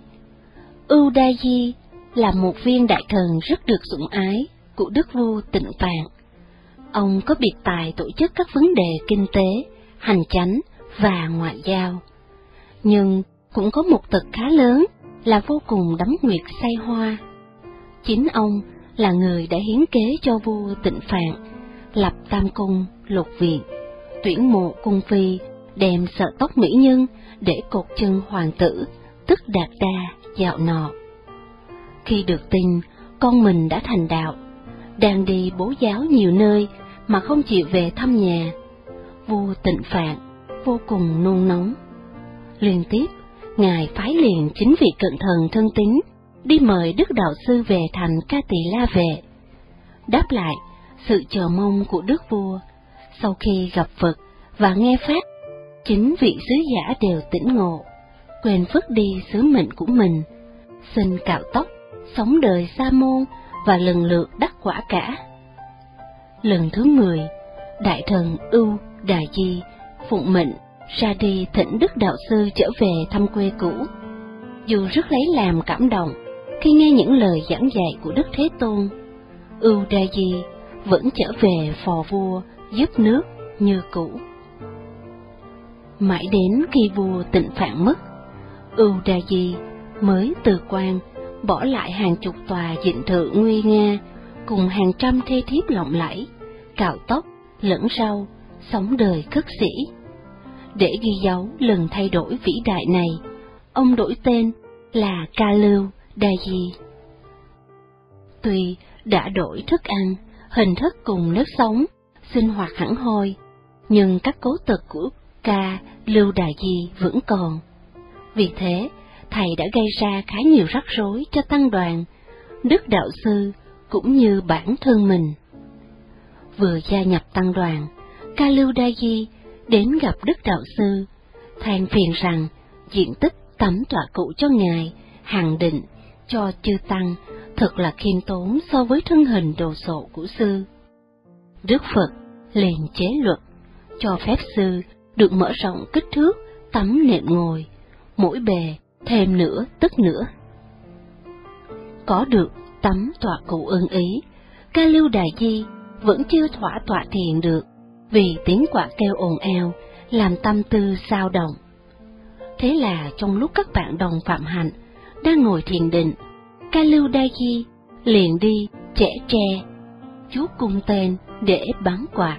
Ưu Đa Di là một viên đại thần rất được sủng ái của đức vua tịnh Phạn. Ông có biệt tài tổ chức các vấn đề kinh tế, hành chánh và ngoại giao. Nhưng cũng có một tật khá lớn là vô cùng đắm nguyệt say hoa. Chính ông là người đã hiến kế cho vua tịnh Phạn, lập tam cung, lục viện, tuyển mộ cung phi, đem sợ tóc mỹ nhân để cột chân hoàng tử, tức đạt đa, dạo nọ. Khi được tin con mình đã thành đạo, đang đi bố giáo nhiều nơi mà không chịu về thăm nhà, vua tịnh Phạn vô cùng nôn nóng. Liên tiếp, ngài phái liền chính vị cận thần thân tín đi mời đức đạo sư về thành ca tỳ la về. Đáp lại sự chờ mong của đức vua, sau khi gặp Phật và nghe pháp, chính vị sứ giả đều tỉnh ngộ, quên phước đi sứ mệnh của mình, xin cạo tóc, sống đời sa môn và lần lượt đắc quả cả. Lần thứ mười, Đại thần Ưu Đà Di phụng mệnh ra đi thỉnh Đức Đạo Sư trở về thăm quê cũ. Dù rất lấy làm cảm động khi nghe những lời giảng dạy của Đức Thế Tôn, Ưu Đại Di vẫn trở về phò vua giúp nước như cũ. Mãi đến khi vua tịnh phạn mất, Ưu Đà Di mới từ quan bỏ lại hàng chục tòa dịnh thự nguy nga cùng hàng trăm thê thiếp lộng lẫy, cạo tóc, lẫn rau, sống đời khất sĩ. Để ghi dấu lần thay đổi vĩ đại này, ông đổi tên là Ca Lưu Đa Di. Tuy đã đổi thức ăn, hình thức cùng nếp sống, sinh hoạt hẳn hoi, nhưng các cố tật của Ca Lưu Đà Di vẫn còn. Vì thế, thầy đã gây ra khá nhiều rắc rối cho tăng đoàn, đức đạo sư cũng như bản thân mình. Vừa gia nhập tăng đoàn, Ca Lưu Đa Di đến gặp đức đạo sư, than phiền rằng diện tích tấm tọa cụ cho ngài hàng định cho chư tăng thật là khiêm tốn so với thân hình đồ sộ của sư. Đức Phật liền chế luật cho phép sư được mở rộng kích thước tấm nệm ngồi, mỗi bề thêm nữa tức nữa. Có được tấm tọa cụ ưng ý, ca lưu đại di vẫn chưa thỏa tọa thiền được, vì tiếng quả kêu ồn ào, làm tâm tư sao động. Thế là trong lúc các bạn đồng phạm hạnh đang ngồi thiền định, ca lưu đa di liền đi trẻ tre, chú cung tên để bắn quạt.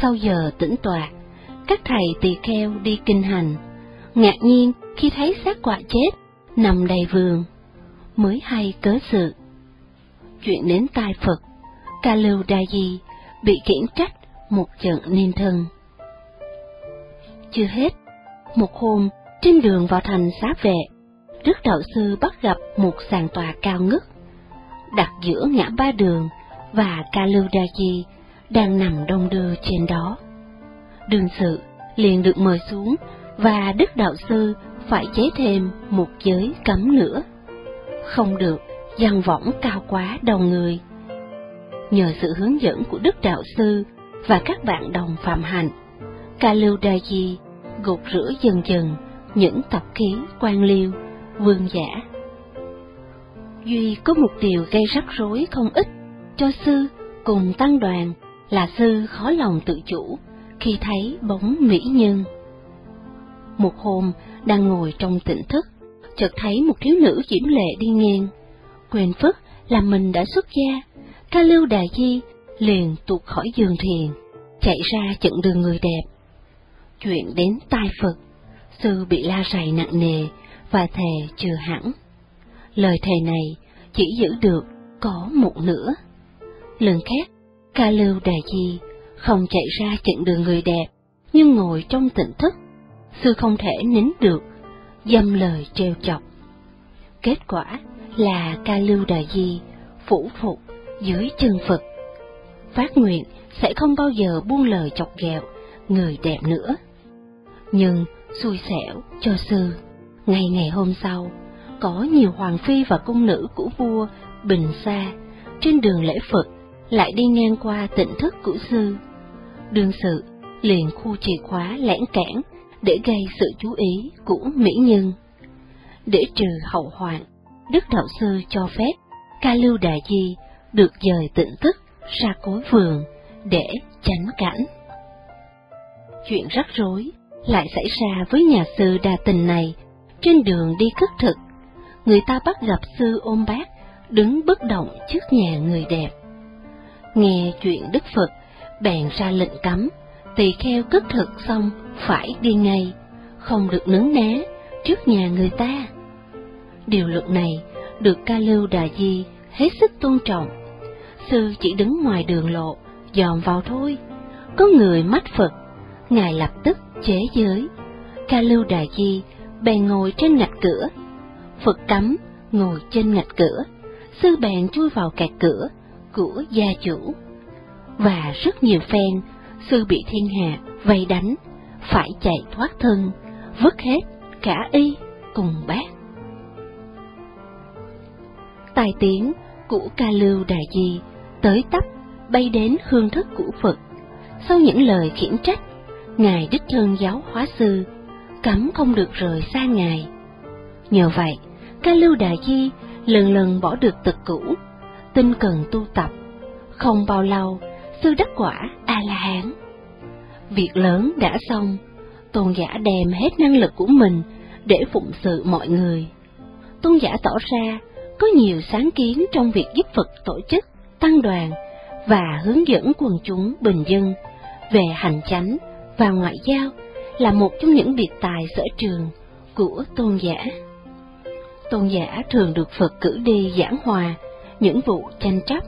Sau giờ tĩnh tọa, các thầy tỳ kheo đi kinh hành, ngạc nhiên khi thấy xác quạ chết nằm đầy vườn, mới hay cớ sự. Chuyện đến tai Phật, ca lưu đa di bị khiển trách một trận niên thân. Chưa hết, một hôm trên đường vào thành xá vệ, Đức Đạo Sư bắt gặp một sàn tòa cao ngất, đặt giữa ngã ba đường và Kaludaji đang nằm đông đưa trên đó. Đường sự liền được mời xuống và Đức Đạo Sư phải chế thêm một giới cấm nữa. Không được giăng võng cao quá đầu người. Nhờ sự hướng dẫn của Đức Đạo Sư và các bạn đồng phạm hạnh, Kaludaji gột rửa dần dần những tập khí quan liêu, vương giả. Duy có một điều gây rắc rối không ít cho sư cùng tăng đoàn là sư khó lòng tự chủ khi thấy bóng mỹ nhân. Một hôm, đang ngồi trong tỉnh thức, chợt thấy một thiếu nữ diễm lệ đi ngang. Quên phức là mình đã xuất gia, ca lưu đà di liền tuột khỏi giường thiền, chạy ra chận đường người đẹp. Chuyện đến tai Phật, sư bị la rầy nặng nề và thề chưa hẳn. Lời thề này chỉ giữ được có một nửa. Lần khác, ca lưu đại di không chạy ra chặn đường người đẹp, nhưng ngồi trong tỉnh thức, sư không thể nín được, dâm lời trêu chọc. Kết quả là ca lưu đại di phủ phục dưới chân Phật. Phát nguyện sẽ không bao giờ buông lời chọc ghẹo người đẹp nữa. Nhưng xui xẻo cho sư, ngày ngày hôm sau, có nhiều hoàng phi và cung nữ của vua Bình Sa trên đường lễ Phật lại đi ngang qua tỉnh thức của sư. Đương sự liền khu chìa khóa lẻn cản để gây sự chú ý của mỹ nhân. Để trừ hậu hoạn, Đức Đạo Sư cho phép ca lưu đại di được dời tịnh thức ra cối vườn để tránh cảnh. Chuyện rắc rối lại xảy ra với nhà sư đa tình này trên đường đi cất thực. Người ta bắt gặp sư ôm bác đứng bất động trước nhà người đẹp. Nghe chuyện Đức Phật, bèn ra lệnh cấm, tỳ kheo cất thực xong phải đi ngay, không được nướng ná trước nhà người ta. Điều luật này được ca lưu đà di hết sức tôn trọng. Sư chỉ đứng ngoài đường lộ, dòm vào thôi. Có người mắt Phật, Ngài lập tức chế giới. Ca lưu đà di bèn ngồi trên ngạch cửa. Phật cấm ngồi trên ngạch cửa, sư bèn chui vào kẹt cửa của gia chủ. Và rất nhiều phen, sư bị thiên hạ vây đánh, phải chạy thoát thân, vứt hết cả y cùng bác. Tài tiếng của ca lưu đại di tới tấp bay đến hương thức của Phật. Sau những lời khiển trách, Ngài đích thân giáo hóa sư, cấm không được rời xa Ngài. Nhờ vậy, ca lưu đại di lần lần bỏ được tật cũ, tinh cần tu tập. Không bao lâu, sư đắc quả A-la-hán. Việc lớn đã xong, tôn giả đem hết năng lực của mình để phụng sự mọi người. Tôn giả tỏ ra có nhiều sáng kiến trong việc giúp Phật tổ chức, tăng đoàn và hướng dẫn quần chúng bình dân về hành chánh và ngoại giao là một trong những biệt tài sở trường của tôn giả. Tôn giả thường được Phật cử đi giảng hòa những vụ tranh chấp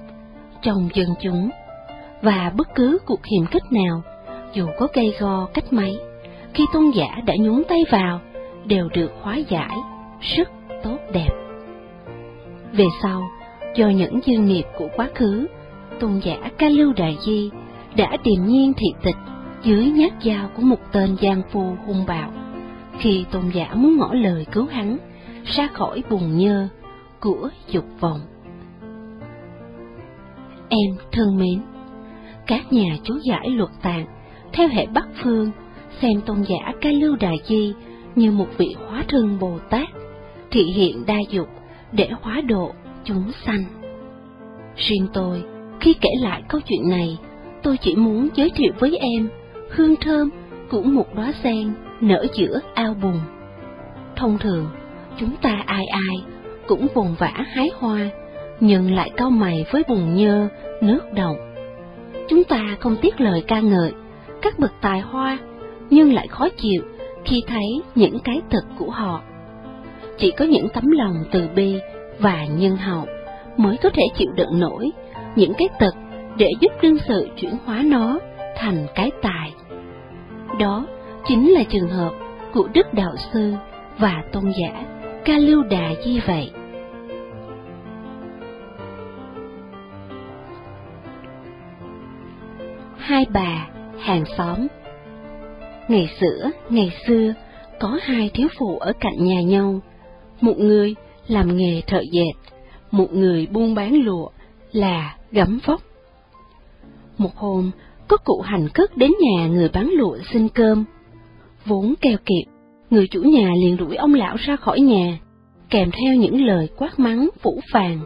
trong dân chúng và bất cứ cuộc hiềm khích nào, dù có gây go cách mấy, khi tôn giả đã nhúng tay vào, đều được hóa giải rất tốt đẹp. Về sau, do những dư nghiệp của quá khứ, tôn giả Ca Lưu Đại Di đã điềm nhiên thị tịch dưới nhát dao của một tên gian phu hung bạo. Khi tôn giả muốn ngỏ lời cứu hắn ra khỏi bùn nhơ của dục vọng. Em thân mến, các nhà chú giải luật tạng theo hệ Bắc Phương xem tôn giả Ca Lưu Đà Di như một vị hóa thân Bồ Tát, thị hiện đa dục để hóa độ chúng sanh. Riêng tôi, khi kể lại câu chuyện này, tôi chỉ muốn giới thiệu với em hương thơm của một đóa sen nở giữa ao bùn. Thông thường, chúng ta ai ai cũng vồn vã hái hoa, nhưng lại cau mày với bùn nhơ, nước đồng Chúng ta không tiếc lời ca ngợi các bậc tài hoa, nhưng lại khó chịu khi thấy những cái thật của họ. Chỉ có những tấm lòng từ bi và nhân hậu mới có thể chịu đựng nổi những cái tật để giúp đương sự chuyển hóa nó thành cái tài. Đó chính là trường hợp của Đức Đạo Sư và Tôn giả Ca Lưu Đà Di vậy. Hai bà, hàng xóm Ngày xưa, ngày xưa, có hai thiếu phụ ở cạnh nhà nhau. Một người làm nghề thợ dệt, một người buôn bán lụa là gấm vóc. Một hôm, có cụ hành cất đến nhà người bán lụa xin cơm. Vốn keo kiệt, người chủ nhà liền đuổi ông lão ra khỏi nhà, kèm theo những lời quát mắng phủ phàng.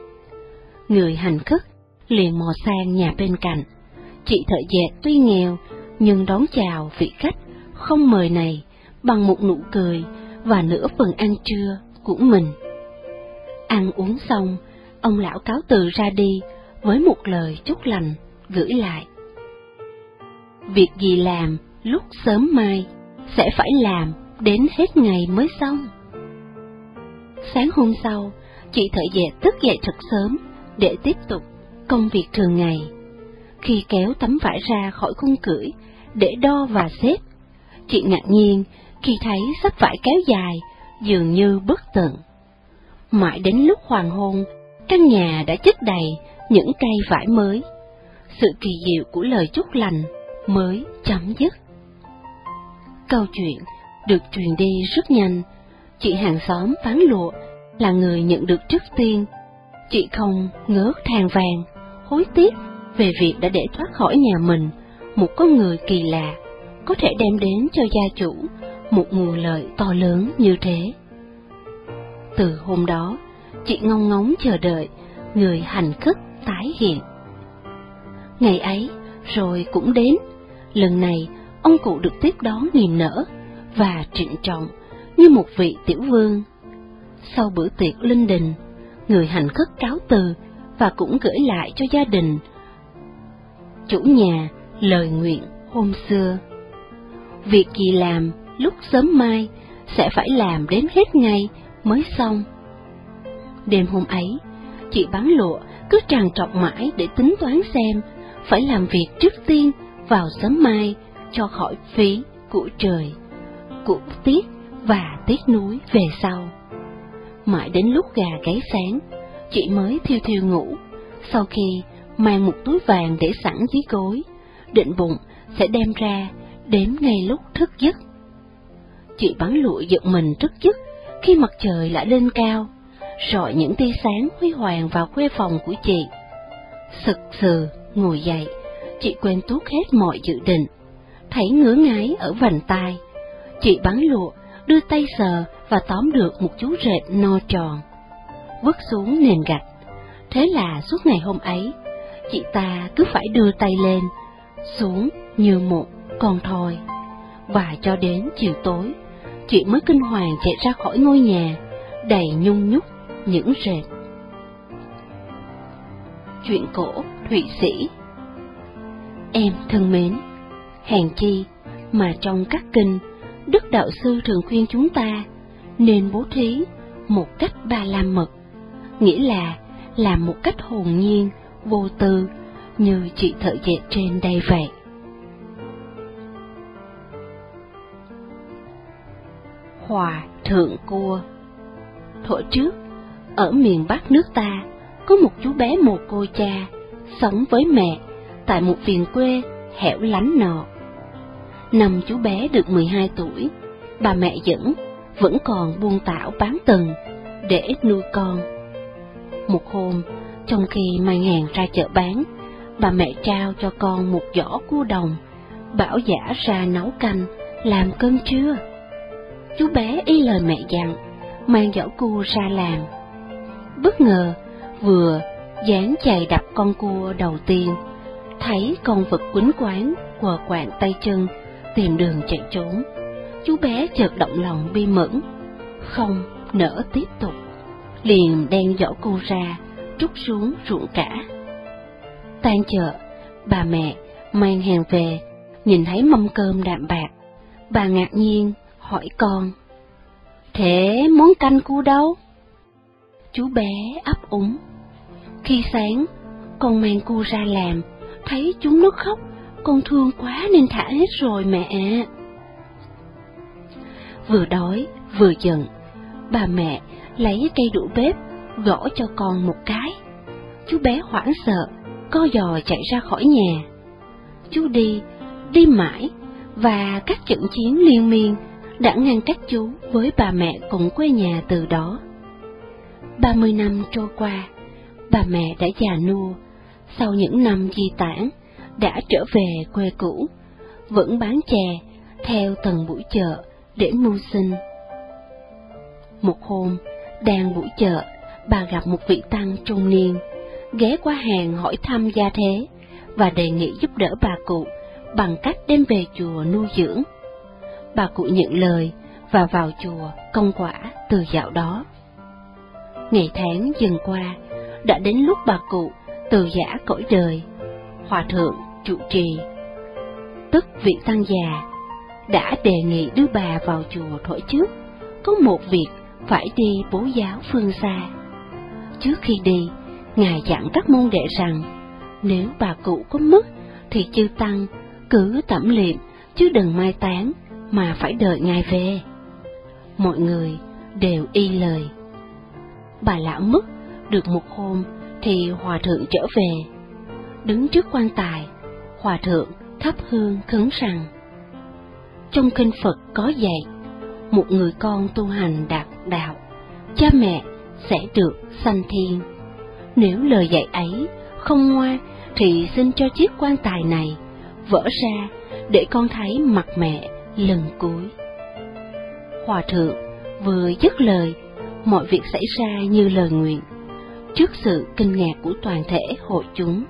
Người hành cất liền mò sang nhà bên cạnh. Chị thợ dệt tuy nghèo, nhưng đón chào vị khách không mời này bằng một nụ cười và nửa phần ăn trưa của mình. Ăn uống xong, ông lão cáo từ ra đi với một lời chúc lành gửi lại. Việc gì làm lúc sớm mai sẽ phải làm đến hết ngày mới xong. Sáng hôm sau, chị thợ dệt thức dậy thật sớm để tiếp tục công việc thường ngày. Khi kéo tấm vải ra khỏi khung cửi để đo và xếp, chị ngạc nhiên khi thấy sắp vải kéo dài dường như bất tận. Mãi đến lúc hoàng hôn, căn nhà đã chất đầy những cây vải mới. Sự kỳ diệu của lời chúc lành mới chấm dứt. Câu chuyện được truyền đi rất nhanh. Chị hàng xóm bán lụa là người nhận được trước tiên. Chị không ngớt than vàng, hối tiếc về việc đã để thoát khỏi nhà mình một con người kỳ lạ, có thể đem đến cho gia chủ một nguồn lợi to lớn như thế. Từ hôm đó, chị ngông ngóng chờ đợi người hành khất tái hiện. Ngày ấy, rồi cũng đến, lần này ông cụ được tiếp đón niềm nở và trịnh trọng như một vị tiểu vương. Sau bữa tiệc linh đình, người hành khất cáo từ và cũng gửi lại cho gia đình chủ nhà lời nguyện hôm xưa. Việc gì làm lúc sớm mai sẽ phải làm đến hết ngày mới xong. Đêm hôm ấy, chị bán lụa cứ tràn trọc mãi để tính toán xem phải làm việc trước tiên vào sớm mai cho khỏi phí của trời, của tiết và tiết núi về sau. Mãi đến lúc gà gáy sáng, chị mới thiêu thiêu ngủ, sau khi mang một túi vàng để sẵn dưới gối, định bụng sẽ đem ra đếm ngay lúc thức giấc. Chị bắn lụi giật mình thức giấc khi mặt trời lại lên cao, rọi những tia sáng huy hoàng vào khuê phòng của chị. Sực sừ ngồi dậy, chị quên tuốt hết mọi dự định, thấy ngứa ngáy ở vành tai. Chị bắn lụa đưa tay sờ và tóm được một chú rệp no tròn, vứt xuống nền gạch. Thế là suốt ngày hôm ấy, chị ta cứ phải đưa tay lên, xuống như một con thoi. Và cho đến chiều tối, chị mới kinh hoàng chạy ra khỏi ngôi nhà, đầy nhung nhúc những rệt. Chuyện cổ Thụy Sĩ Em thân mến, hèn chi mà trong các kinh, Đức Đạo Sư thường khuyên chúng ta nên bố thí một cách ba la mật, nghĩa là làm một cách hồn nhiên, vô tư, như chị thợ dệt trên đây vậy. Hòa Thượng Cua Thuở trước, ở miền Bắc nước ta, có một chú bé mồ côi cha, sống với mẹ tại một viền quê hẻo lánh nọ. Năm chú bé được 12 tuổi, bà mẹ dẫn vẫn còn buông tảo bán tầng để nuôi con. Một hôm, trong khi mang hàng ra chợ bán, bà mẹ trao cho con một giỏ cua đồng, bảo giả ra nấu canh, làm cơm trưa. Chú bé y lời mẹ dặn, mang giỏ cua ra làm. Bất ngờ, vừa dán chày đập con cua đầu tiên, thấy con vật quýnh quán, quờ quạng tay chân, tìm đường chạy trốn. Chú bé chợt động lòng bi mẫn, không nỡ tiếp tục, liền đem giỏ cua ra, trút xuống ruộng cả. Tan chợ, bà mẹ mang hàng về, nhìn thấy mâm cơm đạm bạc, bà ngạc nhiên hỏi con. Thế món canh cua đâu? Chú bé ấp úng. Khi sáng, con mang cua ra làm, thấy chúng nó khóc, con thương quá nên thả hết rồi mẹ Vừa đói, vừa giận, bà mẹ lấy cây đũa bếp, gõ cho con một cái. Chú bé hoảng sợ, co giò chạy ra khỏi nhà. Chú đi, đi mãi, và các trận chiến liên miên đã ngăn cách chú với bà mẹ cùng quê nhà từ đó. Ba mươi năm trôi qua, bà mẹ đã già nua, sau những năm di tản, đã trở về quê cũ, vẫn bán chè theo từng buổi chợ để mưu sinh. Một hôm, đang buổi chợ, bà gặp một vị tăng trung niên, ghé qua hàng hỏi thăm gia thế và đề nghị giúp đỡ bà cụ bằng cách đem về chùa nuôi dưỡng. Bà cụ nhận lời và vào chùa công quả từ dạo đó. Ngày tháng dần qua, đã đến lúc bà cụ từ giả cõi đời, hòa thượng trụ trì, tức vị tăng già, đã đề nghị đưa bà vào chùa thổi trước, có một việc phải đi bố giáo phương xa. Trước khi đi, Ngài dặn các môn đệ rằng, nếu bà cụ có mất, thì chư tăng cứ tẩm liệm, chứ đừng mai táng, mà phải đợi Ngài về. Mọi người đều y lời. Bà lão mất, được một hôm, thì hòa thượng trở về. Đứng trước quan tài, hòa thượng thắp hương khấn rằng. Trong kinh Phật có dạy, một người con tu hành đạt đạo, cha mẹ sẽ được sanh thiên. Nếu lời dạy ấy không ngoa, thì xin cho chiếc quan tài này vỡ ra để con thấy mặt mẹ lần cuối. Hòa thượng vừa dứt lời, mọi việc xảy ra như lời nguyện, trước sự kinh ngạc của toàn thể hội chúng.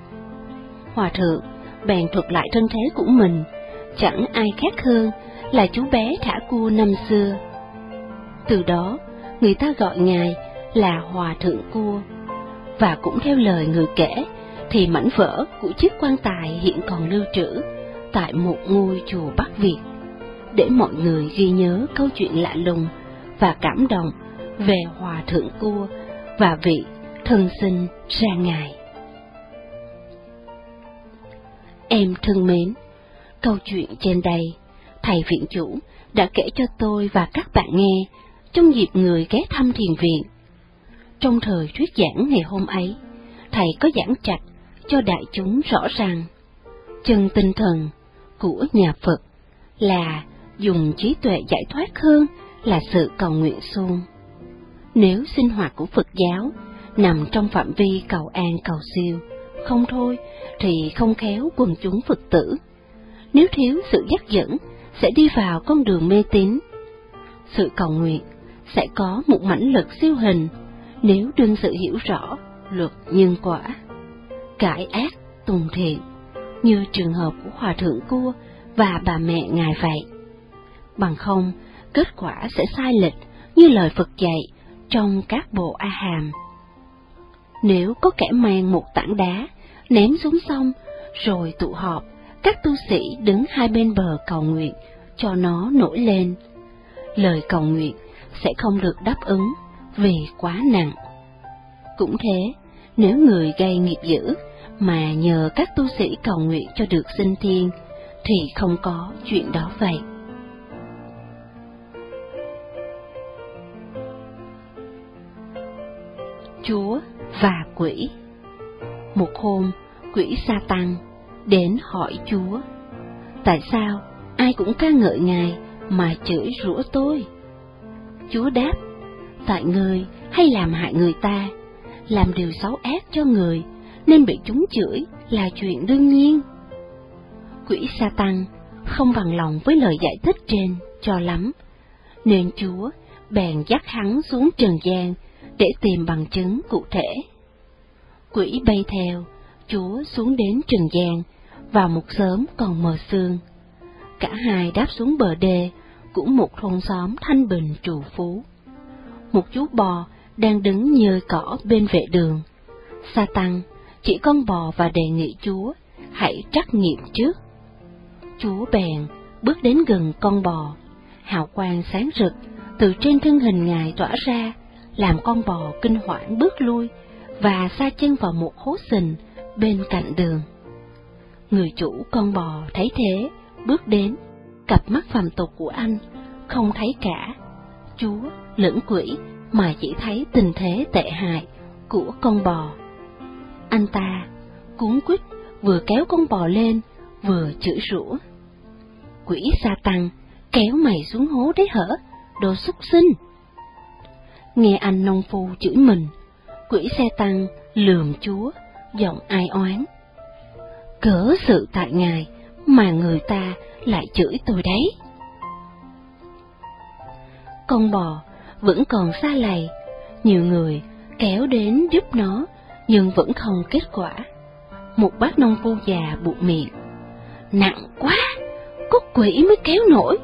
Hòa thượng bèn thuật lại thân thế của mình, chẳng ai khác hơn là chú bé thả cua năm xưa. Từ đó, người ta gọi ngài là Hòa Thượng Cua, và cũng theo lời người kể, thì mảnh vỡ của chiếc quan tài hiện còn lưu trữ tại một ngôi chùa Bắc Việt, để mọi người ghi nhớ câu chuyện lạ lùng và cảm động về Hòa Thượng Cua và vị thân sinh ra ngài. Em thân mến, câu chuyện trên đây, thầy viện chủ đã kể cho tôi và các bạn nghe trong dịp người ghé thăm thiền viện. Trong thời thuyết giảng ngày hôm ấy, thầy có giảng chặt cho đại chúng rõ ràng chân tinh thần của nhà Phật là dùng trí tuệ giải thoát hơn là sự cầu nguyện suông. Nếu sinh hoạt của Phật giáo nằm trong phạm vi cầu an cầu siêu, không thôi thì không khéo quần chúng Phật tử. Nếu thiếu sự dắt dẫn, sẽ đi vào con đường mê tín. Sự cầu nguyện sẽ có một mãnh lực siêu hình nếu đương sự hiểu rõ luật nhân quả. Cải ác, tùng thiện, như trường hợp của Hòa Thượng Cua và bà mẹ ngài vậy. Bằng không, kết quả sẽ sai lệch như lời Phật dạy trong các bộ A Hàm. Nếu có kẻ mang một tảng đá, ném xuống sông, rồi tụ họp, các tu sĩ đứng hai bên bờ cầu nguyện cho nó nổi lên. Lời cầu nguyện sẽ không được đáp ứng vì quá nặng. Cũng thế, nếu người gây nghiệp dữ mà nhờ các tu sĩ cầu nguyện cho được sinh thiên, thì không có chuyện đó vậy. Chúa và quỷ Một hôm, quỷ sa tăng đến hỏi Chúa, tại sao ai cũng ca ngợi Ngài mà chửi rủa tôi? Chúa đáp, tại người hay làm hại người ta, làm điều xấu ác cho người, nên bị chúng chửi là chuyện đương nhiên. Quỷ sa tăng không bằng lòng với lời giải thích trên cho lắm, nên Chúa bèn dắt hắn xuống trần gian để tìm bằng chứng cụ thể. Quỷ bay theo, Chúa xuống đến trần gian, vào một sớm còn mờ sương. Cả hai đáp xuống bờ đê của một thôn xóm thanh bình trù phú. Một chú bò đang đứng nhờ cỏ bên vệ đường. Sa tăng chỉ con bò và đề nghị Chúa hãy trắc nghiệm trước. Chúa bèn bước đến gần con bò, hào quang sáng rực từ trên thân hình ngài tỏa ra, làm con bò kinh hoảng bước lui và sa chân vào một hố sình bên cạnh đường. Người chủ con bò thấy thế, bước đến, cặp mắt phàm tục của anh không thấy cả chúa lẫn quỷ mà chỉ thấy tình thế tệ hại của con bò. Anh ta cuốn quýt vừa kéo con bò lên vừa chửi rủa. Quỷ sa tăng kéo mày xuống hố đấy hở, đồ xúc sinh. Nghe anh nông phu chửi mình, quỷ xe tăng lườm chúa, giọng ai oán. Cỡ sự tại ngài mà người ta lại chửi tôi đấy. Con bò vẫn còn xa lầy, nhiều người kéo đến giúp nó, nhưng vẫn không kết quả. Một bác nông phu già buộc miệng. Nặng quá, có quỷ mới kéo nổi,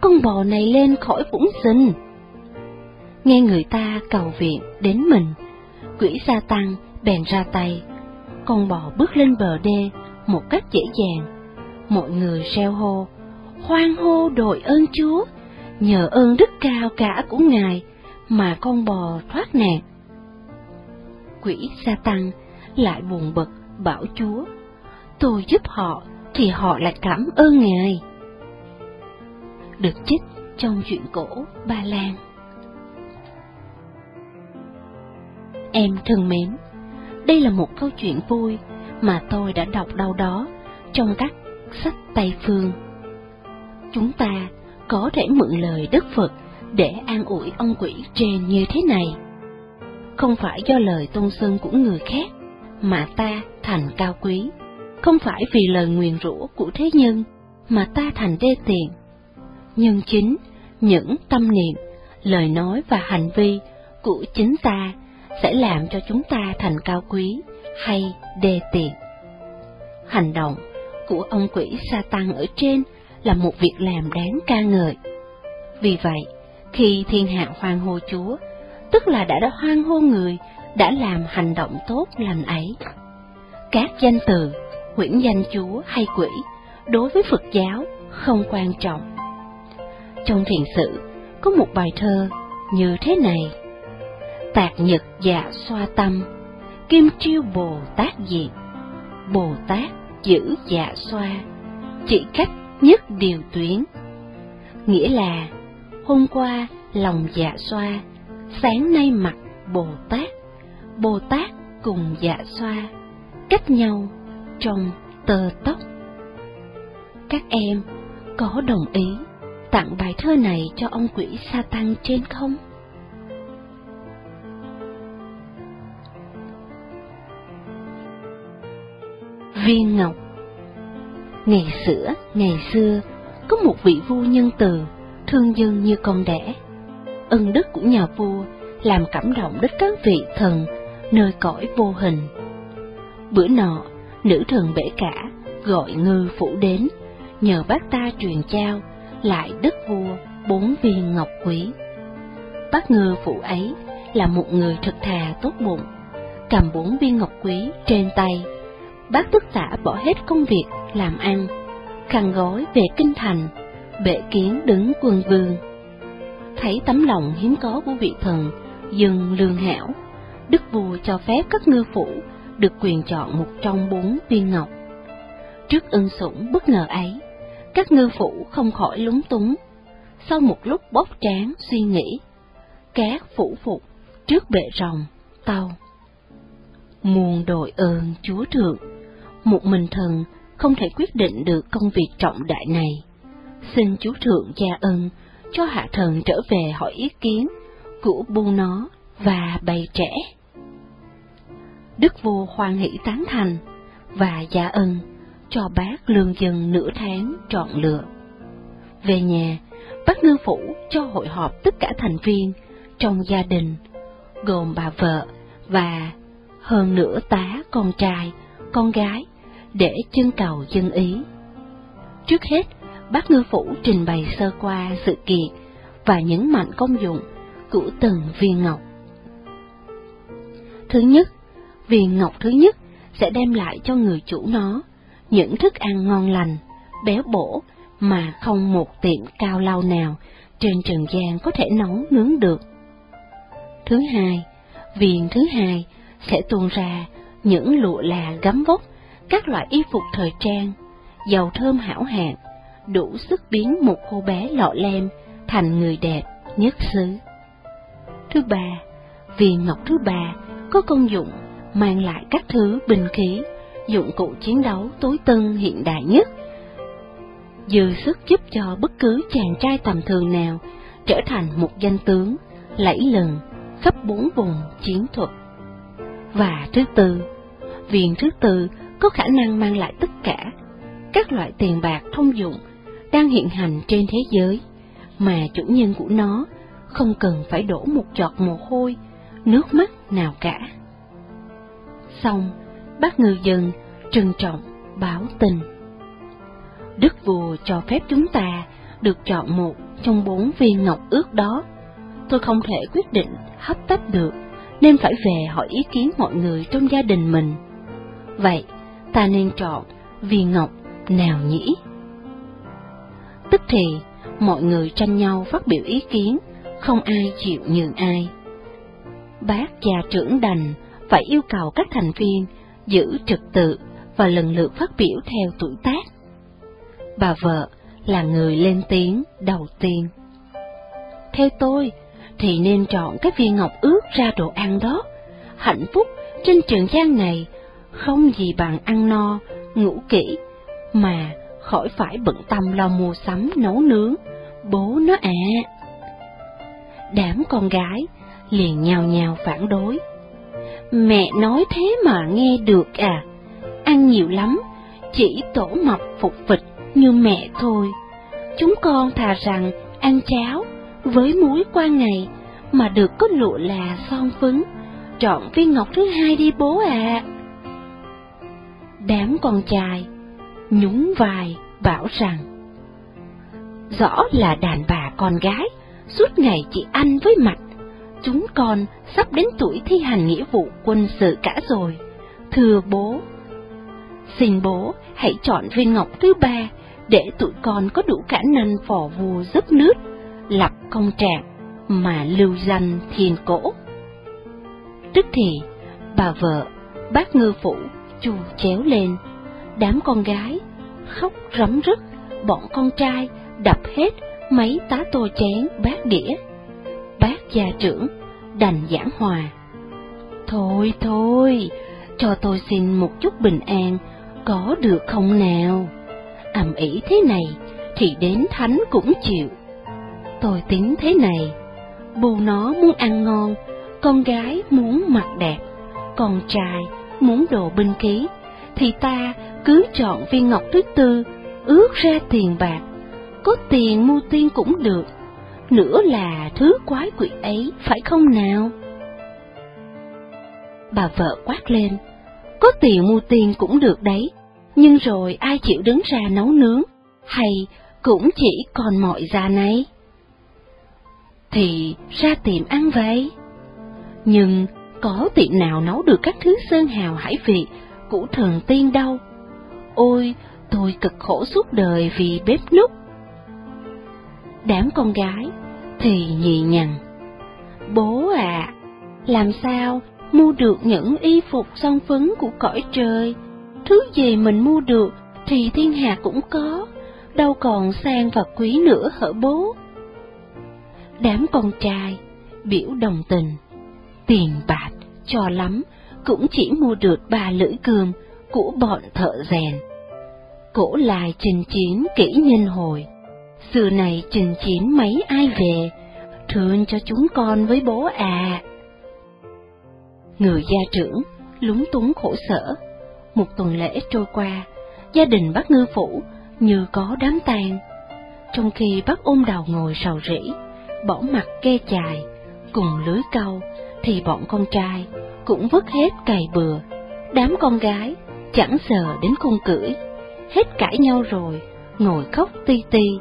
con bò này lên khỏi vũng sinh. Nghe người ta cầu viện đến mình, quỷ sa tăng bèn ra tay, con bò bước lên bờ đê một cách dễ dàng. Mọi người reo hô, hoan hô đội ơn Chúa, nhờ ơn đức cao cả của Ngài mà con bò thoát nạn. Quỷ sa tăng lại buồn bực bảo Chúa, tôi giúp họ thì họ lại cảm ơn Ngài. Được trích trong chuyện cổ Ba Lan. Em thân mến, đây là một câu chuyện vui mà tôi đã đọc đâu đó trong các sách Tây Phương. Chúng ta có thể mượn lời Đức Phật để an ủi ông quỷ trên như thế này. Không phải do lời tôn xưng của người khác, mà ta thành cao quý. Không phải vì lời nguyền rủa của thế nhân, mà ta thành đê tiện. Nhưng chính những tâm niệm, lời nói và hành vi của chính ta sẽ làm cho chúng ta thành cao quý hay đê tiện. Hành động của ông quỷ sa tăng ở trên là một việc làm đáng ca ngợi. Vì vậy, khi thiên hạ hoan hô Chúa, tức là đã đã hoan hô người đã làm hành động tốt lành ấy. Các danh từ, huyễn danh Chúa hay quỷ, đối với Phật giáo không quan trọng. Trong thiền sự, có một bài thơ như thế này. Tạc nhật dạ xoa tâm, kim triêu Bồ Tát diệt, Bồ Tát giữ dạ xoa, chỉ cách nhất điều tuyến. Nghĩa là, hôm qua lòng dạ xoa, sáng nay mặt Bồ Tát, Bồ Tát cùng dạ xoa, cách nhau trong tơ tóc. Các em có đồng ý tặng bài thơ này cho ông quỷ sa tăng trên không? Viên Ngọc Ngày xưa, ngày xưa, có một vị vua nhân từ, thương dân như con đẻ. Ân đức của nhà vua làm cảm động đến các vị thần nơi cõi vô hình. Bữa nọ, nữ thần bể cả gọi ngư phủ đến, nhờ bác ta truyền trao lại đức vua bốn viên ngọc quý. Bác ngư phủ ấy là một người thật thà tốt bụng, cầm bốn viên ngọc quý trên tay. Bác tức tả bỏ hết công việc làm ăn, khăn gói về kinh thành, bệ kiến đứng quân vương. Thấy tấm lòng hiếm có của vị thần, dừng lương hảo, đức vua cho phép các ngư phủ được quyền chọn một trong bốn viên ngọc. Trước ân sủng bất ngờ ấy, các ngư phủ không khỏi lúng túng. Sau một lúc bóp trán suy nghĩ, các phủ phục trước bệ rồng, tàu. Muôn đội ơn chúa thượng, một mình thần không thể quyết định được công việc trọng đại này. Xin chúa thượng gia ân cho hạ thần trở về hỏi ý kiến của bu nó và bày trẻ. Đức vua hoan hỷ tán thành và gia ân cho bác lương dân nửa tháng chọn lựa. Về nhà, bác ngư phủ cho hội họp tất cả thành viên trong gia đình, gồm bà vợ và hơn nửa tá con trai, con gái, để trưng cầu dân ý. Trước hết, bác ngư phủ trình bày sơ qua sự kiện và nhấn mạnh công dụng của từng viên ngọc. Thứ nhất, viên ngọc thứ nhất sẽ đem lại cho người chủ nó những thức ăn ngon lành, béo bổ mà không một tiệm cao lau nào trên trần gian có thể nấu nướng được. Thứ hai, viên thứ hai sẽ tuôn ra những lụa là gấm vóc, các loại y phục thời trang, dầu thơm hảo hạng, đủ sức biến một cô bé lọ lem thành người đẹp nhất xứ. Thứ ba, vì ngọc thứ ba có công dụng mang lại các thứ bình khí dụng cụ chiến đấu tối tân hiện đại nhất, dư sức giúp cho bất cứ chàng trai tầm thường nào trở thành một danh tướng lẫy lừng khắp bốn vùng chiến thuật. Và thứ tư, viện thứ tư có khả năng mang lại tất cả các loại tiền bạc thông dụng đang hiện hành trên thế giới, mà chủ nhân của nó không cần phải đổ một giọt mồ hôi, nước mắt nào cả. Xong, bác ngư dân trân trọng báo tình. Đức vua cho phép chúng ta được chọn một trong bốn viên ngọc ước đó. Tôi không thể quyết định hấp tấp được, nên phải về hỏi ý kiến mọi người trong gia đình mình. Vậy, ta nên chọn viên ngọc nào nhỉ? Tức thì, mọi người tranh nhau phát biểu ý kiến, không ai chịu nhường ai. Bác gia trưởng đành phải yêu cầu các thành viên giữ trật tự và lần lượt phát biểu theo tuổi tác. Bà vợ là người lên tiếng đầu tiên. Theo tôi, thì nên chọn cái viên ngọc ướt ra đồ ăn đó. Hạnh phúc trên trường gian này không gì bằng ăn no, ngủ kỹ, mà khỏi phải bận tâm lo mua sắm nấu nướng, bố nó ạ. À. Đám con gái liền nhào nhào phản đối. Mẹ nói thế mà nghe được à? Ăn nhiều lắm, chỉ tổ mập phục vịt, như mẹ thôi. Chúng con thà rằng ăn cháo với muối qua ngày mà được có lụa là son phấn, trọn viên ngọc thứ hai đi bố ạ. À. Đám con trai, nhún vai bảo rằng, rõ là đàn bà con gái, suốt ngày chỉ ăn với mặt, chúng con sắp đến tuổi thi hành nghĩa vụ quân sự cả rồi. Thưa bố, xin bố hãy chọn viên ngọc thứ ba để tụi con có đủ khả năng phò vua giúp nước, lập công trạng mà lưu danh thiên cổ. Tức thì, bà vợ, bác ngư phủ chù chéo lên đám con gái khóc rắm rứt, bọn con trai đập hết mấy tá tô chén bát đĩa. Bác gia trưởng đành giảng hòa. Thôi thôi, cho tôi xin một chút bình an, có được không nào? Ầm ĩ thế này thì đến thánh cũng chịu. Tôi tính thế này, bù nó muốn ăn ngon, con gái muốn mặt đẹp, con trai muốn đồ binh khí, thì ta cứ chọn viên ngọc thứ tư, ước ra tiền bạc, có tiền mua tiên cũng được, nữa là thứ quái quỷ ấy, phải không nào? Bà vợ quát lên, có tiền mua tiền cũng được đấy, nhưng rồi ai chịu đứng ra nấu nướng, hay cũng chỉ còn mọi già này? Thì ra tiệm ăn vậy. Nhưng có tiệm nào nấu được các thứ sơn hào hải vị của thần tiên đâu. Ôi, tôi cực khổ suốt đời vì bếp núc. Đám con gái thì nhì nhằn bố à làm sao mua được những y phục son phấn của cõi trời? Thứ gì mình mua được thì thiên hạ cũng có, đâu còn sang và quý nữa hở bố? Đám con trai biểu đồng tình tiền bạc cho lắm, cũng chỉ mua được ba lưỡi cương của bọn thợ rèn. Cổ lại trình chiến kỹ nhân hồi. Xưa này trình chiến mấy ai về, thương cho chúng con với bố à. Người gia trưởng lúng túng khổ sở. Một tuần lễ trôi qua, gia đình bác ngư phủ như có đám tang. Trong khi bác ôm đầu ngồi sầu rĩ, bỏ mặt ke chài, cùng lưới câu thì bọn con trai cũng vứt hết cày bừa. Đám con gái chẳng giờ đến cung cưỡi. Hết cãi nhau rồi, ngồi khóc ti ti.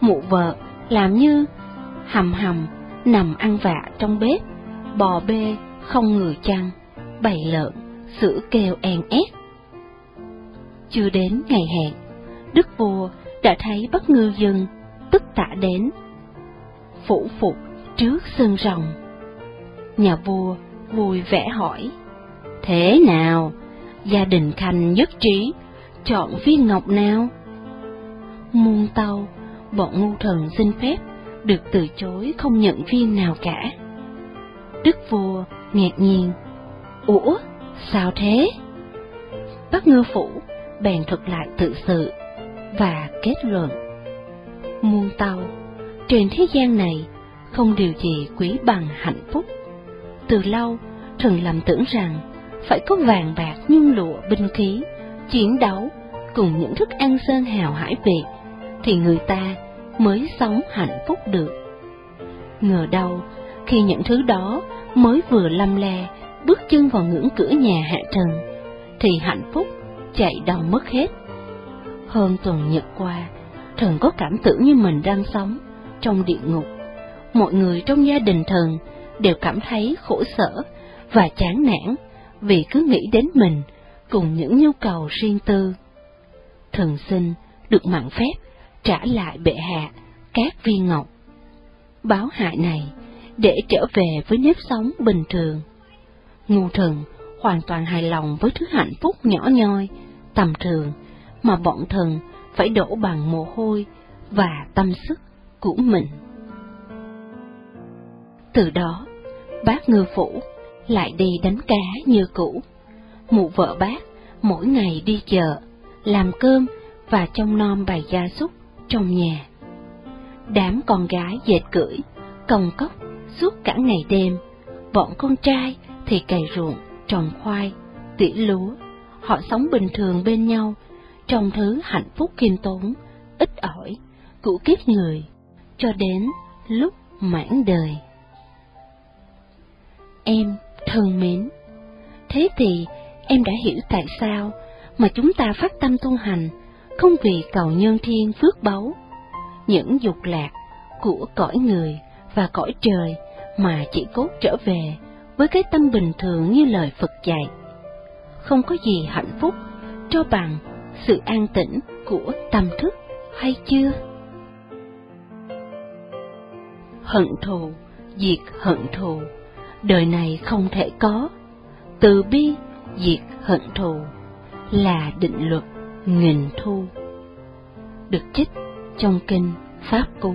Mụ vợ làm như hầm hầm nằm ăn vạ trong bếp, bò bê không người chăn bầy lợn sữa kêu en ép chưa đến ngày hẹn, đức vua đã thấy bất ngư dân tức tả đến, phủ phục trước sân rồng nhà vua vui vẻ hỏi, thế nào? Gia đình khanh nhất trí, chọn viên ngọc nào? Muôn tàu, bọn ngu thần xin phép được từ chối không nhận viên nào cả. Đức vua ngạc nhiên, ủa, sao thế? Bác ngư phủ bèn thuật lại tự sự và kết luận, muôn tàu, trên thế gian này không điều gì quý bằng hạnh phúc từ lâu, thường lầm tưởng rằng phải có vàng bạc nhung lụa binh khí, chiến đấu cùng những thức ăn sơn hào hải vị thì người ta mới sống hạnh phúc được. Ngờ đâu, khi những thứ đó mới vừa lâm le bước chân vào ngưỡng cửa nhà hạ trần, thì hạnh phúc chạy đâu mất hết. Hơn tuần nhật qua thần có cảm tưởng như mình đang sống trong địa ngục. Mọi người trong gia đình thần đều cảm thấy khổ sở và chán nản vì cứ nghĩ đến mình cùng những nhu cầu riêng tư. Thần sinh được mặn phép trả lại bệ hạ các viên ngọc. Báo hại này để trở về với nếp sống bình thường. Ngu thần hoàn toàn hài lòng với thứ hạnh phúc nhỏ nhoi, tầm thường mà bọn thần phải đổ bằng mồ hôi và tâm sức của mình. Từ đó, bác ngư phủ lại đi đánh cá như cũ. Mụ vợ bác mỗi ngày đi chợ, làm cơm và trông nom bày gia súc trong nhà. Đám con gái dệt cưỡi, còng cốc suốt cả ngày đêm, bọn con trai thì cày ruộng, trồng khoai, tỉa lúa. Họ sống bình thường bên nhau, trong thứ hạnh phúc khiêm tốn ít ỏi cũ kiếp người cho đến lúc mãn đời. Em thân mến, thế thì em đã hiểu tại sao mà chúng ta phát tâm tu hành không vì cầu nhân thiên phước báu, những dục lạc của cõi người và cõi trời mà chỉ cốt trở về với cái tâm bình thường như lời Phật dạy. Không có gì hạnh phúc cho bằng sự an tĩnh của tâm thức hay chưa? Hận thù, diệt hận thù, đời này không thể có. Từ bi, diệt hận thù là định luật nghìn thu. Được trích trong kinh Pháp Cú.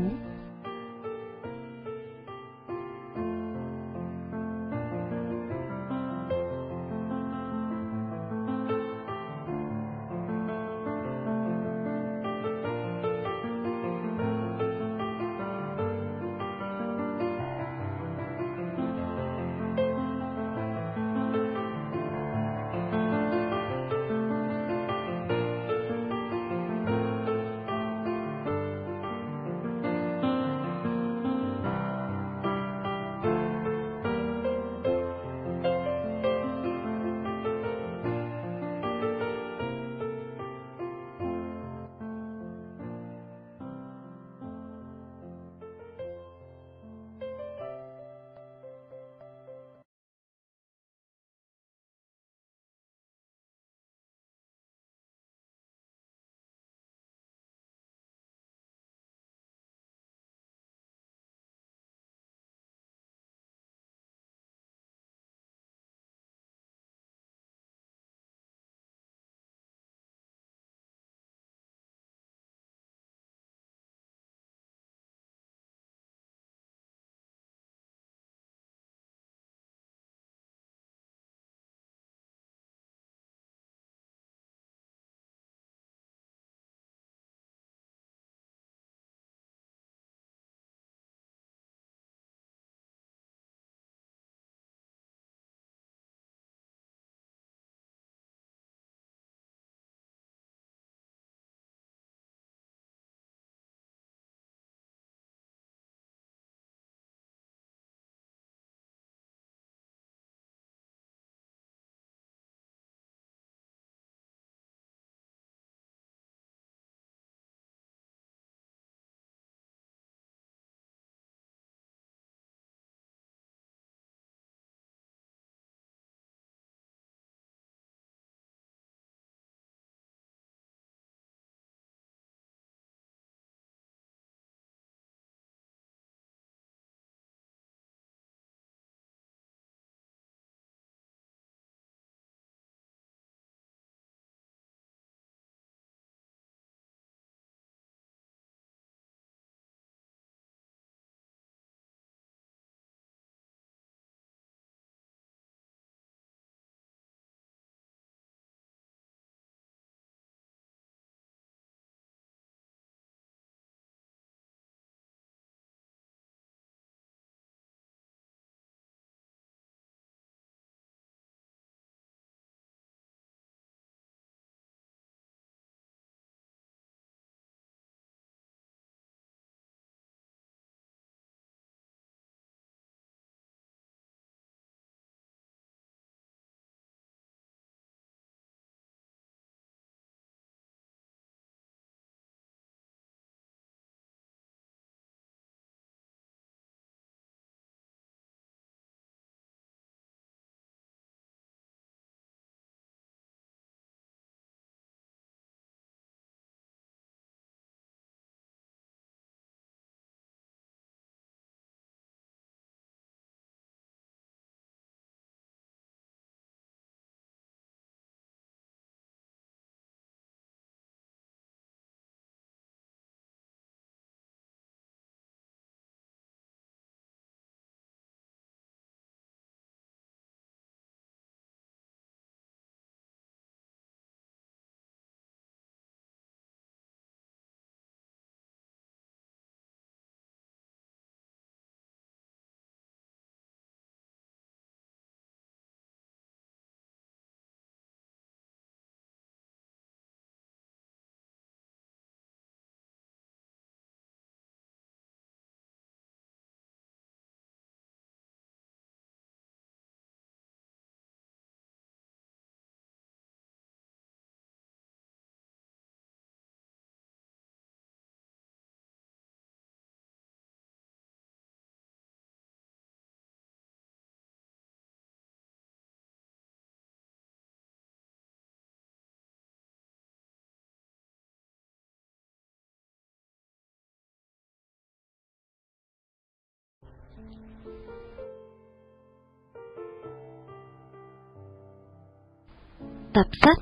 Tập sách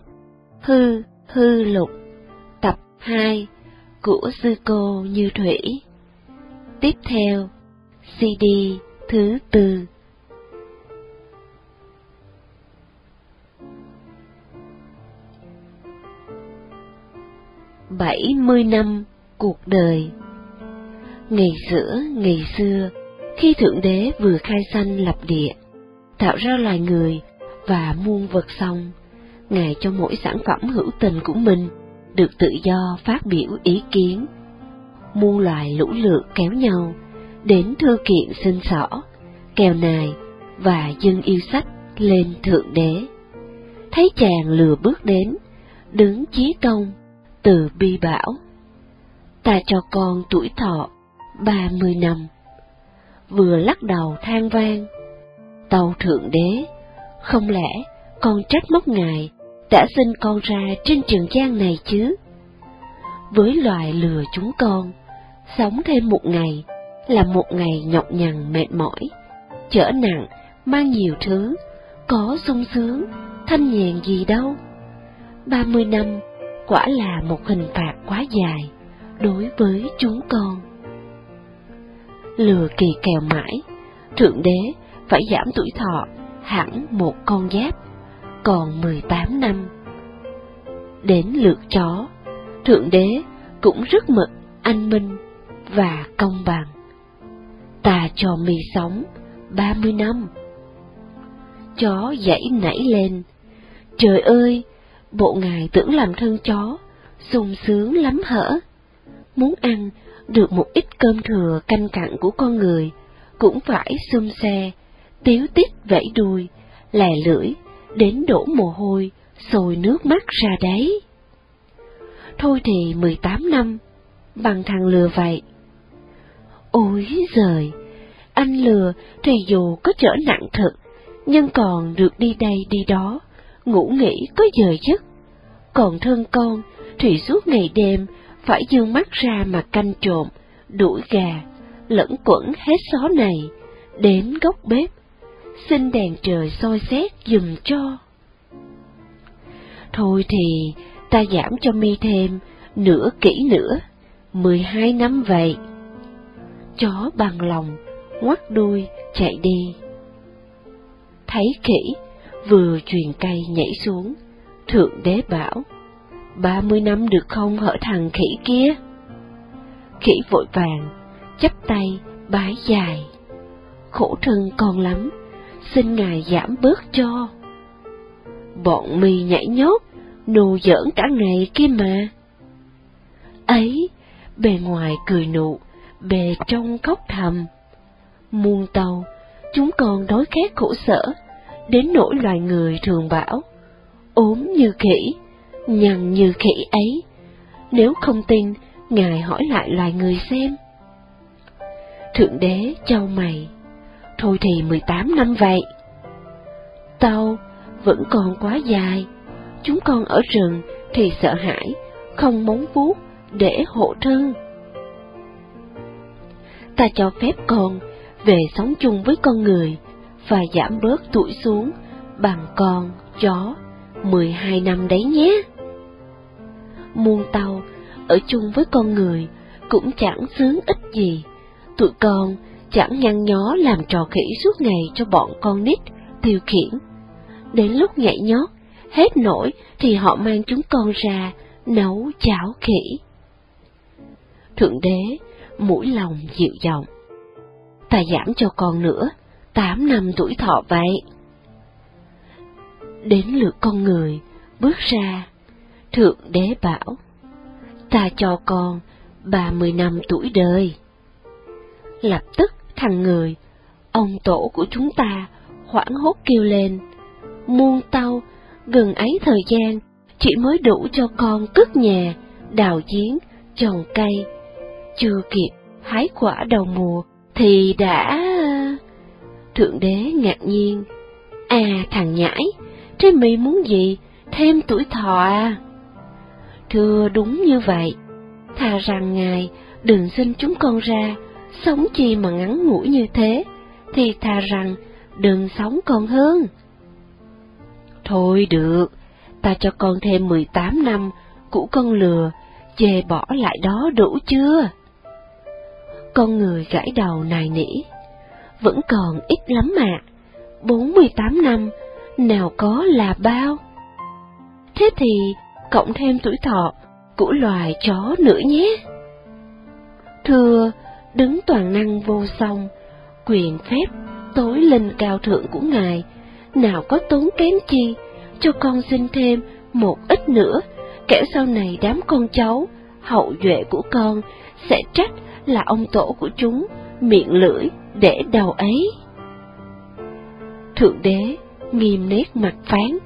Hư Hư Lục Tập 2 của sư cô Như Thủy Tiếp theo CD thứ tư Bảy mươi năm cuộc đời Ngày giữa ngày xưa, khi Thượng Đế vừa khai sanh lập địa, tạo ra loài người và muôn vật xong, Ngài cho mỗi sản phẩm hữu tình của mình được tự do phát biểu ý kiến. Muôn loài lũ lượt kéo nhau, đến thư kiện xin xỏ, kèo nài và dân yêu sách lên Thượng Đế. Thấy chàng lừa bước đến, đứng chí công, từ bi bảo. Ta cho con tuổi thọ ba mươi năm. Vừa lắc đầu than vang, tàu Thượng Đế, không lẽ con trách móc Ngài đã sinh con ra trên trường gian này chứ? Với loài lừa chúng con, sống thêm một ngày là một ngày nhọc nhằn mệt mỏi, chở nặng, mang nhiều thứ, có sung sướng, thanh nhàn gì đâu. Ba mươi năm quả là một hình phạt quá dài đối với chúng con. Lừa kỳ kèo mãi, Thượng Đế phải giảm tuổi thọ hẳn một con giáp, còn 18 năm. Đến lượt chó, Thượng Đế cũng rất mực anh minh và công bằng. Ta cho mì sống 30 năm. Chó dãy nảy lên. Trời ơi, bộ ngài tưởng làm thân chó, sung sướng lắm hở. Muốn ăn được một ít cơm thừa canh cặn của con người, cũng phải xum xe, tiếu tít vẫy đuôi, lè lưỡi, đến đổ mồ hôi, sôi nước mắt ra đấy. Thôi thì 18 năm, bằng thằng lừa vậy. Ôi giời, anh lừa thì dù có trở nặng thật, nhưng còn được đi đây đi đó, ngủ nghỉ có giờ giấc. Còn thân con thì suốt ngày đêm phải dương mắt ra mà canh trộm, đuổi gà, lẫn quẩn hết xó này, đến góc bếp, xin đèn trời soi xét dùm cho. Thôi thì ta giảm cho mi thêm nửa kỹ nữa, mười hai năm vậy. Chó bằng lòng, ngoắt đuôi, chạy đi. Thấy kỹ, vừa truyền cây nhảy xuống, thượng đế bảo, ba mươi năm được không hở thằng khỉ kia? Khỉ vội vàng, chắp tay, bái dài. Khổ thân con lắm, xin ngài giảm bớt cho. Bọn mì nhảy nhót, nù giỡn cả ngày kia mà. Ấy, bề ngoài cười nụ, bề trong khóc thầm. Muôn tàu, chúng con đói khát khổ sở, đến nỗi loài người thường bảo, ốm như khỉ, nhằn như khỉ ấy. Nếu không tin, Ngài hỏi lại loài người xem. Thượng đế châu mày, thôi thì mười tám năm vậy. tao vẫn còn quá dài, chúng con ở rừng thì sợ hãi, không móng vuốt để hộ thân. Ta cho phép con về sống chung với con người và giảm bớt tuổi xuống bằng con, chó, 12 năm đấy nhé. Muôn tàu ở chung với con người cũng chẳng sướng ích gì, tụi con chẳng nhăn nhó làm trò khỉ suốt ngày cho bọn con nít tiêu khiển. Đến lúc nhảy nhót, hết nổi thì họ mang chúng con ra nấu cháo khỉ. Thượng đế, mũi lòng dịu giọng. Ta giảm cho con nữa, tám năm tuổi thọ vậy. Đến lượt con người, bước ra, Thượng đế bảo, ta cho con ba mươi năm tuổi đời. Lập tức thằng người, ông tổ của chúng ta hoảng hốt kêu lên, muôn tao, gần ấy thời gian, chỉ mới đủ cho con cất nhà, đào giếng, trồng cây, chưa kịp hái quả đầu mùa thì đã... Thượng đế ngạc nhiên. À thằng nhãi, trên mi muốn gì? Thêm tuổi thọ à? Thưa đúng như vậy. Thà rằng ngài đừng sinh chúng con ra, sống chi mà ngắn ngủi như thế, thì thà rằng đừng sống còn hơn. Thôi được, ta cho con thêm 18 năm cũ con lừa, chê bỏ lại đó đủ chưa? Con người gãi đầu nài nỉ, vẫn còn ít lắm mà, 48 năm, nào có là bao? Thế thì cộng thêm tuổi thọ của loài chó nữa nhé. Thưa, đứng toàn năng vô song, quyền phép tối linh cao thượng của Ngài, nào có tốn kém chi, cho con xin thêm một ít nữa, kẻo sau này đám con cháu, hậu duệ của con sẽ trách là ông tổ của chúng miệng lưỡi để đầu ấy. Thượng đế nghiêm nét mặt phán.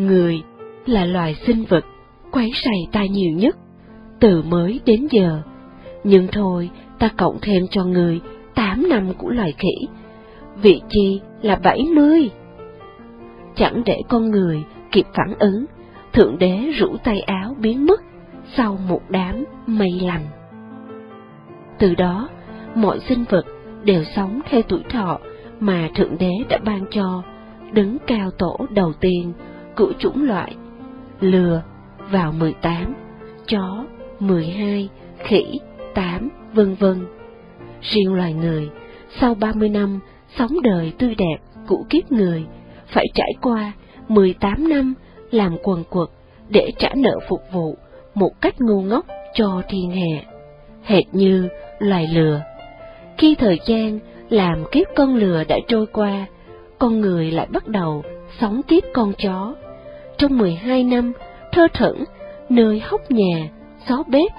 Người là loài sinh vật quấy rầy ta nhiều nhất, từ mới đến giờ. Nhưng thôi, ta cộng thêm cho người tám năm của loài khỉ, vị chi là bảy mươi. Chẳng để con người kịp phản ứng, Thượng Đế rủ tay áo biến mất sau một đám mây lành. Từ đó, mọi sinh vật đều sống theo tuổi thọ mà Thượng Đế đã ban cho, đứng cao tổ đầu tiên của chủng loại, lừa vào 18, chó 12, khỉ 8, vân vân. Riêng loài người, sau 30 năm sống đời tươi đẹp của kiếp người, phải trải qua 18 năm làm quần quật để trả nợ phục vụ một cách ngu ngốc cho thiên hạ, hệt như loài lừa. Khi thời gian làm kiếp con lừa đã trôi qua, con người lại bắt đầu sống kiếp con chó. Trong 12 năm, thơ thẩn, nơi hốc nhà, xó bếp,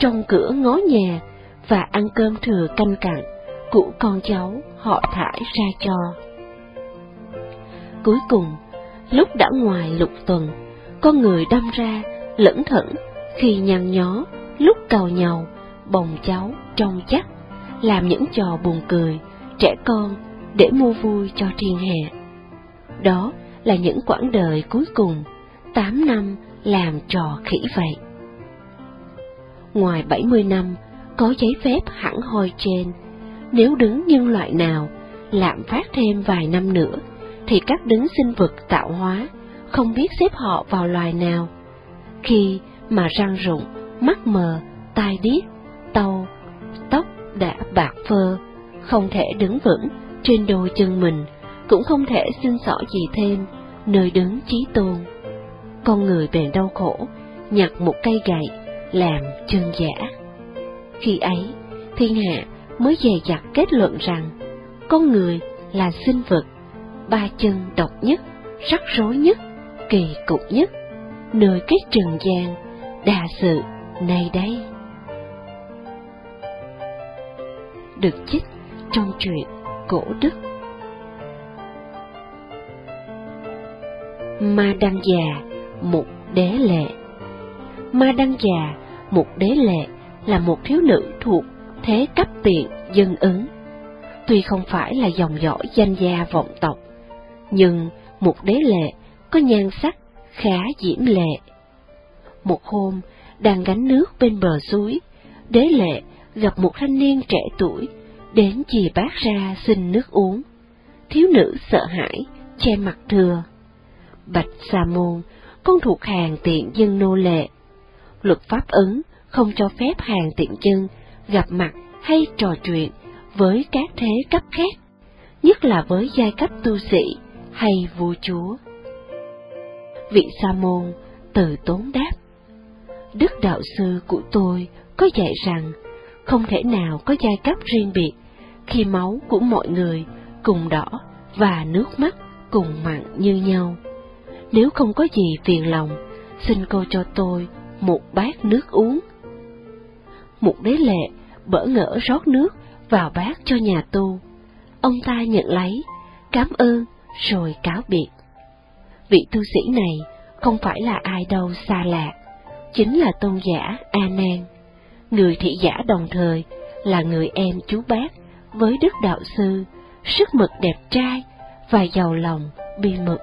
trong cửa ngó nhà và ăn cơm thừa canh cặn của con cháu họ thải ra cho. Cuối cùng, lúc đã ngoài lục tuần, con người đâm ra lẫn thẩn khi nhăn nhó, lúc cầu nhau, bồng cháu trong chắc, làm những trò buồn cười, trẻ con để mua vui cho thiên hạ. Đó là những quãng đời cuối cùng, tám năm làm trò khỉ vậy. Ngoài bảy mươi năm, có giấy phép hẳn hoi trên, nếu đứng nhân loại nào lạm phát thêm vài năm nữa, thì các đứng sinh vật tạo hóa không biết xếp họ vào loài nào. Khi mà răng rụng, mắt mờ, tai điếc, tàu, tóc đã bạc phơ, không thể đứng vững trên đôi chân mình, cũng không thể xin xỏ gì thêm nơi đứng trí tôn. Con người bèn đau khổ, nhặt một cây gậy làm chân giả. Khi ấy, thiên hạ mới dè dặt kết luận rằng con người là sinh vật ba chân độc nhất, rắc rối nhất, kỳ cục nhất, nơi cái trần gian, đa sự này đây. Được chích trong truyện cổ đức. Ma Đăng Già, một đế lệ Ma Đăng Già, một đế lệ là một thiếu nữ thuộc thế cấp tiện dân ứng. Tuy không phải là dòng dõi danh gia vọng tộc, nhưng một đế lệ có nhan sắc khá diễm lệ. Một hôm, đang gánh nước bên bờ suối, đế lệ gặp một thanh niên trẻ tuổi, đến chì bát ra xin nước uống. Thiếu nữ sợ hãi, che mặt thừa. Bạch Sa Môn, con thuộc hàng tiện dân nô lệ. Luật pháp ứng không cho phép hàng tiện dân gặp mặt hay trò chuyện với các thế cấp khác, nhất là với giai cấp tu sĩ hay vua chúa. Vị Sa môn từ tốn đáp, Đức đạo sư của tôi có dạy rằng không thể nào có giai cấp riêng biệt khi máu của mọi người cùng đỏ và nước mắt cùng mặn như nhau. Nếu không có gì phiền lòng, xin cô cho tôi một bát nước uống. Một đế lệ bỡ ngỡ rót nước vào bát cho nhà tu. Ông ta nhận lấy, cảm ơn rồi cáo biệt. Vị tu sĩ này không phải là ai đâu xa lạ, chính là tôn giả A Nan, người thị giả đồng thời là người em chú bác với đức đạo sư, sức mực đẹp trai và giàu lòng bi mẫn.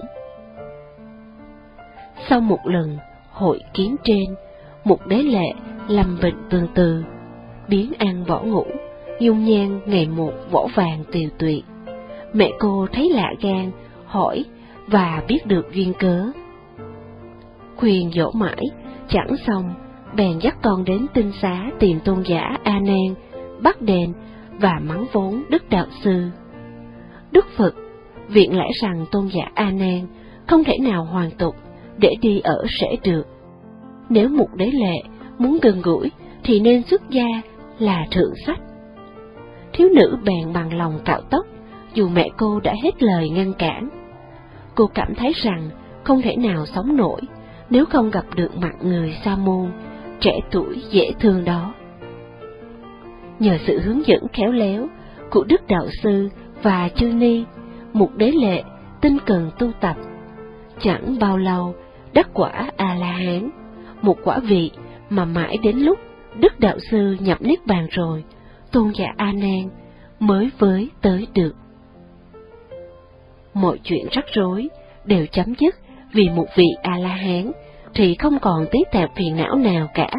Sau một lần hội kiến trên, một đế lệ lâm bệnh tương từ, biến ăn võ ngủ, dung nhan ngày một võ vàng tiều tụy. Mẹ cô thấy lạ gan, hỏi và biết được duyên cớ. Khuyên dỗ mãi, chẳng xong, bèn dắt con đến tinh xá tìm tôn giả A Nan, bắt đền và mắng vốn Đức Đạo Sư. Đức Phật viện lẽ rằng tôn giả A Nan không thể nào hoàn tục để đi ở sẽ được. Nếu một đế lệ muốn gần gũi thì nên xuất gia là thượng sách. Thiếu nữ bèn bằng lòng cạo tóc, dù mẹ cô đã hết lời ngăn cản. Cô cảm thấy rằng không thể nào sống nổi nếu không gặp được mặt người sa môn, trẻ tuổi dễ thương đó. Nhờ sự hướng dẫn khéo léo của Đức Đạo Sư và Chư Ni, một đế lệ tinh cần tu tập, chẳng bao lâu đắc quả A-la-hán, một quả vị mà mãi đến lúc Đức Đạo Sư nhập Niết Bàn rồi, tôn giả A Nan mới với tới được. Mọi chuyện rắc rối đều chấm dứt vì một vị A-la-hán thì không còn tí tạp phiền não nào cả,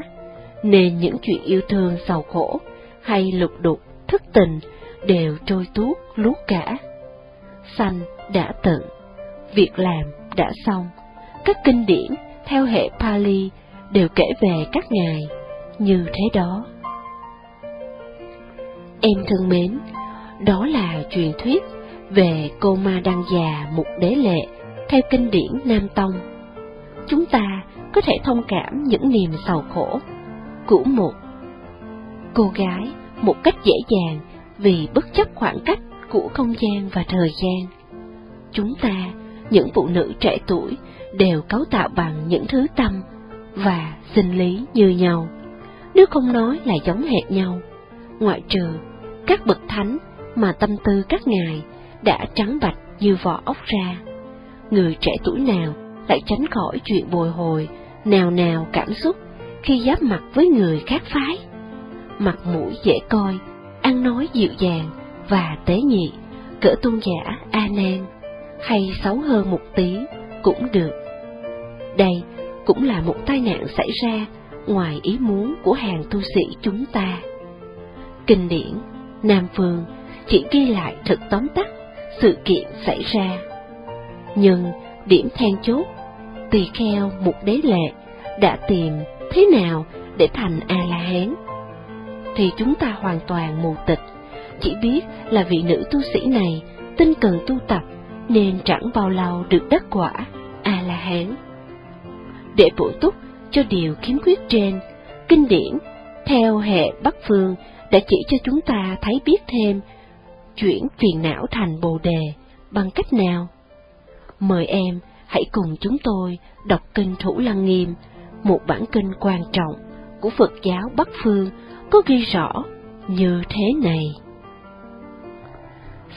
nên những chuyện yêu thương sầu khổ hay lục đục, thất tình đều trôi tuốt lút cả. Sanh đã tận, việc làm đã xong, các kinh điển theo hệ Pali đều kể về các ngài như thế đó. Em thân mến, đó là truyền thuyết về cô ma đăng già một đế lệ theo kinh điển Nam Tông. Chúng ta có thể thông cảm những niềm sầu khổ của một cô gái một cách dễ dàng vì bất chấp khoảng cách của không gian và thời gian. Chúng ta, những phụ nữ trẻ tuổi, đều cấu tạo bằng những thứ tâm và sinh lý như nhau, nếu không nói là giống hệt nhau, ngoại trừ các bậc thánh mà tâm tư các ngài đã trắng bạch như vỏ ốc ra. Người trẻ tuổi nào lại tránh khỏi chuyện bồi hồi, nào nào cảm xúc khi giáp mặt với người khác phái. Mặt mũi dễ coi, ăn nói dịu dàng và tế nhị, cỡ tôn giả A Nan, hay xấu hơn một tí cũng được. Đây cũng là một tai nạn xảy ra ngoài ý muốn của hàng tu sĩ chúng ta. Kinh điển Nam Phương chỉ ghi lại thật tóm tắt sự kiện xảy ra. Nhưng điểm then chốt, tỳ kheo một đế lệ đã tìm thế nào để thành A-la-hán, thì chúng ta hoàn toàn mù tịch, chỉ biết là vị nữ tu sĩ này tinh cần tu tập nên chẳng bao lâu được đắc quả A-la-hán. Để bổ túc cho điều khiếm khuyết trên, kinh điển theo hệ Bắc Phương đã chỉ cho chúng ta thấy biết thêm chuyển phiền não thành bồ đề bằng cách nào. Mời em hãy cùng chúng tôi đọc kinh Thủ Lăng Nghiêm, một bản kinh quan trọng của Phật giáo Bắc Phương có ghi rõ như thế này.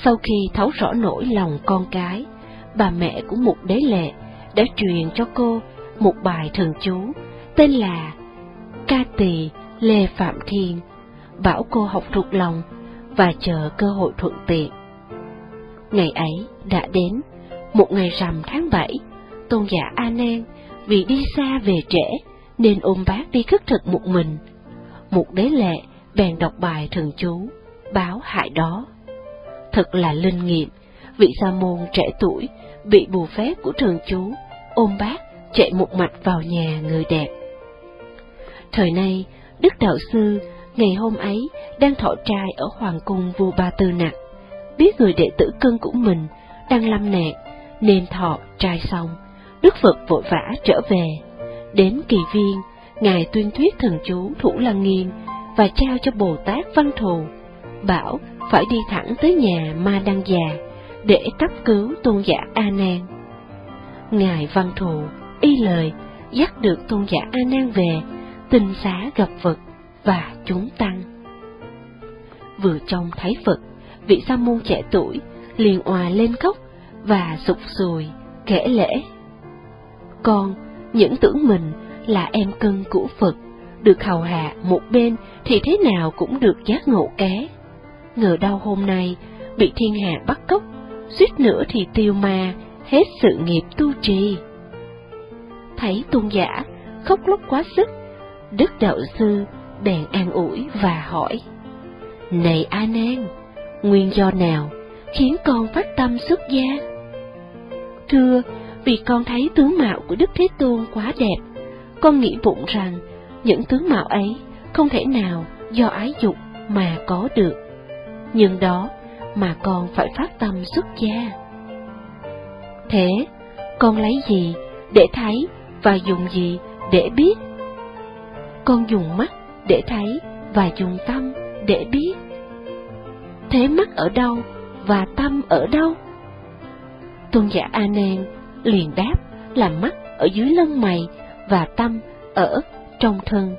Sau khi thấu rõ nỗi lòng con cái, bà mẹ của một đế lệ đã truyền cho cô một bài thần chú tên là Ca Tỳ Lê Phạm Thiên, bảo cô học thuộc lòng và chờ cơ hội thuận tiện. Ngày ấy đã đến, một ngày rằm tháng bảy, tôn giả A Nan vì đi xa về trễ nên ôm bác đi khất thực một mình. Một đế lệ bèn đọc bài thần chú, báo hại đó. Thật là linh nghiệm, vị sa môn trẻ tuổi bị bù phép của thần chú, ôm bác chạy một mạch vào nhà người đẹp. Thời nay, Đức Đạo Sư ngày hôm ấy đang thọ trai ở Hoàng cung vua Ba Tư Nặc, biết người đệ tử cân của mình đang lâm nạn, nên thọ trai xong, Đức Phật vội vã trở về. Đến kỳ viên, Ngài tuyên thuyết thần chú Thủ Lăng Nghiêm và trao cho Bồ Tát Văn Thù, bảo phải đi thẳng tới nhà Ma Đăng Già để cấp cứu tôn giả A Nan. Ngài Văn Thù y lời dắt được tôn giả A Nan về, tình xá gặp Phật và chúng tăng. Vừa trông thấy Phật, vị sa môn trẻ tuổi liền òa lên khóc và sụp sùi kể lễ. Con những tưởng mình là em cưng của Phật, được hầu hạ một bên thì thế nào cũng được giác ngộ ké. Ngờ đâu hôm nay bị thiên hạ bắt cóc, suýt nữa thì tiêu ma hết sự nghiệp tu trì. Thấy tôn giả khóc lóc quá sức, Đức đạo sư bèn an ủi và hỏi, Này A Nan, nguyên do nào khiến con phát tâm xuất gia? Thưa, vì con thấy tướng mạo của Đức Thế Tôn quá đẹp, con nghĩ bụng rằng những tướng mạo ấy không thể nào do ái dục mà có được. Nhưng đó mà con phải phát tâm xuất gia. Thế, con lấy gì để thấy và dùng gì để biết? Con dùng mắt để thấy và dùng tâm để biết. Thế mắt ở đâu và tâm ở đâu? Tôn giả A Nan liền đáp là mắt ở dưới lông mày và tâm ở trong thân.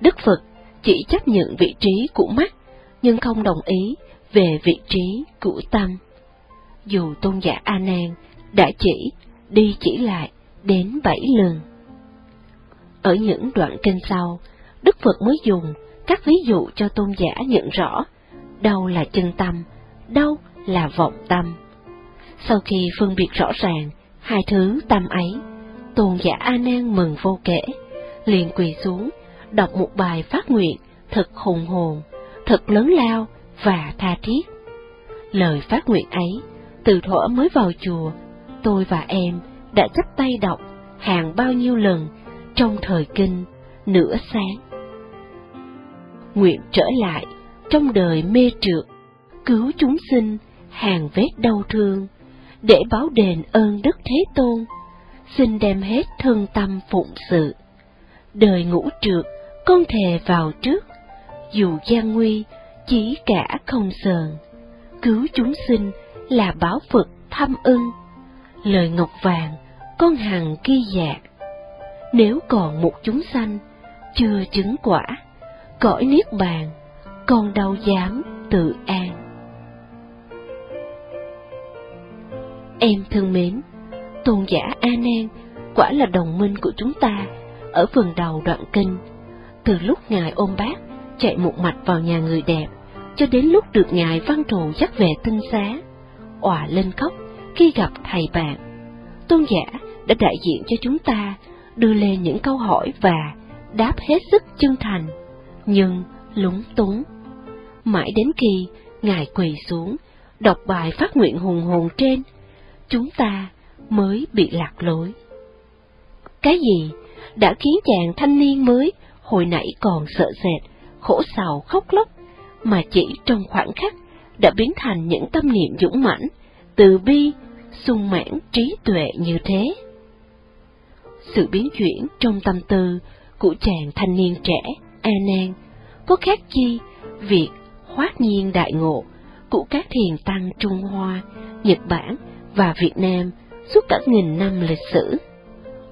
Đức Phật chỉ chấp nhận vị trí của mắt, nhưng không đồng ý về vị trí của tâm. Dù tôn giả A Nan đã chỉ đi chỉ lại đến bảy lần. Ở những đoạn kinh sau, Đức Phật mới dùng các ví dụ cho tôn giả nhận rõ đâu là chân tâm, đâu là vọng tâm. Sau khi phân biệt rõ ràng hai thứ tâm ấy, tôn giả A Nan mừng vô kể, liền quỳ xuống, đọc một bài phát nguyện thật hùng hồn, thật lớn lao và tha thiết. Lời phát nguyện ấy, từ thuở mới vào chùa, tôi và em đã chắp tay đọc hàng bao nhiêu lần trong thời kinh nửa sáng. Nguyện trở lại trong đời mê trượt, cứu chúng sinh hàng vết đau thương, để báo đền ơn Đức Thế Tôn, xin đem hết thân tâm phụng sự. Đời ngũ trượt, con thề vào trước, dù gian nguy, chỉ cả không sờn. Cứu chúng sinh là báo Phật thăm ưng, lời ngọc vàng, con hằng ghi dạ. Nếu còn một chúng sanh, chưa chứng quả, cõi niết bàn, con đâu dám tự an. Em thân mến, tôn giả A Nan quả là đồng minh của chúng ta ở phần đầu đoạn kinh. Từ lúc ngài ôm bác chạy một mạch vào nhà người đẹp, cho đến lúc được ngài văn trù dắt về tinh xá, òa lên khóc khi gặp thầy bạn. Tôn giả đã đại diện cho chúng ta đưa lên những câu hỏi và đáp hết sức chân thành, nhưng lúng túng. Mãi đến khi ngài quỳ xuống, đọc bài phát nguyện hùng hồn trên, chúng ta mới bị lạc lối. Cái gì đã khiến chàng thanh niên mới hồi nãy còn sợ sệt, khổ sầu khóc lóc, mà chỉ trong khoảnh khắc đã biến thành những tâm niệm dũng mãnh, từ bi, sung mãn trí tuệ như thế. Sự biến chuyển trong tâm tư của chàng thanh niên trẻ, A Nan, có khác chi việc hoát nhiên đại ngộ của các thiền tăng Trung Hoa, Nhật Bản và Việt Nam suốt cả nghìn năm lịch sử.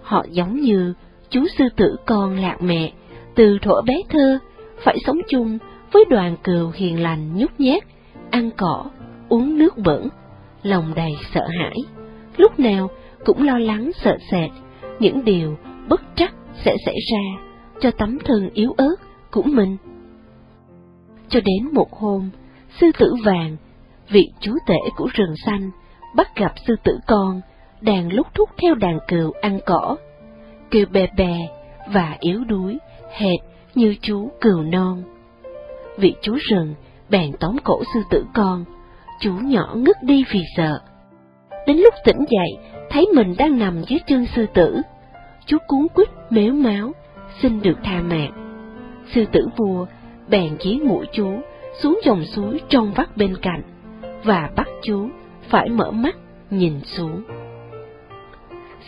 Họ giống như chú sư tử con lạc mẹ, từ thuở bé thơ, phải sống chung với đoàn cừu hiền lành nhút nhát, ăn cỏ, uống nước bẩn, lòng đầy sợ hãi, lúc nào cũng lo lắng sợ sệt, những điều bất trắc sẽ xảy ra cho tấm thân yếu ớt của mình. Cho đến một hôm, sư tử vàng, vị chú tể của rừng xanh, bắt gặp sư tử con đang lúc thúc theo đàn cừu ăn cỏ, kêu bè bè và yếu đuối, hệt như chú cừu non. Vị chú rừng bèn tóm cổ sư tử con, chú nhỏ ngất đi vì sợ. Đến lúc tỉnh dậy, thấy mình đang nằm dưới chân sư tử, chú cuốn quýt méo máu, xin được tha mạng. Sư tử vua bèn dí mũi chú xuống dòng suối trong vắt bên cạnh, và bắt chú phải mở mắt nhìn xuống.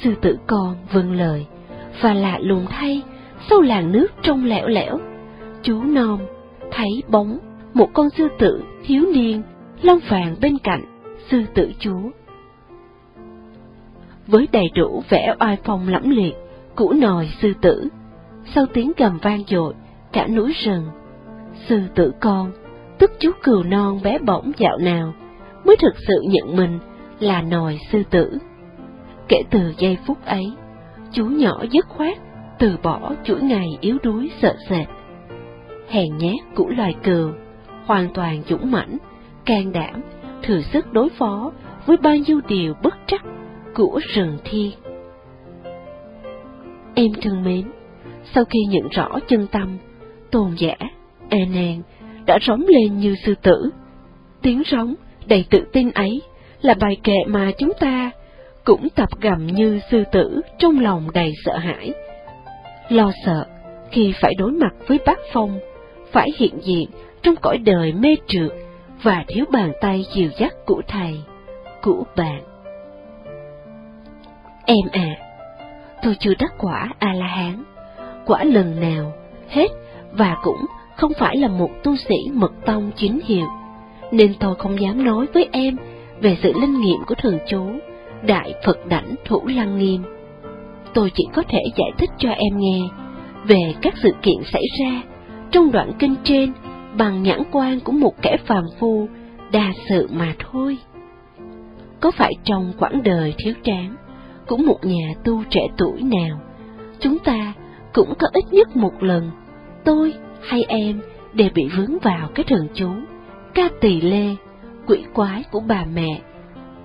Sư tử con vâng lời, và lạ lùng thay, sau làn nước trong lẻo lẻo, chú non thấy bóng một con sư tử thiếu niên lông vàng bên cạnh sư tử chúa. Với đầy đủ vẻ oai phong lẫm liệt củ nồi sư tử, sau tiếng gầm vang dội cả núi rừng, sư tử con, tức chú cừu non bé bỏng dạo nào, mới thực sự nhận mình là nồi sư tử. Kể từ giây phút ấy, chú nhỏ dứt khoát từ bỏ chuỗi ngày yếu đuối sợ sệt. Hèn nhát của loài cừu, hoàn toàn dũng mãnh, can đảm, thử sức đối phó với bao nhiêu điều bất trắc của rừng thiên. Em thương mến, sau khi nhận rõ chân tâm, tôn giả, e nàng đã rống lên như sư tử. Tiếng rống đầy tự tin ấy là bài kệ mà chúng ta cũng tập gầm như sư tử trong lòng đầy sợ hãi. Lo sợ khi phải đối mặt với bác phong, phải hiện diện trong cõi đời mê trượt và thiếu bàn tay dìu dắt của thầy, của bạn. Em à, tôi chưa đắc quả A-la-hán, quả lần nào, hết và cũng không phải là một tu sĩ mật tông chính hiệu, nên tôi không dám nói với em về sự linh nghiệm của thường chú, Đại Phật Đảnh Thủ Lăng Nghiêm. Tôi chỉ có thể giải thích cho em nghe về các sự kiện xảy ra trong đoạn kinh trên bằng nhãn quan của một kẻ phàm phu đa sự mà thôi. Có phải trong quãng đời thiếu tráng của một nhà tu trẻ tuổi nào, chúng ta cũng có ít nhất một lần, tôi hay em đều bị vướng vào cái thường chú, ca tỳ lê, quỷ quái của bà mẹ,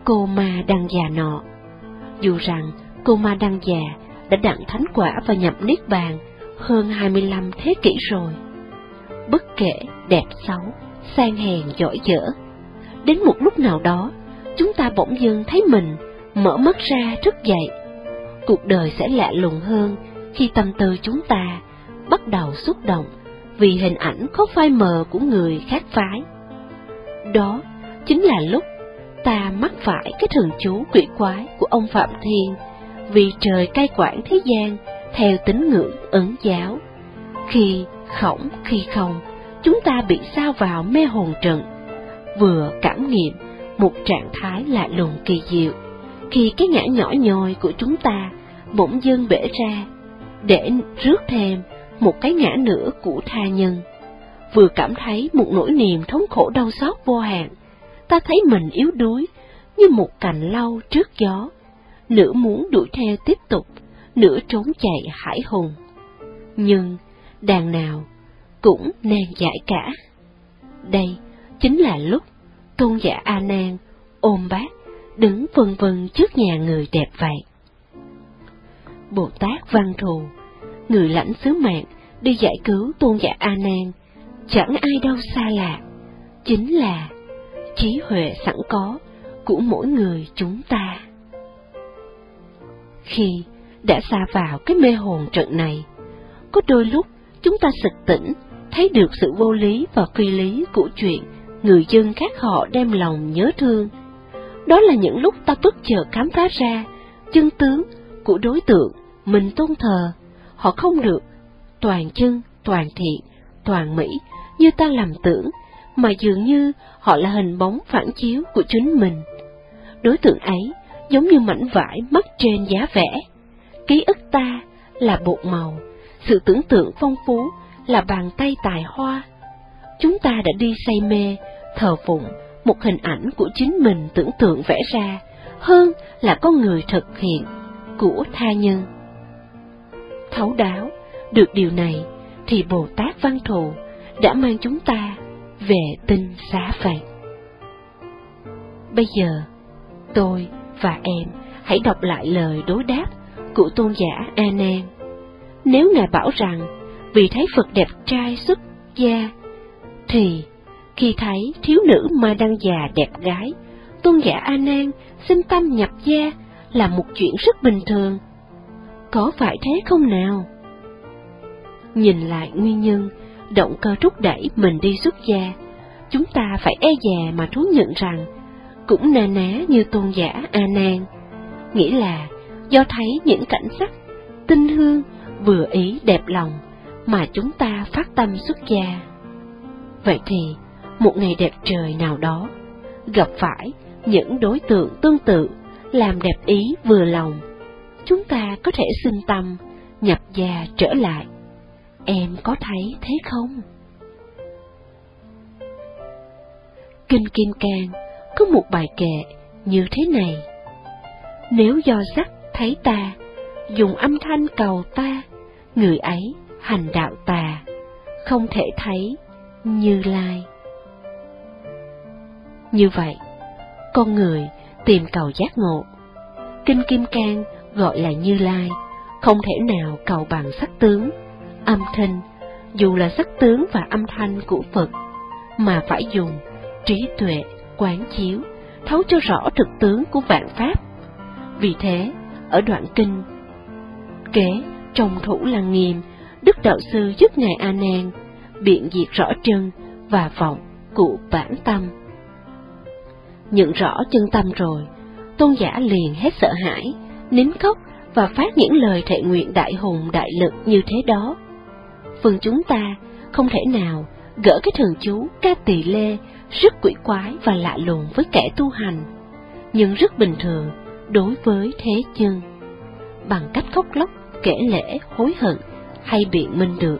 cô ma đăng già nọ. Dù rằng cô ma đăng già đã đặng thánh quả và nhập niết bàn hơn 25 thế kỷ rồi. Bất kể đẹp xấu, sang hèn giỏi dở, đến một lúc nào đó, chúng ta bỗng dưng thấy mình mở mắt ra thức dậy. Cuộc đời sẽ lạ lùng hơn khi tâm tư chúng ta bắt đầu xúc động vì hình ảnh có phai mờ của người khác phái. Đó chính là lúc ta mắc phải cái thường chú quỷ quái của ông Phạm Thiên vì trời cai quản thế gian theo tín ngưỡng ẩn giáo. Khi khổng khi không, chúng ta bị sao vào mê hồn trận, vừa cảm nghiệm một trạng thái lạ lùng kỳ diệu, khi cái ngã nhỏ nhoi của chúng ta bỗng dưng bể ra, để rước thêm một cái ngã nữa của tha nhân. Vừa cảm thấy một nỗi niềm thống khổ đau xót vô hạn, ta thấy mình yếu đuối như một cành lau trước gió, nửa muốn đuổi theo tiếp tục, nửa trốn chạy hải hùng. Nhưng, đàn nào cũng nan giải cả. Đây chính là lúc tôn giả A Nan ôm bát đứng vân vân trước nhà người đẹp vậy. Bồ Tát Văn Thù, người lãnh sứ mạng đi giải cứu tôn giả A Nan, chẳng ai đâu xa lạ, chính là trí huệ sẵn có của mỗi người chúng ta. Khi đã xa vào cái mê hồn trận này, có đôi lúc chúng ta sực tỉnh, thấy được sự vô lý và phi lý của chuyện người dân khác họ đem lòng nhớ thương. Đó là những lúc ta bất chợt khám phá ra chân tướng của đối tượng mình tôn thờ, họ không được toàn chân, toàn thiện, toàn mỹ như ta làm tưởng, mà dường như họ là hình bóng phản chiếu của chính mình. Đối tượng ấy giống như mảnh vải mất trên giá vẽ. Ký ức ta là bột màu, sự tưởng tượng phong phú là bàn tay tài hoa. Chúng ta đã đi say mê, thờ phụng một hình ảnh của chính mình tưởng tượng vẽ ra, hơn là con người thực hiện của tha nhân. Thấu đáo, được điều này thì Bồ Tát Văn Thù đã mang chúng ta về tinh xá vậy. Bây giờ, tôi và em hãy đọc lại lời đối đáp của tôn giả A Nan. Nếu ngài bảo rằng vì thấy Phật đẹp trai xuất gia, thì khi thấy thiếu nữ ma đăng già đẹp gái, tôn giả A Nan xin tâm nhập gia là một chuyện rất bình thường. Có phải thế không nào? Nhìn lại nguyên nhân, động cơ thúc đẩy mình đi xuất gia, chúng ta phải e dè mà thú nhận rằng cũng na ná như tôn giả A Nan, nghĩa là do thấy những cảnh sắc tinh hương vừa ý đẹp lòng mà chúng ta phát tâm xuất gia. Vậy thì, một ngày đẹp trời nào đó, gặp phải những đối tượng tương tự làm đẹp ý vừa lòng, chúng ta có thể sinh tâm nhập gia trở lại. Em có thấy thế không? Kinh Kim Cang có một bài kệ như thế này. Nếu do sắc thấy ta, dùng âm thanh cầu ta, người ấy hành đạo tà, không thể thấy như lai. Như vậy, con người tìm cầu giác ngộ. Kinh Kim Cang gọi là Như Lai, không thể nào cầu bằng sắc tướng, âm thanh, dù là sắc tướng và âm thanh của Phật, mà phải dùng trí tuệ, quán chiếu, thấu cho rõ thực tướng của vạn pháp. Vì thế, ở đoạn kinh, kế trong thủ lăng nghiêm, Đức Đạo Sư giúp Ngài A Nan biện diệt rõ chân và vọng của bản tâm. Nhận rõ chân tâm rồi, tôn giả liền hết sợ hãi, nín khóc và phát những lời thệ nguyện đại hùng đại lực như thế đó. Phần chúng ta không thể nào gỡ cái thường chú ca tỳ lê rất quỷ quái và lạ lùng với kẻ tu hành, nhưng rất bình thường đối với thế chân. Bằng cách khóc lóc, kể lễ, hối hận hay biện minh được,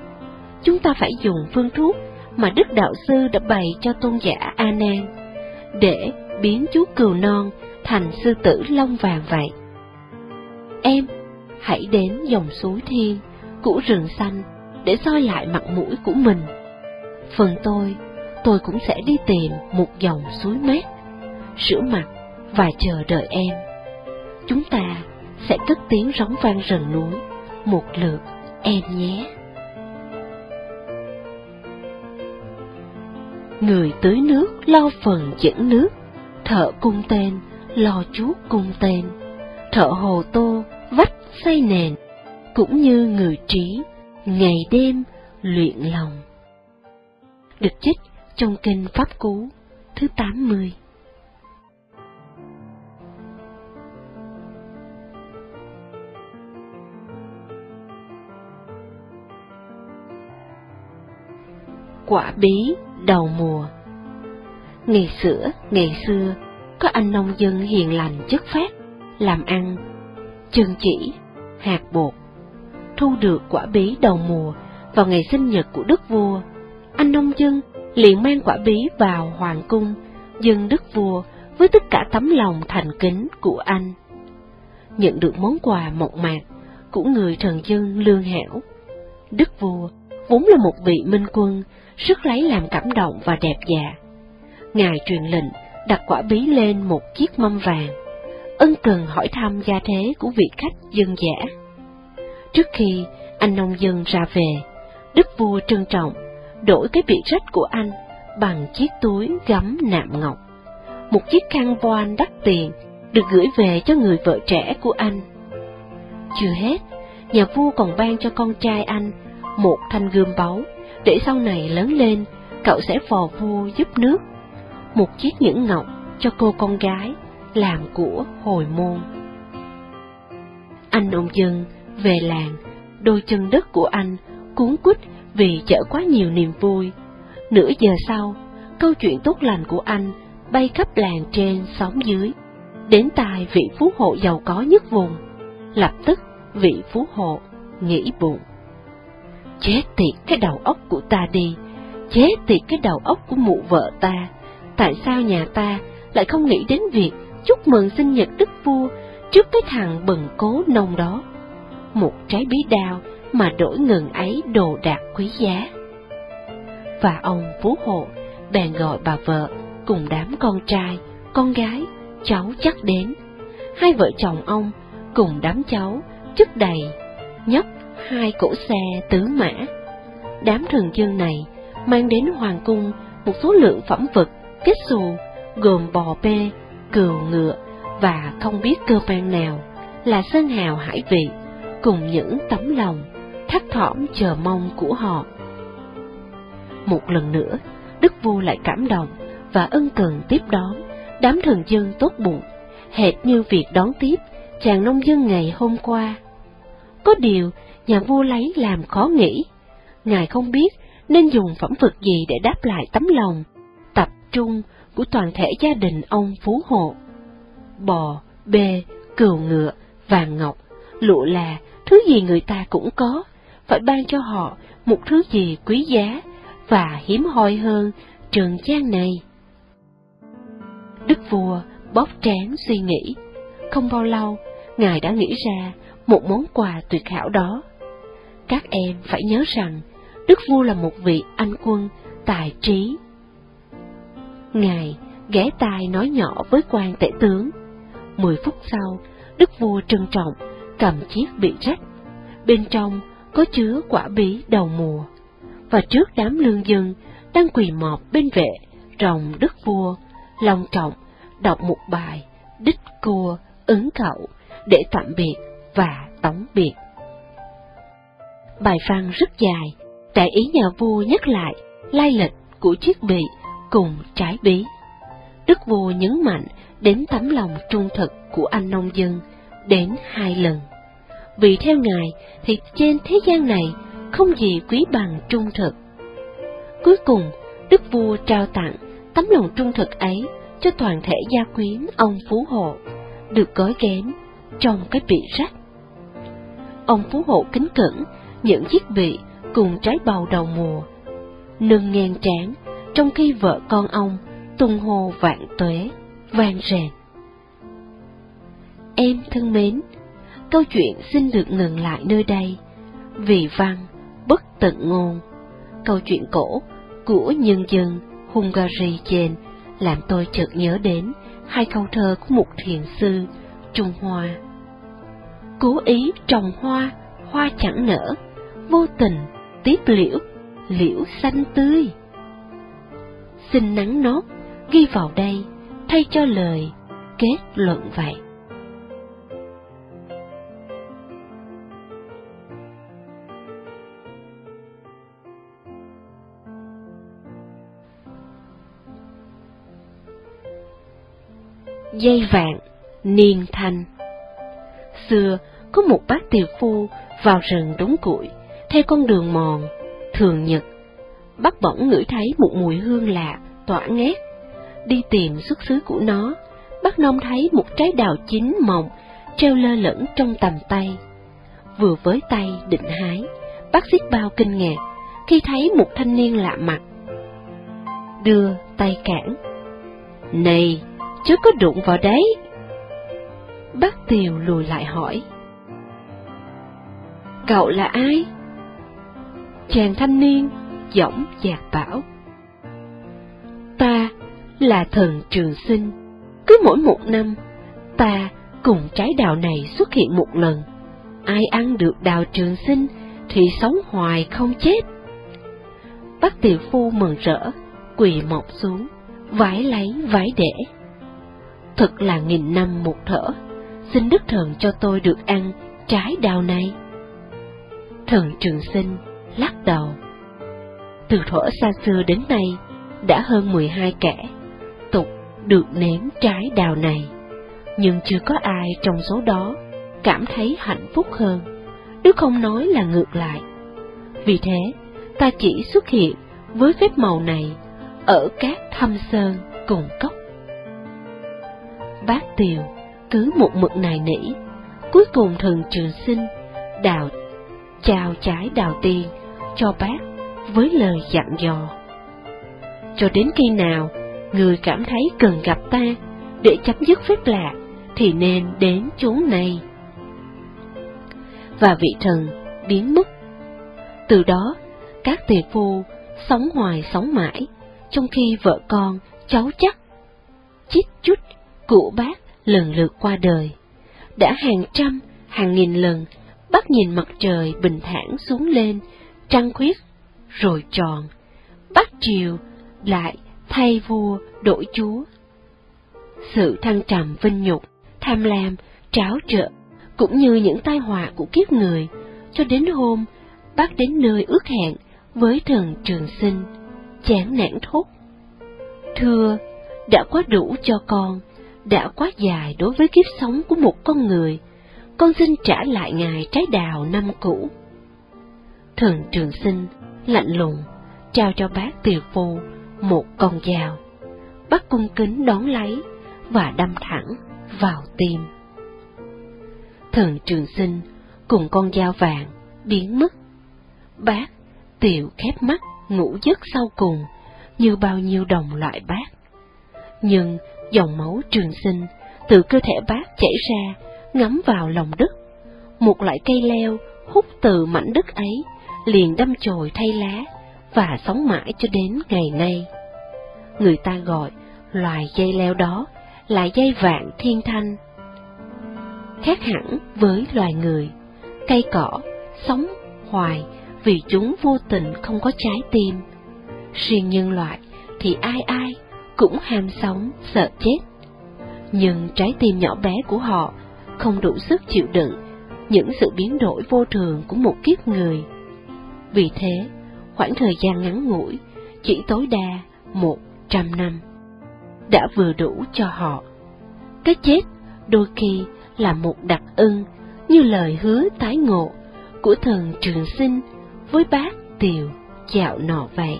chúng ta phải dùng phương thuốc mà Đức Đạo Sư đã bày cho tôn giả A Nan để biến chú cừu non thành sư tử lông vàng vậy. Em, hãy đến dòng suối thiên, củ rừng xanh để soi lại mặt mũi của mình. Phần tôi, tôi cũng sẽ đi tìm một dòng suối mát, rửa mặt và chờ đợi em. Chúng ta sẽ cất tiếng rống vang rừng núi một lượt em nhé. Người tưới nước lo phần dẫn nước, thợ cung tên lo chuốt cung tên, thợ hồ tô vách xây nền, cũng như người trí ngày đêm luyện lòng. Được trích trong kinh Pháp Cú thứ 80. Quả bí đầu mùa Ngày xưa, ngày xưa, có anh nông dân hiền lành chất phát, làm ăn, chân chỉ, hạt bột. Thu được quả bí đầu mùa vào ngày sinh nhật của đức vua, anh nông dân liền mang quả bí vào hoàng cung, dân đức vua với tất cả tấm lòng thành kính của anh. Nhận được món quà mộc mạc của người thần dân lương hảo, đức vua vốn là một vị minh quân rất lấy làm cảm động và đẹp dạ. Ngài truyền lệnh đặt quả bí lên một chiếc mâm vàng, ân cần hỏi thăm gia thế của vị khách dân giả. Trước khi anh nông dân ra về, đức vua trân trọng đổi cái bị rách của anh bằng chiếc túi gấm nạm ngọc. Một chiếc khăn voan đắt tiền được gửi về cho người vợ trẻ của anh. Chưa hết, nhà vua còn ban cho con trai anh một thanh gươm báu, để sau này lớn lên, cậu sẽ phò vua giúp nước. Một chiếc nhẫn ngọc cho cô con gái, làm của hồi môn. Anh ông dân về làng, đôi chân đất của anh cuốn quýt vì chở quá nhiều niềm vui. Nửa giờ sau, câu chuyện tốt lành của anh bay khắp làng trên xóm dưới, đến tai vị phú hộ giàu có nhất vùng. Lập tức vị phú hộ nghĩ bụng. Chết tiệt cái đầu óc của ta đi, chết tiệt cái đầu óc của mụ vợ ta. Tại sao nhà ta lại không nghĩ đến việc chúc mừng sinh nhật đức vua trước cái thằng bần cố nông đó? Một trái bí đao mà đổi ngừng ấy đồ đạc quý giá. Và ông phú hộ bèn gọi bà vợ cùng đám con trai, con gái, cháu chắc đến. Hai vợ chồng ông cùng đám cháu chất đầy, nhóc hai cỗ xe tứ mã. Đám thường dân này mang đến hoàng cung một số lượng phẩm vật kết xù gồm bò bê, cừu ngựa và không biết cơ quan nào là sơn hào hải vị cùng những tấm lòng thắt thỏm chờ mong của họ. Một lần nữa, Đức Vua lại cảm động và ân cần tiếp đón đám thần dân tốt bụng, hệt như việc đón tiếp chàng nông dân ngày hôm qua. Có điều, nhà vua lấy làm khó nghĩ. Ngài không biết nên dùng phẩm vật gì để đáp lại tấm lòng, tập trung của toàn thể gia đình ông Phú Hộ. Bò, bê, cừu ngựa, vàng ngọc, lụa là thứ gì người ta cũng có, phải ban cho họ một thứ gì quý giá và hiếm hoi hơn trường gian này. Đức vua bóp trán suy nghĩ, không bao lâu, ngài đã nghĩ ra một món quà tuyệt hảo đó. Các em phải nhớ rằng, Đức vua là một vị anh quân tài trí. Ngài ghé tai nói nhỏ với quan tể tướng. Mười phút sau, Đức vua trân trọng cầm chiếc bị rách. Bên trong có chứa quả bí đầu mùa. Và trước đám lương dân, đang quỳ mọp bên vệ rồng đức vua, long trọng đọc một bài đích cua ứng cậu để tạm biệt và tống biệt. Bài văn rất dài, đại ý nhà vua nhắc lại lai lịch của chiếc bị cùng trái bí. Đức vua nhấn mạnh đến tấm lòng trung thực của anh nông dân đến hai lần. Vì theo ngài thì trên thế gian này không gì quý bằng trung thực. Cuối cùng, Đức vua trao tặng tấm lòng trung thực ấy cho toàn thể gia quyến ông Phú Hộ, được gói ghém trong cái bị rách. Ông Phú Hộ kính cẩn những chiếc vị cùng trái bầu đầu mùa, nâng ngang trán, trong khi vợ con ông tung hô vạn tuế, vang rền. Em thân mến, câu chuyện xin được ngừng lại nơi đây, vì văn, bất tận ngôn. Câu chuyện cổ của nhân dân Hungary trên làm tôi chợt nhớ đến hai câu thơ của một thiền sư Trung Hoa. Cố ý trồng hoa, hoa chẳng nở, vô tình tiếp liễu, liễu xanh tươi. Xin nắng nốt ghi vào đây thay cho lời kết luận vậy. Dây vạn, niên thanh Xưa, có một bác tiều phu vào rừng đốn củi, theo con đường mòn, thường nhật. Bác bỗng ngửi thấy một mùi hương lạ, tỏa ngát. Đi tìm xuất xứ của nó, bác nông thấy một trái đào chín mọng, treo lơ lửng trong tầm tay. Vừa với tay định hái, bác xiết bao kinh ngạc khi thấy một thanh niên lạ mặt. Đưa tay cản. Này, chứ có đụng vào đấy. Bác Tiều lùi lại hỏi. Cậu là ai? Chàng thanh niên, dõng dạc bảo. Ta là thần trường sinh, cứ mỗi một năm, ta cùng trái đào này xuất hiện một lần. Ai ăn được đào trường sinh thì sống hoài không chết. Bác tiểu phu mừng rỡ, quỳ mọc xuống, vái lấy vái để thật là nghìn năm một thở, xin Đức Thần cho tôi được ăn trái đào này. Thần Trường Sinh lắc đầu. Từ thuở xa xưa đến nay, đã hơn mười hai kẻ, tục được nếm trái đào này, nhưng chưa có ai trong số đó cảm thấy hạnh phúc hơn, nếu không nói là ngược lại. Vì thế, ta chỉ xuất hiện với phép màu này ở các thâm sơn cùng cốc bác tiều, cứ một mực này nỉ. Cuối cùng thần trường sinh, đào, chào trái đào tiên cho bác với lời dặn dò. Cho đến khi nào người cảm thấy cần gặp ta để chấm dứt phép lạ, thì nên đến chốn này. Và vị thần biến mất. Từ đó, các tỳ phu sống hoài sống mãi, trong khi vợ con, cháu chắc, chít chút cụ bác lần lượt qua đời. Đã hàng trăm, hàng nghìn lần, bắt nhìn mặt trời bình thản xuống lên, trăng khuyết, rồi tròn. bắt triều lại thay vua đổi chúa. Sự thăng trầm vinh nhục, tham lam, tráo trợ, cũng như những tai họa của kiếp người, cho đến hôm bác đến nơi ước hẹn với thần trường sinh, chán nản thốt. Thưa, đã quá đủ cho con, đã quá dài đối với kiếp sống của một con người, con xin trả lại ngài trái đào năm cũ. Thần trường sinh, lạnh lùng, trao cho bác tiều phu một con dao. Bác cung kính đón lấy và đâm thẳng vào tim. Thần trường sinh cùng con dao vàng biến mất. Bác tiều khép mắt ngủ giấc sau cùng như bao nhiêu đồng loại bác. Nhưng dòng máu trường sinh từ cơ thể bác chảy ra, ngấm vào lòng đất. Một loại cây leo hút từ mảnh đất ấy, liền đâm chồi thay lá và sống mãi cho đến ngày nay. Người ta gọi loài dây leo đó là dây vạn thiên thanh. Khác hẳn với loài người, cây cỏ sống hoài vì chúng vô tình không có trái tim. Riêng nhân loại thì ai ai cũng ham sống, sợ chết. Nhưng trái tim nhỏ bé của họ không đủ sức chịu đựng những sự biến đổi vô thường của một kiếp người. Vì thế, khoảng thời gian ngắn ngủi, chỉ tối đa một trăm năm, đã vừa đủ cho họ. Cái chết đôi khi là một đặc ân như lời hứa tái ngộ của thần trường sinh với bác tiều chạo nọ vậy.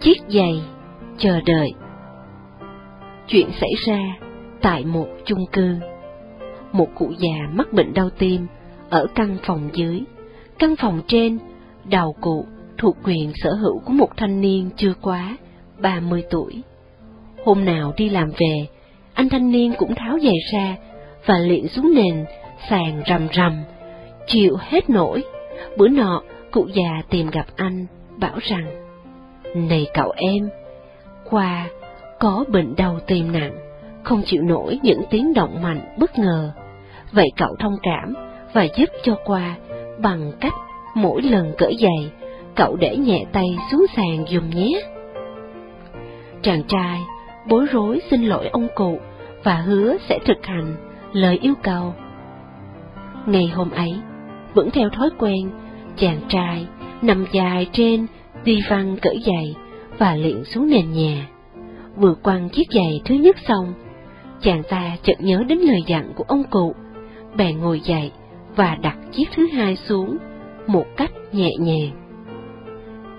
Chiếc giày chờ đợi Chuyện xảy ra tại một chung cư. Một cụ già mắc bệnh đau tim ở căn phòng dưới. Căn phòng trên, đầu cụ thuộc quyền sở hữu của một thanh niên chưa quá 30 tuổi. Hôm nào đi làm về, anh thanh niên cũng tháo giày ra và liện xuống nền, sàn rầm rầm, chịu hết nổi. Bữa nọ, cụ già tìm gặp anh, bảo rằng, này cậu em, qua có bệnh đau tim nặng, không chịu nổi những tiếng động mạnh bất ngờ. Vậy cậu thông cảm và giúp cho qua bằng cách mỗi lần cởi giày, cậu để nhẹ tay xuống sàn dùm nhé. Chàng trai bối rối xin lỗi ông cụ và hứa sẽ thực hành lời yêu cầu. Ngày hôm ấy, vẫn theo thói quen, chàng trai nằm dài trên đi văn cởi giày và luyện xuống nền nhà. Vừa quăng chiếc giày thứ nhất xong, chàng ta chợt nhớ đến lời dặn của ông cụ, bèn ngồi dậy và đặt chiếc thứ hai xuống một cách nhẹ nhàng.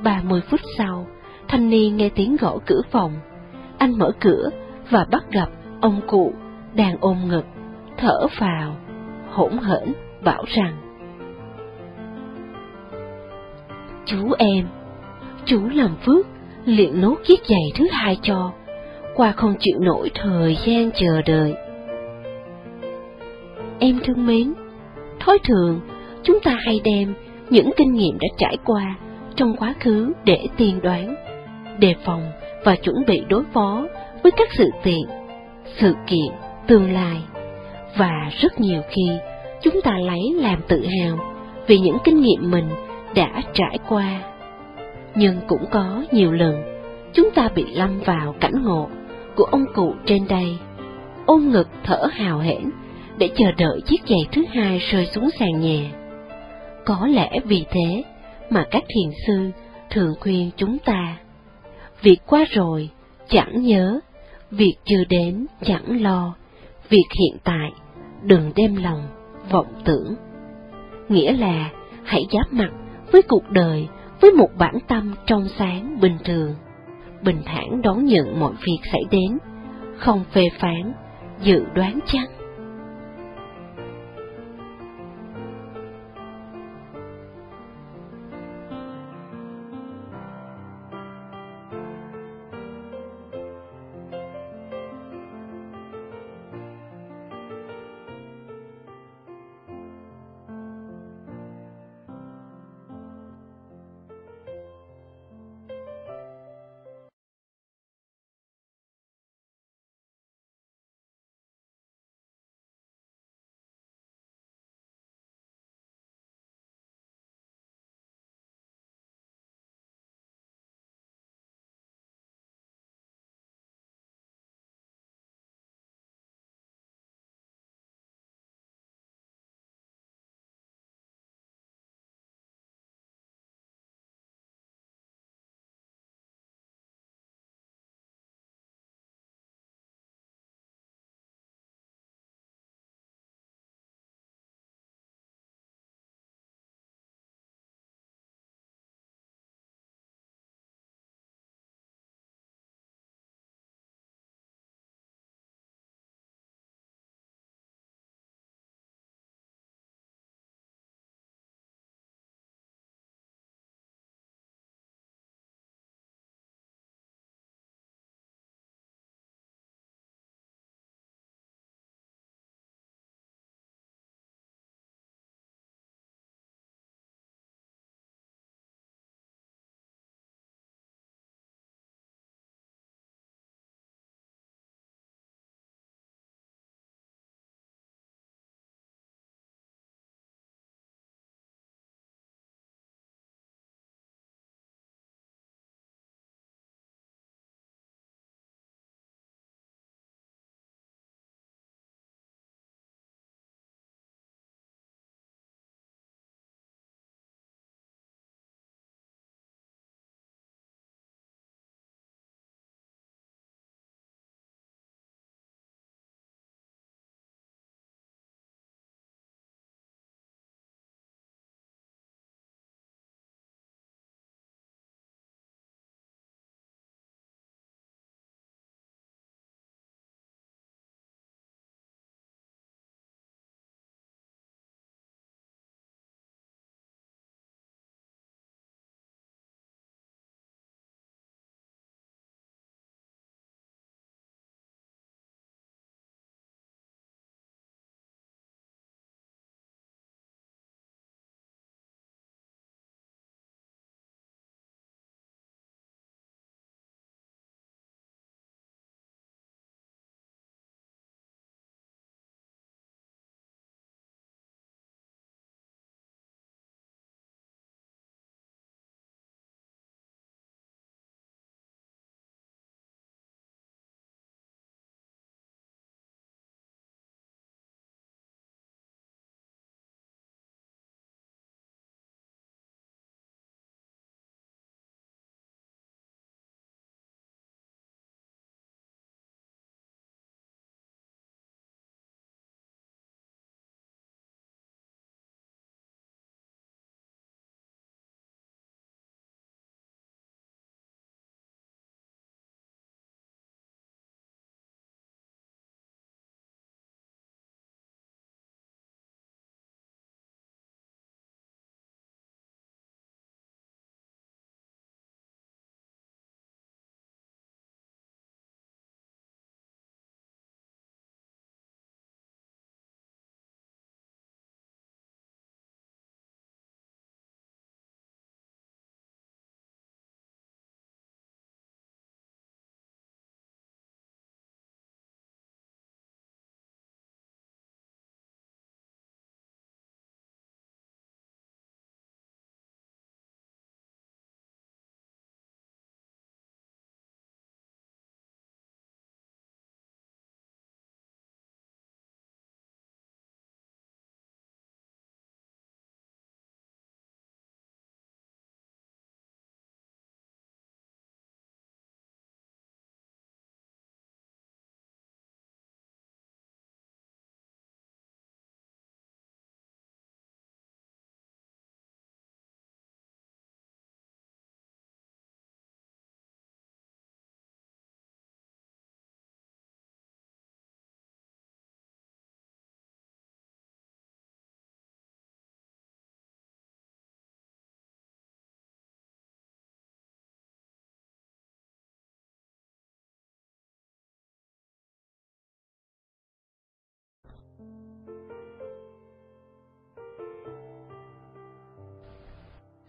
Ba mươi phút sau, thanh niên nghe tiếng gõ cửa phòng. Anh mở cửa và bắt gặp ông cụ đang ôm ngực, thở vào, hỗn hển bảo rằng Chú em, chú làm phước liền nấu chiếc giày thứ hai cho, qua không chịu nổi thời gian chờ đợi. Em thương mến, thói thường chúng ta hay đem những kinh nghiệm đã trải qua trong quá khứ để tiên đoán, đề phòng và chuẩn bị đối phó với các sự tiện, sự kiện tương lai. Và rất nhiều khi chúng ta lấy làm tự hào vì những kinh nghiệm mình đã trải qua. Nhưng cũng có nhiều lần chúng ta bị lâm vào cảnh ngộ của ông cụ trên đây, ôm ngực thở hào hển để chờ đợi chiếc giày thứ hai rơi xuống sàn nhà. Có lẽ vì thế mà các thiền sư thường khuyên chúng ta, việc qua rồi chẳng nhớ, việc chưa đến chẳng lo, việc hiện tại đừng đem lòng vọng tưởng. Nghĩa là hãy giáp mặt với cuộc đời với một bản tâm trong sáng bình thường, bình thản đón nhận mọi việc xảy đến, không phê phán, dự đoán chắc.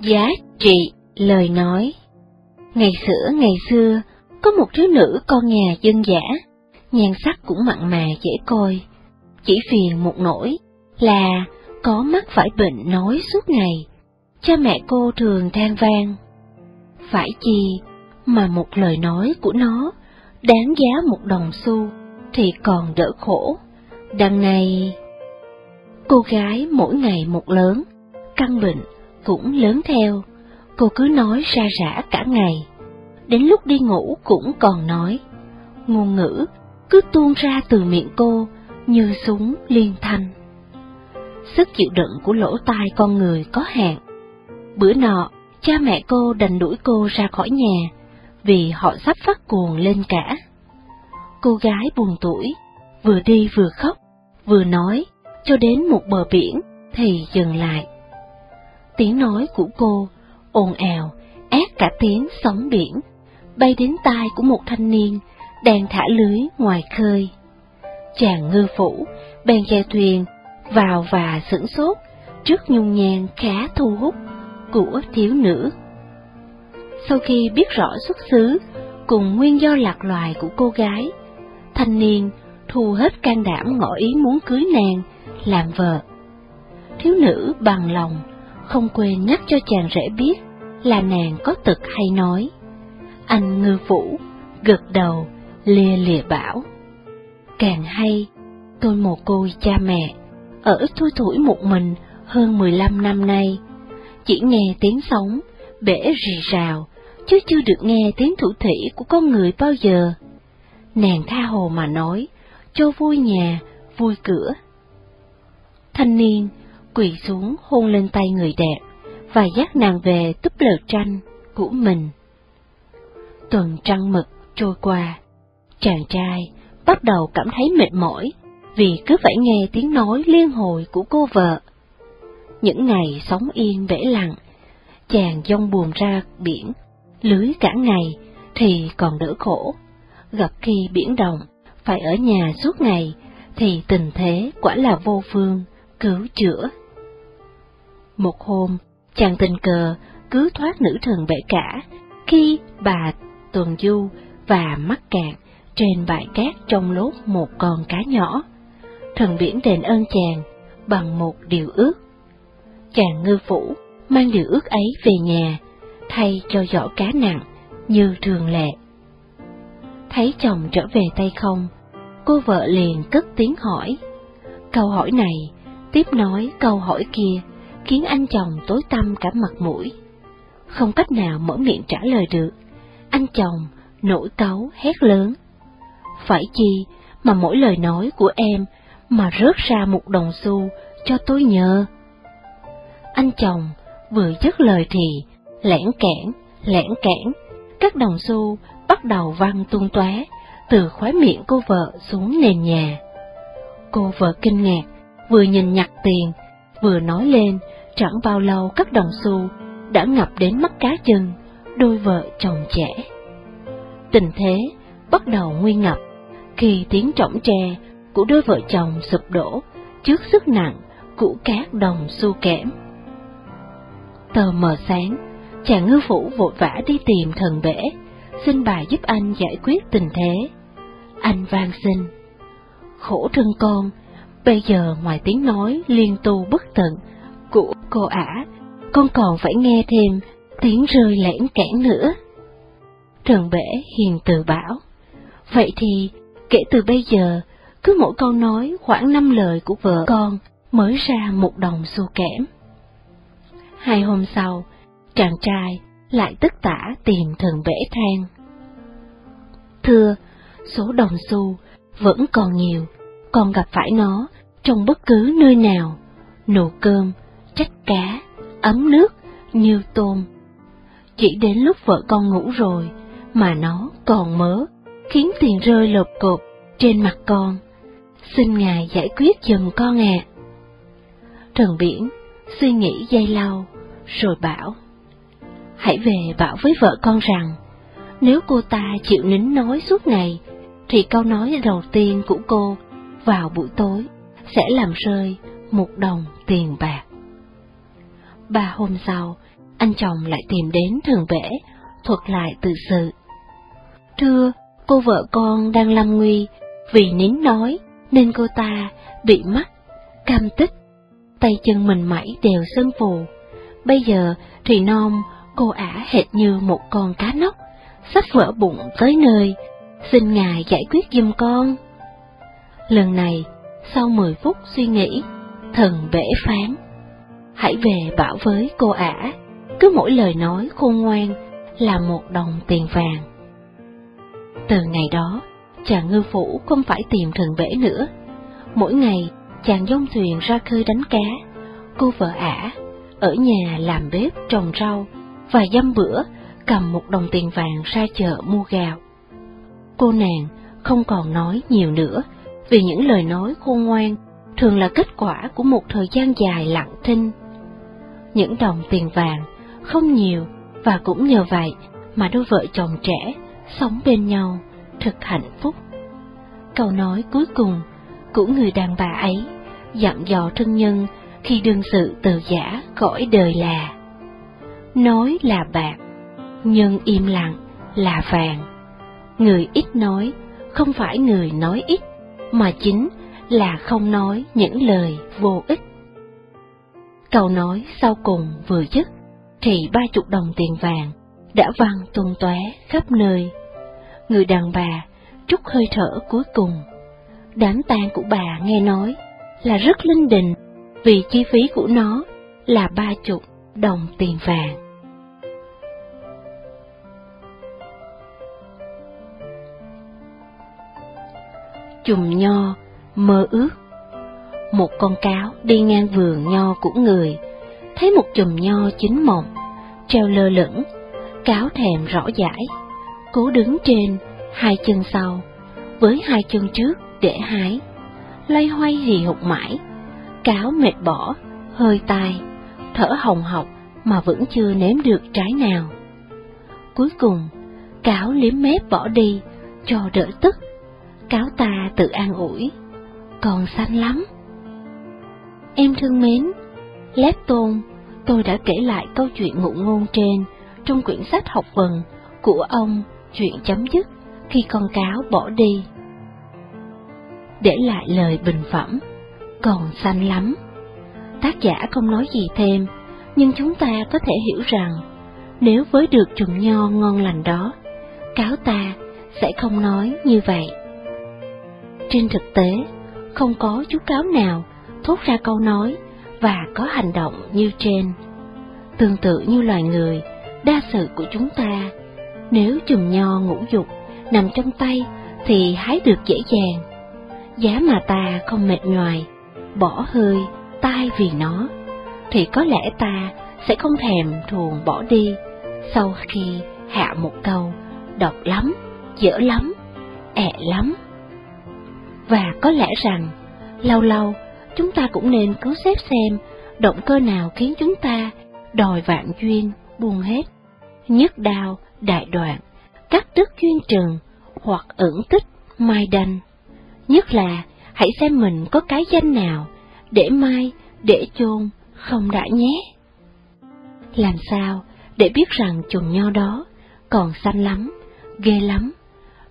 Giá trị lời nói Ngày xưa ngày xưa, có một thiếu nữ con nhà dân giả, nhan sắc cũng mặn mà dễ coi, chỉ phiền một nỗi là có mắc phải bệnh nói suốt ngày, cha mẹ cô thường than vang. Phải chi mà một lời nói của nó đáng giá một đồng xu thì còn đỡ khổ. Đằng này, cô gái mỗi ngày một lớn, căn bệnh cũng lớn theo, cô cứ nói ra rã cả ngày. Đến lúc đi ngủ cũng còn nói, ngôn ngữ cứ tuôn ra từ miệng cô như súng liên thanh. Sức chịu đựng của lỗ tai con người có hạn. Bữa nọ, cha mẹ cô đành đuổi cô ra khỏi nhà, vì họ sắp phát cuồng lên cả. Cô gái buồn tuổi, vừa đi vừa khóc, vừa nói, cho đến một bờ biển thì dừng lại. Tiếng nói của cô ồn ào, ép cả tiếng sóng biển, bay đến tai của một thanh niên đang thả lưới ngoài khơi. Chàng ngư phủ bèn chèo thuyền vào và sửng sốt trước nhung nhan khá thu hút của thiếu nữ. Sau khi biết rõ xuất xứ cùng nguyên do lạc loài của cô gái, thanh niên thu hết can đảm ngỏ ý muốn cưới nàng làm vợ. Thiếu nữ bằng lòng, không quên nhắc cho chàng rể biết là nàng có tật hay nói. Anh ngư phủ gật đầu, lìa lìa bảo. Càng hay, tôi một cô cha mẹ, ở thui thủi một mình hơn 15 năm nay, chỉ nghe tiếng sóng, bể rì rào, chứ chưa được nghe tiếng thủ thủy của con người bao giờ. Nàng tha hồ mà nói, cho vui nhà, vui cửa. Thanh niên quỳ xuống hôn lên tay người đẹp và dắt nàng về túp lều tranh của mình. Tuần trăng mực trôi qua, chàng trai bắt đầu cảm thấy mệt mỏi vì cứ phải nghe tiếng nói liên hồi của cô vợ. Những ngày sống yên bể lặng, chàng dông buồn ra biển, lưới cả ngày thì còn đỡ khổ, gặp khi biển động phải ở nhà suốt ngày thì tình thế quả là vô phương cứu chữa. Một hôm, chàng tình cờ cứ thoát nữ thần bể cả khi bà tuần du và mắc cạn trên bãi cát trong lốt một con cá nhỏ. Thần biển đền ơn chàng bằng một điều ước. Chàng ngư phủ mang điều ước ấy về nhà, thay cho giỏ cá nặng như thường lệ. Thấy chồng trở về tay không, cô vợ liền cất tiếng hỏi. Câu hỏi này, tiếp nói câu hỏi kia, khiến anh chồng tối tăm cả mặt mũi. Không cách nào mở miệng trả lời được, anh chồng nổi cáu hét lớn. Phải chi mà mỗi lời nói của em mà rớt ra một đồng xu cho tôi nhờ. Anh chồng vừa dứt lời thì lẻn kẽn, lẻn kẽn, các đồng xu bắt đầu văng tung tóe từ khóe miệng cô vợ xuống nền nhà. Cô vợ kinh ngạc, vừa nhìn nhặt tiền, vừa nói lên, chẳng bao lâu các đồng xu đã ngập đến mắt cá chân đôi vợ chồng trẻ. Tình thế bắt đầu nguy ngập khi tiếng trọng tre của đôi vợ chồng sụp đổ trước sức nặng của các đồng xu kẽm. Tờ mờ sáng, chàng ngư phủ vội vã đi tìm thần bể, xin bà giúp anh giải quyết tình thế. Anh van xin. Khổ thân con, bây giờ ngoài tiếng nói liên tu bất tận của cô ả, con còn phải nghe thêm tiếng rơi lẻn kẽn nữa. Trần Bể hiền từ bảo, vậy thì kể từ bây giờ, cứ mỗi câu nói khoảng năm lời của vợ con mới ra một đồng xu kẽm. Hai hôm sau, chàng trai lại tất tả tìm thần bể than. Thưa, số đồng xu vẫn còn nhiều, còn gặp phải nó trong bất cứ nơi nào, nụ cơm, trách cá, ấm nước, như tôm. Chỉ đến lúc vợ con ngủ rồi, mà nó còn mớ, khiến tiền rơi lột cột trên mặt con. Xin Ngài giải quyết giùm con ạ. À. Trần Biển suy nghĩ dây lâu, rồi bảo, hãy về bảo với vợ con rằng, nếu cô ta chịu nín nói suốt ngày, thì câu nói đầu tiên của cô vào buổi tối sẽ làm rơi một đồng tiền bạc. Ba hôm sau, anh chồng lại tìm đến thường vẽ thuật lại tự sự. Thưa, cô vợ con đang lâm nguy, vì nín nói nên cô ta bị mắc, cam tích, tay chân mình mẩy đều sưng phù. Bây giờ thì non cô ả hệt như một con cá nóc, sắp vỡ bụng tới nơi, xin ngài giải quyết giùm con. Lần này, sau mười phút suy nghĩ, thần bể phán. Hãy về bảo với cô ả, cứ mỗi lời nói khôn ngoan là một đồng tiền vàng. Từ ngày đó, chàng ngư phủ không phải tìm thần bể nữa. Mỗi ngày, chàng dông thuyền ra khơi đánh cá, cô vợ ả, ở nhà làm bếp trồng rau, và dăm bữa cầm một đồng tiền vàng ra chợ mua gạo. Cô nàng không còn nói nhiều nữa, vì những lời nói khôn ngoan thường là kết quả của một thời gian dài lặng thinh. Những đồng tiền vàng không nhiều và cũng nhờ vậy mà đôi vợ chồng trẻ sống bên nhau thật hạnh phúc. Câu nói cuối cùng của người đàn bà ấy dặn dò thân nhân khi đương sự từ giả cõi đời là Nói là bạc, nhưng im lặng là vàng. Người ít nói không phải người nói ít, mà chính là không nói những lời vô ích. Câu nói sau cùng vừa dứt, thì ba chục đồng tiền vàng đã văng tung tóe khắp nơi. Người đàn bà trút hơi thở cuối cùng. Đám tang của bà nghe nói là rất linh đình vì chi phí của nó là ba chục đồng tiền vàng. Chùm nho, mơ ước Một con cáo đi ngang vườn nho của người, thấy một chùm nho chín mọng, treo lơ lửng, cáo thèm rõ giải, cố đứng trên, hai chân sau, với hai chân trước để hái, loay hoay hì hục mãi, cáo mệt bỏ, hơi tai, thở hồng hộc mà vẫn chưa nếm được trái nào. Cuối cùng, cáo liếm mép bỏ đi, cho đỡ tức. Cáo ta tự an ủi, còn xanh lắm. Em thương mến, lép tôn, tôi đã kể lại câu chuyện ngụ ngôn trên trong quyển sách học vần của ông Chuyện chấm dứt khi con cáo bỏ đi. Để lại lời bình phẩm, còn xanh lắm. Tác giả không nói gì thêm, nhưng chúng ta có thể hiểu rằng, nếu với được chùm nho ngon lành đó, cáo ta sẽ không nói như vậy. Trên thực tế, không có chú cáo nào thốt ra câu nói và có hành động như trên. Tương tự như loài người, đa sự của chúng ta, nếu chùm nho ngũ dục nằm trong tay thì hái được dễ dàng. Giá mà ta không mệt nhoài, bỏ hơi, tai vì nó, thì có lẽ ta sẽ không thèm thuồng bỏ đi sau khi hạ một câu độc lắm, dở lắm, ẹ lắm. Và có lẽ rằng, lâu lâu, chúng ta cũng nên cứu xếp xem động cơ nào khiến chúng ta đòi vạn duyên, buông hết, nhất đao, đại đoạn, cắt đứt duyên trừng, hoặc ẩn tích, mai đanh. Nhất là, hãy xem mình có cái danh nào, để mai, để chôn, không đã nhé. Làm sao để biết rằng chùm nho đó còn xanh lắm, ghê lắm,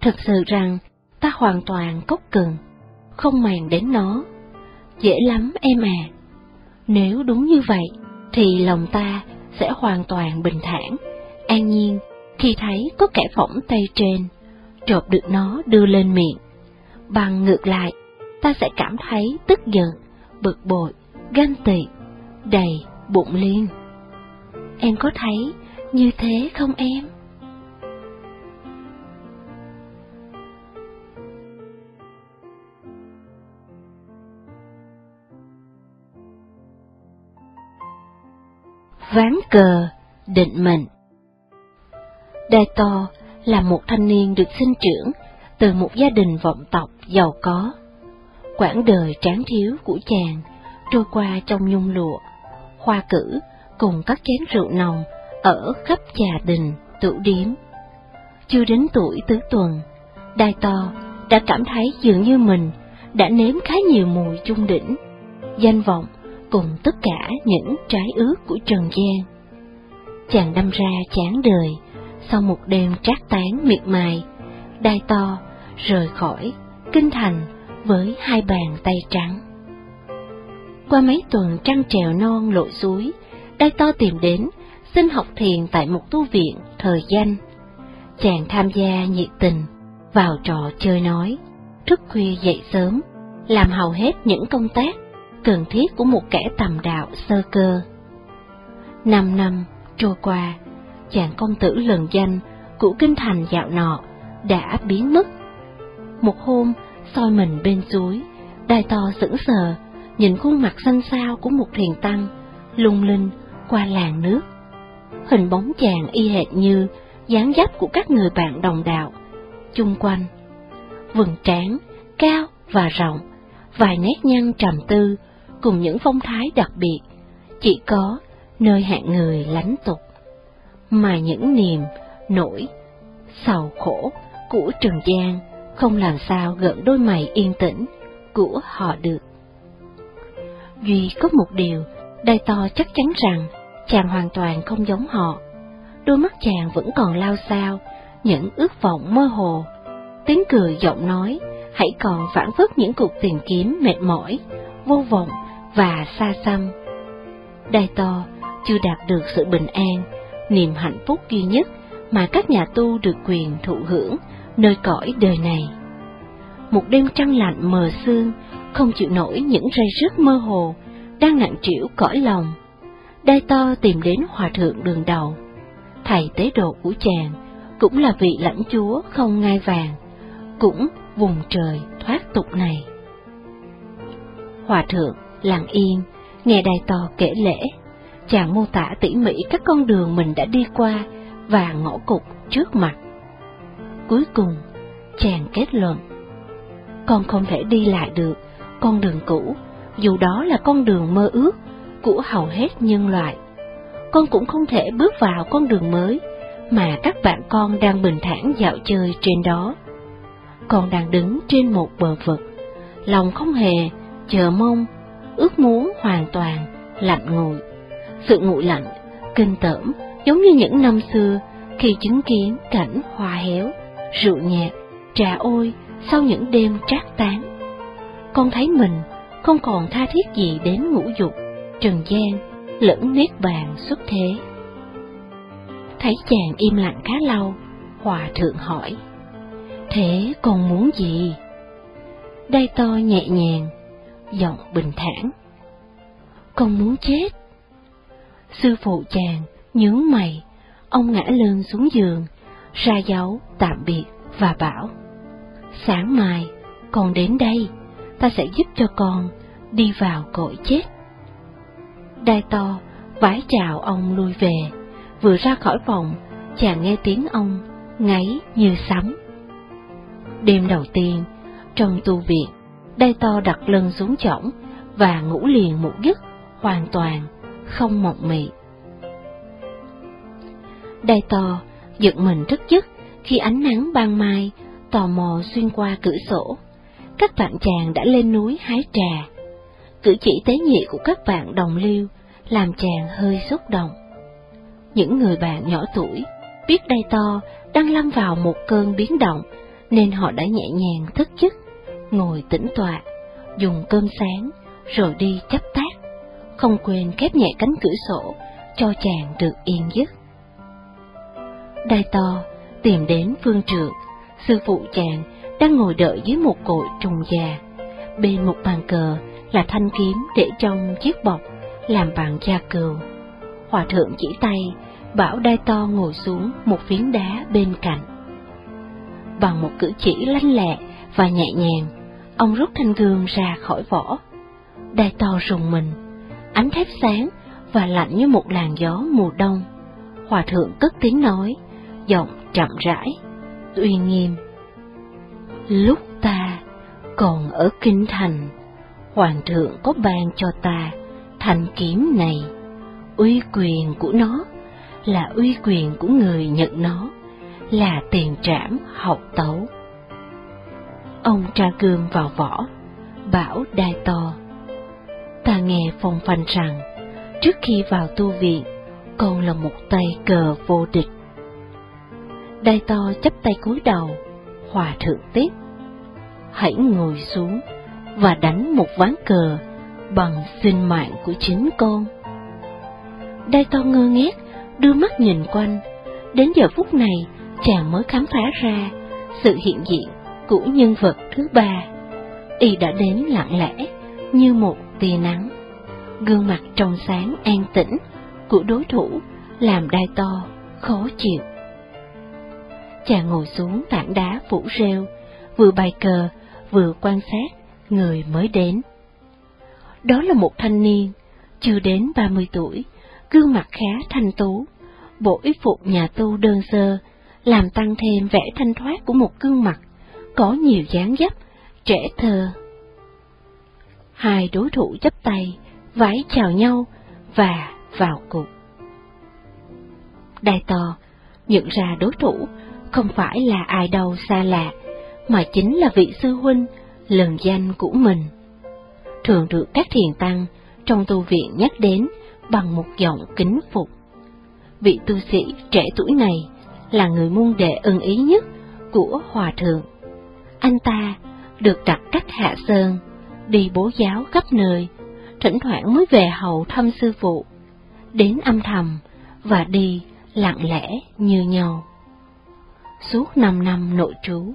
thật sự rằng ta hoàn toàn cốc cường không màng đến nó. Dễ lắm em à. Nếu đúng như vậy, thì lòng ta sẽ hoàn toàn bình thản, an nhiên khi thấy có kẻ phỏng tay trên, trộp được nó đưa lên miệng. Bằng ngược lại, ta sẽ cảm thấy tức giận, bực bội, ganh tị, đầy bụng liên. Em có thấy như thế không em? Ván cờ, định mệnh Đai To là một thanh niên được sinh trưởng từ một gia đình vọng tộc giàu có. Quãng đời tráng thiếu của chàng trôi qua trong nhung lụa, hoa cử cùng các chén rượu nồng ở khắp trà đình, tửu điếm. Chưa đến tuổi tứ tuần, Đai To đã cảm thấy dường như mình đã nếm khá nhiều mùi chung đỉnh, danh vọng cùng tất cả những trái ước của Trần gian. Chàng đâm ra chán đời, sau một đêm trác tán miệt mài, đai to rời khỏi kinh thành với hai bàn tay trắng. Qua mấy tuần trăng trèo non lội suối, đai to tìm đến, xin học thiền tại một tu viện thời danh. Chàng tham gia nhiệt tình, vào trò chơi nói, thức khuya dậy sớm, làm hầu hết những công tác cần thiết của một kẻ tầm đạo sơ cơ. Năm năm trôi qua, chàng công tử lần danh của kinh thành dạo nọ đã biến mất. Một hôm, soi mình bên suối, đai to sững sờ, nhìn khuôn mặt xanh xao của một thiền tăng, lung linh qua làn nước. Hình bóng chàng y hệt như dáng dấp của các người bạn đồng đạo, chung quanh. Vừng trán, cao và rộng, vài nét nhăn trầm tư, cùng những phong thái đặc biệt, chỉ có nơi hạng người lánh tục. Mà những niềm, nỗi, sầu khổ của Trần gian không làm sao gợn đôi mày yên tĩnh của họ được. Duy có một điều, đai to chắc chắn rằng chàng hoàn toàn không giống họ. Đôi mắt chàng vẫn còn lao sao, những ước vọng mơ hồ. Tiếng cười giọng nói, hãy còn phản phất những cuộc tìm kiếm mệt mỏi, vô vọng và xa xăm. Đai to chưa đạt được sự bình an, niềm hạnh phúc duy nhất mà các nhà tu được quyền thụ hưởng nơi cõi đời này. Một đêm trăng lạnh mờ sương, không chịu nổi những ray rứt mơ hồ, đang nặng trĩu cõi lòng. Đai to tìm đến hòa thượng đường đầu. Thầy tế độ của chàng cũng là vị lãnh chúa không ngai vàng, cũng vùng trời thoát tục này. Hòa thượng lặng yên, nghe đài to kể lễ, chàng mô tả tỉ mỉ các con đường mình đã đi qua và ngõ cục trước mặt. Cuối cùng, chàng kết luận, con không thể đi lại được con đường cũ, dù đó là con đường mơ ước của hầu hết nhân loại. Con cũng không thể bước vào con đường mới mà các bạn con đang bình thản dạo chơi trên đó. Con đang đứng trên một bờ vực, lòng không hề chờ mong, ước muốn hoàn toàn lạnh nguội. Sự nguội lạnh, kinh tởm giống như những năm xưa khi chứng kiến cảnh hoa héo, rượu nhạt, trà ôi sau những đêm trác tán. Con thấy mình không còn tha thiết gì đến ngũ dục, trần gian, lẫn niết bàn xuất thế. Thấy chàng im lặng khá lâu, hòa thượng hỏi, Thế còn muốn gì? Đai to nhẹ nhàng, giọng bình thản. Con muốn chết. Sư phụ chàng nhướng mày, ông ngã lưng xuống giường, ra dấu tạm biệt và bảo, sáng mai con đến đây, ta sẽ giúp cho con đi vào cõi chết. Đai to vái chào ông lui về, vừa ra khỏi phòng, chàng nghe tiếng ông ngáy như sấm. Đêm đầu tiên, trong tu viện, đai to đặt lưng xuống chõng và ngủ liền một giấc hoàn toàn không mộng mị. Đai to giật mình rất giấc khi ánh nắng ban mai tò mò xuyên qua cửa sổ. Các bạn chàng đã lên núi hái trà. Cử chỉ tế nhị của các bạn đồng lưu làm chàng hơi xúc động. Những người bạn nhỏ tuổi biết đai to đang lâm vào một cơn biến động nên họ đã nhẹ nhàng thức giấc, ngồi tĩnh tọa, dùng cơm sáng rồi đi chấp tác, không quên khép nhẹ cánh cửa sổ cho chàng được yên giấc. Đai to tìm đến phương trượng, sư phụ chàng đang ngồi đợi dưới một cội trùng già. Bên một bàn cờ là thanh kiếm để trong chiếc bọc làm bằng da cừu. Hòa thượng chỉ tay, bảo đai to ngồi xuống một phiến đá bên cạnh. Bằng một cử chỉ lanh lẹ và nhẹ nhàng, ông rút thanh gương ra khỏi vỏ. Đai to rùng mình, ánh thép sáng và lạnh như một làn gió mùa đông. Hòa thượng cất tiếng nói, giọng chậm rãi, uy nghiêm. Lúc ta còn ở kinh thành, hoàng thượng có ban cho ta thanh kiếm này, uy quyền của nó là uy quyền của người nhận nó, là tiền trảm học tấu. Ông tra gương vào vỏ, bảo đai to. Ta nghe phong phanh rằng, trước khi vào tu viện, con là một tay cờ vô địch. đai to chấp tay cúi đầu, hòa thượng tiếp. Hãy ngồi xuống và đánh một ván cờ bằng sinh mạng của chính con. đai to ngơ ngác, đưa mắt nhìn quanh, đến giờ phút này chàng mới khám phá ra sự hiện diện của nhân vật thứ ba. Y đã đến lặng lẽ như một tia nắng, gương mặt trong sáng an tĩnh của đối thủ làm đai to, khó chịu. Chàng ngồi xuống tảng đá phủ rêu, vừa bài cờ, vừa quan sát người mới đến. Đó là một thanh niên, chưa đến ba mươi tuổi, gương mặt khá thanh tú, bộ y phục nhà tu đơn sơ, làm tăng thêm vẻ thanh thoát của một gương mặt, có nhiều dáng dấp, trẻ thơ. Hai đối thủ chấp tay, vái chào nhau và vào cuộc. Đài to nhận ra đối thủ không phải là ai đâu xa lạ, mà chính là vị sư huynh lần danh của mình. Thường được các thiền tăng trong tu viện nhắc đến bằng một giọng kính phục. Vị tu sĩ trẻ tuổi này là người môn đệ ưng ý nhất của Hòa Thượng. Anh ta được đặt cách hạ sơn, đi bố giáo khắp nơi, thỉnh thoảng mới về hầu thăm sư phụ, đến âm thầm và đi lặng lẽ như nhau. Suốt năm năm nội trú,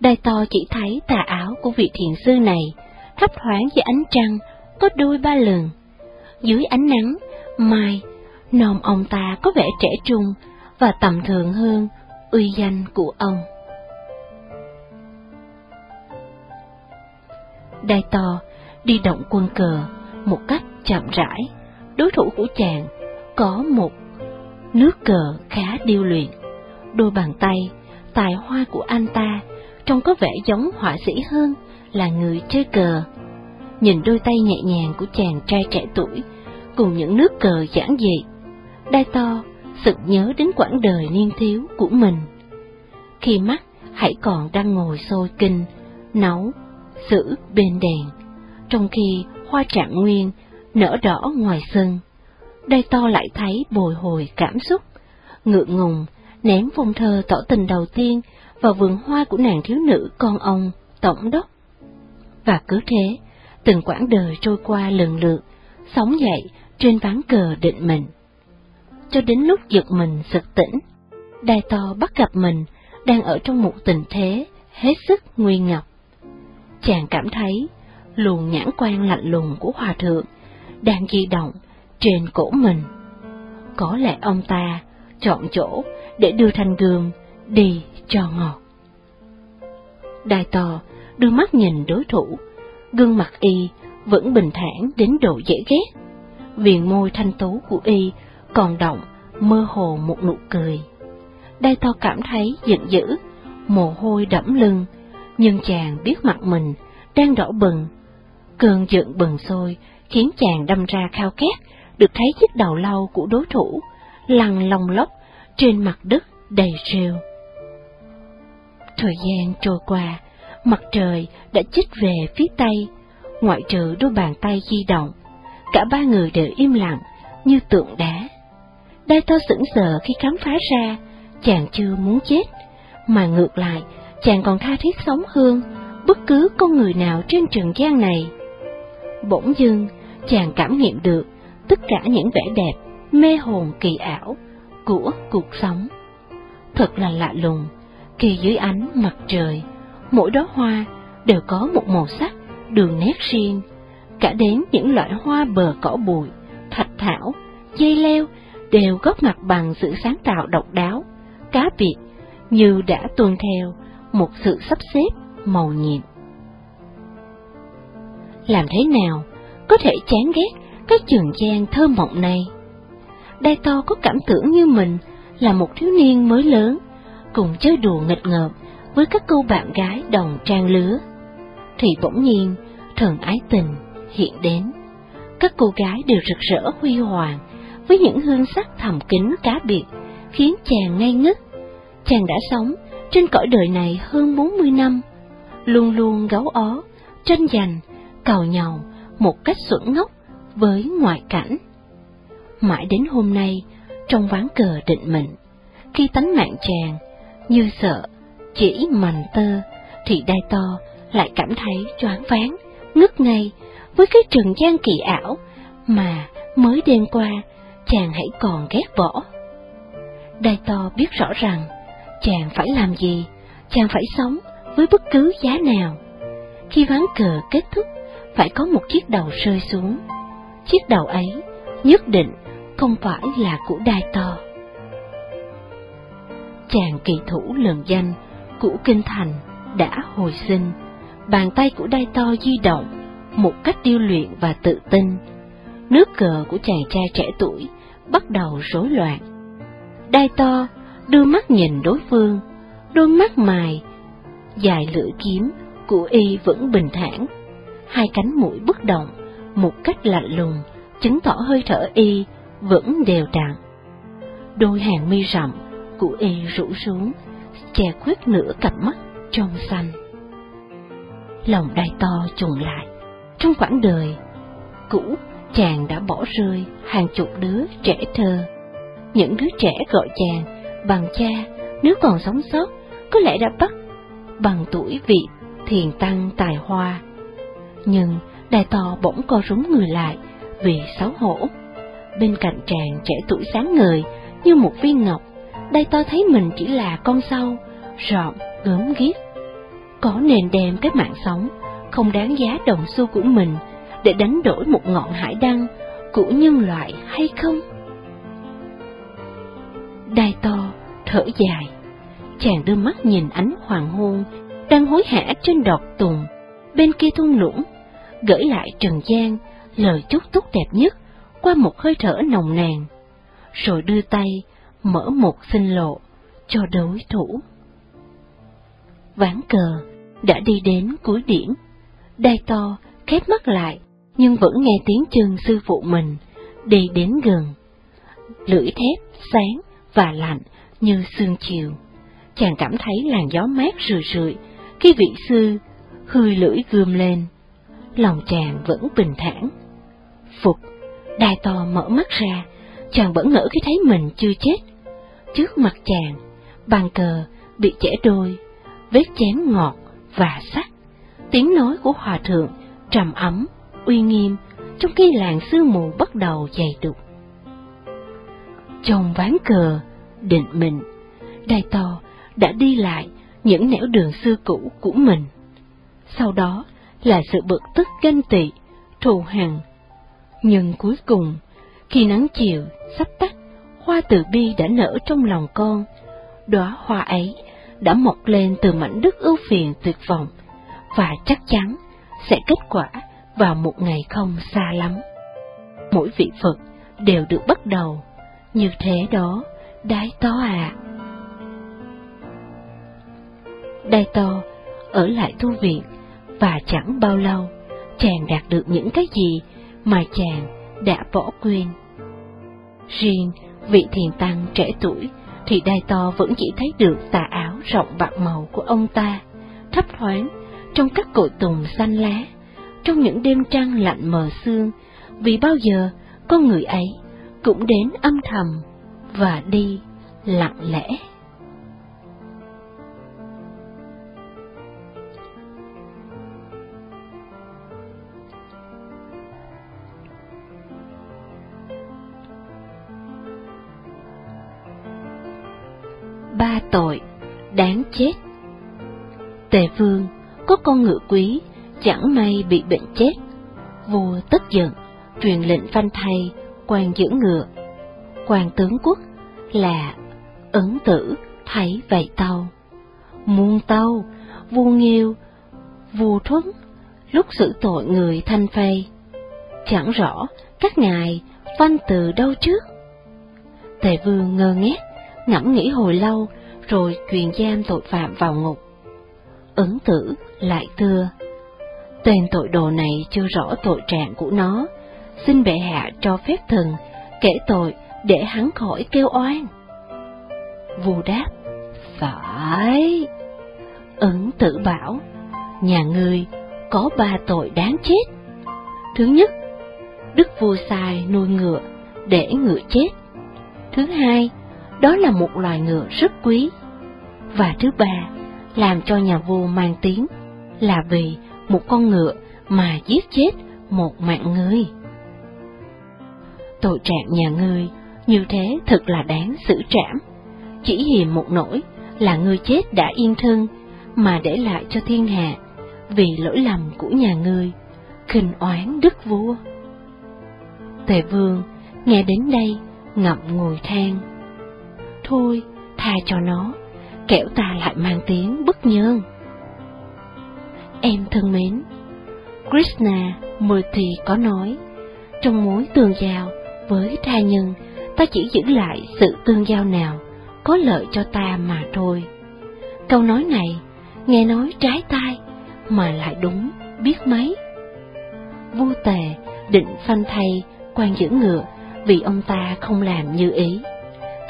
đài to chỉ thấy tà áo của vị thiền sư này thấp thoáng dưới ánh trăng có đôi ba lần. Dưới ánh nắng, mai, nòm ông ta có vẻ trẻ trung và tầm thường hơn uy danh của ông. Đai to đi động quân cờ một cách chậm rãi, đối thủ của chàng có một nước cờ khá điêu luyện, đôi bàn tay, tài hoa của anh ta trông có vẻ giống họa sĩ hơn là người chơi cờ. Nhìn đôi tay nhẹ nhàng của chàng trai trẻ tuổi, cùng những nước cờ giản dị, đai to sực nhớ đến quãng đời niên thiếu của mình. Khi mắt hãy còn đang ngồi sôi kinh, nấu, xử bên đèn, trong khi hoa trạng nguyên nở đỏ ngoài sân. Đây to lại thấy bồi hồi cảm xúc, ngượng ngùng, ném phong thơ tỏ tình đầu tiên vào vườn hoa của nàng thiếu nữ con ông, tổng đốc. Và cứ thế, từng quãng đời trôi qua lần lượt, sống dậy trên ván cờ định mình cho đến lúc giật mình sực tỉnh. đai to bắt gặp mình đang ở trong một tình thế hết sức nguy ngập. Chàng cảm thấy luồng nhãn quan lạnh lùng của hòa thượng đang di động trên cổ mình. Có lẽ ông ta chọn chỗ để đưa thanh gươm đi cho ngọt. Đài to đưa mắt nhìn đối thủ, gương mặt y vẫn bình thản đến độ dễ ghét. Viền môi thanh tú của y còn động, mơ hồ một nụ cười. Đai to cảm thấy giận dữ, mồ hôi đẫm lưng, nhưng chàng biết mặt mình đang đỏ bừng. Cơn giận bừng sôi khiến chàng đâm ra khao khát được thấy chiếc đầu lâu của đối thủ lăn lòng lóc trên mặt đất đầy rêu. Thời gian trôi qua, mặt trời đã chích về phía tây, ngoại trừ đôi bàn tay di động, cả ba người đều im lặng như tượng đá. Đai to sững sờ khi khám phá ra, chàng chưa muốn chết, mà ngược lại, chàng còn tha thiết sống hương bất cứ con người nào trên trần gian này. Bỗng dưng, chàng cảm nghiệm được tất cả những vẻ đẹp, mê hồn kỳ ảo của cuộc sống. Thật là lạ lùng, khi dưới ánh mặt trời, mỗi đóa hoa đều có một màu sắc, đường nét riêng, cả đến những loại hoa bờ cỏ bụi, thạch thảo, dây leo đều góp mặt bằng sự sáng tạo độc đáo, cá biệt, như đã tuân theo một sự sắp xếp màu nhiệm. Làm thế nào có thể chán ghét cái trường gian thơ mộng này? Đai to có cảm tưởng như mình là một thiếu niên mới lớn, cùng chơi đùa nghịch ngợm với các cô bạn gái đồng trang lứa. Thì bỗng nhiên, thần ái tình hiện đến. Các cô gái đều rực rỡ huy hoàng, với những hương sắc thầm kín cá biệt, khiến chàng ngây ngất. Chàng đã sống trên cõi đời này hơn bốn mươi năm, luôn luôn gấu ó, tranh giành, cào nhào một cách xuẩn ngốc với ngoại cảnh. Mãi đến hôm nay, trong ván cờ định mệnh, khi tánh mạng chàng như sợ chỉ mành tơ, thì đai to lại cảm thấy choáng váng, ngất ngay với cái trần gian kỳ ảo mà mới đêm qua chàng hãy còn ghét bỏ. Đai to biết rõ rằng chàng phải làm gì, chàng phải sống với bất cứ giá nào. Khi ván cờ kết thúc, phải có một chiếc đầu rơi xuống. Chiếc đầu ấy nhất định không phải là của đai to. Chàng kỳ thủ lừng danh của kinh thành đã hồi sinh, bàn tay của đai to di động một cách điêu luyện và tự tin. Nước cờ của chàng trai trẻ tuổi bắt đầu rối loạn. Đai to đưa mắt nhìn đối phương, đôi mắt mài, dài lưỡi kiếm của y vẫn bình thản, hai cánh mũi bất động, một cách lạnh lùng, chứng tỏ hơi thở y vẫn đều đặn. Đôi hàng mi rậm của y rũ xuống, che khuất nửa cặp mắt trong xanh. Lòng đai to trùng lại, trong khoảng đời cũ chàng đã bỏ rơi hàng chục đứa trẻ thơ. Những đứa trẻ gọi chàng bằng cha nếu còn sống sót có lẽ đã bắt bằng tuổi vị thiền tăng tài hoa. Nhưng đại to bỗng co rúm người lại vì xấu hổ. Bên cạnh chàng trẻ tuổi sáng ngời như một viên ngọc, đại to thấy mình chỉ là con sâu, rọn, gớm ghiếc. Có nên đem cái mạng sống, không đáng giá đồng xu của mình để đánh đổi một ngọn hải đăng của nhân loại hay không? Đai to, thở dài, chàng đưa mắt nhìn ánh hoàng hôn đang hối hả trên đọt tùng, bên kia thung lũng, gửi lại Trần gian lời chúc tốt đẹp nhất qua một hơi thở nồng nàn, rồi đưa tay mở một sinh lộ cho đối thủ. Ván cờ đã đi đến cuối điểm, đai to khép mắt lại nhưng vẫn nghe tiếng chân sư phụ mình đi đến gần. Lưỡi thép sáng và lạnh như sương chiều. Chàng cảm thấy làn gió mát rười rượi khi vị sư hơi lưỡi gươm lên. Lòng chàng vẫn bình thản. Phục, đai to mở mắt ra, chàng vẫn ngỡ khi thấy mình chưa chết. Trước mặt chàng, bàn cờ bị chẻ đôi, vết chém ngọt và sắc. Tiếng nói của hòa thượng trầm ấm uy nghiêm trong khi làng sương mù bắt đầu dày đục. Trong ván cờ, định mệnh, đài to đã đi lại những nẻo đường xưa cũ của mình. Sau đó là sự bực tức ganh tị, thù hằn. Nhưng cuối cùng, khi nắng chiều sắp tắt, hoa từ bi đã nở trong lòng con. Đóa hoa ấy đã mọc lên từ mảnh đất ưu phiền tuyệt vọng, và chắc chắn sẽ kết quả vào một ngày không xa lắm. Mỗi vị Phật đều được bắt đầu, như thế đó, đái to à. Đai to ở lại tu viện và chẳng bao lâu chàng đạt được những cái gì mà chàng đã bỏ quên. Riêng vị thiền tăng trẻ tuổi thì đai to vẫn chỉ thấy được tà áo rộng bạc màu của ông ta, thấp thoáng trong các cội tùng xanh lá trong những đêm trăng lạnh mờ sương, vì bao giờ con người ấy cũng đến âm thầm và đi lặng lẽ. Ba tội đáng chết Tề Vương có con ngựa quý chẳng may bị bệnh chết. Vua tức giận, truyền lệnh phanh thay, quan giữ ngựa. Quan tướng quốc là ấn tử thấy vậy tàu. Muôn tàu, vua nghiêu, vua thuấn, lúc xử tội người thanh phây. Chẳng rõ các ngài văn từ đâu trước. Tề vương ngơ ngác, ngẫm nghĩ hồi lâu, rồi truyền giam tội phạm vào ngục. Ấn tử lại thưa, Tên tội đồ này chưa rõ tội trạng của nó, xin bệ hạ cho phép thần kể tội để hắn khỏi kêu oan. Vua đáp, phải. Ứng tử bảo, nhà ngươi có ba tội đáng chết. Thứ nhất, đức vua sai nuôi ngựa để ngựa chết. Thứ hai, đó là một loài ngựa rất quý. Và thứ ba, làm cho nhà vua mang tiếng là vì một con ngựa mà giết chết một mạng người. Tội trạng nhà ngươi như thế thật là đáng xử trảm. Chỉ hiềm một nỗi là ngươi chết đã yên thân, mà để lại cho thiên hạ, vì lỗi lầm của nhà ngươi, khinh oán đức vua. Tề vương nghe đến đây ngậm ngùi than. Thôi, tha cho nó, kẻo ta lại mang tiếng bất nhơn. Em thân mến, Krishna Murthy có nói, trong mối tường giao với tha nhân, ta chỉ giữ lại sự tương giao nào có lợi cho ta mà thôi. Câu nói này, nghe nói trái tai, mà lại đúng, biết mấy. Vua tề định phanh thay quan giữ ngựa vì ông ta không làm như ý,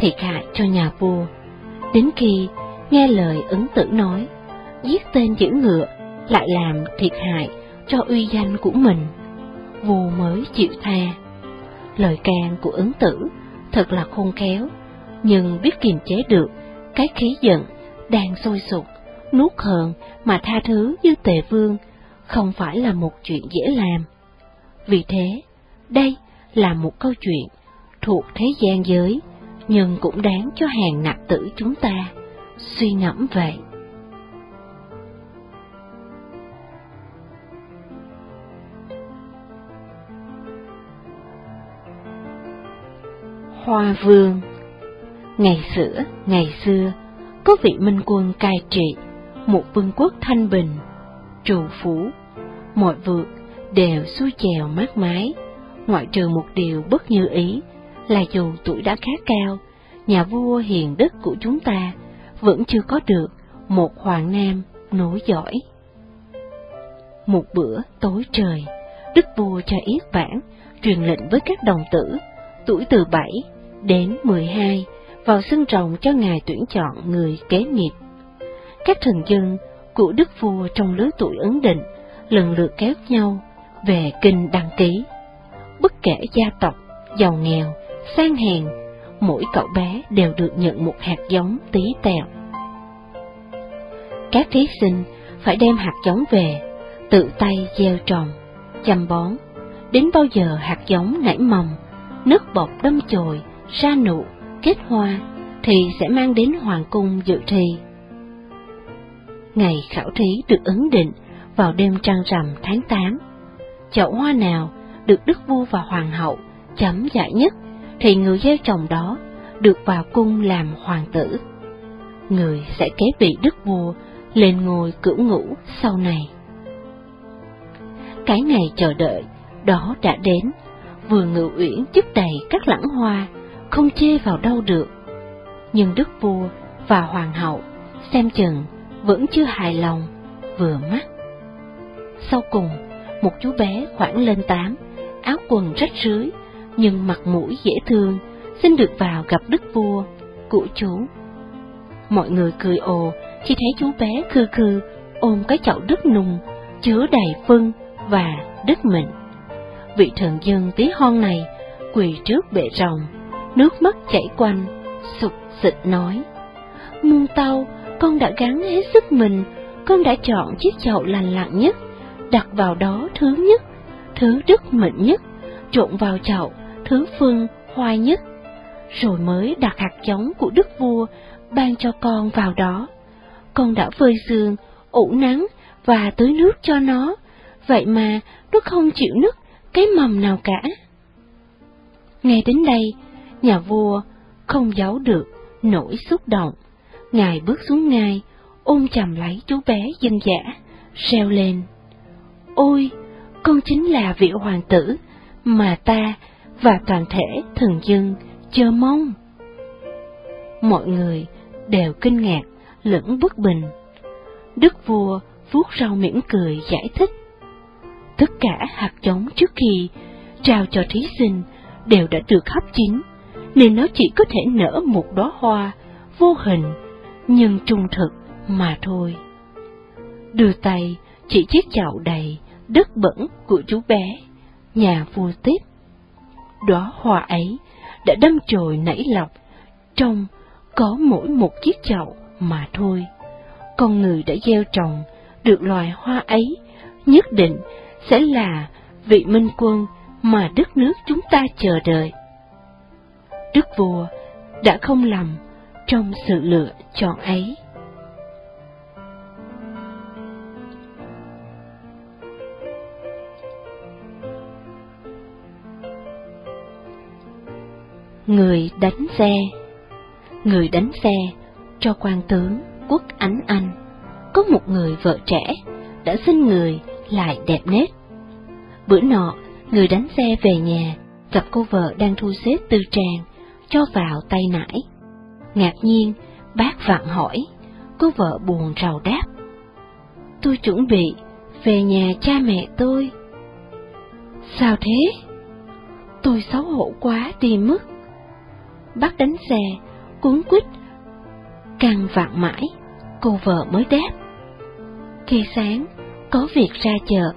thiệt hại cho nhà vua. Đến khi nghe lời ứng tử nói, giết tên giữ ngựa lại làm thiệt hại cho uy danh của mình, vua mới chịu tha. Lời can của ứng tử thật là khôn khéo, nhưng biết kiềm chế được cái khí giận đang sôi sục, nuốt hờn mà tha thứ như tề vương không phải là một chuyện dễ làm. Vì thế, đây là một câu chuyện thuộc thế gian giới, nhưng cũng đáng cho hàng nạp tử chúng ta suy ngẫm vậy. Hoa Vương Ngày xưa, ngày xưa, có vị minh quân cai trị, một vương quốc thanh bình, trù phú, mọi vượt đều xuôi chèo mát mái, ngoại trừ một điều bất như ý là dù tuổi đã khá cao, nhà vua hiền đức của chúng ta vẫn chưa có được một hoàng nam nối giỏi. Một bữa tối trời, đức vua cho yết bản truyền lệnh với các đồng tử, tuổi từ 7 đến 12 vào sân rồng cho ngài tuyển chọn người kế nghiệp. Các thần dân của đức vua trong lứa tuổi ấn định lần lượt kéo nhau về kinh đăng ký. Bất kể gia tộc, giàu nghèo, sang hèn, mỗi cậu bé đều được nhận một hạt giống tí tẹo. Các thí sinh phải đem hạt giống về, tự tay gieo trồng, chăm bón, đến bao giờ hạt giống nảy mầm, nước bọt đâm chồi, ra nụ, kết hoa, thì sẽ mang đến hoàng cung dự thi. Ngày khảo thí được ấn định vào đêm trăng rằm tháng 8. Chậu hoa nào được đức vua và hoàng hậu chấm giải nhất, thì người gieo trồng đó được vào cung làm hoàng tử. Người sẽ kế vị đức vua lên ngôi cửu ngũ sau này. Cái ngày chờ đợi đó đã đến, vừa ngự uyển chất đầy các lãng hoa, không chê vào đâu được. Nhưng đức vua và hoàng hậu xem chừng vẫn chưa hài lòng, vừa mắt. Sau cùng, một chú bé khoảng lên tám, áo quần rách rưới, nhưng mặt mũi dễ thương, xin được vào gặp đức vua, của chú. Mọi người cười ồ khi thấy chú bé khư khư ôm cái chậu đất nùng, chứa đầy phân và đất mịn. Vị thần dân tí hon này quỳ trước bệ rồng, nước mắt chảy quanh, sụt sịt nói. Muôn tao, con đã gắng hết sức mình, con đã chọn chiếc chậu lành lặn nhất, đặt vào đó thứ nhất, thứ đức mịn nhất, trộn vào chậu, thứ phương hoai nhất, rồi mới đặt hạt giống của đức vua ban cho con vào đó. Con đã phơi sương, ủ nắng và tưới nước cho nó, vậy mà nó không chịu nứt cái mầm nào cả. Nghe đến đây, nhà vua không giấu được nỗi xúc động. Ngài bước xuống ngai, ôm chầm lấy chú bé dân dã, reo lên. Ôi, con chính là vị hoàng tử mà ta và toàn thể thần dân chờ mong. Mọi người đều kinh ngạc, lẫn bất bình. Đức vua vuốt rau mỉm cười giải thích. Tất cả hạt giống trước khi trao cho thí sinh đều đã được hấp chín, nên nó chỉ có thể nở một đóa hoa vô hình nhưng trung thực mà thôi. Đưa tay chỉ chiếc chậu đầy đất bẩn của chú bé, nhà vua tiếp. Đóa hoa ấy đã đâm chồi nảy lọc, trong có mỗi một chiếc chậu mà thôi. Con người đã gieo trồng được loài hoa ấy nhất định sẽ là vị minh quân mà đất nước chúng ta chờ đợi. Đức vua đã không lầm trong sự lựa chọn ấy. Người đánh xe Người đánh xe cho quan tướng quốc ánh anh Có một người vợ trẻ đã sinh người lại đẹp nét. Bữa nọ, người đánh xe về nhà, gặp cô vợ đang thu xếp tư trang, cho vào tay nải. Ngạc nhiên, bác vặn hỏi, cô vợ buồn rầu đáp. Tôi chuẩn bị về nhà cha mẹ tôi. Sao thế? Tôi xấu hổ quá đi mất. Bác đánh xe, cuốn quýt, càng vặn mãi, cô vợ mới đáp. Khi sáng, có việc ra chợ,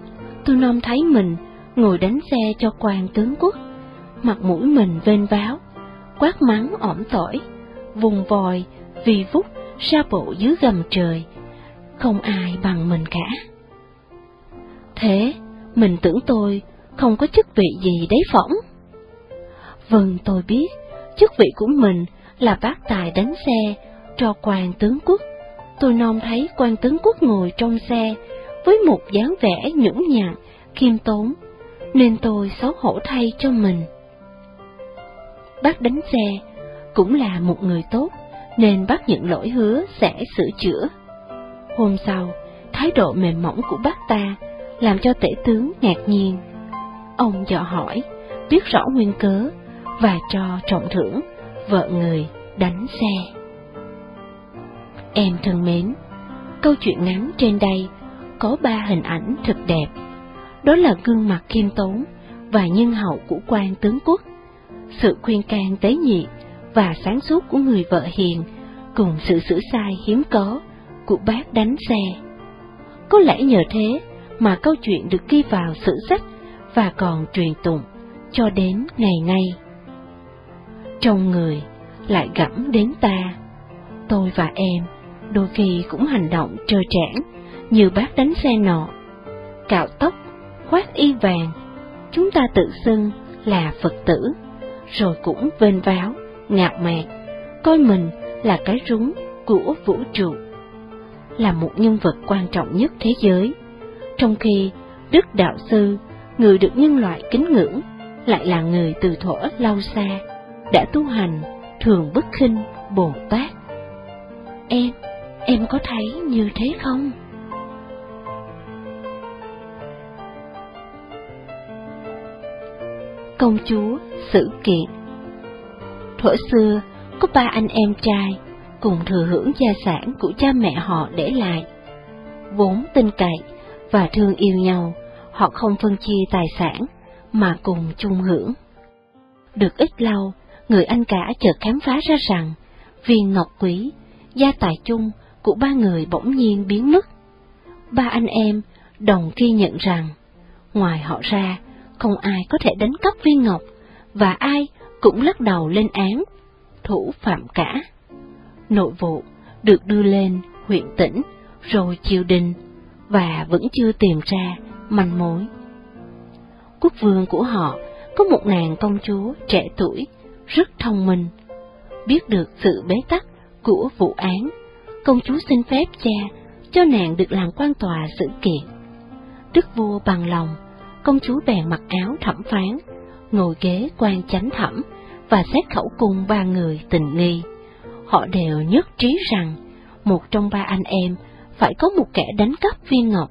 tôi non thấy mình ngồi đánh xe cho quan tướng quốc, mặt mũi mình vênh váo, quát mắng ỏm tỏi, vùng vòi, vì vút ra bộ dưới gầm trời, không ai bằng mình cả. Thế, mình tưởng tôi không có chức vị gì đấy phỏng. Vâng, tôi biết, chức vị của mình là bác tài đánh xe cho quan tướng quốc. Tôi non thấy quan tướng quốc ngồi trong xe với một dáng vẻ nhũng nhặn, khiêm tốn, nên tôi xấu hổ thay cho mình. Bác đánh xe cũng là một người tốt, nên bác nhận lỗi hứa sẽ sửa chữa. Hôm sau, thái độ mềm mỏng của bác ta làm cho tể tướng ngạc nhiên. Ông dò hỏi, biết rõ nguyên cớ và cho trọng thưởng vợ người đánh xe. Em thân mến, câu chuyện ngắn trên đây có ba hình ảnh thật đẹp. Đó là gương mặt khiêm tốn và nhân hậu của quan tướng quốc, sự khuyên can tế nhị và sáng suốt của người vợ hiền, cùng sự sửa sai hiếm có của bác đánh xe. Có lẽ nhờ thế mà câu chuyện được ghi vào sử sách và còn truyền tụng cho đến ngày nay. Trong người lại gẫm đến ta, tôi và em đôi khi cũng hành động trơ trẽn như bác đánh xe nọ, cạo tóc, khoác y vàng, chúng ta tự xưng là Phật tử, rồi cũng vênh váo, ngạo mạn, coi mình là cái rúng của vũ trụ, là một nhân vật quan trọng nhất thế giới, trong khi Đức Đạo Sư, người được nhân loại kính ngưỡng, lại là người từ thuở lâu xa, đã tu hành thường bất khinh Bồ Tát. Em, em có thấy như thế không? Công chúa Sử Kiệt. Thuở xưa, có ba anh em trai cùng thừa hưởng gia sản của cha mẹ họ để lại. Vốn tin cậy và thương yêu nhau, họ không phân chia tài sản mà cùng chung hưởng. Được ít lâu, người anh cả chợt khám phá ra rằng viên ngọc quý, gia tài chung của ba người bỗng nhiên biến mất. Ba anh em đồng khi nhận rằng, ngoài họ ra, không ai có thể đánh cắp viên ngọc, và ai cũng lắc đầu lên án, thủ phạm cả. Nội vụ được đưa lên huyện tỉnh, rồi triều đình, và vẫn chưa tìm ra manh mối. Quốc vương của họ có một nàng công chúa trẻ tuổi, rất thông minh. Biết được sự bế tắc của vụ án, công chúa xin phép cha cho nàng được làm quan tòa sự kiện. Đức vua bằng lòng công chúa bèn mặc áo thẩm phán, ngồi ghế quan chánh thẩm và xét khẩu cung ba người tình nghi. Họ đều nhất trí rằng một trong ba anh em phải có một kẻ đánh cắp viên ngọc.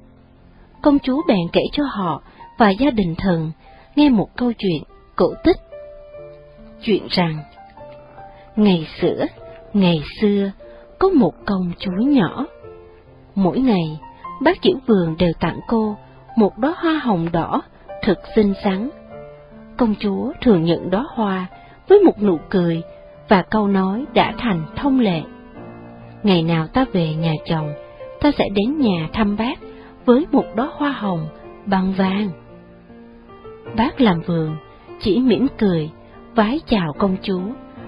Công chúa bèn kể cho họ và gia đình thần nghe một câu chuyện cổ tích. Chuyện rằng, ngày xưa, ngày xưa, có một công chúa nhỏ. Mỗi ngày, bác chữ vườn đều tặng cô một đóa hoa hồng đỏ thật xinh xắn. Công chúa thường nhận đóa hoa với một nụ cười và câu nói đã thành thông lệ. Ngày nào ta về nhà chồng, ta sẽ đến nhà thăm bác với một đóa hoa hồng bằng vàng. Bác làm vườn, chỉ mỉm cười, vái chào công chúa,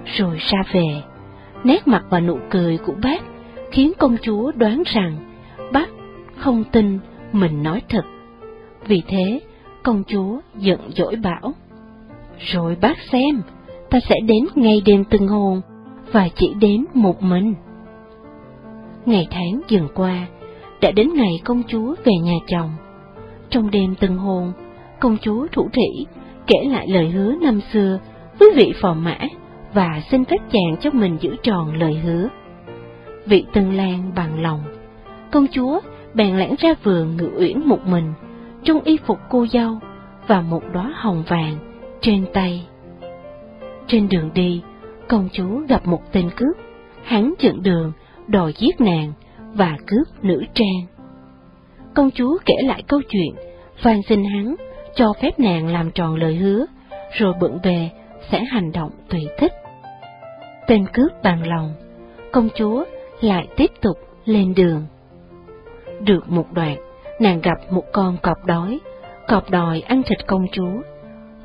rồi ra về. Nét mặt và nụ cười của bác khiến công chúa đoán rằng bác không tin mình nói thật. Vì thế, công chúa giận dỗi bảo, rồi bác xem, ta sẽ đến ngay đêm từng hồn, và chỉ đến một mình. Ngày tháng dần qua, đã đến ngày công chúa về nhà chồng. Trong đêm từng hồn, công chúa thủ thủy kể lại lời hứa năm xưa với vị phò mã và xin phép chàng cho mình giữ tròn lời hứa. Vị Tân Lan bằng lòng, công chúa bèn lãng ra vườn ngự uyển một mình, trong y phục cô dâu và một đóa hồng vàng trên tay. Trên đường đi, công chúa gặp một tên cướp, hắn chặn đường, đòi giết nàng và cướp nữ trang. Công chúa kể lại câu chuyện, van xin hắn cho phép nàng làm tròn lời hứa, rồi bận về sẽ hành động tùy thích. Tên cướp bằng lòng, công chúa lại tiếp tục lên đường. Được một đoạn, nàng gặp một con cọp đói, cọp đòi ăn thịt công chúa.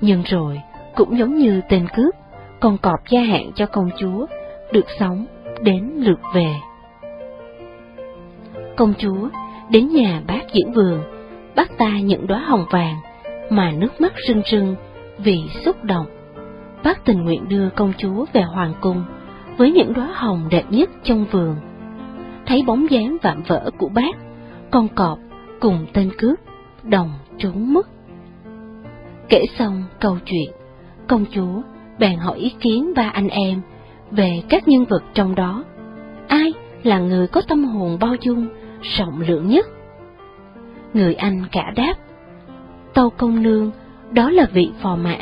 Nhưng rồi, cũng giống như tên cướp, con cọp gia hạn cho công chúa, được sống đến lượt về. Công chúa đến nhà bác dưỡng vườn, bác ta nhận đóa hồng vàng, mà nước mắt rưng rưng vì xúc động. Bác tình nguyện đưa công chúa về hoàng cung với những đóa hồng đẹp nhất trong vườn. Thấy bóng dáng vạm vỡ của bác, con cọp cùng tên cướp đồng trốn mất. Kể xong câu chuyện, công chúa bèn hỏi ý kiến ba anh em về các nhân vật trong đó. Ai là người có tâm hồn bao dung, rộng lượng nhất? Người anh cả đáp, Tâu Công Nương, đó là vị phò mã,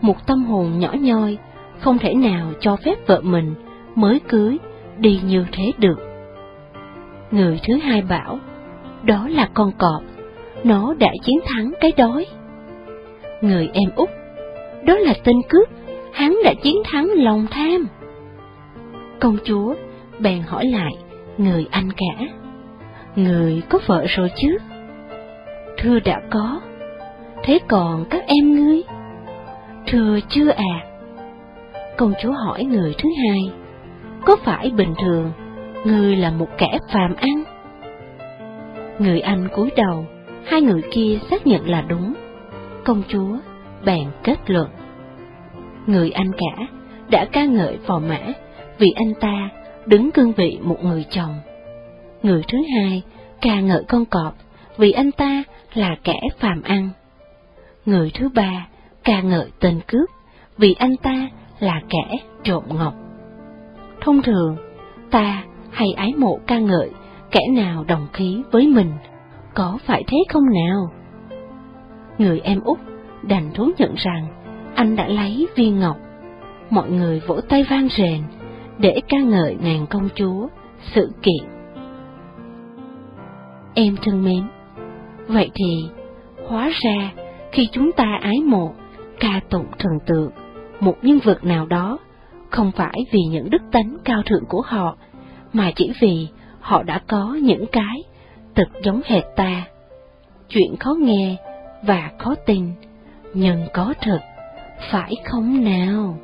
một tâm hồn nhỏ nhoi, không thể nào cho phép vợ mình mới cưới đi như thế được. Người thứ hai bảo, đó là con cọp, nó đã chiến thắng cái đói. Người em út, đó là tên cướp, hắn đã chiến thắng lòng tham. Công chúa bèn hỏi lại người anh cả, người có vợ rồi chứ? Thưa đã có, thế còn các em ngươi? Thưa chưa à? Công chúa hỏi người thứ hai, có phải bình thường ngươi là một kẻ phàm ăn? Người anh cúi đầu, hai người kia xác nhận là đúng. Công chúa bèn kết luận. Người anh cả đã ca ngợi phò mã vì anh ta đứng cương vị một người chồng. Người thứ hai ca ngợi con cọp vì anh ta là kẻ phàm ăn. Người thứ ba ca ngợi tên cướp vì anh ta là kẻ trộm ngọc. Thông thường, ta hay ái mộ ca ngợi kẻ nào đồng khí với mình, có phải thế không nào? Người em út đành thú nhận rằng anh đã lấy viên ngọc. Mọi người vỗ tay vang rền để ca ngợi nàng công chúa, sự kiện. Em thân mến, vậy thì hóa ra khi chúng ta ái mộ, ca tụng thần tượng, một nhân vật nào đó, không phải vì những đức tánh cao thượng của họ, mà chỉ vì họ đã có những cái thật giống hệt ta. Chuyện khó nghe và khó tin, nhưng có thật, phải không nào?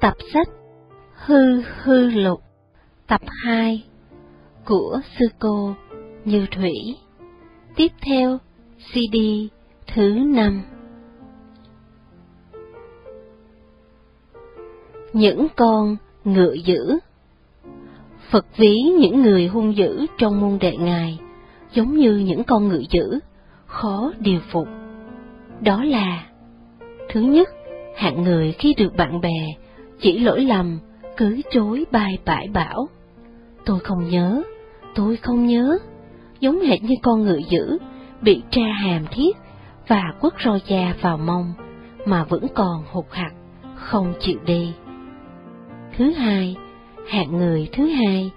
Tập sách Hư Hư Lục Tập 2 Của sư cô Như Thủy. Tiếp theo CD thứ 5 Những con ngựa dữ. Phật ví những người hung dữ trong môn đệ Ngài giống như những con ngựa dữ, khó điều phục. Đó là Thứ nhất, hạng người khi được bạn bè chỉ lỗi lầm, cứ chối bài bãi bảo. Tôi không nhớ, tôi không nhớ, giống hệt như con ngựa dữ, bị tra hàm thiết và quất roi da vào mông, mà vẫn còn hụt hạt, không chịu đi. Thứ hai, hạng người thứ hai,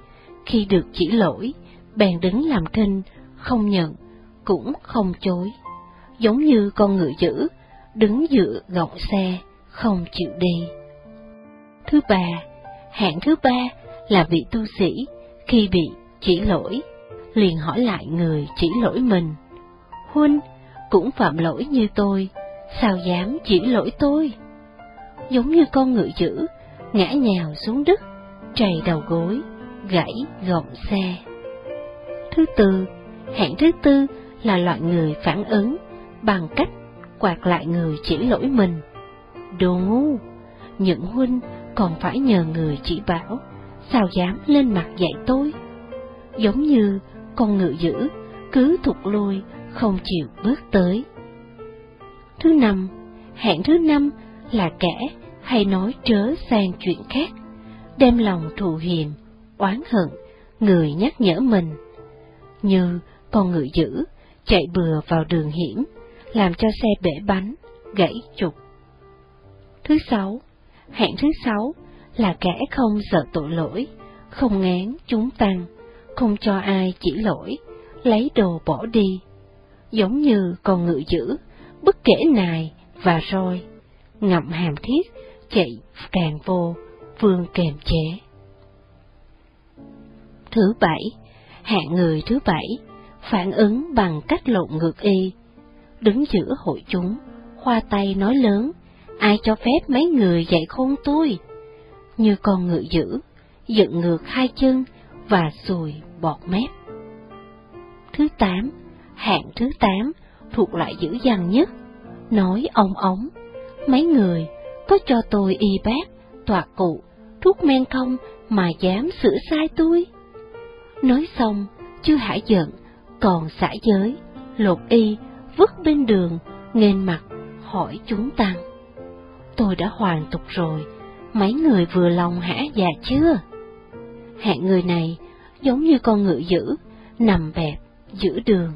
khi được chỉ lỗi, bèn đứng làm thinh, không nhận, cũng không chối, giống như con ngựa dữ, đứng dựa gọng xe, không chịu đi. Thứ ba, hạng thứ ba là vị tu sĩ khi bị chỉ lỗi, liền hỏi lại người chỉ lỗi mình. Huynh cũng phạm lỗi như tôi, sao dám chỉ lỗi tôi? Giống như con ngựa dữ, ngã nhào xuống đất, trầy đầu gối, gãy gọng xe. Thứ tư, hạng thứ tư là loại người phản ứng bằng cách quạt lại người chỉ lỗi mình. Đồ ngu, những huynh còn phải nhờ người chỉ bảo, sao dám lên mặt dạy tôi? Giống như con ngựa dữ, cứ thụt lui, không chịu bước tới. Thứ năm, hẹn thứ năm là kẻ hay nói trớ sang chuyện khác, đem lòng thù hiềm, oán hận, người nhắc nhở mình. Như con ngựa dữ, chạy bừa vào đường hiểm, làm cho xe bể bánh, gãy trục. Thứ sáu, hạng thứ sáu là kẻ không sợ tội lỗi, không ngán chúng tăng, không cho ai chỉ lỗi, lấy đồ bỏ đi, giống như con ngựa dữ, bất kể nài và roi, ngậm hàm thiết, chạy càng vô, vương kềm chế. Thứ bảy, hạng người thứ bảy, phản ứng bằng cách lộn ngược y, đứng giữa hội chúng, khoa tay nói lớn, ai cho phép mấy người dạy khôn tôi? Như con ngựa dữ, dựng ngược hai chân và sùi bọt mép. Thứ tám, hạng thứ tám, thuộc loại dữ dằn nhất, nói ông ống, mấy người có cho tôi y bác, toạc cụ, thuốc men không mà dám sửa sai tôi? Nói xong, chưa hả giận, còn xả giới, lột y, vứt bên đường, nghênh mặt, hỏi chúng tăng. Tôi đã hoàn tục rồi, mấy người vừa lòng hả già chưa? Hạng người này giống như con ngựa dữ, nằm bẹp giữa đường.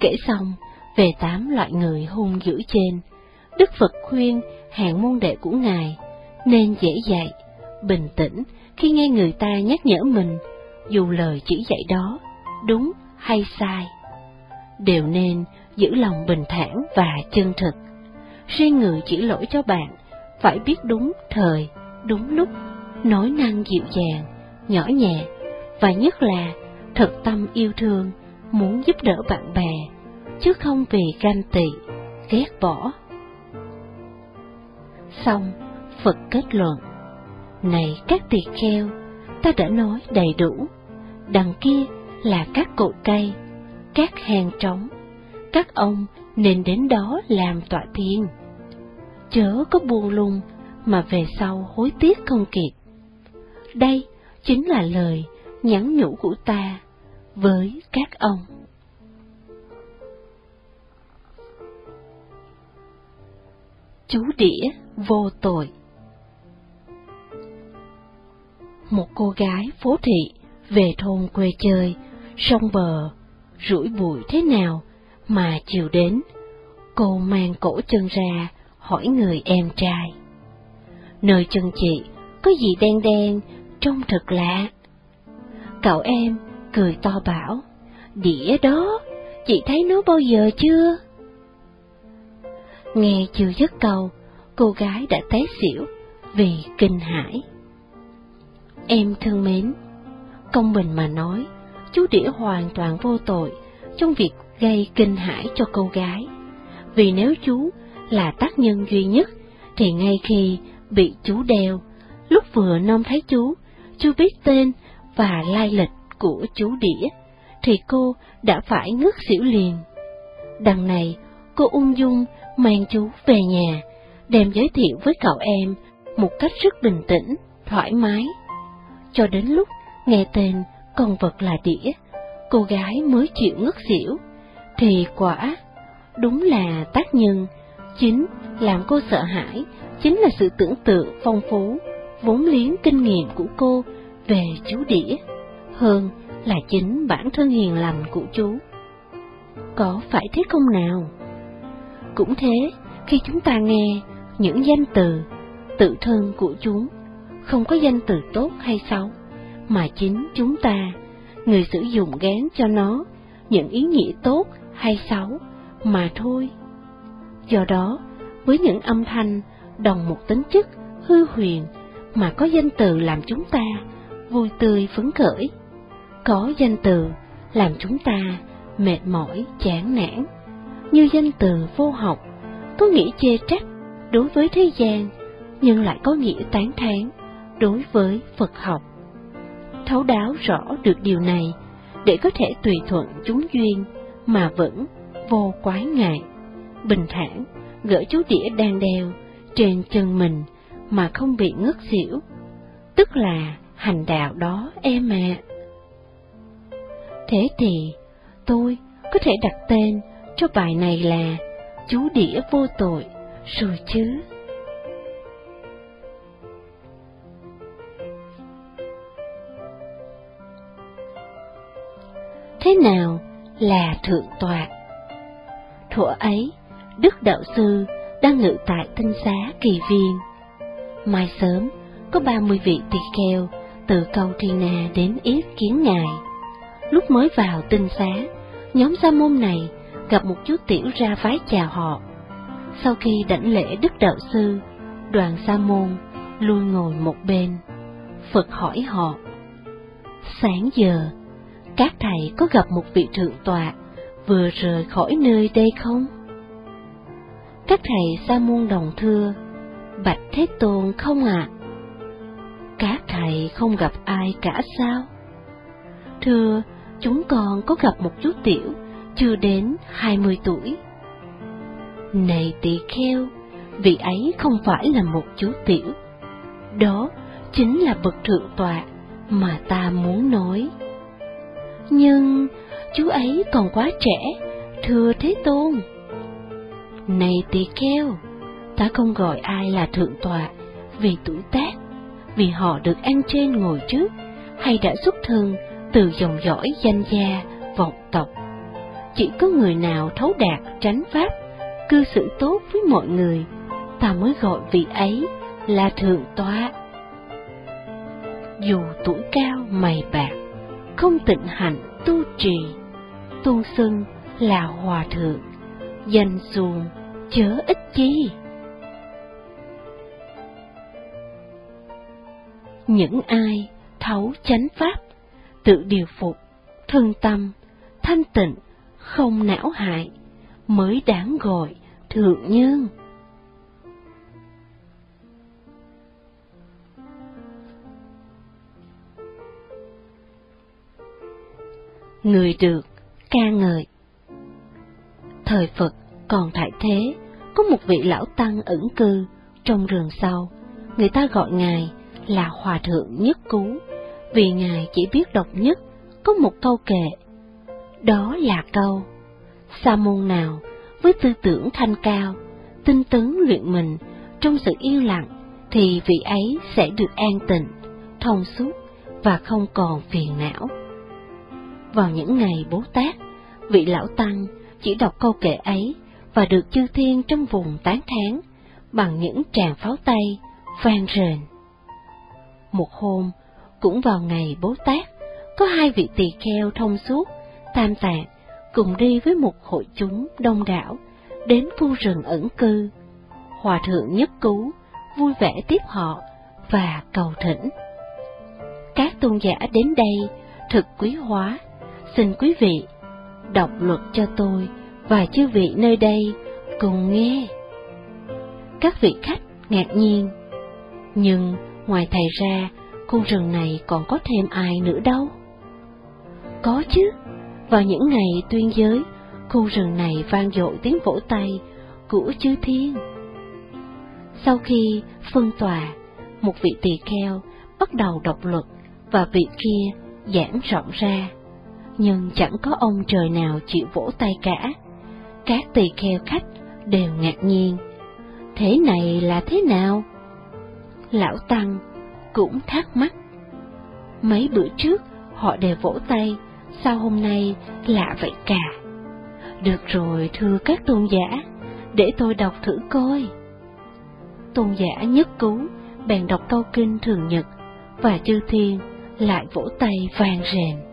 Kể xong về tám loại người hung dữ trên, Đức Phật khuyên hạng môn đệ của Ngài nên dễ dạy, bình tĩnh khi nghe người ta nhắc nhở mình, dù lời chỉ dạy đó đúng hay sai. Đều nên giữ lòng bình thản và chân thực. Riêng người chỉ lỗi cho bạn phải biết đúng thời, đúng lúc, nói năng dịu dàng, nhỏ nhẹ, và nhất là thật tâm yêu thương, muốn giúp đỡ bạn bè, chứ không vì ganh tị, ghét bỏ. Xong, Phật kết luận, Này các tỳ kheo, ta đã nói đầy đủ, đằng kia là các cội cây, các hàng trống, các ông nên đến đó làm tọa thiền. Chớ có buồn lung mà về sau hối tiếc không kịp. Đây chính là lời nhắn nhủ của ta với các ông. Chú đĩa vô tội Một cô gái phố thị về thôn quê chơi, sông bờ, rủi bụi thế nào mà chiều đến, cô mang cổ chân ra hỏi người em trai. Nơi chân chị có gì đen đen, trông thật lạ. Cậu em cười to bảo, đĩa đó, chị thấy nó bao giờ chưa? Nghe chưa dứt câu, cô gái đã té xỉu vì kinh hãi. Em thương mến, công bình mà nói, chú đĩa hoàn toàn vô tội trong việc gây kinh hãi cho cô gái. Vì nếu chú là tác nhân duy nhất, thì ngay khi bị chú đeo, lúc vừa nom thấy chú, chú biết tên và lai lịch của chú đĩa, thì cô đã phải ngất xỉu liền. Đằng này, cô ung dung mang chú về nhà, đem giới thiệu với cậu em một cách rất bình tĩnh, thoải mái. Cho đến lúc nghe tên con vật là đĩa, cô gái mới chịu ngất xỉu, thì quả, đúng là tác nhân, chính làm cô sợ hãi, chính là sự tưởng tượng phong phú, vốn liếng kinh nghiệm của cô về chú đĩa, hơn là chính bản thân hiền lành của chú. Có phải thế không nào? Cũng thế, khi chúng ta nghe những danh từ, tự thân của chúng, không có danh từ tốt hay xấu, mà chính chúng ta, người sử dụng gán cho nó những ý nghĩa tốt hay xấu mà thôi. Do đó, với những âm thanh đồng một tính chất hư huyền mà có danh từ làm chúng ta vui tươi phấn khởi, có danh từ làm chúng ta mệt mỏi chán nản, như danh từ vô học, có nghĩa chê trách đối với thế gian, nhưng lại có nghĩa tán thán đối với Phật học. Thấu đáo rõ được điều này, để có thể tùy thuận chúng duyên mà vẫn vô quái ngại, bình thản gỡ chú đĩa đang đeo trên chân mình mà không bị ngất xỉu, tức là hành đạo đó em ạ. Thế thì tôi có thể đặt tên cho bài này là Chú đĩa vô tội rồi chứ. Thế nào là thượng tọa? Thuở ấy, Đức Đạo Sư đang ngự tại tinh xá kỳ viên. Mai sớm, có ba mươi vị tỳ kheo từ cầu Thiên Na đến yết kiến ngài. Lúc mới vào tinh xá, nhóm sa môn này gặp một chú tiểu ra vái chào họ. Sau khi đảnh lễ Đức Đạo Sư, đoàn sa môn lui ngồi một bên. Phật hỏi họ, Sáng giờ, các thầy có gặp một vị thượng tọa vừa rời khỏi nơi đây không? Các thầy sa môn đồng thưa, Bạch Thế Tôn không ạ? À? Các thầy không gặp ai cả sao? Thưa, chúng con có gặp một chú tiểu, chưa đến hai mươi tuổi. Này tỳ kheo, vị ấy không phải là một chú tiểu. Đó chính là bậc thượng tọa mà ta muốn nói. Nhưng chú ấy còn quá trẻ, thưa Thế Tôn. Này tỳ kheo, ta không gọi ai là thượng tọa vì tuổi tác, vì họ được ăn trên ngồi trước, hay đã xuất thân từ dòng dõi danh gia, vọng tộc. Chỉ có người nào thấu đạt tránh pháp, cư xử tốt với mọi người, ta mới gọi vị ấy là thượng tọa. Dù tuổi cao mày bạc, không tịnh hạnh tu trì, tu xưng là hòa thượng, danh xuồng chớ ích chi. Những ai thấu chánh pháp, tự điều phục, thân tâm, thanh tịnh, không não hại, mới đáng gọi thượng nhân. Người được ca ngợi Thời Phật còn tại thế, có một vị lão tăng ẩn cư trong rừng sâu, người ta gọi ngài là Hòa Thượng Nhất Cú, vì ngài chỉ biết độc nhất có một câu kệ. Đó là câu, sa môn nào với tư tưởng thanh cao, tinh tấn luyện mình trong sự yên lặng, thì vị ấy sẽ được an tịnh, thông suốt và không còn phiền não. Vào những ngày Bố Tát, vị lão tăng chỉ đọc câu kệ ấy và được chư thiên trong vùng tán thán bằng những tràng pháo tay vang rền. Một hôm, cũng vào ngày Bố Tát, có hai vị tỳ kheo thông suốt, tam tạng, cùng đi với một hội chúng đông đảo, đến khu rừng ẩn cư. Hòa thượng nhất cứu, vui vẻ tiếp họ và cầu thỉnh. Các tôn giả đến đây thực quý hóa, xin quý vị đọc luật cho tôi và chư vị nơi đây cùng nghe. Các vị khách ngạc nhiên. Nhưng ngoài thầy ra, khu rừng này còn có thêm ai nữa đâu? Có chứ, vào những ngày tuyên giới, khu rừng này vang dội tiếng vỗ tay của chư thiên. Sau khi phân tòa, một vị tỳ kheo bắt đầu đọc luật và vị kia giảng rộng ra, nhưng chẳng có ông trời nào chịu vỗ tay cả. Các tỳ kheo khách đều ngạc nhiên. Thế này là thế nào? Lão Tăng cũng thắc mắc. Mấy bữa trước họ đều vỗ tay, sao hôm nay lạ vậy cả? Được rồi thưa các tôn giả, để tôi đọc thử coi. Tôn giả nhất cứu, bèn đọc câu kinh thường nhật, và chư thiên lại vỗ tay vang rền.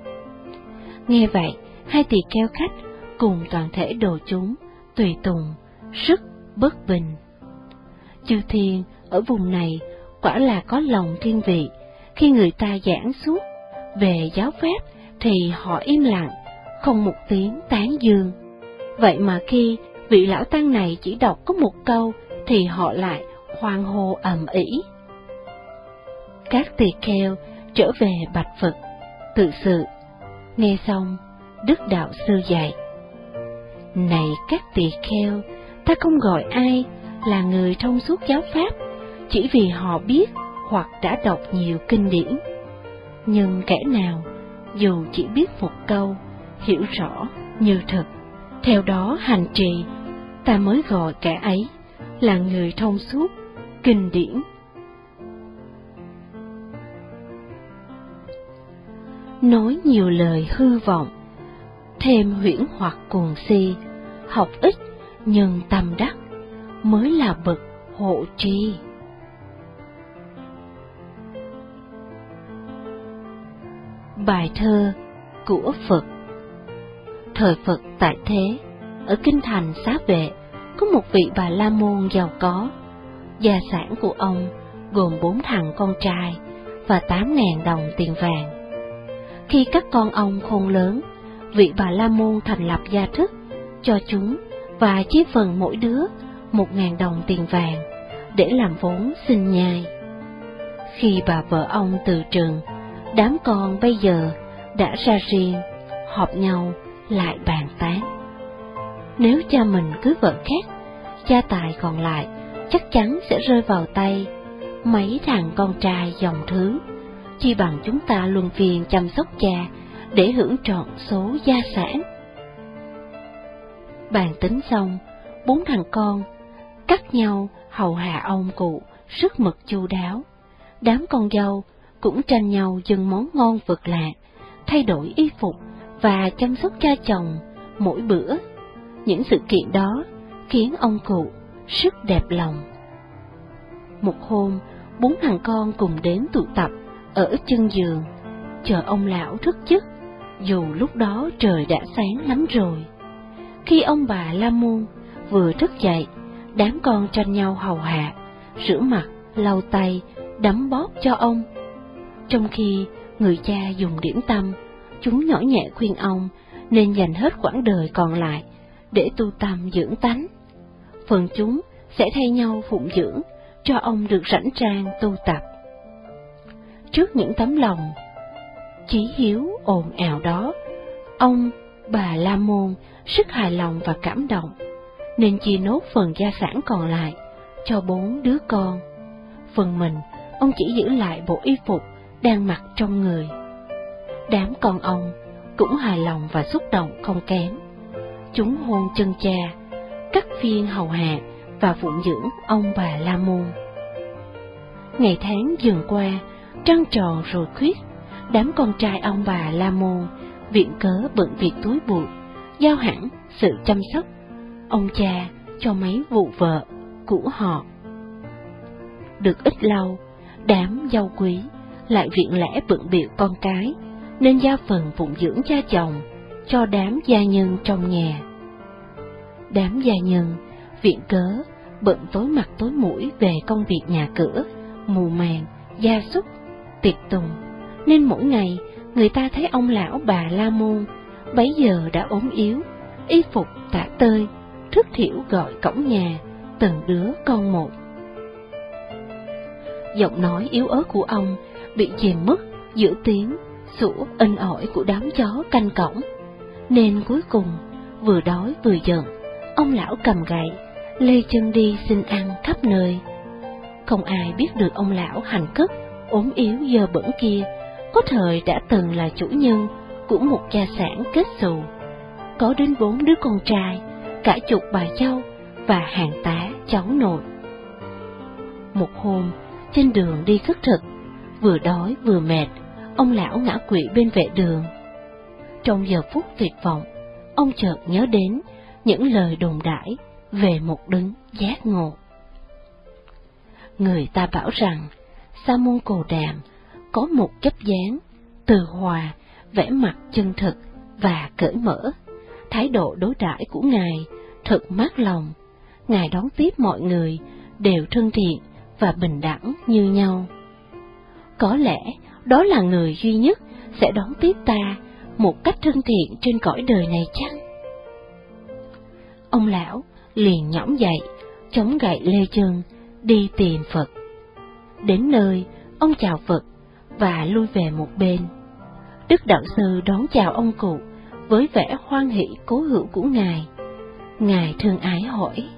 Nghe vậy, hai tỳ kheo khách cùng toàn thể đồ chúng, tùy tùng, rất bất bình. Chư thiên ở vùng này quả là có lòng thiên vị, khi người ta giảng suốt về giáo pháp thì họ im lặng, không một tiếng tán dương. Vậy mà khi vị lão tăng này chỉ đọc có một câu thì họ lại hoang hô ầm ĩ. Các tỳ kheo trở về bạch Phật, tự sự, nghe xong, Đức Đạo Sư dạy. Này các tỳ kheo, ta không gọi ai là người thông suốt giáo Pháp, chỉ vì họ biết hoặc đã đọc nhiều kinh điển. Nhưng kẻ nào, dù chỉ biết một câu, hiểu rõ như thật, theo đó hành trì, ta mới gọi kẻ ấy là người thông suốt, kinh điển nói nhiều lời hư vọng, thêm huyễn hoặc cuồng si, học ít nhưng tâm đắc mới là bậc hộ trì. Bài thơ của Phật Thời Phật tại thế, ở kinh thành Xá Vệ, có một vị bà La Môn giàu có. Gia sản của ông gồm bốn thằng con trai và tám ngàn đồng tiền vàng. Khi các con ông khôn lớn, vị bà La Môn thành lập gia thức cho chúng và chia phần mỗi đứa một ngàn đồng tiền vàng để làm vốn sinh nhai. Khi bà vợ ông từ trường, đám con bây giờ đã ra riêng, họp nhau lại bàn tán. Nếu cha mình cưới vợ khác, cha tài còn lại chắc chắn sẽ rơi vào tay mấy thằng con trai dòng thứ chi bằng chúng ta luân phiền chăm sóc cha để hưởng trọn số gia sản. Bàn tính xong, bốn thằng con cắt nhau hầu hạ ông cụ rất mực chu đáo. Đám con dâu cũng tranh nhau dâng món ngon vật lạ, thay đổi y phục và chăm sóc cha chồng mỗi bữa. Những sự kiện đó khiến ông cụ rất đẹp lòng. Một hôm, bốn thằng con cùng đến tụ tập ở chân giường, chờ ông lão thức giấc, dù lúc đó trời đã sáng lắm rồi. Khi ông bà La Môn vừa thức dậy, đám con tranh nhau hầu hạ, rửa mặt, lau tay, đấm bóp cho ông. Trong khi người cha dùng điểm tâm, chúng nhỏ nhẹ khuyên ông nên dành hết quãng đời còn lại để tu tâm dưỡng tánh. Phần chúng sẽ thay nhau phụng dưỡng cho ông được rảnh trang tu tập trước những tấm lòng chí hiếu ồn ào đó, ông, bà La Môn rất hài lòng và cảm động, nên chia nốt phần gia sản còn lại cho bốn đứa con. Phần mình, ông chỉ giữ lại bộ y phục đang mặc trong người. Đám con ông cũng hài lòng và xúc động không kém. Chúng hôn chân cha, cắt phiên hầu hạ và phụng dưỡng ông bà La Môn. Ngày tháng dần qua, trăng tròn rồi khuyết, đám con trai ông bà La Môn, viện cớ bận việc túi bụi, giao hẳn sự chăm sóc, ông cha cho mấy vụ vợ của họ. Được ít lâu, đám giao quý lại viện lẽ bận biệu con cái, nên giao phần phụng dưỡng cha chồng cho đám gia nhân trong nhà. Đám gia nhân viện cớ bận tối mặt tối mũi về công việc nhà cửa, mù màng, gia súc tiệc tùng, nên mỗi ngày người ta thấy ông lão bà La Môn bấy giờ đã ốm yếu, y phục tả tơi, thức thiểu gọi cổng nhà, từng đứa con một. Giọng nói yếu ớt của ông bị chìm mất giữa tiếng sủa inh ỏi của đám chó canh cổng, nên cuối cùng vừa đói vừa giận, ông lão cầm gậy, lê chân đi xin ăn khắp nơi. Không ai biết được ông lão hành cất, ốm yếu dơ bẩn kia, có thời đã từng là chủ nhân của một gia sản kết xù, có đến bốn đứa con trai, cả chục bà cháu và hàng tá cháu nội. Một hôm, trên đường đi khất thực, vừa đói vừa mệt, ông lão ngã quỵ bên vệ đường. Trong giờ phút tuyệt vọng, ông chợt nhớ đến những lời đồn đãi về một đứng giác ngộ. Người ta bảo rằng Sa môn Cồ Đàm có một chấp dáng từ hòa, vẻ mặt chân thực và cởi mở. Thái độ đối đãi của ngài thật mát lòng. Ngài đón tiếp mọi người đều thân thiện và bình đẳng như nhau. Có lẽ đó là người duy nhất sẽ đón tiếp ta một cách thân thiện trên cõi đời này chăng? Ông lão liền nhõm dậy, chống gậy lê chân, đi tìm Phật. Đến nơi, ông chào Phật và lui về một bên. Đức Đạo Sư đón chào ông cụ với vẻ hoan hỷ cố hữu của Ngài. Ngài thương ái hỏi,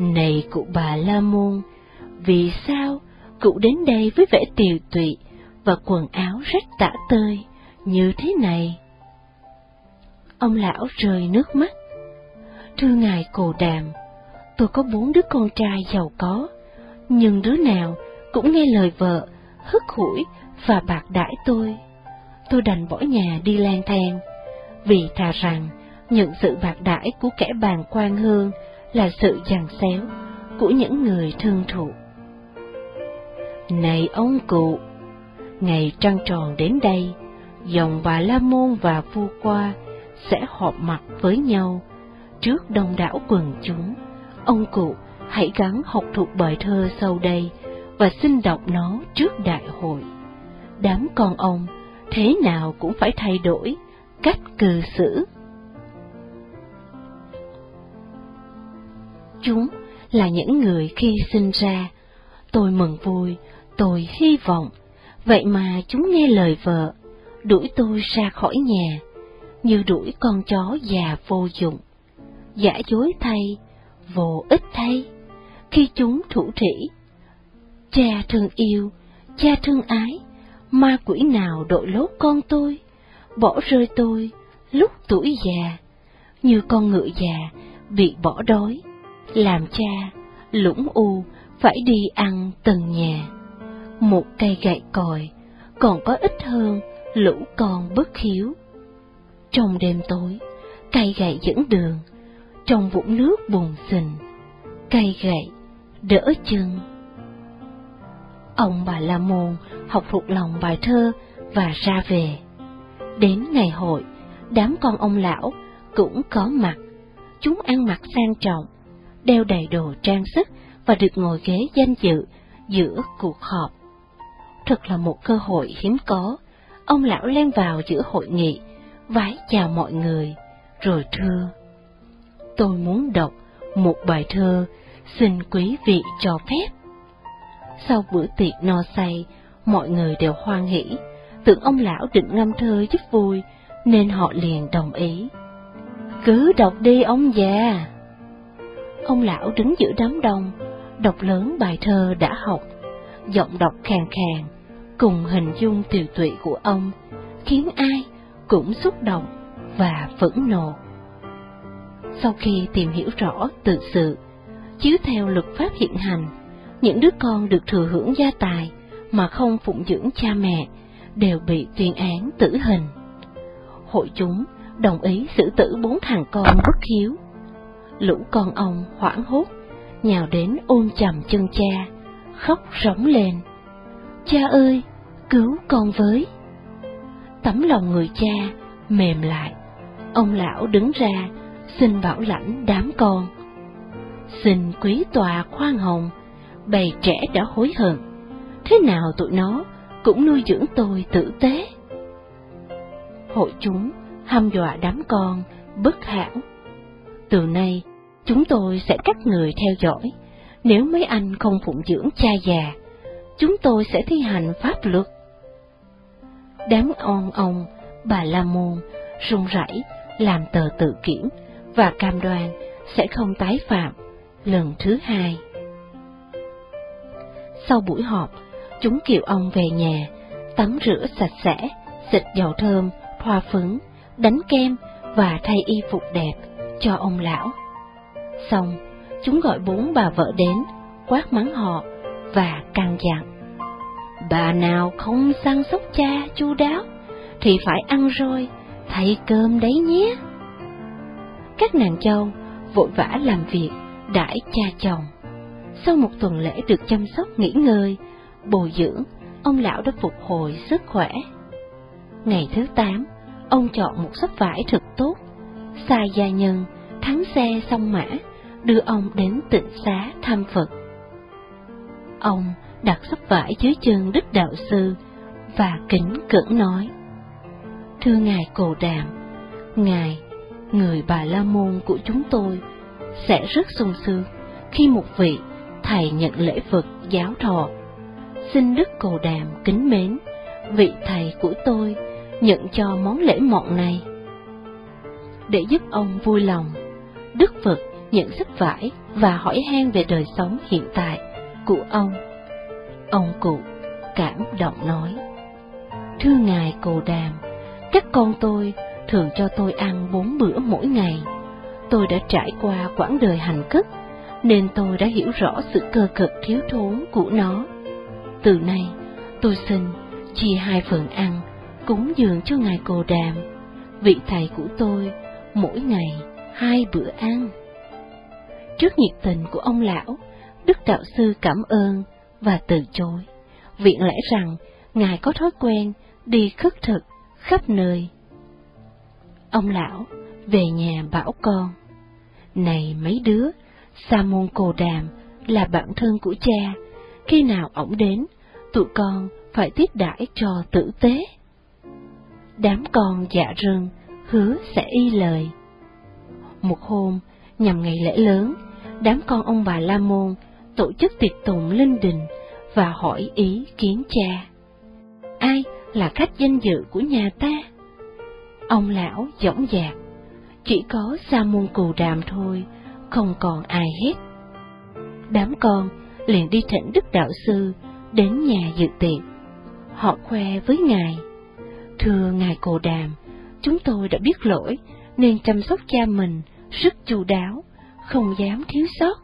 Này cụ bà La Môn, vì sao cụ đến đây với vẻ tiều tụy và quần áo rách tả tơi như thế này? Ông lão rơi nước mắt. Thưa ngài cồ đàm, tôi có bốn đứa con trai giàu có, nhưng đứa nào cũng nghe lời vợ, hức hủi và bạc đãi tôi. Tôi đành bỏ nhà đi lang thang, vì thà rằng những sự bạc đãi của kẻ bàn quan hơn là sự giằng xéo của những người thương thụ. Này ông cụ, ngày trăng tròn đến đây, dòng bà La Môn và vua qua sẽ họp mặt với nhau trước đông đảo quần chúng. Ông cụ hãy gắng học thuộc bài thơ sau đây và xin đọc nó trước đại hội. Đám con ông thế nào cũng phải thay đổi cách cư xử. Chúng là những người khi sinh ra, tôi mừng vui, tôi hy vọng, vậy mà chúng nghe lời vợ, đuổi tôi ra khỏi nhà, như đuổi con chó già vô dụng, giả dối thay, vô ích thay, khi chúng thủ thủy. Cha thương yêu, cha thương ái, ma quỷ nào đội lốt con tôi, bỏ rơi tôi lúc tuổi già, như con ngựa già bị bỏ đói, làm cha lũng u phải đi ăn từng nhà. Một cây gậy còi còn có ít hơn lũ con bất hiếu. Trong đêm tối, cây gậy dẫn đường, trong vũng nước bùn xình, cây gậy đỡ chân. Ông bà La Môn học thuộc lòng bài thơ và ra về. Đến ngày hội, đám con ông lão cũng có mặt. Chúng ăn mặc sang trọng, đeo đầy đồ trang sức và được ngồi ghế danh dự giữa cuộc họp. Thật là một cơ hội hiếm có. Ông lão len vào giữa hội nghị, vái chào mọi người, rồi thưa. Tôi muốn đọc một bài thơ, xin quý vị cho phép. Sau bữa tiệc no say, mọi người đều hoan hỉ, tưởng ông lão định ngâm thơ giúp vui, nên họ liền đồng ý. Cứ đọc đi ông già. Ông lão đứng giữa đám đông, đọc lớn bài thơ đã học, giọng đọc khàn khàn, cùng hình dung tiều tụy của ông, khiến ai cũng xúc động và phẫn nộ. Sau khi tìm hiểu rõ tự sự, chiếu theo luật pháp hiện hành, những đứa con được thừa hưởng gia tài mà không phụng dưỡng cha mẹ đều bị tuyên án tử hình. Hội chúng đồng ý xử tử bốn thằng con bất hiếu. Lũ con ông hoảng hốt, nhào đến ôm chầm chân cha, khóc rống lên. Cha ơi, cứu con với! Tấm lòng người cha mềm lại, ông lão đứng ra xin bảo lãnh đám con. Xin quý tòa khoan hồng, bầy trẻ đã hối hận, thế nào tụi nó cũng nuôi dưỡng tôi tử tế. Hội chúng hăm dọa đám con bất hảo. Từ nay, Chúng tôi sẽ cắt người theo dõi, nếu mấy anh không phụng dưỡng cha già, chúng tôi sẽ thi hành pháp luật. Đám on ông, bà La Môn, run rẩy làm tờ tự kiểm và cam đoan sẽ không tái phạm lần thứ hai. Sau buổi họp, chúng kêu ông về nhà, tắm rửa sạch sẽ, xịt dầu thơm, thoa phấn, đánh kem và thay y phục đẹp cho ông lão. Xong, chúng gọi bốn bà vợ đến, quát mắng họ và căn dặn. Bà nào không săn sóc cha chu đáo, thì phải ăn rồi, thay cơm đấy nhé. Các nàng châu vội vã làm việc, đãi cha chồng. Sau một tuần lễ được chăm sóc nghỉ ngơi, bồi dưỡng, ông lão đã phục hồi sức khỏe. Ngày thứ tám, ông chọn một sắp vải thật tốt, xài gia nhân, thắng xe song mã, đưa ông đến tịnh xá thăm Phật. Ông đặt sắp vải dưới chân Đức Đạo Sư và kính cẩn nói, Thưa Ngài Cồ Đàm, Ngài, người Bà La Môn của chúng tôi, sẽ rất sung sướng khi một vị thầy nhận lễ Phật giáo thọ. Xin Đức Cồ Đàm kính mến, vị thầy của tôi nhận cho món lễ mọn này. Để giúp ông vui lòng, Đức Phật nhận sức vải và hỏi han về đời sống hiện tại của ông. Ông cụ cảm động nói, Thưa Ngài Cồ Đàm, các con tôi thường cho tôi ăn bốn bữa mỗi ngày. Tôi đã trải qua quãng đời hành cất, nên tôi đã hiểu rõ sự cơ cực thiếu thốn của nó. Từ nay, tôi xin chia hai phần ăn, cúng dường cho Ngài Cồ Đàm, vị thầy của tôi, mỗi ngày hai bữa ăn. Trước nhiệt tình của ông lão, Đức Đạo Sư cảm ơn và từ chối. Viện lẽ rằng Ngài có thói quen đi khất thực khắp nơi. Ông lão về nhà bảo con, Này mấy đứa, Sa môn Cồ Đàm là bạn thân của cha, khi nào ổng đến, tụi con phải tiếp đãi cho tử tế. Đám con dạ rừng, hứa sẽ y lời. Một hôm, nhằm ngày lễ lớn, đám con ông bà La Môn tổ chức tiệc tùng linh đình và hỏi ý kiến cha. Ai là khách danh dự của nhà ta? Ông lão dõng dạc, chỉ có Sa môn cù đàm thôi, không còn ai hết. Đám con liền đi thỉnh Đức Đạo Sư đến nhà dự tiệc. Họ khoe với Ngài, Thưa Ngài Cồ Đàm, chúng tôi đã biết lỗi nên chăm sóc cha mình rất chu đáo, không dám thiếu sót.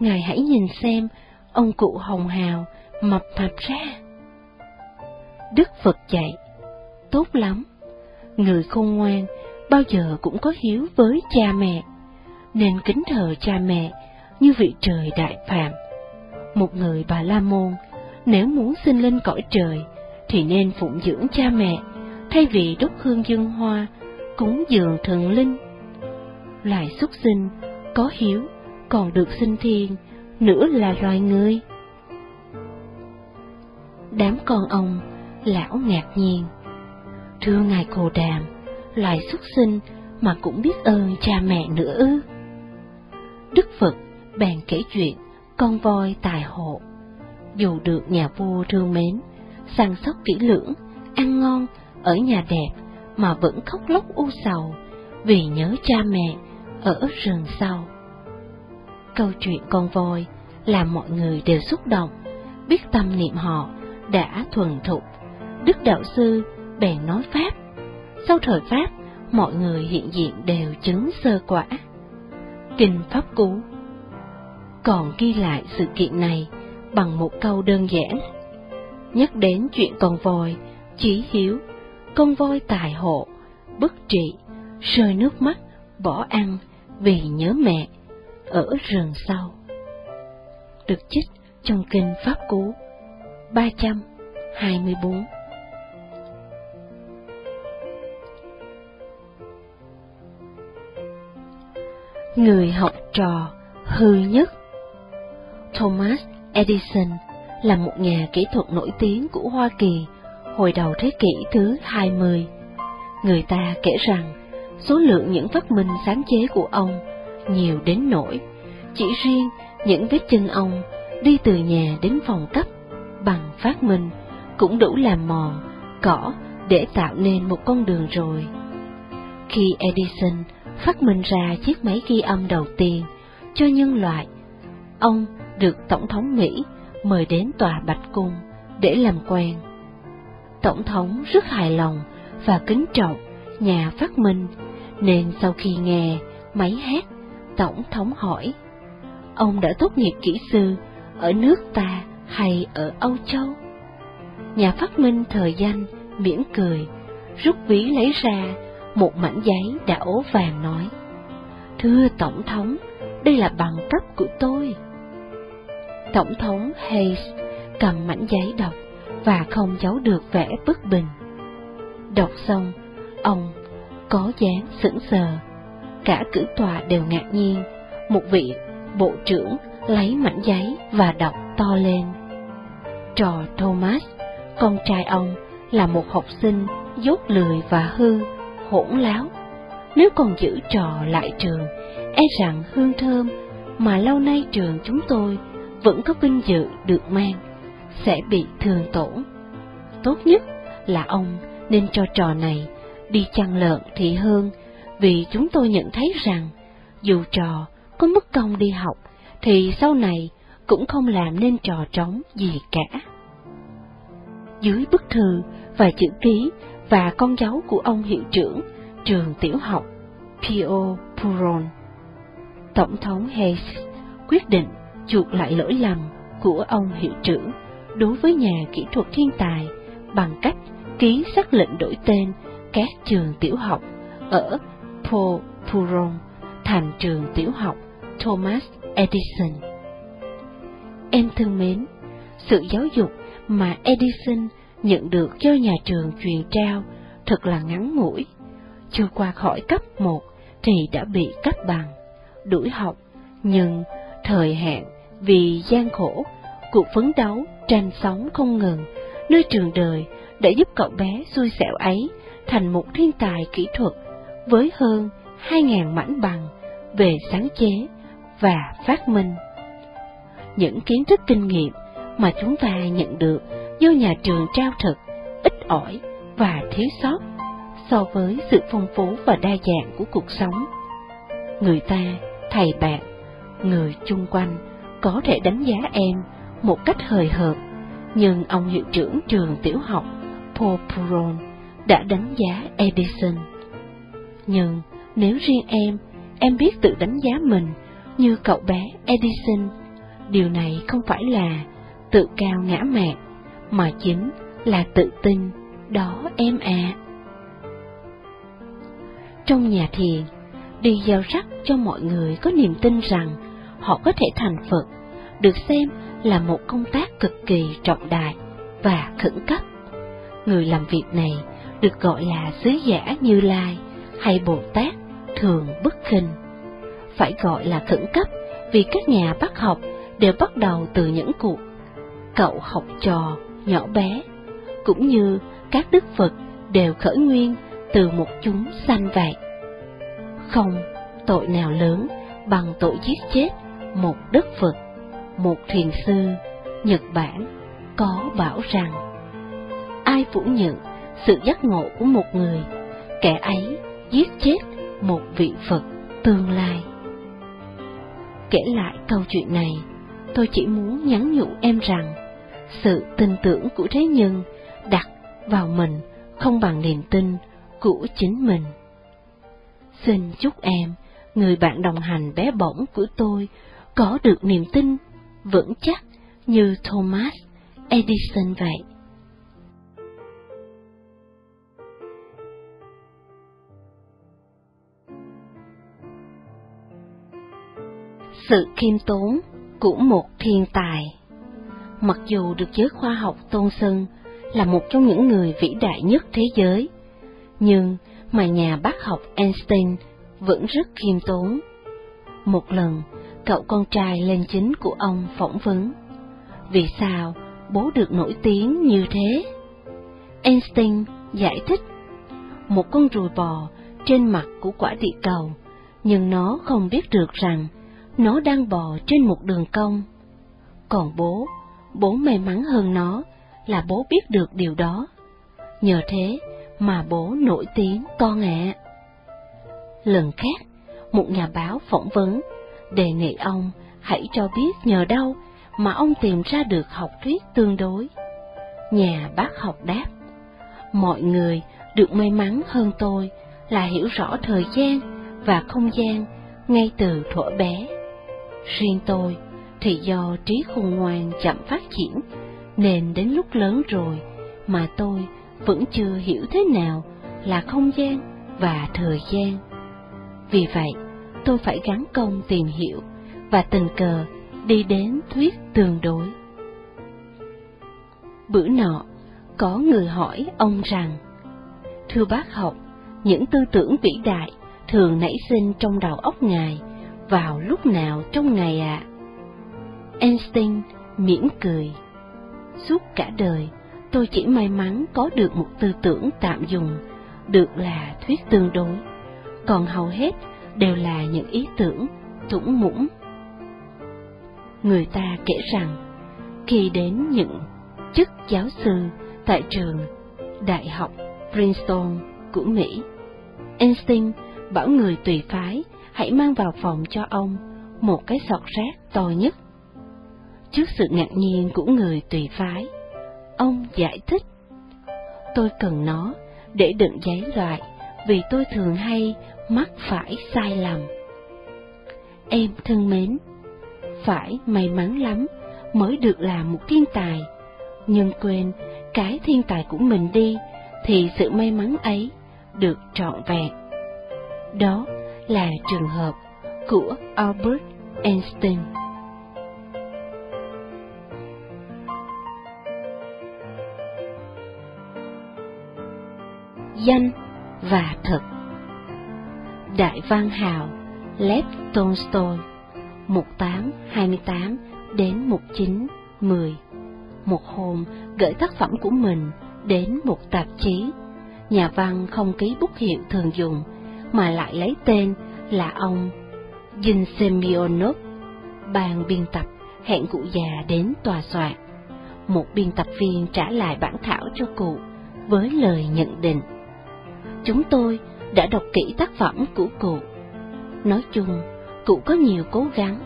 Ngài hãy nhìn xem, ông cụ hồng hào, mập mạp ra. Đức Phật dạy, tốt lắm, người khôn ngoan bao giờ cũng có hiếu với cha mẹ, nên kính thờ cha mẹ như vị trời đại phạm. Một người bà La Môn, nếu muốn sinh lên cõi trời, thì nên phụng dưỡng cha mẹ, thay vì đốt hương dân hoa, cúng dường thần linh. Loài xuất sinh, có hiếu, còn được sinh thiên, nữa là loài người. Đám con ông, lão ngạc nhiên. Thưa Ngài Cồ Đàm, loài xuất sinh mà cũng biết ơn cha mẹ nữa ư. Đức Phật bèn kể chuyện con voi tài hộ. Dù được nhà vua thương mến, săn sóc kỹ lưỡng, ăn ngon, ở nhà đẹp, mà vẫn khóc lóc u sầu vì nhớ cha mẹ ở rừng sau. Câu chuyện con voi làm mọi người đều xúc động, biết tâm niệm họ đã thuần thục. Đức Đạo Sư bèn nói Pháp. Sau thời Pháp, mọi người hiện diện đều chứng sơ quả. Kinh Pháp Cú còn ghi lại sự kiện này bằng một câu đơn giản. Nhắc đến chuyện con voi, chí hiếu, con voi tài hộ, bất trị, rơi nước mắt, bỏ ăn vì nhớ mẹ, ở rừng sau. Được chích trong kinh Pháp Cú 324 Người học trò hư nhất Thomas Edison là một nhà kỹ thuật nổi tiếng của Hoa Kỳ hồi đầu thế kỷ thứ 20. Người ta kể rằng số lượng những phát minh sáng chế của ông nhiều đến nỗi chỉ riêng những vết chân ông đi từ nhà đến phòng cấp bằng phát minh cũng đủ làm mòn cỏ để tạo nên một con đường rồi. Khi Edison phát minh ra chiếc máy ghi âm đầu tiên cho nhân loại, ông được Tổng thống Mỹ mời đến tòa Bạch Cung để làm quen. Tổng thống rất hài lòng và kính trọng nhà phát minh, nên sau khi nghe máy hát, Tổng thống hỏi, ông đã tốt nghiệp kỹ sư ở nước ta hay ở Âu Châu? Nhà phát minh thời danh mỉm cười, rút ví lấy ra một mảnh giấy đã ố vàng nói, Thưa Tổng thống, đây là bằng cấp của tôi. Tổng thống Hayes cầm mảnh giấy đọc và không giấu được vẻ bất bình. Đọc xong, ông có dáng sững sờ, cả cử tòa đều ngạc nhiên, một vị bộ trưởng lấy mảnh giấy và đọc to lên. Trò Thomas, con trai ông, là một học sinh dốt lười và hư, hỗn láo. Nếu còn giữ trò lại trường, e rằng hương thơm mà lâu nay trường chúng tôi vẫn có vinh dự được mang, sẽ bị thường tổn. Tốt nhất là ông nên cho trò này đi chăn lợn thì hơn, vì chúng tôi nhận thấy rằng dù trò có mất công đi học, thì sau này cũng không làm nên trò trống gì cả. Dưới bức thư và chữ ký và con cháu của ông hiệu trưởng trường tiểu học Pio Puron, Tổng thống Hayes quyết định chuộc lại lỗi lầm của ông hiệu trưởng đối với nhà kỹ thuật thiên tài bằng cách ký xác lệnh đổi tên các trường tiểu học ở Po Puron thành trường tiểu học Thomas Edison. Em thân mến, sự giáo dục mà Edison nhận được do nhà trường truyền trao thật là ngắn ngủi. Chưa qua khỏi cấp 1 thì đã bị cấp bằng, đuổi học, nhưng thời hạn vì gian khổ, cuộc phấn đấu, tranh sống không ngừng, nơi trường đời đã giúp cậu bé xui xẻo ấy thành một thiên tài kỹ thuật với hơn 2.000 mảnh bằng về sáng chế và phát minh. Những kiến thức kinh nghiệm mà chúng ta nhận được do nhà trường trao thực, ít ỏi và thiếu sót so với sự phong phú và đa dạng của cuộc sống. Người ta, thầy bạn, người chung quanh có thể đánh giá em một cách hời hợt, nhưng ông hiệu trưởng trường tiểu học Paul Puron đã đánh giá Edison. Nhưng nếu riêng em, em biết tự đánh giá mình như cậu bé Edison, điều này không phải là tự cao ngã mạn, mà chính là tự tin, đó em à. Trong nhà thiền, đi gieo rắc cho mọi người có niềm tin rằng họ có thể thành Phật, được xem là một công tác cực kỳ trọng đại và khẩn cấp. Người làm việc này được gọi là sứ giả Như Lai hay Bồ Tát thường bất khinh. Phải gọi là khẩn cấp vì các nhà bác học đều bắt đầu từ những cuộc cậu học trò nhỏ bé, cũng như các đức Phật đều khởi nguyên từ một chúng sanh vậy. Không tội nào lớn bằng tội giết chết một đức Phật, một thiền sư Nhật Bản có bảo rằng ai phủ nhận sự giác ngộ của một người, kẻ ấy giết chết một vị Phật tương lai. Kể lại câu chuyện này, tôi chỉ muốn nhắn nhủ em rằng sự tin tưởng của thế nhân đặt vào mình không bằng niềm tin của chính mình. Xin chúc em, người bạn đồng hành bé bỏng của tôi, có được niềm tin vững chắc như Thomas Edison vậy. Sự khiêm tốn của một thiên tài mặc dù được giới khoa học tôn xưng là một trong những người vĩ đại nhất thế giới, nhưng mà nhà bác học Einstein vẫn rất khiêm tốn. Một lần, cậu con trai lên chính của ông phỏng vấn, vì sao bố được nổi tiếng như thế? Einstein giải thích, một con ruồi bò trên mặt của quả địa cầu nhưng nó không biết được rằng nó đang bò trên một đường cong. Còn bố, bố may mắn hơn nó là bố biết được điều đó. Nhờ thế mà bố nổi tiếng con ạ. Lần khác, một nhà báo phỏng vấn đề nghị ông hãy cho biết nhờ đâu mà ông tìm ra được học thuyết tương đối. Nhà bác học đáp, mọi người được may mắn hơn tôi là hiểu rõ thời gian và không gian ngay từ thuở bé. Riêng tôi thì do trí khôn ngoan chậm phát triển, nên đến lúc lớn rồi mà tôi vẫn chưa hiểu thế nào là không gian và thời gian. Vì vậy, tôi phải gắn công tìm hiểu và tình cờ đi đến thuyết tương đối. Bữa nọ, có người hỏi ông rằng, Thưa bác học, những tư tưởng vĩ đại thường nảy sinh trong đầu óc ngài vào lúc nào trong ngày ạ? À? Einstein mỉm cười. Suốt cả đời, tôi chỉ may mắn có được một tư tưởng tạm dùng, được là thuyết tương đối, còn hầu hết đều là những ý tưởng thủng mũng. Người ta kể rằng, khi đến những chức giáo sư tại trường Đại học Princeton của Mỹ, Einstein bảo người tùy phái hãy mang vào phòng cho ông một cái sọt rác to nhất. Trước sự ngạc nhiên của người tùy phái, ông giải thích, tôi cần nó để đựng giấy loại vì tôi thường hay mắc phải sai lầm. Em thân mến, phải may mắn lắm mới được là một thiên tài, nhưng quên cái thiên tài của mình đi thì sự may mắn ấy được trọn vẹn. Đó là trường hợp của Albert Einstein. Danh và thực Đại văn hào Lev Tolstoy 1828 đến 1910 Một hôm, gửi tác phẩm của mình đến một tạp chí Nhà văn không ký bút hiệu thường dùng, mà lại lấy tên là ông Jin Semyonov. Ban biên tập hẹn cụ già đến tòa soạn. Một biên tập viên trả lại bản thảo cho cụ với lời nhận định. Chúng tôi đã đọc kỹ tác phẩm của cụ. Nói chung, cụ có nhiều cố gắng,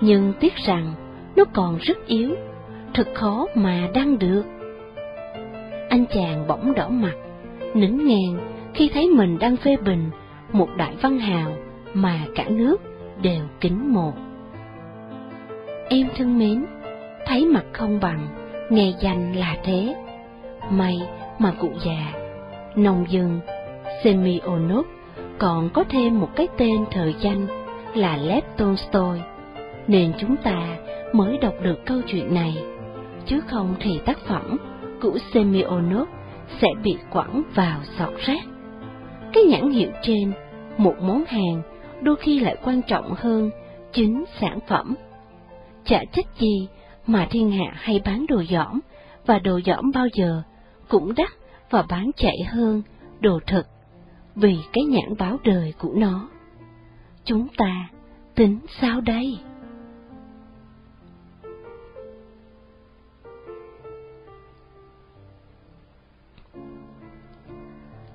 nhưng tiếc rằng nó còn rất yếu, thật khó mà đăng được. Anh chàng bỗng đỏ mặt, nín ngang khi thấy mình đang phê bình một đại văn hào mà cả nước đều kính mộ. Em thân mến, thấy mặt không bằng, nghe danh là thế. May mà cụ già, nông dân Semyonov còn có thêm một cái tên thời danh là Lev Tolstoy, nên chúng ta mới đọc được câu chuyện này, chứ không thì tác phẩm của Semyonov sẽ bị quẳng vào sọt rác. Cái nhãn hiệu trên một món hàng đôi khi lại quan trọng hơn chính sản phẩm. Chả trách gì mà thiên hạ hay bán đồ giỏm, và đồ giỏm bao giờ cũng đắt và bán chạy hơn đồ thực, vì cái nhãn báo đời của nó. Chúng ta tính sao đây?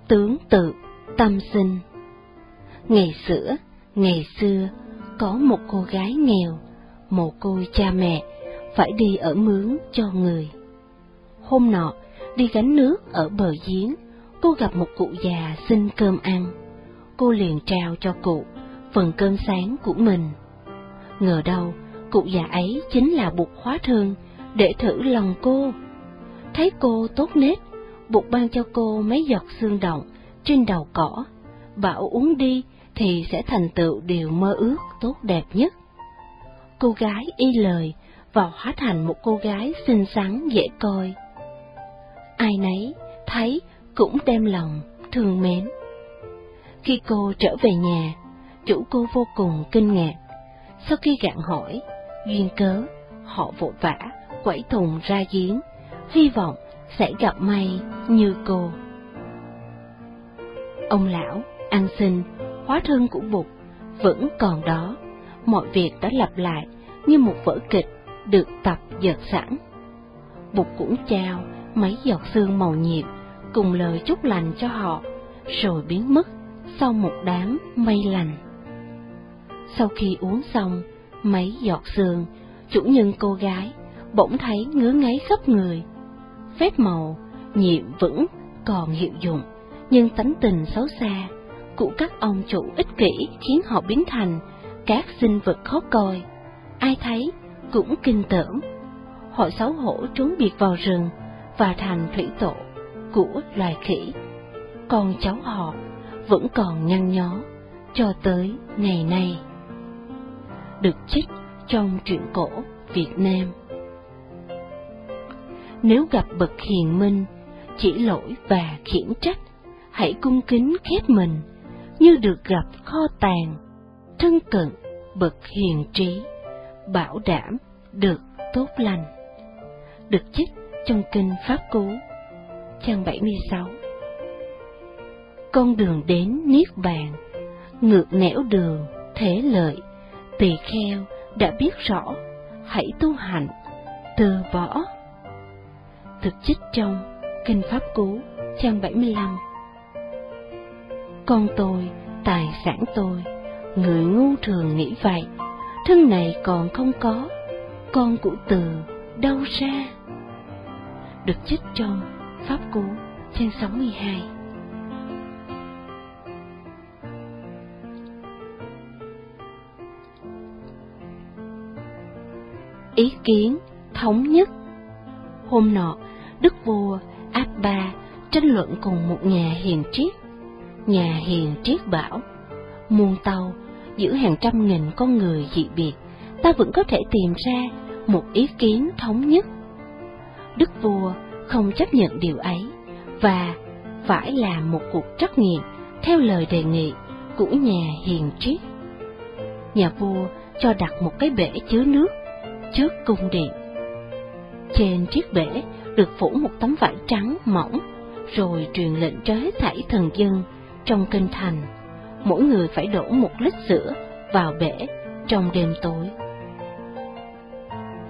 Tướng tự tâm sinh Ngày xưa, ngày xưa, có một cô gái nghèo, một cô cha mẹ, phải đi ở mướn cho người. Hôm nọ, đi gánh nước ở bờ giếng, cô gặp một cụ già xin cơm ăn. Cô liền trao cho cụ phần cơm sáng của mình. Ngờ đâu, cụ già ấy chính là bụt khóa thương để thử lòng cô. Thấy cô tốt nết, bụt ban cho cô mấy giọt xương động trên đầu cỏ, bảo uống đi thì sẽ thành tựu điều mơ ước tốt đẹp nhất. Cô gái y lời và hóa thành một cô gái xinh xắn dễ coi. Ai nấy thấy cũng đem lòng thương mến. Khi cô trở về nhà, chủ cô vô cùng kinh ngạc. Sau khi gặng hỏi, duyên cớ, họ vội vã quẩy thùng ra giếng, hy vọng sẽ gặp may như cô. Ông lão ăn xin hóa thân của Bụt vẫn còn đó, mọi việc đã lặp lại như một vở kịch được tập dợt sẵn. Bụt cũng trao mấy giọt sương màu nhiệm cùng lời chúc lành cho họ, rồi biến mất sau một đám mây lành. Sau khi uống xong mấy giọt sương, chủ nhân cô gái bỗng thấy ngứa ngáy khắp người. Phép màu, nhiệm vững còn hiệu dụng, nhưng tánh tình xấu xa của các ông chủ ích kỷ khiến họ biến thành các sinh vật khó coi. Ai thấy cũng kinh tởm. Họ xấu hổ trốn biệt vào rừng và thành thủy tổ của loài khỉ. con cháu họ vẫn còn nhăn nhó cho tới ngày nay. Được trích trong truyện cổ Việt Nam. Nếu gặp bậc hiền minh, chỉ lỗi và khiển trách, hãy cung kính khép mình, như được gặp kho tàng, thân cận bậc hiền trí, bảo đảm được tốt lành. Được trích trong kinh Pháp Cú, trang 76. Con đường đến Niết Bàn, ngược nẻo đường, thế lợi, tỳ kheo đã biết rõ, hãy tu hành, từ võ Thực chích trong Kinh Pháp Cú, trang 75 Con tôi, tài sản tôi, người ngu thường nghĩ vậy, thân này còn không có, con của từ đâu ra? Được chích trong Pháp Cú, trang 62 Ý kiến thống nhất Hôm nọ, Đức Vua áp ba tranh luận cùng một nhà hiền triết. Nhà hiền triết bảo, muôn tàu giữa hàng trăm nghìn con người dị biệt, ta vẫn có thể tìm ra một ý kiến thống nhất. Đức vua không chấp nhận điều ấy và phải làm một cuộc trắc nghiệm theo lời đề nghị của nhà hiền triết. Nhà vua cho đặt một cái bể chứa nước trước cung điện. Trên chiếc bể được phủ một tấm vải trắng mỏng, rồi truyền lệnh cho hết thảy thần dân trong kinh thành, mỗi người phải đổ một lít sữa vào bể trong đêm tối.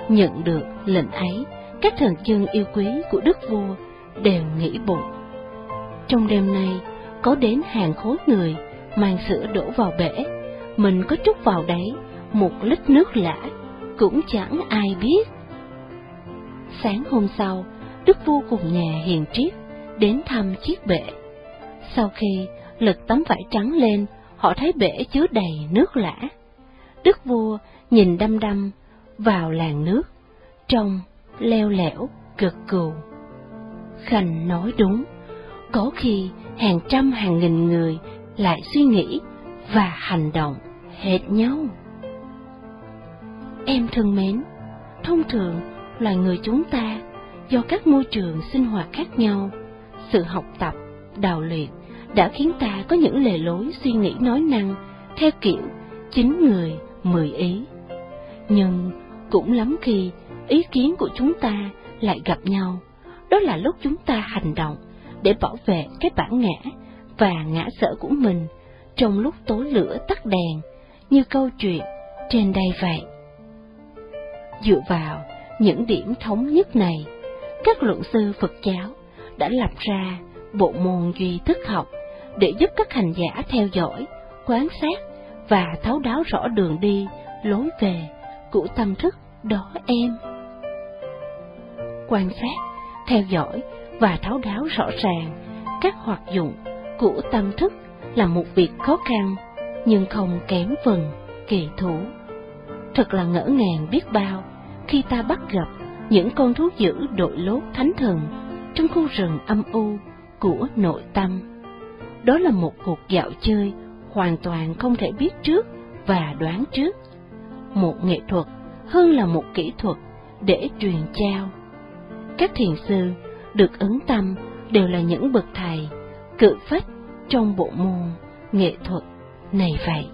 Nhận được lệnh ấy, các thần dân yêu quý của đức vua đều nghĩ bụng. Trong đêm nay, có đến hàng khối người mang sữa đổ vào bể, mình có chút vào đấy một lít nước lã, cũng chẳng ai biết. Sáng hôm sau, Đức vua cùng nhà hiền triết đến thăm chiếc bể. Sau khi lật tấm vải trắng lên, họ thấy bể chứa đầy nước lã. Đức vua nhìn đăm đăm vào làn nước, trông leo lẻo, cực cù. Khanh nói đúng, có khi hàng trăm hàng nghìn người lại suy nghĩ và hành động hệt nhau. Em thân mến, thông thường loài người chúng ta do các môi trường sinh hoạt khác nhau, sự học tập, đào luyện đã khiến ta có những lề lối suy nghĩ nói năng theo kiểu chín người mười ý. Nhưng cũng lắm khi ý kiến của chúng ta lại gặp nhau, đó là lúc chúng ta hành động để bảo vệ cái bản ngã và ngã sợ của mình trong lúc tối lửa tắt đèn, như câu chuyện trên đây vậy. Dựa vào những điểm thống nhất này, các luận sư Phật giáo đã lập ra bộ môn duy thức học để giúp các hành giả theo dõi, quan sát và thấu đáo rõ đường đi, lối về của tâm thức đó em. Quan sát, theo dõi và tháo đáo rõ ràng các hoạt dụng của tâm thức là một việc khó khăn nhưng không kém phần kỳ thủ. Thật là ngỡ ngàng biết bao khi ta bắt gặp những con thú dữ đội lốt thánh thần trong khu rừng âm u của nội tâm. Đó là một cuộc dạo chơi hoàn toàn không thể biết trước và đoán trước. Một nghệ thuật hơn là một kỹ thuật để truyền trao. Các thiền sư được ấn tâm đều là những bậc thầy cự phách trong bộ môn nghệ thuật này vậy.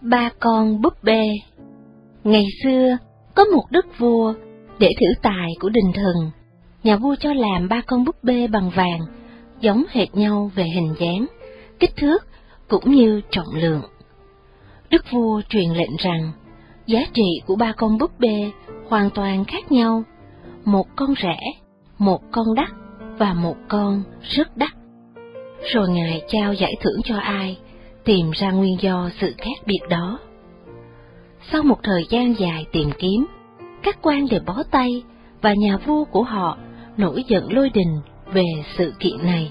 Ba con búp bê Ngày xưa, có một đức vua, để thử tài của đình thần, nhà vua cho làm ba con búp bê bằng vàng, giống hệt nhau về hình dáng, kích thước cũng như trọng lượng. Đức vua truyền lệnh rằng, giá trị của ba con búp bê hoàn toàn khác nhau, một con rẻ, một con đắt và một con rất đắt. Rồi ngài trao giải thưởng cho ai, tìm ra nguyên do sự khác biệt đó. Sau một thời gian dài tìm kiếm, các quan đều bó tay và nhà vua của họ nổi giận lôi đình về sự kiện này.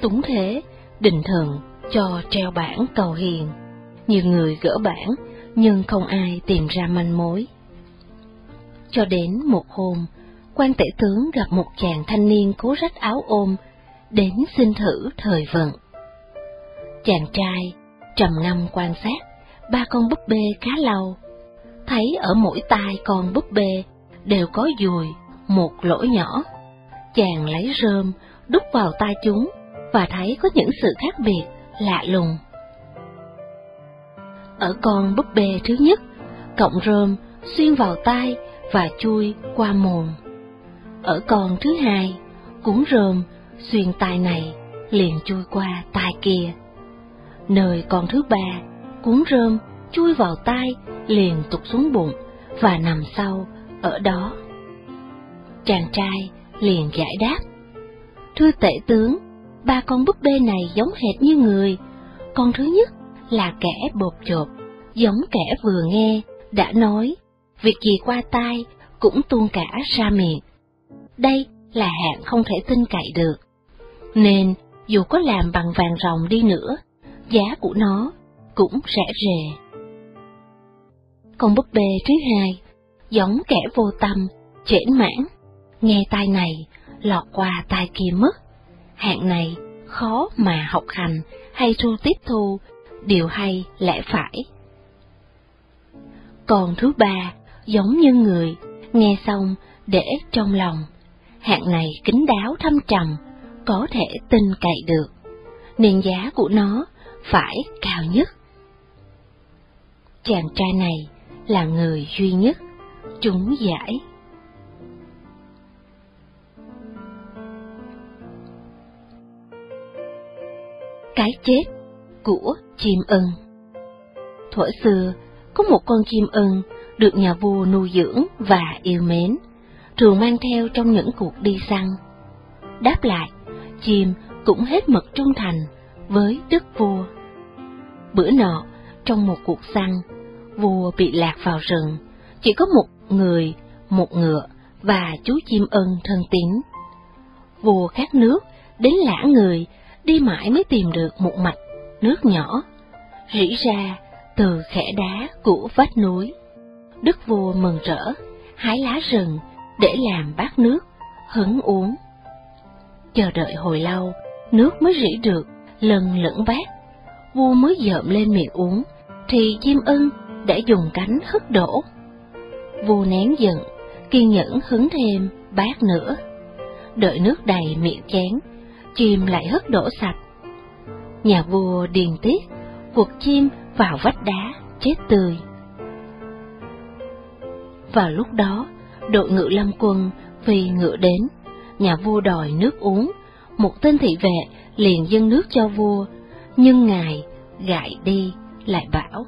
Túng thế, đình thần cho treo bản cầu hiền, nhiều người gỡ bản nhưng không ai tìm ra manh mối. Cho đến một hôm, quan tể tướng gặp một chàng thanh niên cố rách áo ôm, đến xin thử thời vận. Chàng trai trầm ngâm quan sát ba con búp bê khá lâu, thấy ở mỗi tai con búp bê đều có dùi, một lỗ nhỏ. Chàng lấy rơm đút vào tai chúng và thấy có những sự khác biệt lạ lùng. Ở con búp bê thứ nhất, cọng rơm xuyên vào tai và chui qua mồm. Ở con thứ hai, cuốn rơm xuyên tai này liền chui qua tai kia. Nơi con thứ ba, cuốn rơm chui vào tai liền tụt xuống bụng và nằm sau ở đó. Chàng trai liền giải đáp. Thưa tể tướng, ba con búp bê này giống hệt như người. Con thứ nhất là kẻ bột chộp, giống kẻ vừa nghe, đã nói, việc gì qua tai cũng tuôn cả ra miệng. Đây là hạng không thể tin cậy được. Nên, dù có làm bằng vàng ròng đi nữa, giá của nó cũng rẻ rề. Con búp bê thứ hai, giống kẻ vô tâm, chểnh mãn, nghe tai này, lọt qua tai kia mất. Hạng này khó mà học hành hay thu tiếp thu, điều hay lẽ phải. Còn thứ ba, giống như người, nghe xong để trong lòng. Hạng này kính đáo thâm trầm, có thể tin cậy được, nên giá của nó phải cao nhất. Chàng trai này là người duy nhất trúng giải. Cái chết của chim ưng Thuở xưa, có một con chim ưng được nhà vua nuôi dưỡng và yêu mến, thường mang theo trong những cuộc đi săn. Đáp lại, chim cũng hết mực trung thành với đức vua. Bữa nọ, trong một cuộc săn, vua bị lạc vào rừng, chỉ có một người, một ngựa và chú chim ưng thân tín. Vua khát nước, đến lã người, đi mãi mới tìm được một mạch nước nhỏ, rỉ ra từ khẽ đá của vách núi. Đức vua mừng rỡ, hái lá rừng để làm bát nước, hứng uống. Chờ đợi hồi lâu, nước mới rỉ được, lần lẫn bát. Vua mới dợm lên miệng uống, thì chim ưng đã dùng cánh hất đổ. Vua nén giận, kiên nhẫn hứng thêm bát nữa. Đợi nước đầy miệng chén, chim lại hất đổ sạch. Nhà vua điền tiết, cuộc chim vào vách đá, chết tươi. Vào lúc đó, đội ngự lâm quân vì ngựa đến, nhà vua đòi nước uống, một tên thị vệ liền dâng nước cho vua, nhưng ngài gại đi lại bảo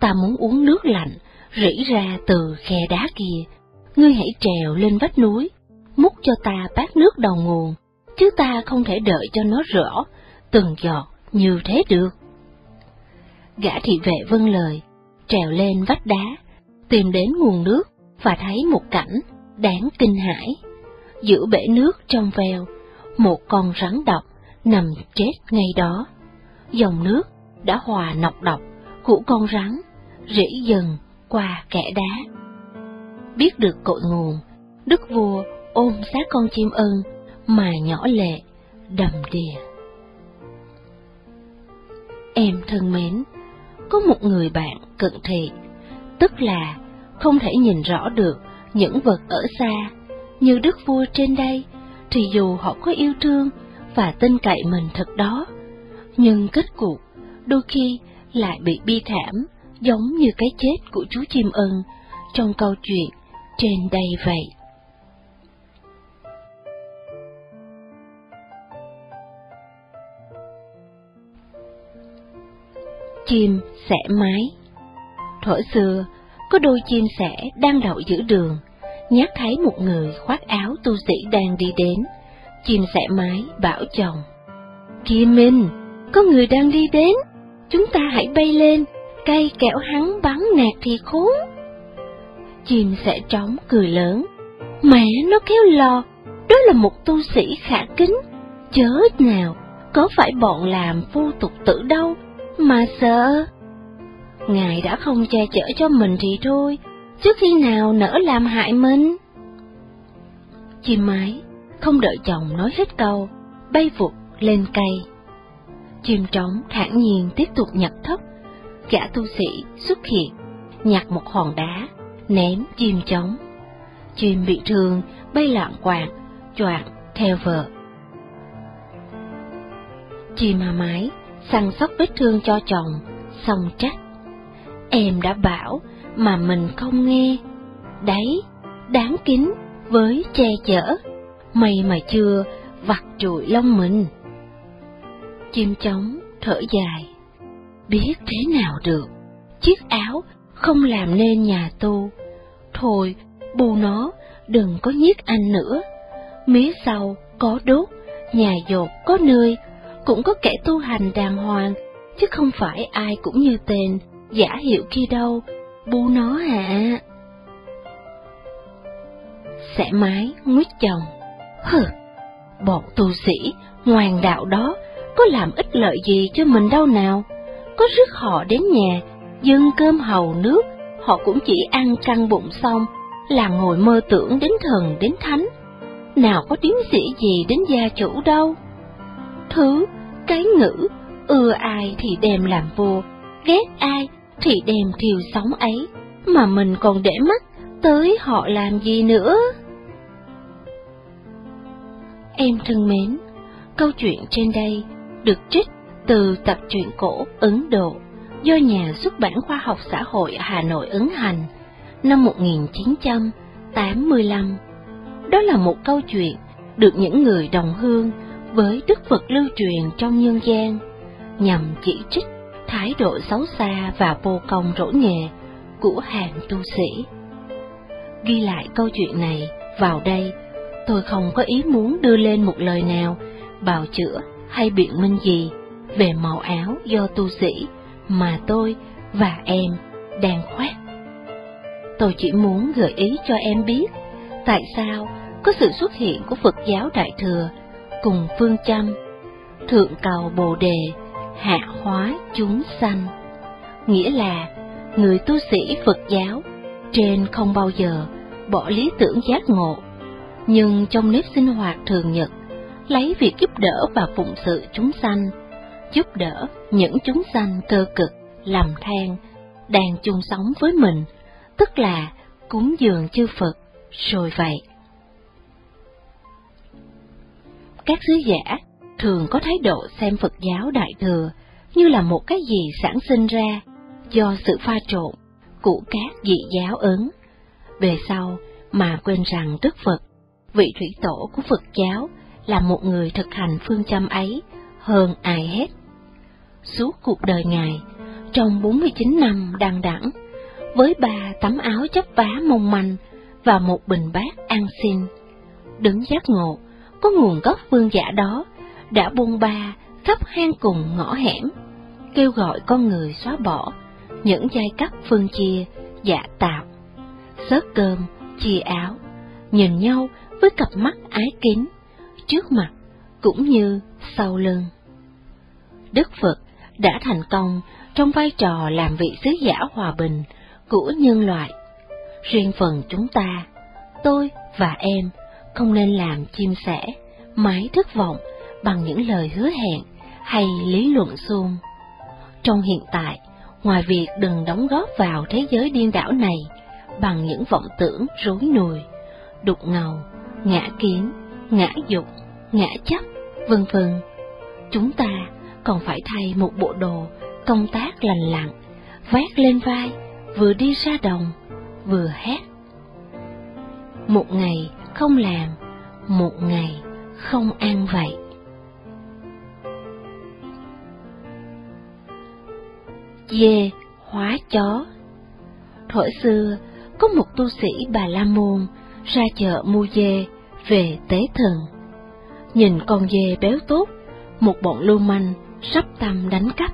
ta muốn uống nước lạnh, rỉ ra từ khe đá kia. Ngươi hãy trèo lên vách núi, múc cho ta bát nước đầu nguồn, chứ ta không thể đợi cho nó rõ, từng giọt như thế được. Gã thị vệ vâng lời, trèo lên vách đá, tìm đến nguồn nước và thấy một cảnh đáng kinh hãi. Giữa bể nước trong veo, một con rắn độc nằm chết ngay đó. Dòng nước đã hòa nọc độc của con rắn rỉ dần qua kẻ đá. Biết được cội nguồn, đức vua ôm xác con chim ưng mà nhỏ lệ, đầm đìa. Em thân mến, có một người bạn cận thị, tức là không thể nhìn rõ được những vật ở xa, như đức vua trên đây, thì dù họ có yêu thương và tin cậy mình thật đó, nhưng kết cục đôi khi lại bị bi thảm, giống như cái chết của chú chim ưng trong câu chuyện trên đây vậy. Chim sẻ mái Thuở xưa, có đôi chim sẻ đang đậu giữa đường, nhát thấy một người khoác áo tu sĩ đang đi đến. Chim sẻ mái bảo chồng, Kim Minh, có người đang đi đến, chúng ta hãy bay lên, cây kẹo hắn bắn nạt thì khốn. Chim sẻ trống cười lớn, mẹ nó kéo lò, đó là một tu sĩ khả kính, chớ nào, có phải bọn làm phu tục tử đâu, mà sợ. Ngài đã không che chở cho mình thì thôi, trước khi nào nỡ làm hại mình. Chim mái không đợi chồng nói hết câu, bay vụt lên cây. Chim trống thản nhiên tiếp tục nhặt thấp, gã tu sĩ xuất hiện, nhặt một hòn đá, ném chim trống. Chim bị thương, bay loạn quạng, choạng theo vợ. Chim ma mái săn sóc vết thương cho chồng, xong trách. Em đã bảo mà mình không nghe. Đấy, đáng kính với che chở, mày mà chưa vặt trụi lông mình. Chim trống thở dài, biết thế nào được, chiếc áo không làm nên nhà tu. Thôi, bù nó, đừng có giết anh nữa. Mía sau có đốt, nhà dột có nơi, cũng có kẻ tu hành đàng hoàng, chứ không phải ai cũng như tên, giả hiệu kia đâu, bu nó hả? Sẽ mái nguyết chồng, hừ, bọn tu sĩ, ngoan đạo đó, có làm ích lợi gì cho mình đâu nào, có rước họ đến nhà, dâng cơm hầu nước, họ cũng chỉ ăn căng bụng xong, là ngồi mơ tưởng đến thần đến thánh, nào có tiếng sĩ gì đến gia chủ đâu. Thứ, cái ngữ, ưa ai thì đem làm vô, ghét ai thì đem thiều sóng ấy, mà mình còn để mắt tới họ làm gì nữa. Em thân mến, câu chuyện trên đây được trích từ tập truyện cổ Ấn Độ do nhà xuất bản khoa học xã hội Hà Nội ấn hành năm 1985. Đó là một câu chuyện được những người đồng hương với đức Phật lưu truyền trong nhân gian, nhằm chỉ trích thái độ xấu xa và vô công rỗ nghề của hàng tu sĩ. Ghi lại câu chuyện này vào đây, tôi không có ý muốn đưa lên một lời nào bào chữa hay biện minh gì về màu áo do tu sĩ mà tôi và em đang khoác. Tôi chỉ muốn gợi ý cho em biết tại sao có sự xuất hiện của Phật giáo Đại Thừa cùng phương châm thượng cầu bồ đề hạ hóa chúng sanh. Nghĩa là, người tu sĩ phật giáo trên không bao giờ bỏ lý tưởng giác ngộ, nhưng trong nếp sinh hoạt thường nhật, lấy việc giúp đỡ và phụng sự chúng sanh, giúp đỡ những chúng sanh cơ cực, làm than đang chung sống với mình, tức là cúng dường chư phật, rồi vậy. Các sứ giả thường có thái độ xem Phật giáo Đại Thừa như là một cái gì sản sinh ra do sự pha trộn của các dị giáo ấn. Về sau mà quên rằng Đức Phật, vị thủy tổ của Phật giáo, là một người thực hành phương châm ấy hơn ai hết. Suốt cuộc đời Ngài, trong 49 năm đăng đẳng, với ba tấm áo chấp vá mong manh và một bình bát ăn xin, đứng giác ngộ có nguồn gốc vương giả đó đã buông ba khắp hang cùng ngõ hẻm, kêu gọi con người xóa bỏ những giai cấp phân chia, dạ tạo, sớt cơm, chia áo, nhìn nhau với cặp mắt ái kính, trước mặt cũng như sau lưng. Đức Phật đã thành công trong vai trò làm vị sứ giả hòa bình của nhân loại. Riêng phần chúng ta, tôi và em không nên làm chim sẻ, mái thất vọng bằng những lời hứa hẹn hay lý luận suông. Trong hiện tại, ngoài việc đừng đóng góp vào thế giới điên đảo này bằng những vọng tưởng rối nùi, đục ngầu, ngã kiến, ngã dục, ngã chấp vân vân. Chúng ta còn phải thay một bộ đồ công tác lành lặn, vác lên vai, vừa đi ra đồng, vừa hét. Một ngày không làm, một ngày không ăn vậy. Dê hóa chó Thuở xưa, có một tu sĩ Bà La Môn ra chợ mua dê về tế thần. Nhìn con dê béo tốt, một bọn lưu manh sắp tâm đánh cắp.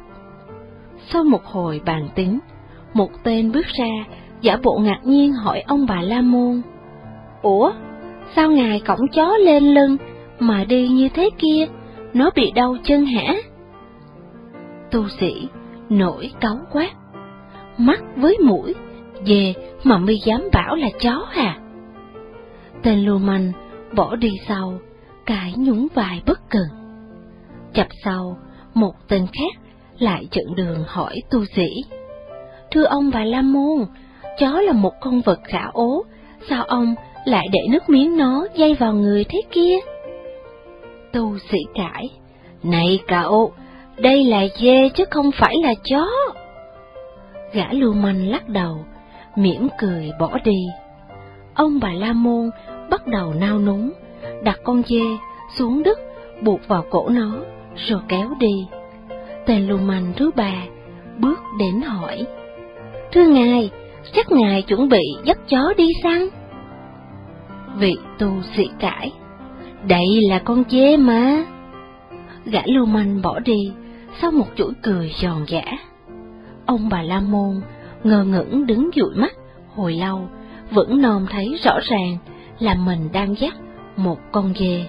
Sau một hồi bàn tính, một tên bước ra, giả bộ ngạc nhiên hỏi ông bà La Môn. Ủa, sao ngài cõng chó lên lưng, mà đi như thế kia, nó bị đau chân hả? Tu sĩ nổi cáu quát, mắt với mũi, về mà mi dám bảo là chó à? Tên lưu manh bỏ đi sau, cãi nhún vai bất cần. Chập sau, một tên khác lại chặn đường hỏi tu sĩ. Thưa ông bà La Môn, chó là một con vật khả ố, sao ông lại để nước miếng nó dây vào người thế kia? Tu sĩ cãi, này cậu, đây là dê chứ không phải là chó. Gã lưu manh lắc đầu, mỉm cười bỏ đi. Ông bà La Môn bắt đầu nao núng, đặt con dê xuống đất, buộc vào cổ nó, rồi kéo đi. Tên lưu manh thứ ba bước đến hỏi, Thưa ngài, chắc ngài chuẩn bị dắt chó đi săn? Vị tu sĩ cãi, đây là con dê mà. Gã lưu manh bỏ đi, sau một chuỗi cười giòn giả. Ông bà La Môn ngơ ngẩn đứng dụi mắt hồi lâu, vẫn nòm thấy rõ ràng là mình đang dắt một con dê.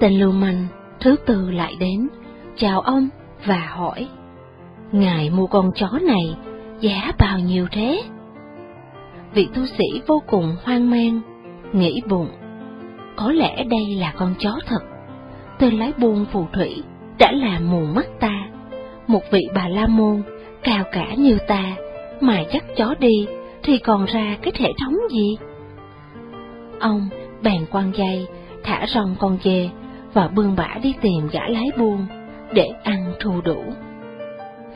Tên lưu manh thứ tư lại đến, chào ông và hỏi, Ngài mua con chó này giá bao nhiêu thế? Vị tu sĩ vô cùng hoang mang, nghĩ bụng, có lẽ đây là con chó thật. Tên lái buôn phù thủy đã làm mù mắt ta, một vị bà la môn cao cả như ta mà dắt chó đi thì còn ra cái hệ thống gì? Ông bèn quăng dây, thả rong con dê và bươn bả đi tìm gã lái buôn để ăn thu đủ.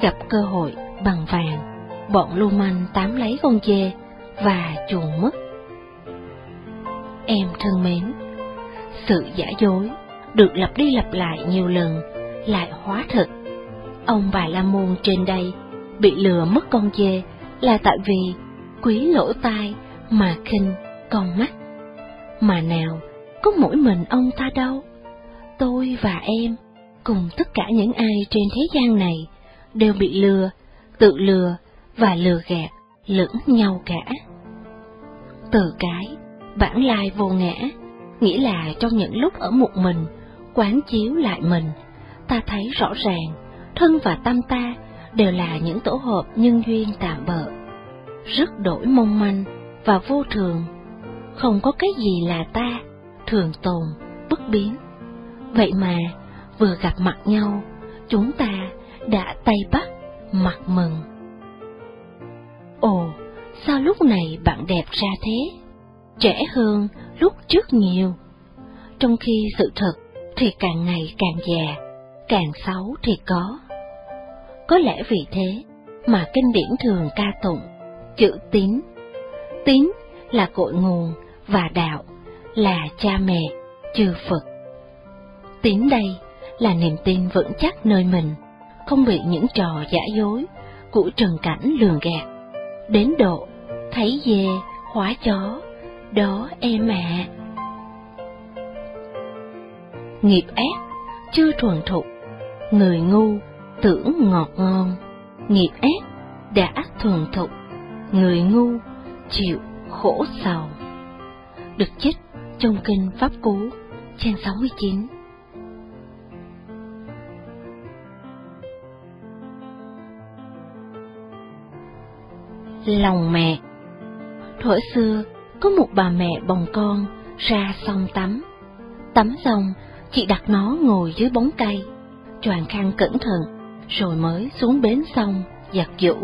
Gặp cơ hội bằng vàng, bọn lưu manh tám lấy con dê và chuồn mất. Em thân mến, sự giả dối được lặp đi lặp lại nhiều lần lại hóa thật. Ông bà La Môn trên đây bị lừa mất con dê là tại vì quý lỗ tai mà khinh con mắt. Mà nào, có mỗi mình ông ta đâu. Tôi và em, cùng tất cả những ai trên thế gian này, đều bị lừa, tự lừa và lừa gạt lẫn nhau cả. Từ cái, bản lai vô ngã, nghĩa là trong những lúc ở một mình, quán chiếu lại mình, ta thấy rõ ràng, thân và tâm ta đều là những tổ hợp nhân duyên tạm bợ, rất đổi mong manh và vô thường, không có cái gì là ta, thường tồn, bất biến. Vậy mà, vừa gặp mặt nhau, chúng ta đã tay bắt, mặt mừng. Ồ, sao lúc này bạn đẹp ra thế? Trẻ hơn lúc trước nhiều. Trong khi sự thật thì càng ngày càng già, càng xấu thì có. Có lẽ vì thế mà kinh điển thường ca tụng chữ tín. Tín là cội nguồn và đạo là cha mẹ, chư Phật. Tín đây là niềm tin vững chắc nơi mình, không bị những trò giả dối của trần cảnh lường gạt. Đến độ thấy dê, hóa chó, đó em ạ. Nghiệp ác chưa thuần thục, người ngu tưởng ngọt ngon, nghiệp ác đã thuần thục, người ngu chịu khổ sầu. Được trích trong kinh Pháp Cú, trang 69. Lòng mẹ Thổi xưa, có một bà mẹ bồng con ra sông tắm. Tắm xong, chị đặt nó ngồi dưới bóng cây, choàng khăn cẩn thận rồi mới xuống bến sông giặt giũ.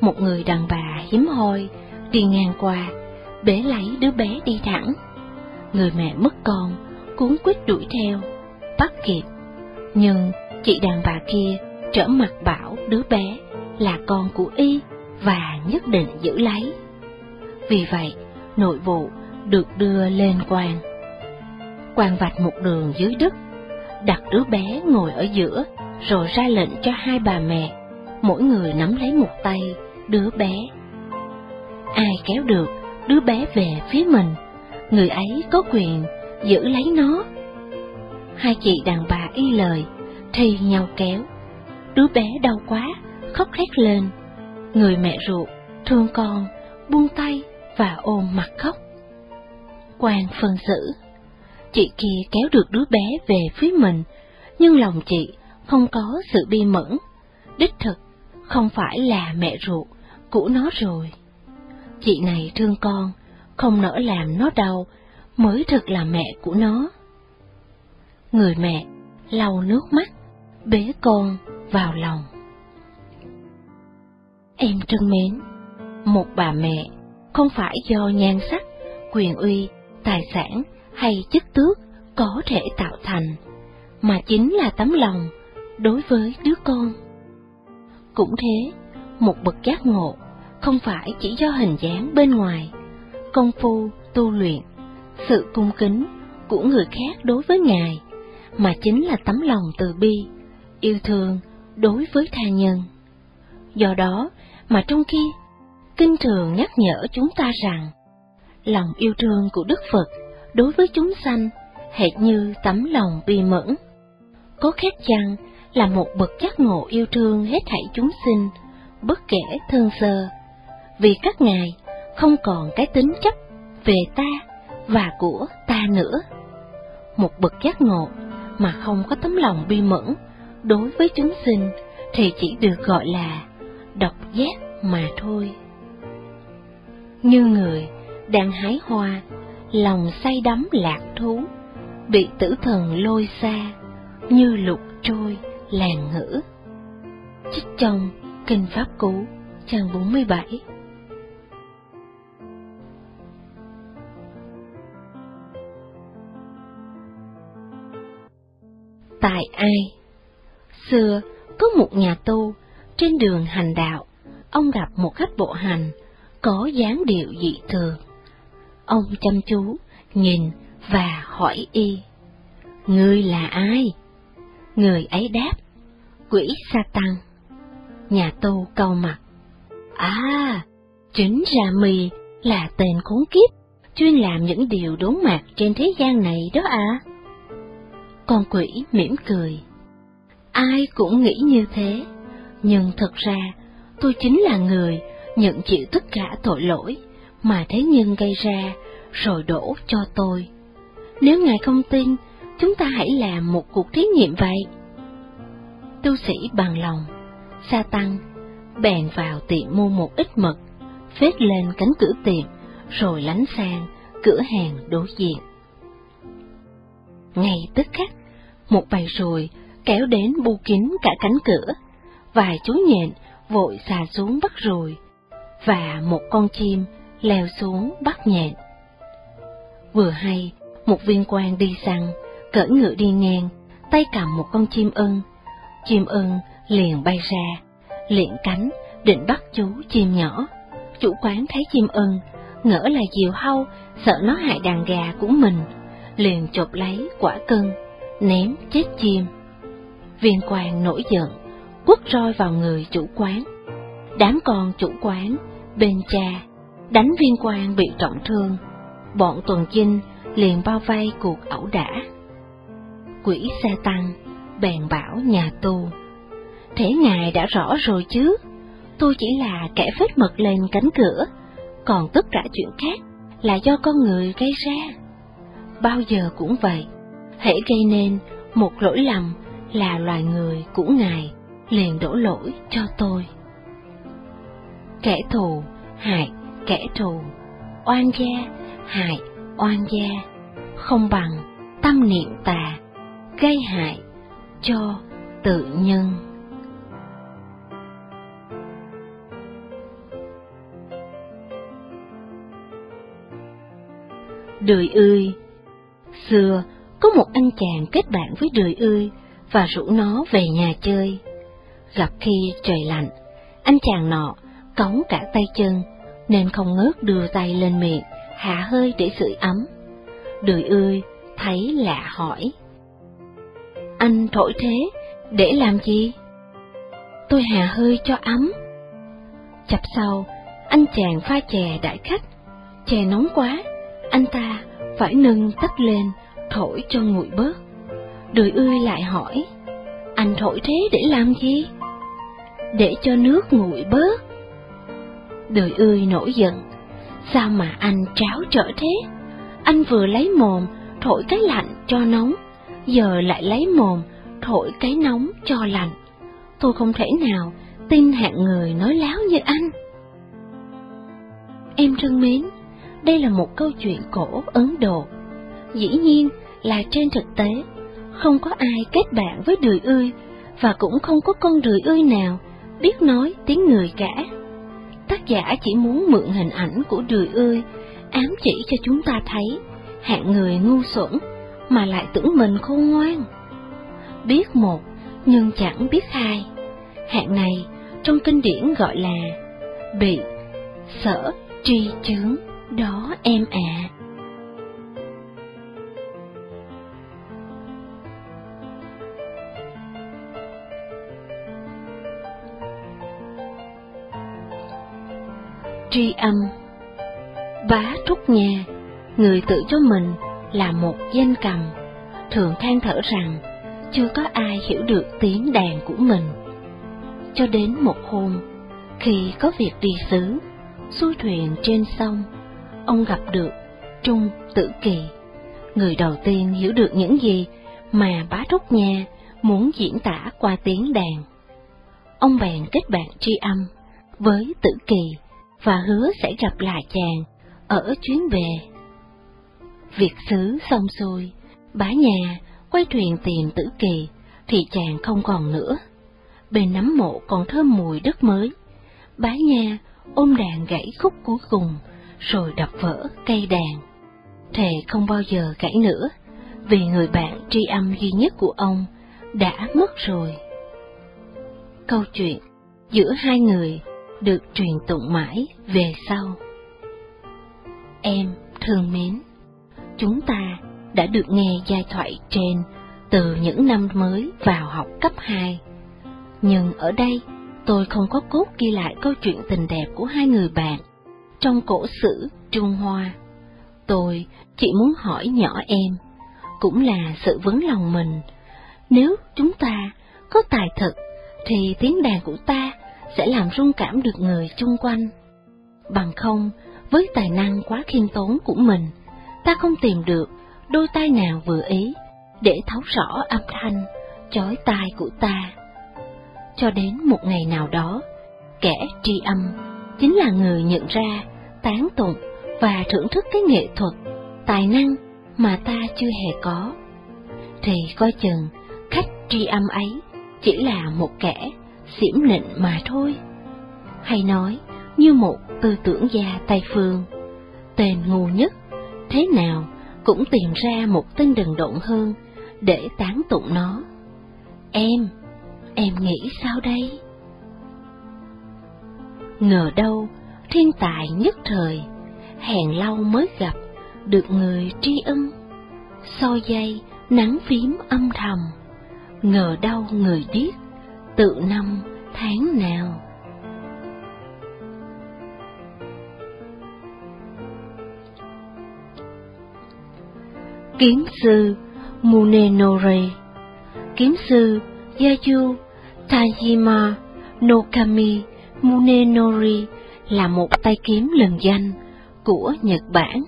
Một người đàn bà hiếm hoi đi ngang qua, bế lấy đứa bé đi thẳng. Người mẹ mất con, cuốn quýt đuổi theo, bắt kịp. Nhưng chị đàn bà kia trở mặt bảo đứa bé là con của y và nhất định giữ lấy. Vì vậy, nội vụ được đưa lên quan quàng vạch một đường dưới đất, đặt đứa bé ngồi ở giữa, rồi ra lệnh cho hai bà mẹ, mỗi người nắm lấy một tay đứa bé. Ai kéo được đứa bé về phía mình, người ấy có quyền giữ lấy nó. Hai chị đàn bà y lời, thì nhau kéo. Đứa bé đau quá, khóc hét lên. Người mẹ ruột, thương con, buông tay và ôm mặt khóc. Quang phân xử, chị kia kéo được đứa bé về phía mình, nhưng lòng chị không có sự bi mẫn. Đích thực, không phải là mẹ ruột của nó rồi. Chị này thương con, không nỡ làm nó đau, mới thực là mẹ của nó. Người mẹ lau nước mắt, bế con vào lòng. Em trân mến, một bà mẹ không phải do nhan sắc, quyền uy, tài sản hay chức tước có thể tạo thành, mà chính là tấm lòng đối với đứa con. Cũng thế, một bậc giác ngộ không phải chỉ do hình dáng bên ngoài, công phu, tu luyện, sự cung kính của người khác đối với Ngài, mà chính là tấm lòng từ bi, yêu thương đối với tha nhân. Do đó mà trong khi Kinh thường nhắc nhở chúng ta rằng, lòng yêu thương của Đức Phật đối với chúng sanh hệt như tấm lòng bi mẫn. Có khác chăng là một bậc giác ngộ yêu thương hết thảy chúng sinh, bất kể thân sơ, vì các ngài không còn cái tính chấp về ta và của ta nữa. Một bậc giác ngộ mà không có tấm lòng bi mẫn đối với chúng sinh thì chỉ được gọi là độc giác mà thôi. Như người đang hái hoa, lòng say đắm lạc thú, bị tử thần lôi xa, như lục trôi làng ngữ. Trích trong Kinh Pháp Cú, trang 47 Tại ai? Xưa, có một nhà tu, trên đường hành đạo, ông gặp một khách bộ hành, có dáng điệu dị thường. Ông chăm chú, nhìn và hỏi y, Ngươi là ai? Người ấy đáp, quỷ sa tăng. Nhà tu câu mặt, À, chính ra mì là tên khốn kiếp, chuyên làm những điều đốn mạc trên thế gian này đó à. Con quỷ mỉm cười. Ai cũng nghĩ như thế, nhưng thật ra tôi chính là người nhận chịu tất cả tội lỗi mà thế nhân gây ra rồi đổ cho tôi. Nếu ngài không tin, chúng ta hãy làm một cuộc thí nghiệm vậy. Tu sĩ bằng lòng, sa tăng, bèn vào tiệm mua một ít mật, phết lên cánh cửa tiệm, rồi lánh sang cửa hàng đối diện. Ngay tức khắc, một bầy ruồi kéo đến bu kín cả cánh cửa, vài chú nhện vội xà xuống bắt ruồi, và một con chim leo xuống bắt nhện. Vừa hay, một viên quan đi săn, cởi ngựa đi ngang, tay cầm một con chim ưng. Chim ưng liền bay ra, liền cánh, định bắt chú chim nhỏ. Chủ quán thấy chim ưng, ngỡ là diều hâu, sợ nó hại đàn gà của mình, liền chộp lấy quả cân, ném chết chim. Viên quan nổi giận, quất roi vào người chủ quán. Đám con chủ quán, bên cha, đánh viên quan bị trọng thương. Bọn tuần chinh liền bao vây cuộc ẩu đả. Quỷ xe tăng, bèn bảo nhà tu. Thế ngài đã rõ rồi chứ, tôi chỉ là kẻ vết mật lên cánh cửa, còn tất cả chuyện khác là do con người gây ra. Bao giờ cũng vậy, hãy gây nên một lỗi lầm là loài người của ngài liền đổ lỗi cho tôi. Kẻ thù hại kẻ thù, oan gia hại oan gia, không bằng tâm niệm tà, gây hại cho tự nhân. Đời ơi, xưa có một anh chàng kết bạn với đời ươi và rủ nó về nhà chơi. Gặp khi trời lạnh, anh chàng nọ cống cả tay chân, nên không ngớt đưa tay lên miệng, hạ hơi để sưởi ấm. Đời ơi, thấy lạ hỏi. Anh thổi thế, để làm gì? Tôi hạ hơi cho ấm. Chập sau, anh chàng pha chè đại khách, chè nóng quá, anh ta phải nâng tách lên, thổi cho nguội bớt. Đời ươi lại hỏi, anh thổi thế để làm gì? Để cho nước nguội bớt. Đời ươi nổi giận, sao mà anh tráo trở thế? Anh vừa lấy mồm thổi cái lạnh cho nóng, giờ lại lấy mồm thổi cái nóng cho lạnh. Tôi không thể nào tin hạng người nói láo như anh. Em thân mến, đây là một câu chuyện cổ Ấn Độ. Dĩ nhiên là trên thực tế, không có ai kết bạn với đười ươi và cũng không có con đười ươi nào biết nói tiếng người cả. Tác giả chỉ muốn mượn hình ảnh của đười ươi ám chỉ cho chúng ta thấy, hạng người ngu xuẩn, mà lại tưởng mình khôn ngoan. Biết một, nhưng chẳng biết hai. Hạng này trong kinh điển gọi là bị sở tri chướng, đó em ạ. À. Tri âm Bá Trúc Nhà, người tự cho mình là một danh cầm, thường than thở rằng chưa có ai hiểu được tiếng đàn của mình. Cho đến một hôm, khi có việc đi xứ, xuôi thuyền trên sông, ông gặp được Trung Tử Kỳ, người đầu tiên hiểu được những gì mà bá Trúc Nha muốn diễn tả qua tiếng đàn. Ông bèn kết bạn tri âm với Tử Kỳ và hứa sẽ gặp lại chàng ở chuyến về. Việc xứ xong xuôi, bá nhà quay thuyền tìm Tử Kỳ thì chàng không còn nữa. Bên nắm mộ còn thơm mùi đất mới. Bá nha ôm đàn gãy khúc cuối cùng, rồi đập vỡ cây đàn. Thề không bao giờ gãy nữa, vì người bạn tri âm duy nhất của ông đã mất rồi. Câu chuyện giữa hai người được truyền tụng mãi về sau. Em thương mến, chúng ta đã được nghe giai thoại trên từ những năm mới vào học cấp 2. Nhưng ở đây, tôi không có cốt ghi lại câu chuyện tình đẹp của hai người bạn trong cổ sử Trung Hoa. Tôi chỉ muốn hỏi nhỏ em, cũng là sự vấn lòng mình, nếu chúng ta có tài thực thì tiếng đàn của ta sẽ làm rung cảm được người chung quanh. Bằng không, với tài năng quá khiêm tốn của mình, ta không tìm được đôi tay nào vừa ý để thấu rõ âm thanh chói tai của ta. Cho đến một ngày nào đó, kẻ tri âm chính là người nhận ra, tán tụng và thưởng thức cái nghệ thuật, tài năng mà ta chưa hề có. Thì coi chừng khách tri âm ấy chỉ là một kẻ xỉm nịnh mà thôi. Hay nói, như một tư tưởng gia Tây Phương, tên ngu nhất, thế nào cũng tìm ra một tên đần độn hơn để tán tụng nó. Em, em nghĩ sao đây? Ngờ đâu, thiên tài nhất thời, hèn lâu mới gặp, được người tri ân. soi dây, nắng phím âm thầm, ngờ đâu người biết, tự năm tháng nào. Kiếm sư Munenori Kiếm sư Yayu Tajima Nokami Munenori là một tay kiếm lừng danh của Nhật Bản.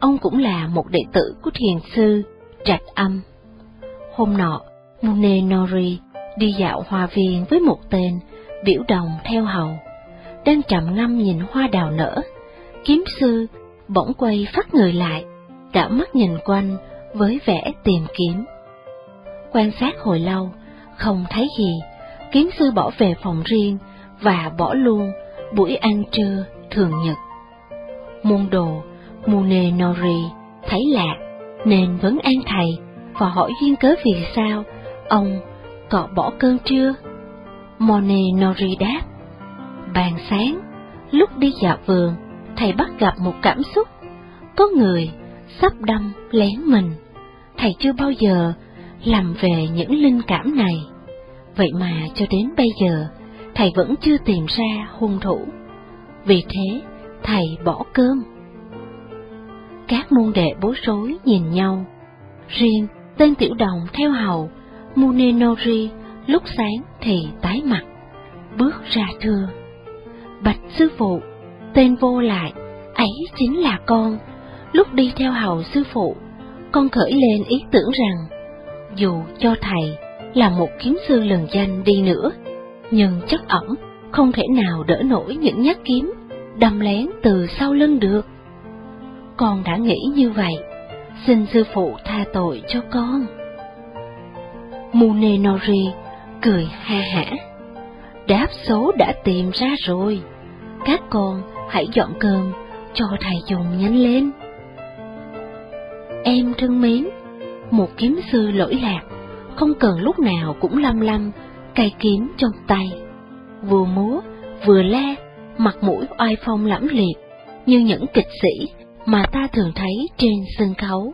Ông cũng là một đệ tử của thiền sư Trạch Âm. Hôm nọ, Munenori đi dạo hòa viên với một tên biểu đồng theo hầu. Đang trầm ngâm nhìn hoa đào nở, kiếm sư bỗng quay phát người lại, đảo mắt nhìn quanh với vẻ tìm kiếm. Quan sát hồi lâu, không thấy gì, kiếm sư bỏ về phòng riêng và bỏ luôn buổi ăn trưa thường nhật. Môn đồ Munenori thấy lạ nên vẫn an thầy và hỏi duyên cớ vì sao ông cọ bỏ cơn trưa. Monenori đáp, bàn sáng, lúc đi dạo vườn, thầy bắt gặp một cảm xúc, có người sắp đâm lén mình. Thầy chưa bao giờ làm về những linh cảm này, vậy mà cho đến bây giờ, thầy vẫn chưa tìm ra hung thủ. Vì thế, thầy bỏ cơm. Các môn đệ bối rối nhìn nhau. Riêng tên tiểu đồng theo hầu Munenori lúc sáng thì tái mặt, bước ra thưa. Bạch sư phụ, tên vô lại, ấy chính là con. Lúc đi theo hầu sư phụ, con khởi lên ý tưởng rằng, dù cho thầy là một kiếm sư lừng danh đi nữa, nhưng chắc ẩm không thể nào đỡ nổi những nhát kiếm đâm lén từ sau lưng được. Con đã nghĩ như vậy, xin sư phụ tha tội cho con. Munenori cười ha hả. Đáp số đã tìm ra rồi, các con hãy dọn cơm cho thầy dùng nhanh lên. Em thân mến, một kiếm sư lỗi lạc, không cần lúc nào cũng lăm lăm cây kiếm trong tay, vừa múa vừa la, mặt mũi oai phong lẫm liệt như những kịch sĩ mà ta thường thấy trên sân khấu.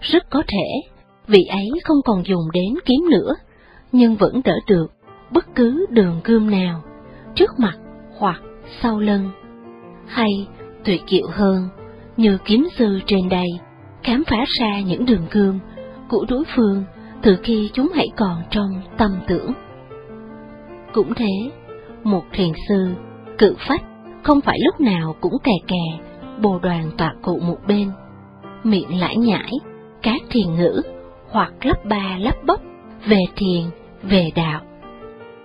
Rất có thể, vị ấy không còn dùng đến kiếm nữa, nhưng vẫn đỡ được bất cứ đường gươm nào, trước mặt hoặc sau lưng. Hay, tuyệt diệu hơn, như kiếm sư trên đây, khám phá ra những đường gươm của đối phương từ khi chúng hãy còn trong tâm tưởng. Cũng thế, một thiền sư, cự phách, không phải lúc nào cũng kè kè, bồ đoàn tọa cụ một bên, miệng lãi nhãi, các thiền ngữ, hoặc lắp ba lắp bắp về thiền, về đạo,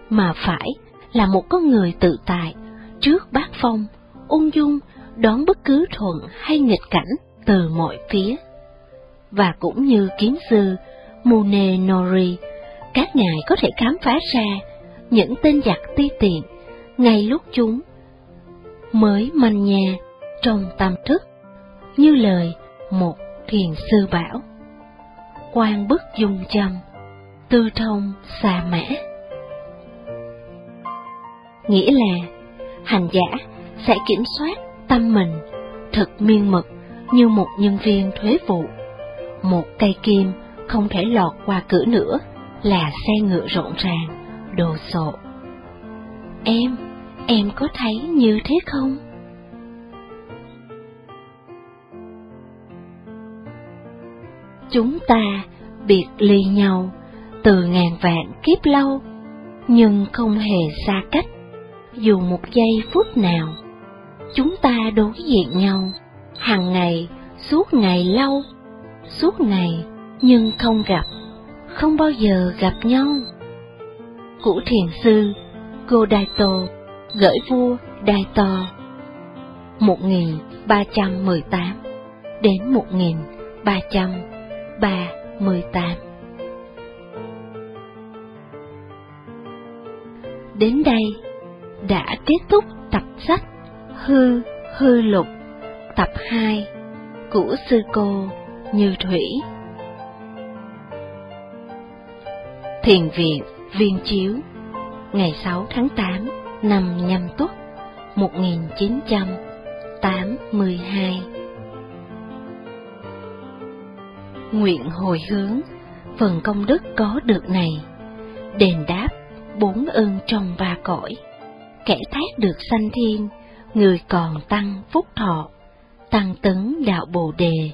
mà phải là một con người tự tại, trước bát phong, ung dung, đón bất cứ thuận hay nghịch cảnh từ mọi phía. Và cũng như kiếm sư Mune Nori, các ngài có thể khám phá ra những tên giặc ti tiện ngay lúc chúng mới manh nha trong tâm thức, như lời một thiền sư bảo. Quan bức dung trầm tư thông xà mã. Nghĩa là, hành giả sẽ kiểm soát tâm mình thật miên mật như một nhân viên thuế vụ. Một cây kim không thể lọt qua cửa nữa là xe ngựa rộn ràng, đồ sộ. Em, em có thấy như thế không? Chúng ta biệt ly nhau từ ngàn vạn kiếp lâu, nhưng không hề xa cách, dù một giây phút nào. Chúng ta đối diện nhau, hàng ngày, suốt ngày lâu, suốt ngày nhưng không gặp, không bao giờ gặp nhau. Cũ thiền sư Godaito gửi vua Đài To 1318 đến 3, 18 Đến đây đã kết thúc tập sách Hư Hư Lục tập 2 của sư cô Như Thủy. Thiền viện Viên Chiếu ngày 6 tháng 8 năm nhâm tuất 1982 Nguyện hồi hướng, phần công đức có được này. Đền đáp, bốn ơn trong ba cõi. Kẻ thác được sanh thiên, người còn tăng phúc thọ, tăng tấn đạo bồ đề,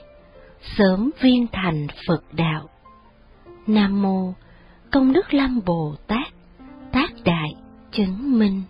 sớm viên thành phật đạo. Nam mô, công đức lâm bồ tát, tác đại chứng minh.